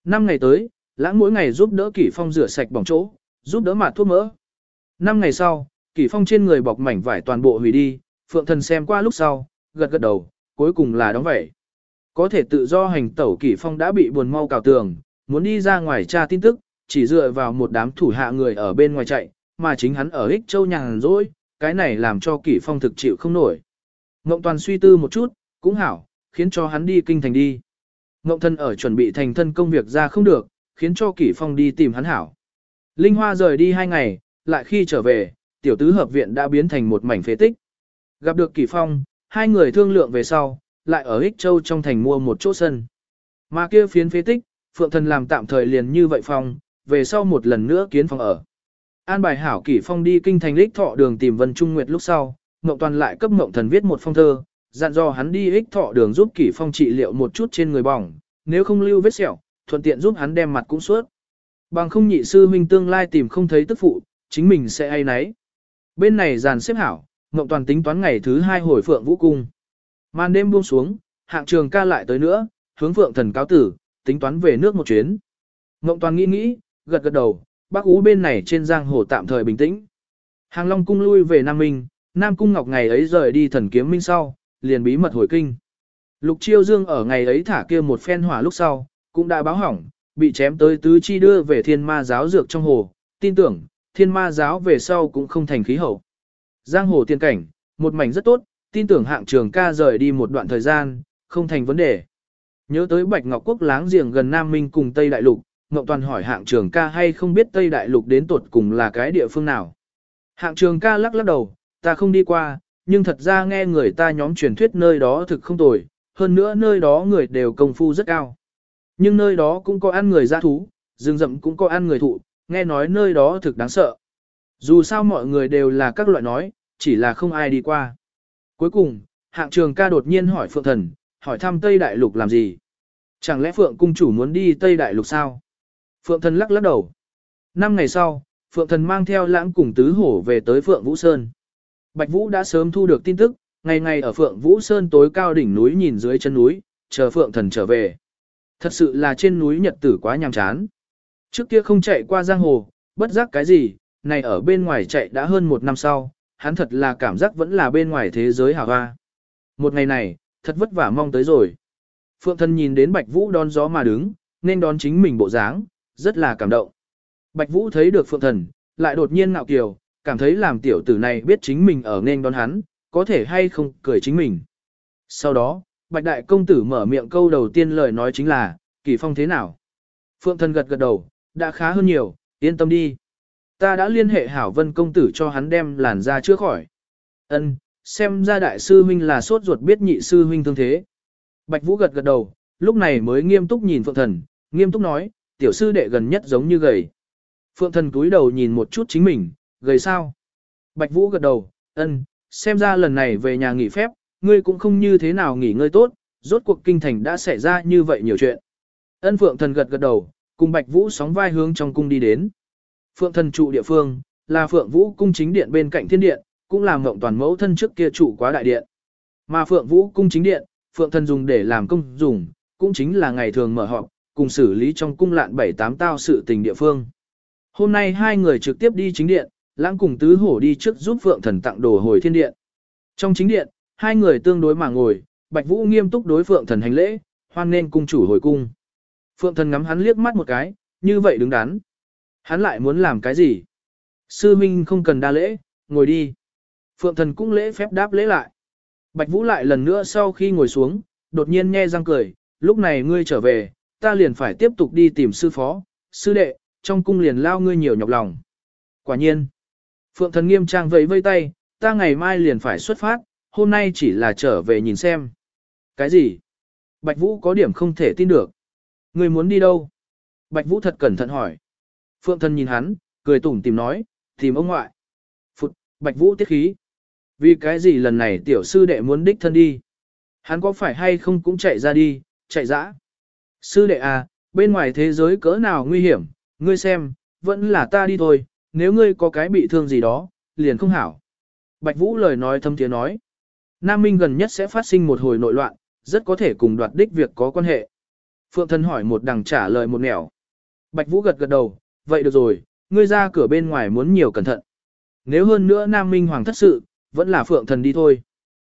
S1: Năm ngày tới, lãng mỗi ngày giúp đỡ kỷ phong rửa sạch bỏng chỗ, giúp đỡ mạt thuốc mỡ. Năm ngày sau, kỷ phong trên người bọc mảnh vải toàn bộ hủy đi, phượng thần xem qua lúc sau, gật gật đầu, cuối cùng là đóng vảy. Có thể tự do hành tẩu kỷ phong đã bị buồn mau cào tường, muốn đi ra ngoài tra tin tức, chỉ dựa vào một đám thủ hạ người ở bên ngoài chạy, mà chính hắn ở ích châu nhàn rỗi, cái này làm cho kỷ phong thực chịu không nổi. Ngộng toàn suy tư một chút, cũng hảo, khiến cho hắn đi kinh thành đi. Ngộng thân ở chuẩn bị thành thân công việc ra không được, khiến cho kỷ phong đi tìm hắn hảo. Linh Hoa rời đi hai ngày, lại khi trở về, tiểu tứ hợp viện đã biến thành một mảnh phế tích. Gặp được kỷ phong, hai người thương lượng về sau, lại ở Hích Châu trong thành mua một chỗ sân. Mà kia phiến phế tích, Phượng Thần làm tạm thời liền như vậy phong, về sau một lần nữa kiến phòng ở. An bài hảo kỷ phong đi kinh thành Lích Thọ đường tìm Vân Trung Nguyệt lúc sau, Ngộng Toàn lại cấp Ngộng Thần viết một phong thơ, dặn dò hắn đi Ích Thọ đường giúp kỷ phong trị liệu một chút trên người bỏng, nếu không lưu vết sẹo, thuận tiện giúp hắn đem mặt cũng suốt. Bằng không nhị sư huynh tương lai tìm không thấy tức phụ, chính mình sẽ ai nấy. Bên này dàn xếp hảo, Ngộng Toàn tính toán ngày thứ hai hồi Phượng Vũ Cung. Màn đêm buông xuống, hạng trường ca lại tới nữa, hướng Phượng Thần cáo tử, tính toán về nước một chuyến. Ngộng Toàn nghĩ nghĩ, gật gật đầu, bác ú bên này trên giang hồ tạm thời bình tĩnh. Hàng Long cung lui về Nam Minh, Nam cung Ngọc ngày ấy rời đi thần kiếm minh sau, liền bí mật hồi kinh. Lục Chiêu Dương ở ngày ấy thả kia một phen hỏa lúc sau, cũng đã báo hỏng, bị chém tới tứ chi đưa về thiên ma giáo dược trong hồ, tin tưởng, thiên ma giáo về sau cũng không thành khí hậu. Giang hồ tiên cảnh, một mảnh rất tốt, tin tưởng hạng trường ca rời đi một đoạn thời gian, không thành vấn đề. Nhớ tới Bạch Ngọc Quốc láng giềng gần Nam Minh cùng Tây Đại Lục, Ngọc Toàn hỏi hạng trường ca hay không biết Tây Đại Lục đến tuột cùng là cái địa phương nào. Hạng trường ca lắc lắc đầu, ta không đi qua, nhưng thật ra nghe người ta nhóm truyền thuyết nơi đó thực không tồi, hơn nữa nơi đó người đều công phu rất cao. Nhưng nơi đó cũng có ăn người dã thú, rừng rậm cũng có ăn người thụ, nghe nói nơi đó thực đáng sợ. Dù sao mọi người đều là các loại nói, chỉ là không ai đi qua. Cuối cùng, hạng trường ca đột nhiên hỏi Phượng Thần, hỏi thăm Tây Đại Lục làm gì? Chẳng lẽ Phượng cung chủ muốn đi Tây Đại Lục sao? Phượng Thần lắc lắc đầu. Năm ngày sau, Phượng Thần mang theo lãng cùng tứ hổ về tới Phượng Vũ Sơn. Bạch Vũ đã sớm thu được tin tức, ngày ngày ở Phượng Vũ Sơn tối cao đỉnh núi nhìn dưới chân núi, chờ Phượng Thần trở về. Thật sự là trên núi nhật tử quá nhàm chán. Trước kia không chạy qua giang hồ, bất giác cái gì, này ở bên ngoài chạy đã hơn một năm sau, hắn thật là cảm giác vẫn là bên ngoài thế giới hào hoa. Một ngày này, thật vất vả mong tới rồi. Phượng Thần nhìn đến Bạch Vũ đón gió mà đứng, nên đón chính mình bộ dáng, rất là cảm động. Bạch Vũ thấy được Phượng thần, lại đột nhiên ngạo kiều, cảm thấy làm tiểu tử này biết chính mình ở nên đón hắn, có thể hay không cười chính mình. Sau đó, Bạch Đại Công Tử mở miệng câu đầu tiên lời nói chính là, kỳ phong thế nào? Phượng thần gật gật đầu, đã khá hơn nhiều, yên tâm đi. Ta đã liên hệ hảo vân công tử cho hắn đem làn da chữa khỏi. Ân, xem ra đại sư huynh là sốt ruột biết nhị sư huynh thương thế. Bạch Vũ gật gật đầu, lúc này mới nghiêm túc nhìn Phượng Thần, nghiêm túc nói, tiểu sư đệ gần nhất giống như gầy. Phượng Thần cúi đầu nhìn một chút chính mình, gầy sao? Bạch Vũ gật đầu, ân, xem ra lần này về nhà nghỉ phép, ngươi cũng không như thế nào nghỉ ngơi tốt, rốt cuộc kinh thành đã xảy ra như vậy nhiều chuyện. Ân Phượng Thần gật gật đầu, cùng Bạch Vũ sóng vai hướng trong cung đi đến. Phượng thần trụ địa phương, là Phượng Vũ cung chính điện bên cạnh thiên điện, cũng là ngộng toàn mẫu thân trước kia trụ quá đại điện. Mà Phượng Vũ cung chính điện, Phượng thần dùng để làm công dùng, cũng chính là ngày thường mở họp, cùng xử lý trong cung lạn bảy tám tao sự tình địa phương. Hôm nay hai người trực tiếp đi chính điện, lãng cùng tứ hổ đi trước giúp Phượng thần tặng đồ hồi thiên điện. Trong chính điện, hai người tương đối mà ngồi, Bạch Vũ nghiêm túc đối Phượng Thần hành lễ, hoan nên cung chủ hồi cung. Phượng Thần ngắm hắn liếc mắt một cái, như vậy đứng đắn. Hắn lại muốn làm cái gì? Sư Minh không cần đa lễ, ngồi đi. Phượng Thần cũng lễ phép đáp lễ lại. Bạch Vũ lại lần nữa sau khi ngồi xuống, đột nhiên nghe răng cười, lúc này ngươi trở về, ta liền phải tiếp tục đi tìm sư phó, sư đệ, trong cung liền lao ngươi nhiều nhọc lòng. Quả nhiên, Phượng Thần nghiêm trang vẫy vây tay, ta ngày mai liền phải xuất phát, hôm nay chỉ là trở về nhìn xem. Cái gì? Bạch Vũ có điểm không thể tin được. Ngươi muốn đi đâu? Bạch Vũ thật cẩn thận hỏi. Phượng Thần nhìn hắn, cười tủm tìm nói, tìm ông ngoại. Phụt, Bạch Vũ tiết khí. Vì cái gì lần này tiểu sư đệ muốn đích thân đi? Hắn có phải hay không cũng chạy ra đi, chạy dã. Sư đệ à, bên ngoài thế giới cỡ nào nguy hiểm, ngươi xem, vẫn là ta đi thôi, nếu ngươi có cái bị thương gì đó, liền không hảo. Bạch Vũ lời nói thâm tiếng nói. Nam Minh gần nhất sẽ phát sinh một hồi nội loạn, rất có thể cùng đoạt đích việc có quan hệ. Phượng Thần hỏi một đằng trả lời một nẻo. Bạch Vũ gật gật đầu, vậy được rồi, ngươi ra cửa bên ngoài muốn nhiều cẩn thận. Nếu hơn nữa Nam Minh Hoàng thất sự, vẫn là Phượng Thần đi thôi.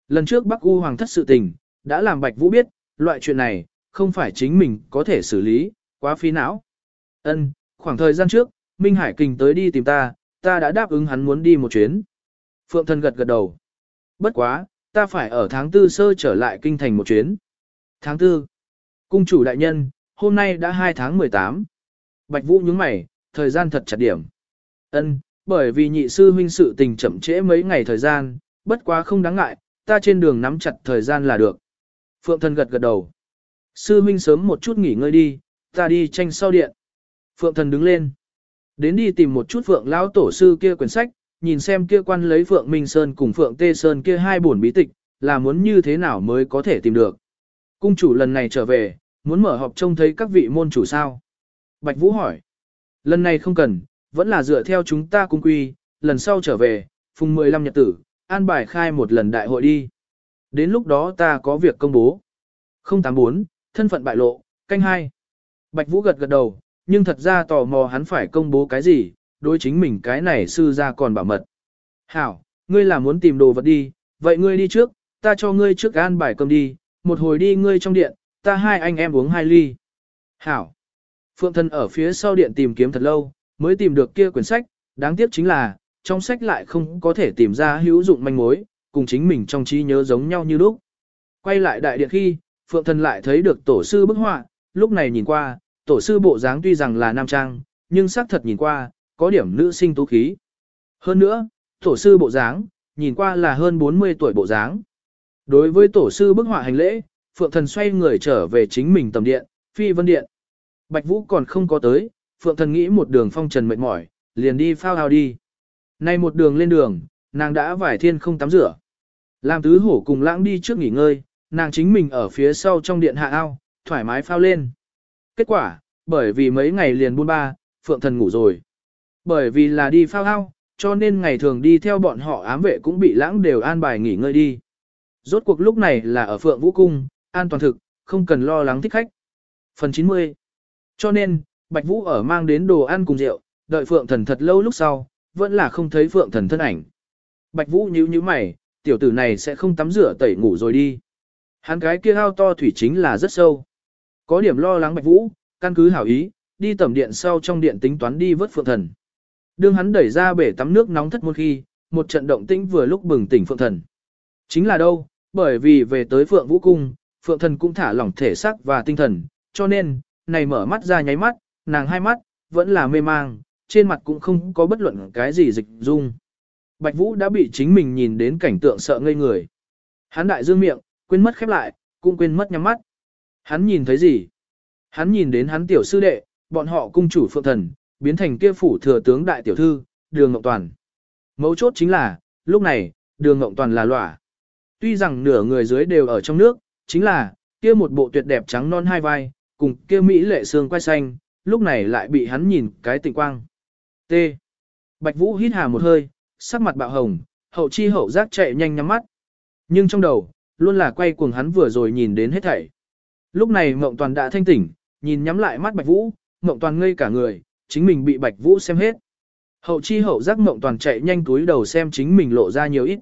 S1: Lần trước Bắc U Hoàng thất sự tình, đã làm Bạch Vũ biết, loại chuyện này, không phải chính mình có thể xử lý, quá phí não. Ân, khoảng thời gian trước, Minh Hải Kình tới đi tìm ta, ta đã đáp ứng hắn muốn đi một chuyến. Phượng Thần gật gật đầu. Bất quá, ta phải ở tháng tư sơ trở lại kinh thành một chuyến. Tháng tư. Cung chủ đại nhân, hôm nay đã 2 tháng 18. Bạch Vũ nhướng mày, thời gian thật chặt điểm. Ân, bởi vì nhị sư huynh sự tình chậm trễ mấy ngày thời gian, bất quá không đáng ngại, ta trên đường nắm chặt thời gian là được. Phượng Thần gật gật đầu. Sư huynh sớm một chút nghỉ ngơi đi, ta đi tranh sau điện. Phượng Thần đứng lên. Đến đi tìm một chút Phượng lão tổ sư kia quyển sách, nhìn xem kia quan lấy Phượng Minh Sơn cùng Phượng Tê Sơn kia hai bổn bí tịch, là muốn như thế nào mới có thể tìm được. Cung chủ lần này trở về, muốn mở họp trông thấy các vị môn chủ sao? Bạch Vũ hỏi. Lần này không cần, vẫn là dựa theo chúng ta cung quy, lần sau trở về, phùng 15 nhật tử, an bài khai một lần đại hội đi. Đến lúc đó ta có việc công bố. 084, thân phận bại lộ, canh hai. Bạch Vũ gật gật đầu, nhưng thật ra tò mò hắn phải công bố cái gì, đối chính mình cái này sư ra còn bảo mật. Hảo, ngươi là muốn tìm đồ vật đi, vậy ngươi đi trước, ta cho ngươi trước an bài cơm đi, một hồi đi ngươi trong điện, ta hai anh em uống hai ly. Hảo. Phượng thân ở phía sau điện tìm kiếm thật lâu, mới tìm được kia quyển sách, đáng tiếc chính là, trong sách lại không có thể tìm ra hữu dụng manh mối, cùng chính mình trong trí nhớ giống nhau như lúc. Quay lại đại điện khi, Phượng thân lại thấy được tổ sư bức họa, lúc này nhìn qua, tổ sư bộ dáng tuy rằng là nam trang, nhưng xác thật nhìn qua, có điểm nữ sinh tú khí. Hơn nữa, tổ sư bộ dáng, nhìn qua là hơn 40 tuổi bộ dáng. Đối với tổ sư bức họa hành lễ, Phượng Thần xoay người trở về chính mình tầm điện, phi vân điện. Bạch Vũ còn không có tới, Phượng Thần nghĩ một đường phong trần mệt mỏi, liền đi phao ao đi. Nay một đường lên đường, nàng đã vải thiên không tắm rửa. Làm tứ hổ cùng lãng đi trước nghỉ ngơi, nàng chính mình ở phía sau trong điện hạ ao, thoải mái phao lên. Kết quả, bởi vì mấy ngày liền buôn ba, Phượng Thần ngủ rồi. Bởi vì là đi phao ao, cho nên ngày thường đi theo bọn họ ám vệ cũng bị lãng đều an bài nghỉ ngơi đi. Rốt cuộc lúc này là ở Phượng Vũ Cung, an toàn thực, không cần lo lắng thích khách. Phần 90 Cho nên, Bạch Vũ ở mang đến đồ ăn cùng rượu, đợi Phượng Thần thật lâu lúc sau, vẫn là không thấy Phượng Thần thân ảnh. Bạch Vũ nhíu nhíu mày, tiểu tử này sẽ không tắm rửa tẩy ngủ rồi đi. Hắn cái kia ao to thủy chính là rất sâu. Có điểm lo lắng Bạch Vũ, căn cứ hảo ý, đi tẩm điện sau trong điện tính toán đi vớt Phượng Thần. Đương hắn đẩy ra bể tắm nước nóng thất môn khi, một trận động tĩnh vừa lúc bừng tỉnh Phượng Thần. Chính là đâu, bởi vì về tới Phượng Vũ Cung, Phượng Thần cũng thả lỏng thể xác và tinh thần, cho nên, này mở mắt ra nháy mắt, nàng hai mắt, vẫn là mê mang, trên mặt cũng không có bất luận cái gì dịch dung. Bạch Vũ đã bị chính mình nhìn đến cảnh tượng sợ ngây người. Hắn đại dương miệng, quên mất khép lại, cũng quên mất nhắm mắt. Hắn nhìn thấy gì? Hắn nhìn đến hắn tiểu sư đệ, bọn họ cung chủ phượng thần, biến thành kia phủ thừa tướng đại tiểu thư, đường ngộng toàn. Mấu chốt chính là, lúc này, đường ngộng toàn là lỏa. Tuy rằng nửa người dưới đều ở trong nước, chính là, kia một bộ tuyệt đẹp trắng non hai vai, cùng kia Mỹ lệ xương quay xanh, lúc này lại bị hắn nhìn cái tình quang. T. Bạch Vũ hít hà một hơi, sắc mặt bạo hồng, hậu chi hậu giác chạy nhanh nhắm mắt. Nhưng trong đầu, luôn là quay cuồng hắn vừa rồi nhìn đến hết thảy. Lúc này Mộng Toàn đã thanh tỉnh, nhìn nhắm lại mắt Bạch Vũ, Mộng Toàn ngây cả người, chính mình bị Bạch Vũ xem hết. Hậu chi hậu giác Mộng Toàn chạy nhanh túi đầu xem chính mình lộ ra nhiều ít.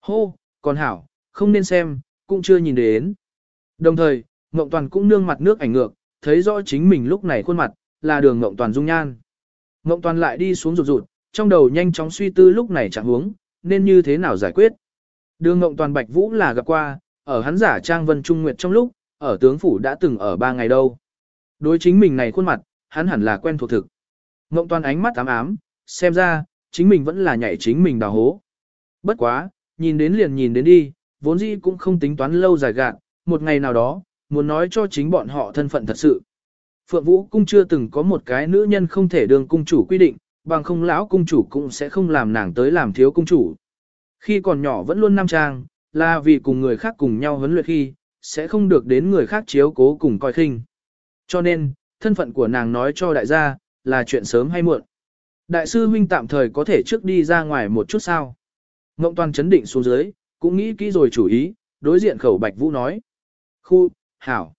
S1: Hô, còn hảo, không nên xem, cũng chưa nhìn đến. Đồng thời, Mộng Toàn cũng nương mặt nước ảnh ngược, thấy rõ chính mình lúc này khuôn mặt, là đường Mộng Toàn dung nhan. Mộng Toàn lại đi xuống rụt rụt, trong đầu nhanh chóng suy tư lúc này chẳng huống, nên như thế nào giải quyết. Đường Mộng Toàn Bạch Vũ là gặp qua, ở hắn giả trang Vân Trung Nguyệt trong lúc, ở tướng phủ đã từng ở ba ngày đâu. Đối chính mình này khuôn mặt, hắn hẳn là quen thuộc thực. Ngộng Toàn ánh mắt ám ám, xem ra, chính mình vẫn là nhảy chính mình đào hố. Bất quá, nhìn đến liền nhìn đến đi, vốn dĩ cũng không tính toán lâu dài gạn, một ngày nào đó, muốn nói cho chính bọn họ thân phận thật sự. Phượng Vũ cung chưa từng có một cái nữ nhân không thể đường cung chủ quy định, bằng không lão cung chủ cũng sẽ không làm nàng tới làm thiếu cung chủ. Khi còn nhỏ vẫn luôn nam trang, là vì cùng người khác cùng nhau huấn luyện khi, sẽ không được đến người khác chiếu cố cùng coi khinh. Cho nên, thân phận của nàng nói cho đại gia, là chuyện sớm hay muộn. Đại sư huynh tạm thời có thể trước đi ra ngoài một chút sao. Ngộng toàn chấn định xuống dưới, cũng nghĩ kỹ rồi chủ ý, đối diện khẩu Bạch Vũ nói. Khu, hảo.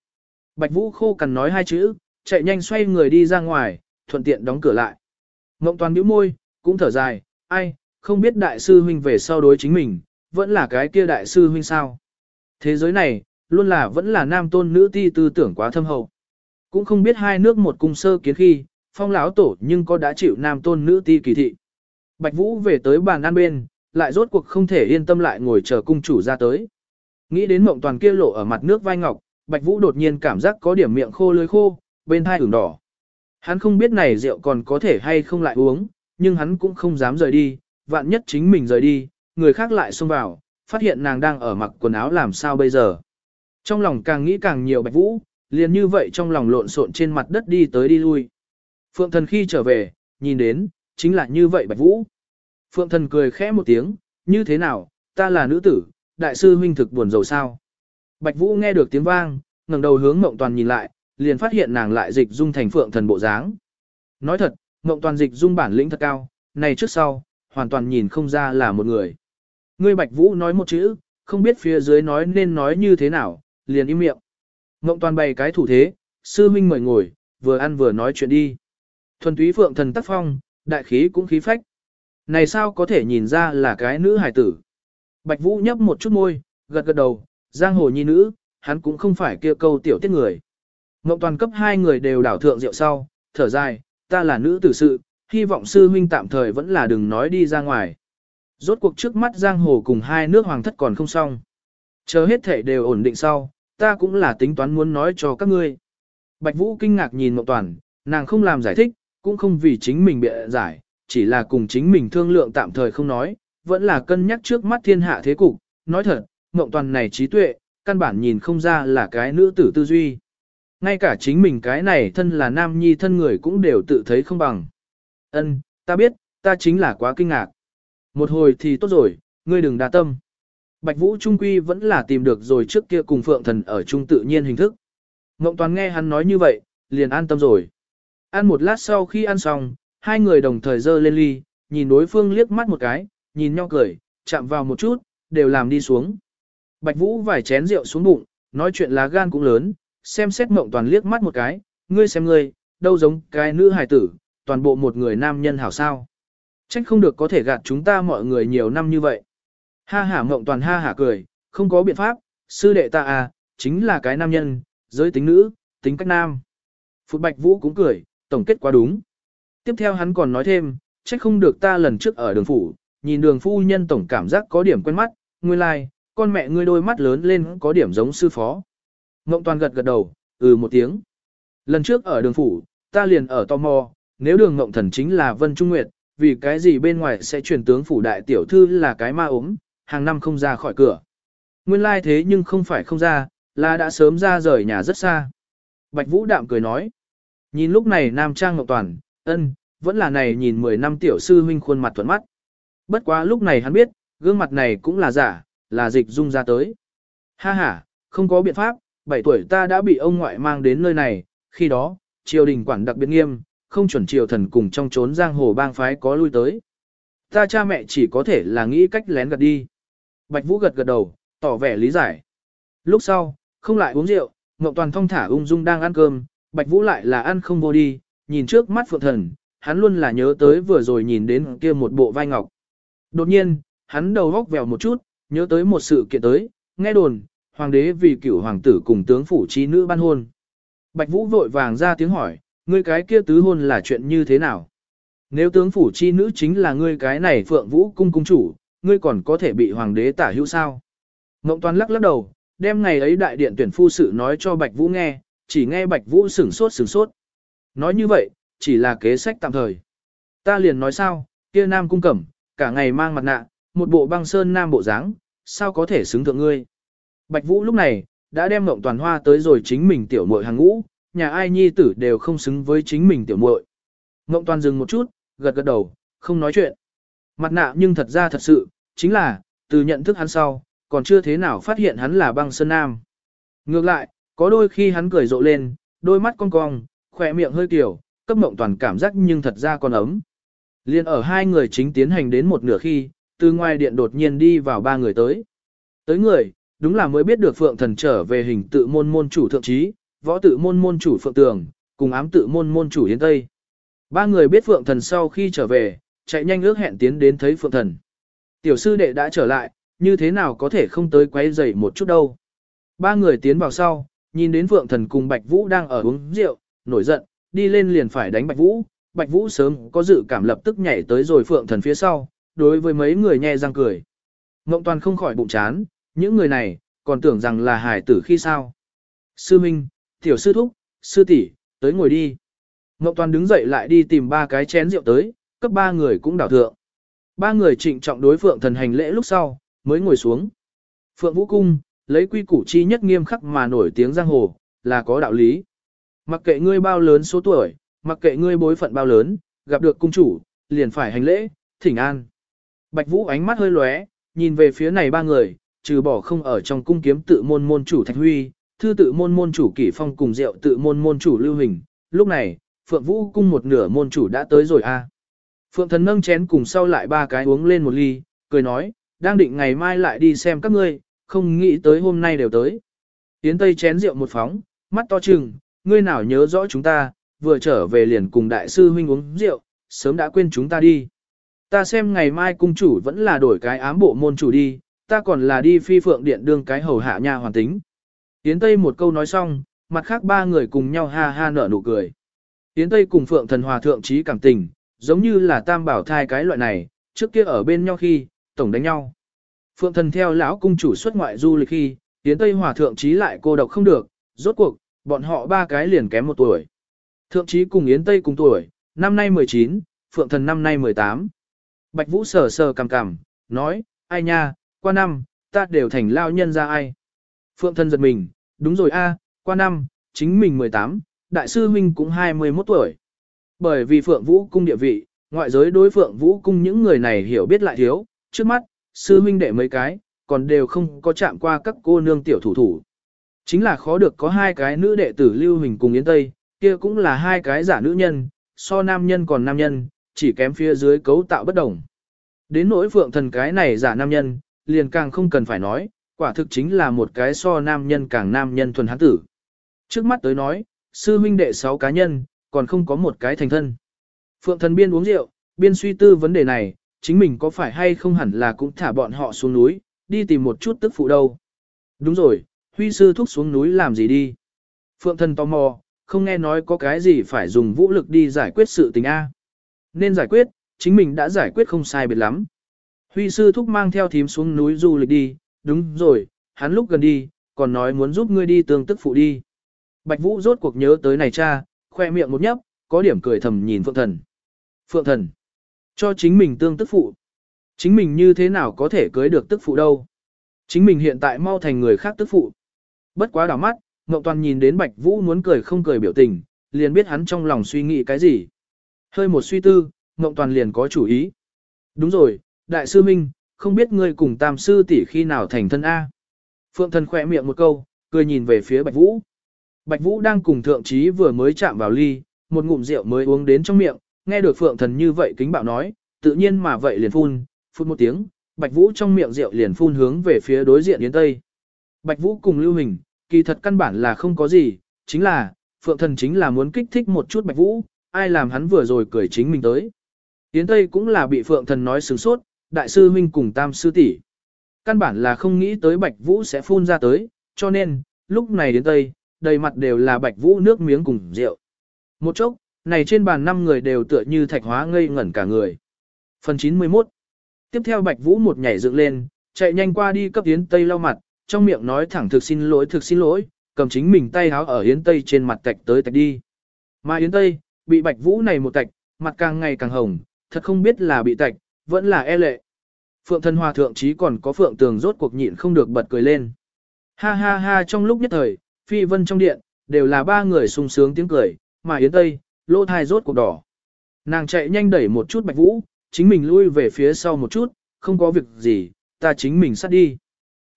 S1: Bạch Vũ khô cằn nói hai chữ, chạy nhanh xoay người đi ra ngoài, thuận tiện đóng cửa lại. Ngộng toàn nhíu môi, cũng thở dài, ai, không biết đại sư huynh về sau đối chính mình, vẫn là cái kia đại sư huynh sao. Thế giới này, luôn là vẫn là nam tôn nữ ti tư tưởng quá thâm hậu. Cũng không biết hai nước một cung sơ kiến khi, phong lão tổ nhưng có đã chịu nam tôn nữ ti kỳ thị. Bạch Vũ về tới bàn ăn bên, lại rốt cuộc không thể yên tâm lại ngồi chờ cung chủ ra tới. Nghĩ đến mộng toàn kia lộ ở mặt nước vai ngọc, Bạch Vũ đột nhiên cảm giác có điểm miệng khô lưỡi khô, bên hai ửng đỏ. Hắn không biết này rượu còn có thể hay không lại uống, nhưng hắn cũng không dám rời đi, vạn nhất chính mình rời đi, người khác lại xông vào, phát hiện nàng đang ở mặc quần áo làm sao bây giờ. Trong lòng càng nghĩ càng nhiều Bạch Vũ, liền như vậy trong lòng lộn xộn trên mặt đất đi tới đi lui. Phượng thần khi trở về, nhìn đến, chính là như vậy Bạch Vũ. Phượng thần cười khẽ một tiếng, như thế nào, ta là nữ tử, đại sư huynh thực buồn rầu sao. Bạch Vũ nghe được tiếng vang, ngẩng đầu hướng Mộng Toàn nhìn lại, liền phát hiện nàng lại dịch dung thành Phượng thần bộ dáng. Nói thật, Mộng Toàn dịch dung bản lĩnh thật cao, này trước sau, hoàn toàn nhìn không ra là một người. Ngươi Bạch Vũ nói một chữ, không biết phía dưới nói nên nói như thế nào, liền im miệng. Ngộng Toàn bày cái thủ thế, sư huynh mời ngồi, vừa ăn vừa nói chuyện đi. Thuần túy Phượng thần tác phong, đại khí cũng khí phách. Này sao có thể nhìn ra là cái nữ hài tử. Bạch Vũ nhấp một chút môi, gật gật đầu, giang hồ nhi nữ, hắn cũng không phải kia câu tiểu tiết người. Ngộng toàn cấp hai người đều đảo thượng rượu sau, thở dài, ta là nữ tử sự, hy vọng sư huynh tạm thời vẫn là đừng nói đi ra ngoài. Rốt cuộc trước mắt giang hồ cùng hai nước hoàng thất còn không xong. Chờ hết thể đều ổn định sau, ta cũng là tính toán muốn nói cho các ngươi. Bạch Vũ kinh ngạc nhìn Mộng Toàn, nàng không làm giải thích, cũng không vì chính mình bịa giải, chỉ là cùng chính mình thương lượng tạm thời không nói, vẫn là cân nhắc trước mắt thiên hạ thế cục, nói thật, mộng toàn này trí tuệ, căn bản nhìn không ra là cái nữ tử tư duy. Ngay cả chính mình cái này thân là nam nhi thân người cũng đều tự thấy không bằng. Ân, ta biết, ta chính là quá kinh ngạc. Một hồi thì tốt rồi, ngươi đừng đa tâm. Bạch Vũ Trung Quy vẫn là tìm được rồi trước kia cùng Phượng Thần ở chung tự nhiên hình thức. Ngộng Toàn nghe hắn nói như vậy, liền an tâm rồi. Ăn một lát sau khi ăn xong, hai người đồng thời dơ lên ly, nhìn đối phương liếc mắt một cái, nhìn nhau cười, chạm vào một chút, đều làm đi xuống. Bạch Vũ vài chén rượu xuống bụng, nói chuyện lá gan cũng lớn, xem xét Ngộng toàn liếc mắt một cái, ngươi xem ngươi, đâu giống cái nữ hài tử, toàn bộ một người nam nhân hảo sao. Trách không được có thể gạt chúng ta mọi người nhiều năm như vậy. Ha hả mộng toàn ha hả cười, không có biện pháp, sư đệ ta à, chính là cái nam nhân, giới tính nữ, tính cách nam. Phụt Bạch Vũ cũng cười, tổng kết quá đúng. Tiếp theo hắn còn nói thêm, trách không được ta lần trước ở đường phủ, nhìn đường phu nhân tổng cảm giác có điểm quen mắt, nguyên lai, like, con mẹ ngươi đôi mắt lớn lên có điểm giống sư phó. Ngộng toàn gật gật đầu, ừ một tiếng. Lần trước ở đường phủ, ta liền ở tò mò, nếu đường ngộng thần chính là Vân Trung Nguyệt, vì cái gì bên ngoài sẽ truyền tướng phủ đại tiểu thư là cái ma ốm, hàng năm không ra khỏi cửa. Nguyên lai like thế nhưng không phải không ra, là đã sớm ra rời nhà rất xa. Bạch Vũ đạm cười nói. Nhìn lúc này Nam Trang Ngọc Toàn, ân, vẫn là này nhìn 10 năm tiểu sư huynh khuôn mặt thuận mắt. Bất quá lúc này hắn biết, gương mặt này cũng là giả, là dịch dung ra tới. Ha ha, không có biện pháp, 7 tuổi ta đã bị ông ngoại mang đến nơi này, khi đó, triều đình quản đặc biệt nghiêm, không chuẩn triều thần cùng trong trốn giang hồ bang phái có lui tới. Ta cha mẹ chỉ có thể là nghĩ cách lén gạt đi. Bạch Vũ gật gật đầu, tỏ vẻ lý giải. Lúc sau, không lại uống rượu, Ngọc Toàn thông thả ung dung đang ăn cơm, Bạch Vũ lại là ăn không vô đi, nhìn trước mắt Phượng Thần, hắn luôn là nhớ tới vừa rồi nhìn đến kia một bộ vai ngọc. Đột nhiên, hắn đầu góc vèo một chút, nhớ tới một sự kiện tới, nghe đồn, hoàng đế vì cửu hoàng tử cùng tướng phủ trí nữ ban hôn. Bạch Vũ vội vàng ra tiếng hỏi, ngươi cái kia tứ hôn là chuyện như thế nào? Nếu tướng phủ chi nữ chính là ngươi cái này phượng vũ cung cung chủ, ngươi còn có thể bị hoàng đế tả hữu sao? Ngộng toàn lắc lắc đầu, đem ngày ấy đại điện tuyển phu sự nói cho Bạch Vũ nghe, chỉ nghe Bạch Vũ sửng sốt sửng sốt. Nói như vậy, chỉ là kế sách tạm thời. Ta liền nói sao, kia nam cung cẩm, cả ngày mang mặt nạ, một bộ băng sơn nam bộ dáng, sao có thể xứng thượng ngươi. Bạch Vũ lúc này, đã đem Ngộng Toàn Hoa tới rồi chính mình tiểu muội hàng ngũ, nhà ai nhi tử đều không xứng với chính mình tiểu muội. Ngộng Toàn dừng một chút, gật gật đầu, không nói chuyện. Mặt nạ nhưng thật ra thật sự, chính là, từ nhận thức hắn sau, còn chưa thế nào phát hiện hắn là băng sơn nam. Ngược lại, có đôi khi hắn cười rộ lên, đôi mắt cong cong, khỏe miệng hơi tiểu, cấp mộng toàn cảm giác nhưng thật ra còn ấm. Liên ở hai người chính tiến hành đến một nửa khi, từ ngoài điện đột nhiên đi vào ba người tới. Tới người, đúng là mới biết được phượng thần trở về hình tự môn môn chủ thượng trí, võ tự môn môn chủ phượng tường, cùng ám tự môn môn chủ yến tây. Ba người biết phượng thần sau khi trở về, chạy nhanh ước hẹn tiến đến thấy phượng thần. Tiểu sư đệ đã trở lại, như thế nào có thể không tới quấy rầy một chút đâu. Ba người tiến vào sau, nhìn đến phượng thần cùng Bạch Vũ đang ở uống rượu, nổi giận, đi lên liền phải đánh Bạch Vũ. Bạch Vũ sớm có dự cảm lập tức nhảy tới rồi phượng thần phía sau, đối với mấy người nhe răng cười. Ngộng toàn không khỏi bụng chán, những người này, còn tưởng rằng là hải tử khi sao. Sư Minh, tiểu sư thúc, sư tỷ, tới ngồi đi. Ngộng toàn đứng dậy lại đi tìm ba cái chén rượu tới, cấp ba người cũng đảo thượng. Ba người trịnh trọng đối phượng thần hành lễ lúc sau, mới ngồi xuống. Phượng Vũ Cung, lấy quy củ chi nhất nghiêm khắc mà nổi tiếng giang hồ, là có đạo lý. Mặc kệ ngươi bao lớn số tuổi, mặc kệ ngươi bối phận bao lớn, gặp được cung chủ, liền phải hành lễ, thỉnh an. Bạch Vũ ánh mắt hơi lóe, nhìn về phía này ba người, trừ bỏ không ở trong cung kiếm tự môn môn chủ Thạch Huy, thư tự môn môn chủ Kỷ Phong cùng rượu tự môn môn chủ Lưu Hình. Lúc này, Phượng Vũ cung một nửa môn chủ đã tới rồi a. Phượng Thần nâng chén cùng sau lại ba cái uống lên một ly, cười nói, đang định ngày mai lại đi xem các ngươi, không nghĩ tới hôm nay đều tới. Tiến Tây chén rượu một phóng, mắt to trừng, ngươi nào nhớ rõ chúng ta, vừa trở về liền cùng đại sư huynh uống rượu, sớm đã quên chúng ta đi. Ta xem ngày mai cung chủ vẫn là đổi cái ám bộ môn chủ đi, ta còn là đi phi phượng điện đương cái hầu hạ nhà hoàn tính. Tiến Tây một câu nói xong, mặt khác ba người cùng nhau ha ha nở nụ cười. Tiến Tây cùng phượng thần hòa thượng trí cảm tình, giống như là tam bảo thai cái loại này, trước kia ở bên nhau khi, tổng đánh nhau. Phượng thần theo lão cung chủ xuất ngoại du lịch khi, tiến Tây Hòa thượng trí lại cô độc không được, rốt cuộc, bọn họ ba cái liền kém một tuổi. Thượng trí cùng Yến Tây cùng tuổi, năm nay 19, Phượng thần năm nay 18. Bạch Vũ sờ sờ cằm cằm, nói, ai nha, qua năm, ta đều thành lao nhân ra ai. Phượng thần giật mình, đúng rồi a, qua năm, chính mình 18, đại sư huynh cũng 21 tuổi. Bởi vì Phượng Vũ cung địa vị, ngoại giới đối Phượng Vũ cung những người này hiểu biết lại thiếu, trước mắt, sư huynh đệ mấy cái, còn đều không có chạm qua các cô nương tiểu thủ thủ. Chính là khó được có hai cái nữ đệ tử Lưu Hình cùng Yến Tây, kia cũng là hai cái giả nữ nhân, so nam nhân còn nam nhân, chỉ kém phía dưới cấu tạo bất đồng. Đến nỗi phượng thần cái này giả nam nhân, liền càng không cần phải nói, quả thực chính là một cái so nam nhân càng nam nhân thuần hán tử. Trước mắt tới nói, sư huynh đệ sáu cá nhân, còn không có một cái thành thân. Phượng thần biên uống rượu, biên suy tư vấn đề này, chính mình có phải hay không hẳn là cũng thả bọn họ xuống núi, đi tìm một chút tức phụ đâu. Đúng rồi, huy sư thúc xuống núi làm gì đi. Phượng thần tò mò, không nghe nói có cái gì phải dùng vũ lực đi giải quyết sự tình A. Nên giải quyết, chính mình đã giải quyết không sai biệt lắm. Huy sư thúc mang theo thím xuống núi du lịch đi, đúng rồi, hắn lúc gần đi, còn nói muốn giúp ngươi đi tương tức phụ đi. Bạch Vũ rốt cuộc nhớ tới này cha, khoe miệng một nhấp, có điểm cười thầm nhìn Phượng Thần. Phượng Thần, cho chính mình tương tức phụ. Chính mình như thế nào có thể cưới được tức phụ đâu. Chính mình hiện tại mau thành người khác tức phụ. Bất quá đảo mắt, Ngọc Toàn nhìn đến Bạch Vũ muốn cười không cười biểu tình, liền biết hắn trong lòng suy nghĩ cái gì. Hơi một suy tư, Ngọc Toàn liền có chủ ý. Đúng rồi, Đại sư Minh, không biết ngươi cùng Tam sư tỷ khi nào thành thân A. Phượng thần khỏe miệng một câu, cười nhìn về phía Bạch Vũ. Bạch Vũ đang cùng thượng trí vừa mới chạm vào ly, một ngụm rượu mới uống đến trong miệng, nghe được Phượng thần như vậy kính bạo nói, tự nhiên mà vậy liền phun, phun một tiếng, Bạch Vũ trong miệng rượu liền phun hướng về phía đối diện Yến Tây. Bạch Vũ cùng Lưu Hình, kỳ thật căn bản là không có gì, chính là, Phượng Thần chính là muốn kích thích một chút Bạch Vũ, ai làm hắn vừa rồi cười chính mình tới. Yến Tây cũng là bị Phượng Thần nói sướng sốt, đại sư huynh cùng tam sư tỷ. căn bản là không nghĩ tới Bạch Vũ sẽ phun ra tới, cho nên, lúc này đến Tây, đầy mặt đều là Bạch Vũ nước miếng cùng rượu. Một chốc, này trên bàn năm người đều tựa như thạch hóa ngây ngẩn cả người. Phần 91 Tiếp theo Bạch Vũ một nhảy dựng lên, chạy nhanh qua đi cấp Yến Tây lau mặt, trong miệng nói thẳng thực xin lỗi thực xin lỗi, cầm chính mình tay háo ở Yến Tây trên mặt tạch tới tạch đi. Mà Yến Tây, bị Bạch Vũ này một tạch, mặt càng ngày càng hồng, thật không biết là bị tạch, vẫn là e lệ. Phượng thân hòa thượng chí còn có phượng tường rốt cuộc nhịn không được bật cười lên. Ha ha ha trong lúc nhất thời, phi vân trong điện, đều là ba người sung sướng tiếng cười, mà Yến Tây, lỗ thai rốt cuộc đỏ. Nàng chạy nhanh đẩy một chút Bạch Vũ, chính mình lui về phía sau một chút, không có việc gì, ta chính mình sát đi.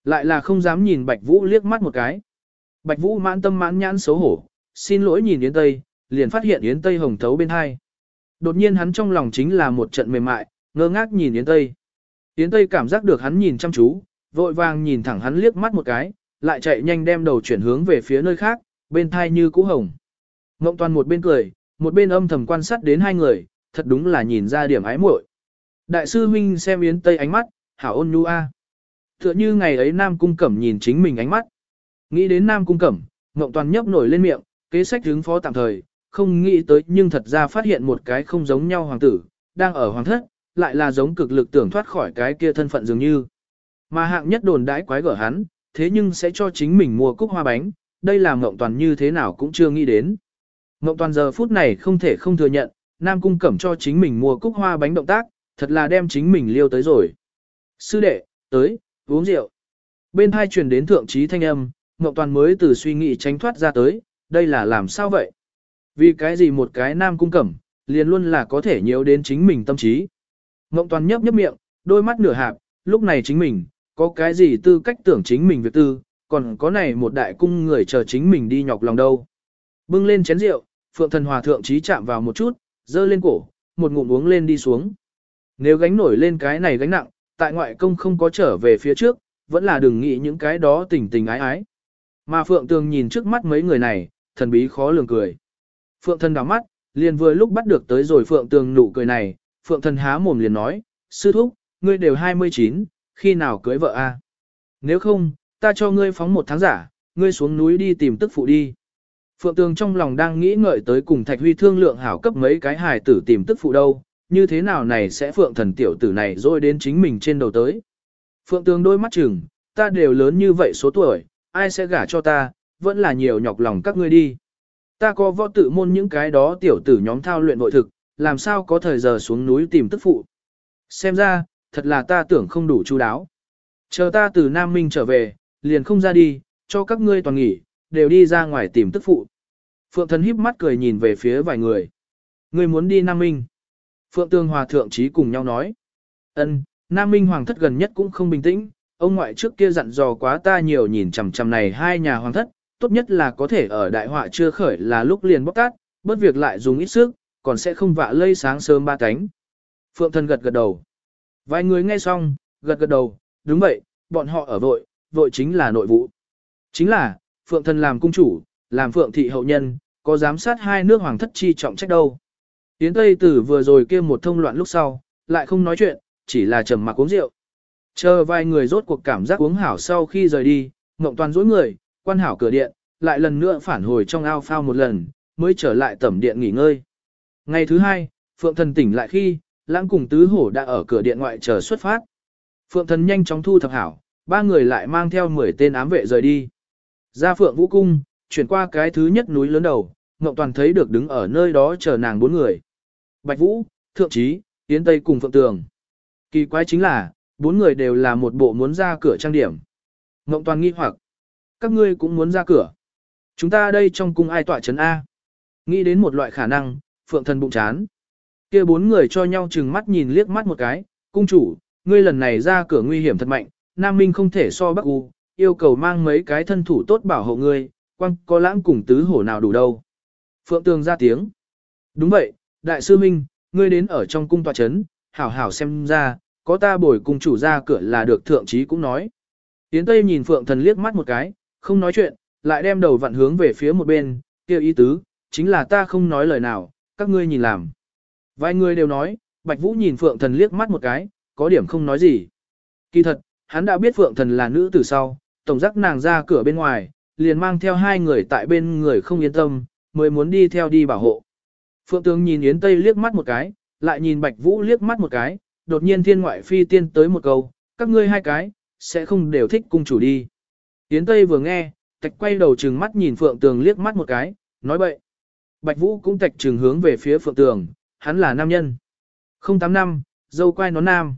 S1: Lại là không dám nhìn Bạch Vũ liếc mắt một cái. Bạch Vũ mãn tâm mãn nhãn xấu hổ, xin lỗi nhìn Yến Tây, liền phát hiện Yến Tây hồng thấu bên hai. Đột nhiên hắn trong lòng chính là một trận mềm mại, ngơ ngác nhìn Yến Tây. Yến Tây cảm giác được hắn nhìn chăm chú, vội vàng nhìn thẳng hắn liếc mắt một cái, lại chạy nhanh đem đầu chuyển hướng về phía nơi khác, bên thai như cũ hồng. Ngộng toàn một bên cười, một bên âm thầm quan sát đến hai người, thật đúng là nhìn ra điểm ái muội. Đại sư huynh xem Yến Tây ánh mắt, hảo ôn nhu a. Tựa như ngày ấy Nam Cung Cẩm nhìn chính mình ánh mắt. Nghĩ đến Nam Cung Cẩm, Ngộng toàn nhấp nổi lên miệng, kế sách hướng phó tạm thời, không nghĩ tới nhưng thật ra phát hiện một cái không giống nhau hoàng tử, đang ở hoàng thất, lại là giống cực lực tưởng thoát khỏi cái kia thân phận dường như. Mà hạng nhất đồn đãi quái gở hắn, thế nhưng sẽ cho chính mình mua cúc hoa bánh, đây là Ngộng toàn như thế nào cũng chưa nghĩ đến. Ngộng toàn giờ phút này không thể không thừa nhận, Nam Cung Cẩm cho chính mình mua cúc hoa bánh động tác, thật là đem chính mình liêu tới rồi. Sư đệ, tới, uống rượu. Bên hai truyền đến thượng trí thanh âm, Ngộng toàn mới từ suy nghĩ tránh thoát ra tới, đây là làm sao vậy? Vì cái gì một cái Nam Cung Cẩm, liền luôn là có thể nhiều đến chính mình tâm trí. Ngộng toàn nhấp nhấp miệng, đôi mắt nửa hạp, lúc này chính mình, có cái gì tư cách tưởng chính mình việc tư, còn có này một đại cung người chờ chính mình đi nhọc lòng đâu. Bưng lên chén rượu, Phượng Thần Hòa thượng trí chạm vào một chút, dơ lên cổ, một ngụm uống lên đi xuống. Nếu gánh nổi lên cái này gánh nặng, tại ngoại công không có trở về phía trước, vẫn là đừng nghĩ những cái đó tình tình ái ái. Mà Phượng Tường nhìn trước mắt mấy người này, thần bí khó lường cười. Phượng Thần đảo mắt, liền vừa lúc bắt được tới rồi Phượng Tường nụ cười này, Phượng Thần há mồm liền nói, sư thúc, ngươi đều 29, khi nào cưới vợ a? Nếu không, ta cho ngươi phóng một tháng giả, ngươi xuống núi đi tìm tức phụ đi. Phượng Tường trong lòng đang nghĩ ngợi tới cùng Thạch Huy thương lượng hảo cấp mấy cái hài tử tìm tức phụ đâu, như thế nào này sẽ Phượng thần tiểu tử này rồi đến chính mình trên đầu tới. Phượng Tường đôi mắt chừng, ta đều lớn như vậy số tuổi, ai sẽ gả cho ta, vẫn là nhiều nhọc lòng các ngươi đi. Ta có võ tự môn những cái đó tiểu tử nhóm thao luyện nội thực, làm sao có thời giờ xuống núi tìm tức phụ. Xem ra, thật là ta tưởng không đủ chú đáo. Chờ ta từ Nam Minh trở về, liền không ra đi, cho các ngươi toàn nghỉ, đều đi ra ngoài tìm tức phụ. Phượng thần híp mắt cười nhìn về phía vài người. Ngươi muốn đi Nam Minh. Phượng Tương Hòa Thượng Trí cùng nhau nói. ân Nam Minh Hoàng thất gần nhất cũng không bình tĩnh, ông ngoại trước kia dặn dò quá ta nhiều nhìn chằm chằm này hai nhà hoàng thất, tốt nhất là có thể ở đại họa chưa khởi là lúc liền bóc tát, bất việc lại dùng ít sức, còn sẽ không vạ lây sáng sớm ba cánh. Phượng thần gật gật đầu. Vài người nghe xong, gật gật đầu, đúng vậy, bọn họ ở vội, vội chính là nội vụ. Chính là, Phượng thần làm cung chủ, làm Phượng thị hậu nhân, có giám sát hai nước hoàng thất chi trọng trách đâu. Tiến Tây Tử vừa rồi kia một thông loạn lúc sau, lại không nói chuyện, chỉ là trầm mặc uống rượu. Chờ vài người rốt cuộc cảm giác uống hảo sau khi rời đi, Ngộng Toàn dối người, quan hảo cửa điện, lại lần nữa phản hồi trong ao phao một lần, mới trở lại tẩm điện nghỉ ngơi. Ngày thứ hai, Phượng Thần tỉnh lại khi, lãng cùng tứ hổ đã ở cửa điện ngoại chờ xuất phát. Phượng Thần nhanh chóng thu thập hảo, ba người lại mang theo 10 tên ám vệ rời đi. Ra Phượng Vũ Cung, chuyển qua cái thứ nhất núi lớn đầu, Ngọc Toàn thấy được đứng ở nơi đó chờ nàng bốn người. Bạch Vũ, Thượng Trí, Yến Tây cùng Phượng Tường. Kỳ quái chính là, bốn người đều là một bộ muốn ra cửa trang điểm. Ngọc Toàn nghi hoặc, các ngươi cũng muốn ra cửa. Chúng ta đây trong cung ai tọa trấn A. Nghĩ đến một loại khả năng, Phượng Thần bụng chán kia bốn người cho nhau chừng mắt nhìn liếc mắt một cái, cung chủ, ngươi lần này ra cửa nguy hiểm thật mạnh, Nam Minh không thể so Bắc U, yêu cầu mang mấy cái thân thủ tốt bảo hộ ngươi, quăng có lãng cùng tứ hổ nào đủ đâu. Phượng Tường ra tiếng. Đúng vậy, đại sư Minh, ngươi đến ở trong cung tòa chấn, hảo hảo xem ra, có ta bồi cung chủ ra cửa là được thượng trí cũng nói. tiến Tây nhìn Phượng Thần liếc mắt một cái, không nói chuyện, lại đem đầu vặn hướng về phía một bên, kêu ý tứ, chính là ta không nói lời nào, các ngươi nhìn làm. Vài người đều nói, Bạch Vũ nhìn Phượng Thần liếc mắt một cái, có điểm không nói gì. Kỳ thật, hắn đã biết Phượng Thần là nữ từ sau, tổng giác nàng ra cửa bên ngoài, liền mang theo hai người tại bên người không yên tâm, mới muốn đi theo đi bảo hộ. Phượng Tường nhìn Yến Tây liếc mắt một cái, lại nhìn Bạch Vũ liếc mắt một cái, đột nhiên thiên ngoại phi tiên tới một câu, các ngươi hai cái, sẽ không đều thích cung chủ đi. Yến Tây vừa nghe, tạch quay đầu trừng mắt nhìn Phượng Tường liếc mắt một cái, nói bậy. Bạch Vũ cũng tạch trừng hướng về phía Phượng Tường, hắn là nam nhân. 08 năm, dâu quay nó nam.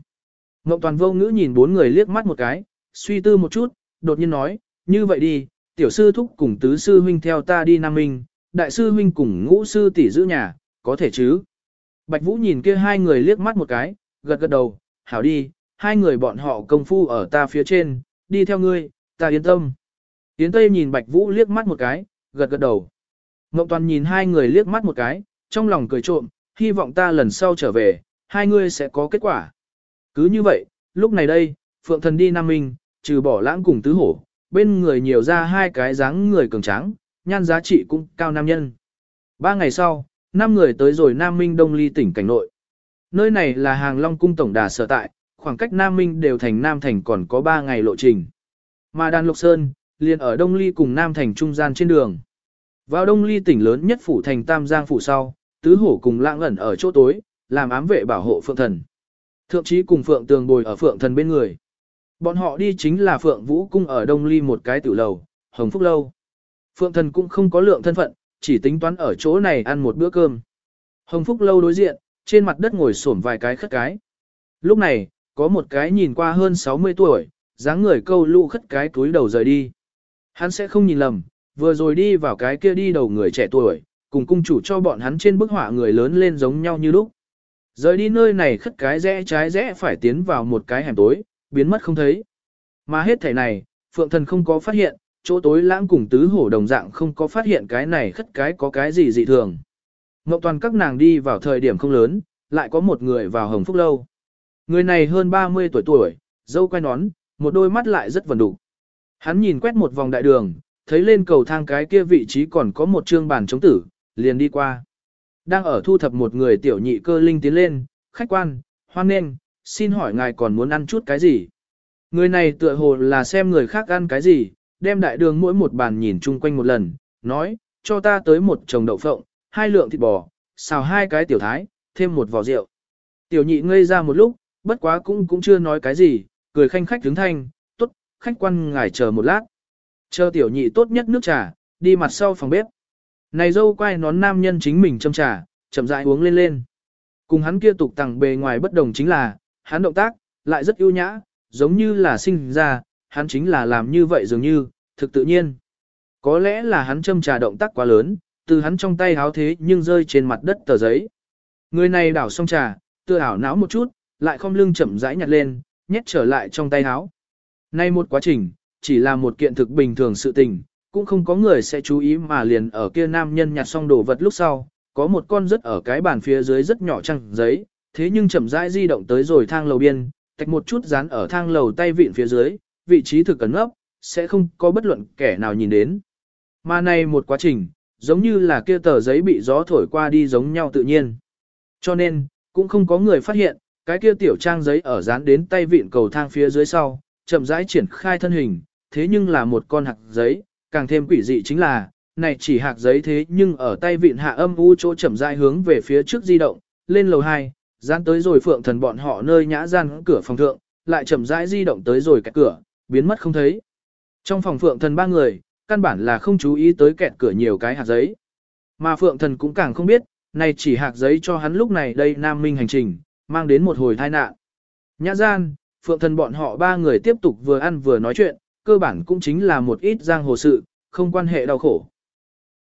S1: Ngộng toàn vô ngữ nhìn bốn người liếc mắt một cái, suy tư một chút, đột nhiên nói, như vậy đi, tiểu sư thúc cùng tứ sư huynh theo ta đi Nam Minh, đại sư huynh cùng ngũ sư tỷ giữ nhà, có thể chứ. Bạch Vũ nhìn kia hai người liếc mắt một cái, gật gật đầu, hảo đi, hai người bọn họ công phu ở ta phía trên, đi theo ngươi, ta yên tâm. Yến Tây nhìn Bạch Vũ liếc mắt một cái, gật gật đầu. Ngộng Toàn nhìn hai người liếc mắt một cái, trong lòng cười trộm, hy vọng ta lần sau trở về, hai ngươi sẽ có kết quả. Cứ như vậy, lúc này đây, Phượng Thần đi Nam Minh, trừ bỏ lãng cùng tứ hổ, bên người nhiều ra hai cái dáng người cường tráng, nhan giá trị cũng cao nam nhân. Ba ngày sau, năm người tới rồi Nam Minh Đông Ly tỉnh cảnh nội. Nơi này là hàng Long Cung Tổng Đà sở tại, khoảng cách Nam Minh đều thành Nam Thành còn có ba ngày lộ trình. Mà Đan Lục Sơn, liền ở Đông Ly cùng Nam Thành trung gian trên đường. Vào Đông Ly tỉnh lớn nhất phủ thành Tam Giang phủ sau, tứ hổ cùng lãng ẩn ở chỗ tối, làm ám vệ bảo hộ Phượng Thần. Thượng trí cùng Phượng Tường bồi ở Phượng Thần bên người. Bọn họ đi chính là Phượng Vũ Cung ở Đông Ly một cái tiểu lầu, Hồng Phúc Lâu. Phượng Thần cũng không có lượng thân phận, chỉ tính toán ở chỗ này ăn một bữa cơm. Hồng Phúc Lâu đối diện, trên mặt đất ngồi xổm vài cái khất cái. Lúc này, có một cái nhìn qua hơn 60 tuổi, dáng người câu lũ khất cái túi đầu rời đi. Hắn sẽ không nhìn lầm, vừa rồi đi vào cái kia đi đầu người trẻ tuổi, cùng cung chủ cho bọn hắn trên bức họa người lớn lên giống nhau như lúc. Rời đi nơi này khất cái rẽ trái rẽ phải tiến vào một cái hẻm tối, biến mất không thấy. Mà hết thể này, Phượng Thần không có phát hiện, chỗ tối lãng cùng tứ hổ đồng dạng không có phát hiện cái này khất cái có cái gì dị thường. Ngọc toàn các nàng đi vào thời điểm không lớn, lại có một người vào hồng phúc lâu. Người này hơn 30 tuổi tuổi, dâu quay nón, một đôi mắt lại rất vần đủ. Hắn nhìn quét một vòng đại đường, thấy lên cầu thang cái kia vị trí còn có một trương bàn chống tử, liền đi qua. Đang ở thu thập một người tiểu nhị cơ linh tiến lên, khách quan, hoan nghênh, xin hỏi ngài còn muốn ăn chút cái gì? Người này tựa hồ là xem người khác ăn cái gì, đem đại đường mỗi một bàn nhìn chung quanh một lần, nói, cho ta tới một chồng đậu phộng, hai lượng thịt bò, xào hai cái tiểu thái, thêm một vò rượu. Tiểu nhị ngây ra một lúc, bất quá cũng cũng chưa nói cái gì, cười khanh khách đứng thanh, tốt, khách quan ngài chờ một lát. Chờ tiểu nhị tốt nhất nước trà, đi mặt sau phòng bếp. Này dâu quay nón nam nhân chính mình châm trà, chậm rãi uống lên lên. Cùng hắn kia tục tằng bề ngoài bất đồng chính là, hắn động tác, lại rất ưu nhã, giống như là sinh ra, hắn chính là làm như vậy dường như, thực tự nhiên. Có lẽ là hắn châm trà động tác quá lớn, từ hắn trong tay háo thế nhưng rơi trên mặt đất tờ giấy. Người này đảo xong trà, tựa ảo não một chút, lại không lưng chậm rãi nhặt lên, nhét trở lại trong tay háo. Nay một quá trình, chỉ là một kiện thực bình thường sự tình, cũng không có người sẽ chú ý mà liền ở kia nam nhân nhặt xong đồ vật lúc sau, có một con rất ở cái bàn phía dưới rất nhỏ trăng giấy, thế nhưng chậm rãi di động tới rồi thang lầu biên, tạch một chút dán ở thang lầu tay vịn phía dưới, vị trí thực cẩn ngốc, sẽ không có bất luận kẻ nào nhìn đến. Mà này một quá trình, giống như là kia tờ giấy bị gió thổi qua đi giống nhau tự nhiên. Cho nên, cũng không có người phát hiện, cái kia tiểu trang giấy ở dán đến tay vịn cầu thang phía dưới sau, chậm rãi triển khai thân hình, thế nhưng là một con hạt giấy, càng thêm quỷ dị chính là, này chỉ hạt giấy thế nhưng ở tay vịn hạ âm u chỗ chậm rãi hướng về phía trước di động, lên lầu 2, dán tới rồi phượng thần bọn họ nơi nhã gian cửa phòng thượng, lại chậm rãi di động tới rồi cái cửa, biến mất không thấy. Trong phòng phượng thần ba người, căn bản là không chú ý tới kẹt cửa nhiều cái hạt giấy. Mà phượng thần cũng càng không biết, này chỉ hạt giấy cho hắn lúc này đây nam minh hành trình, mang đến một hồi tai nạn. Nhã gian, phượng thần bọn họ ba người tiếp tục vừa ăn vừa nói chuyện, cơ bản cũng chính là một ít giang hồ sự, không quan hệ đau khổ.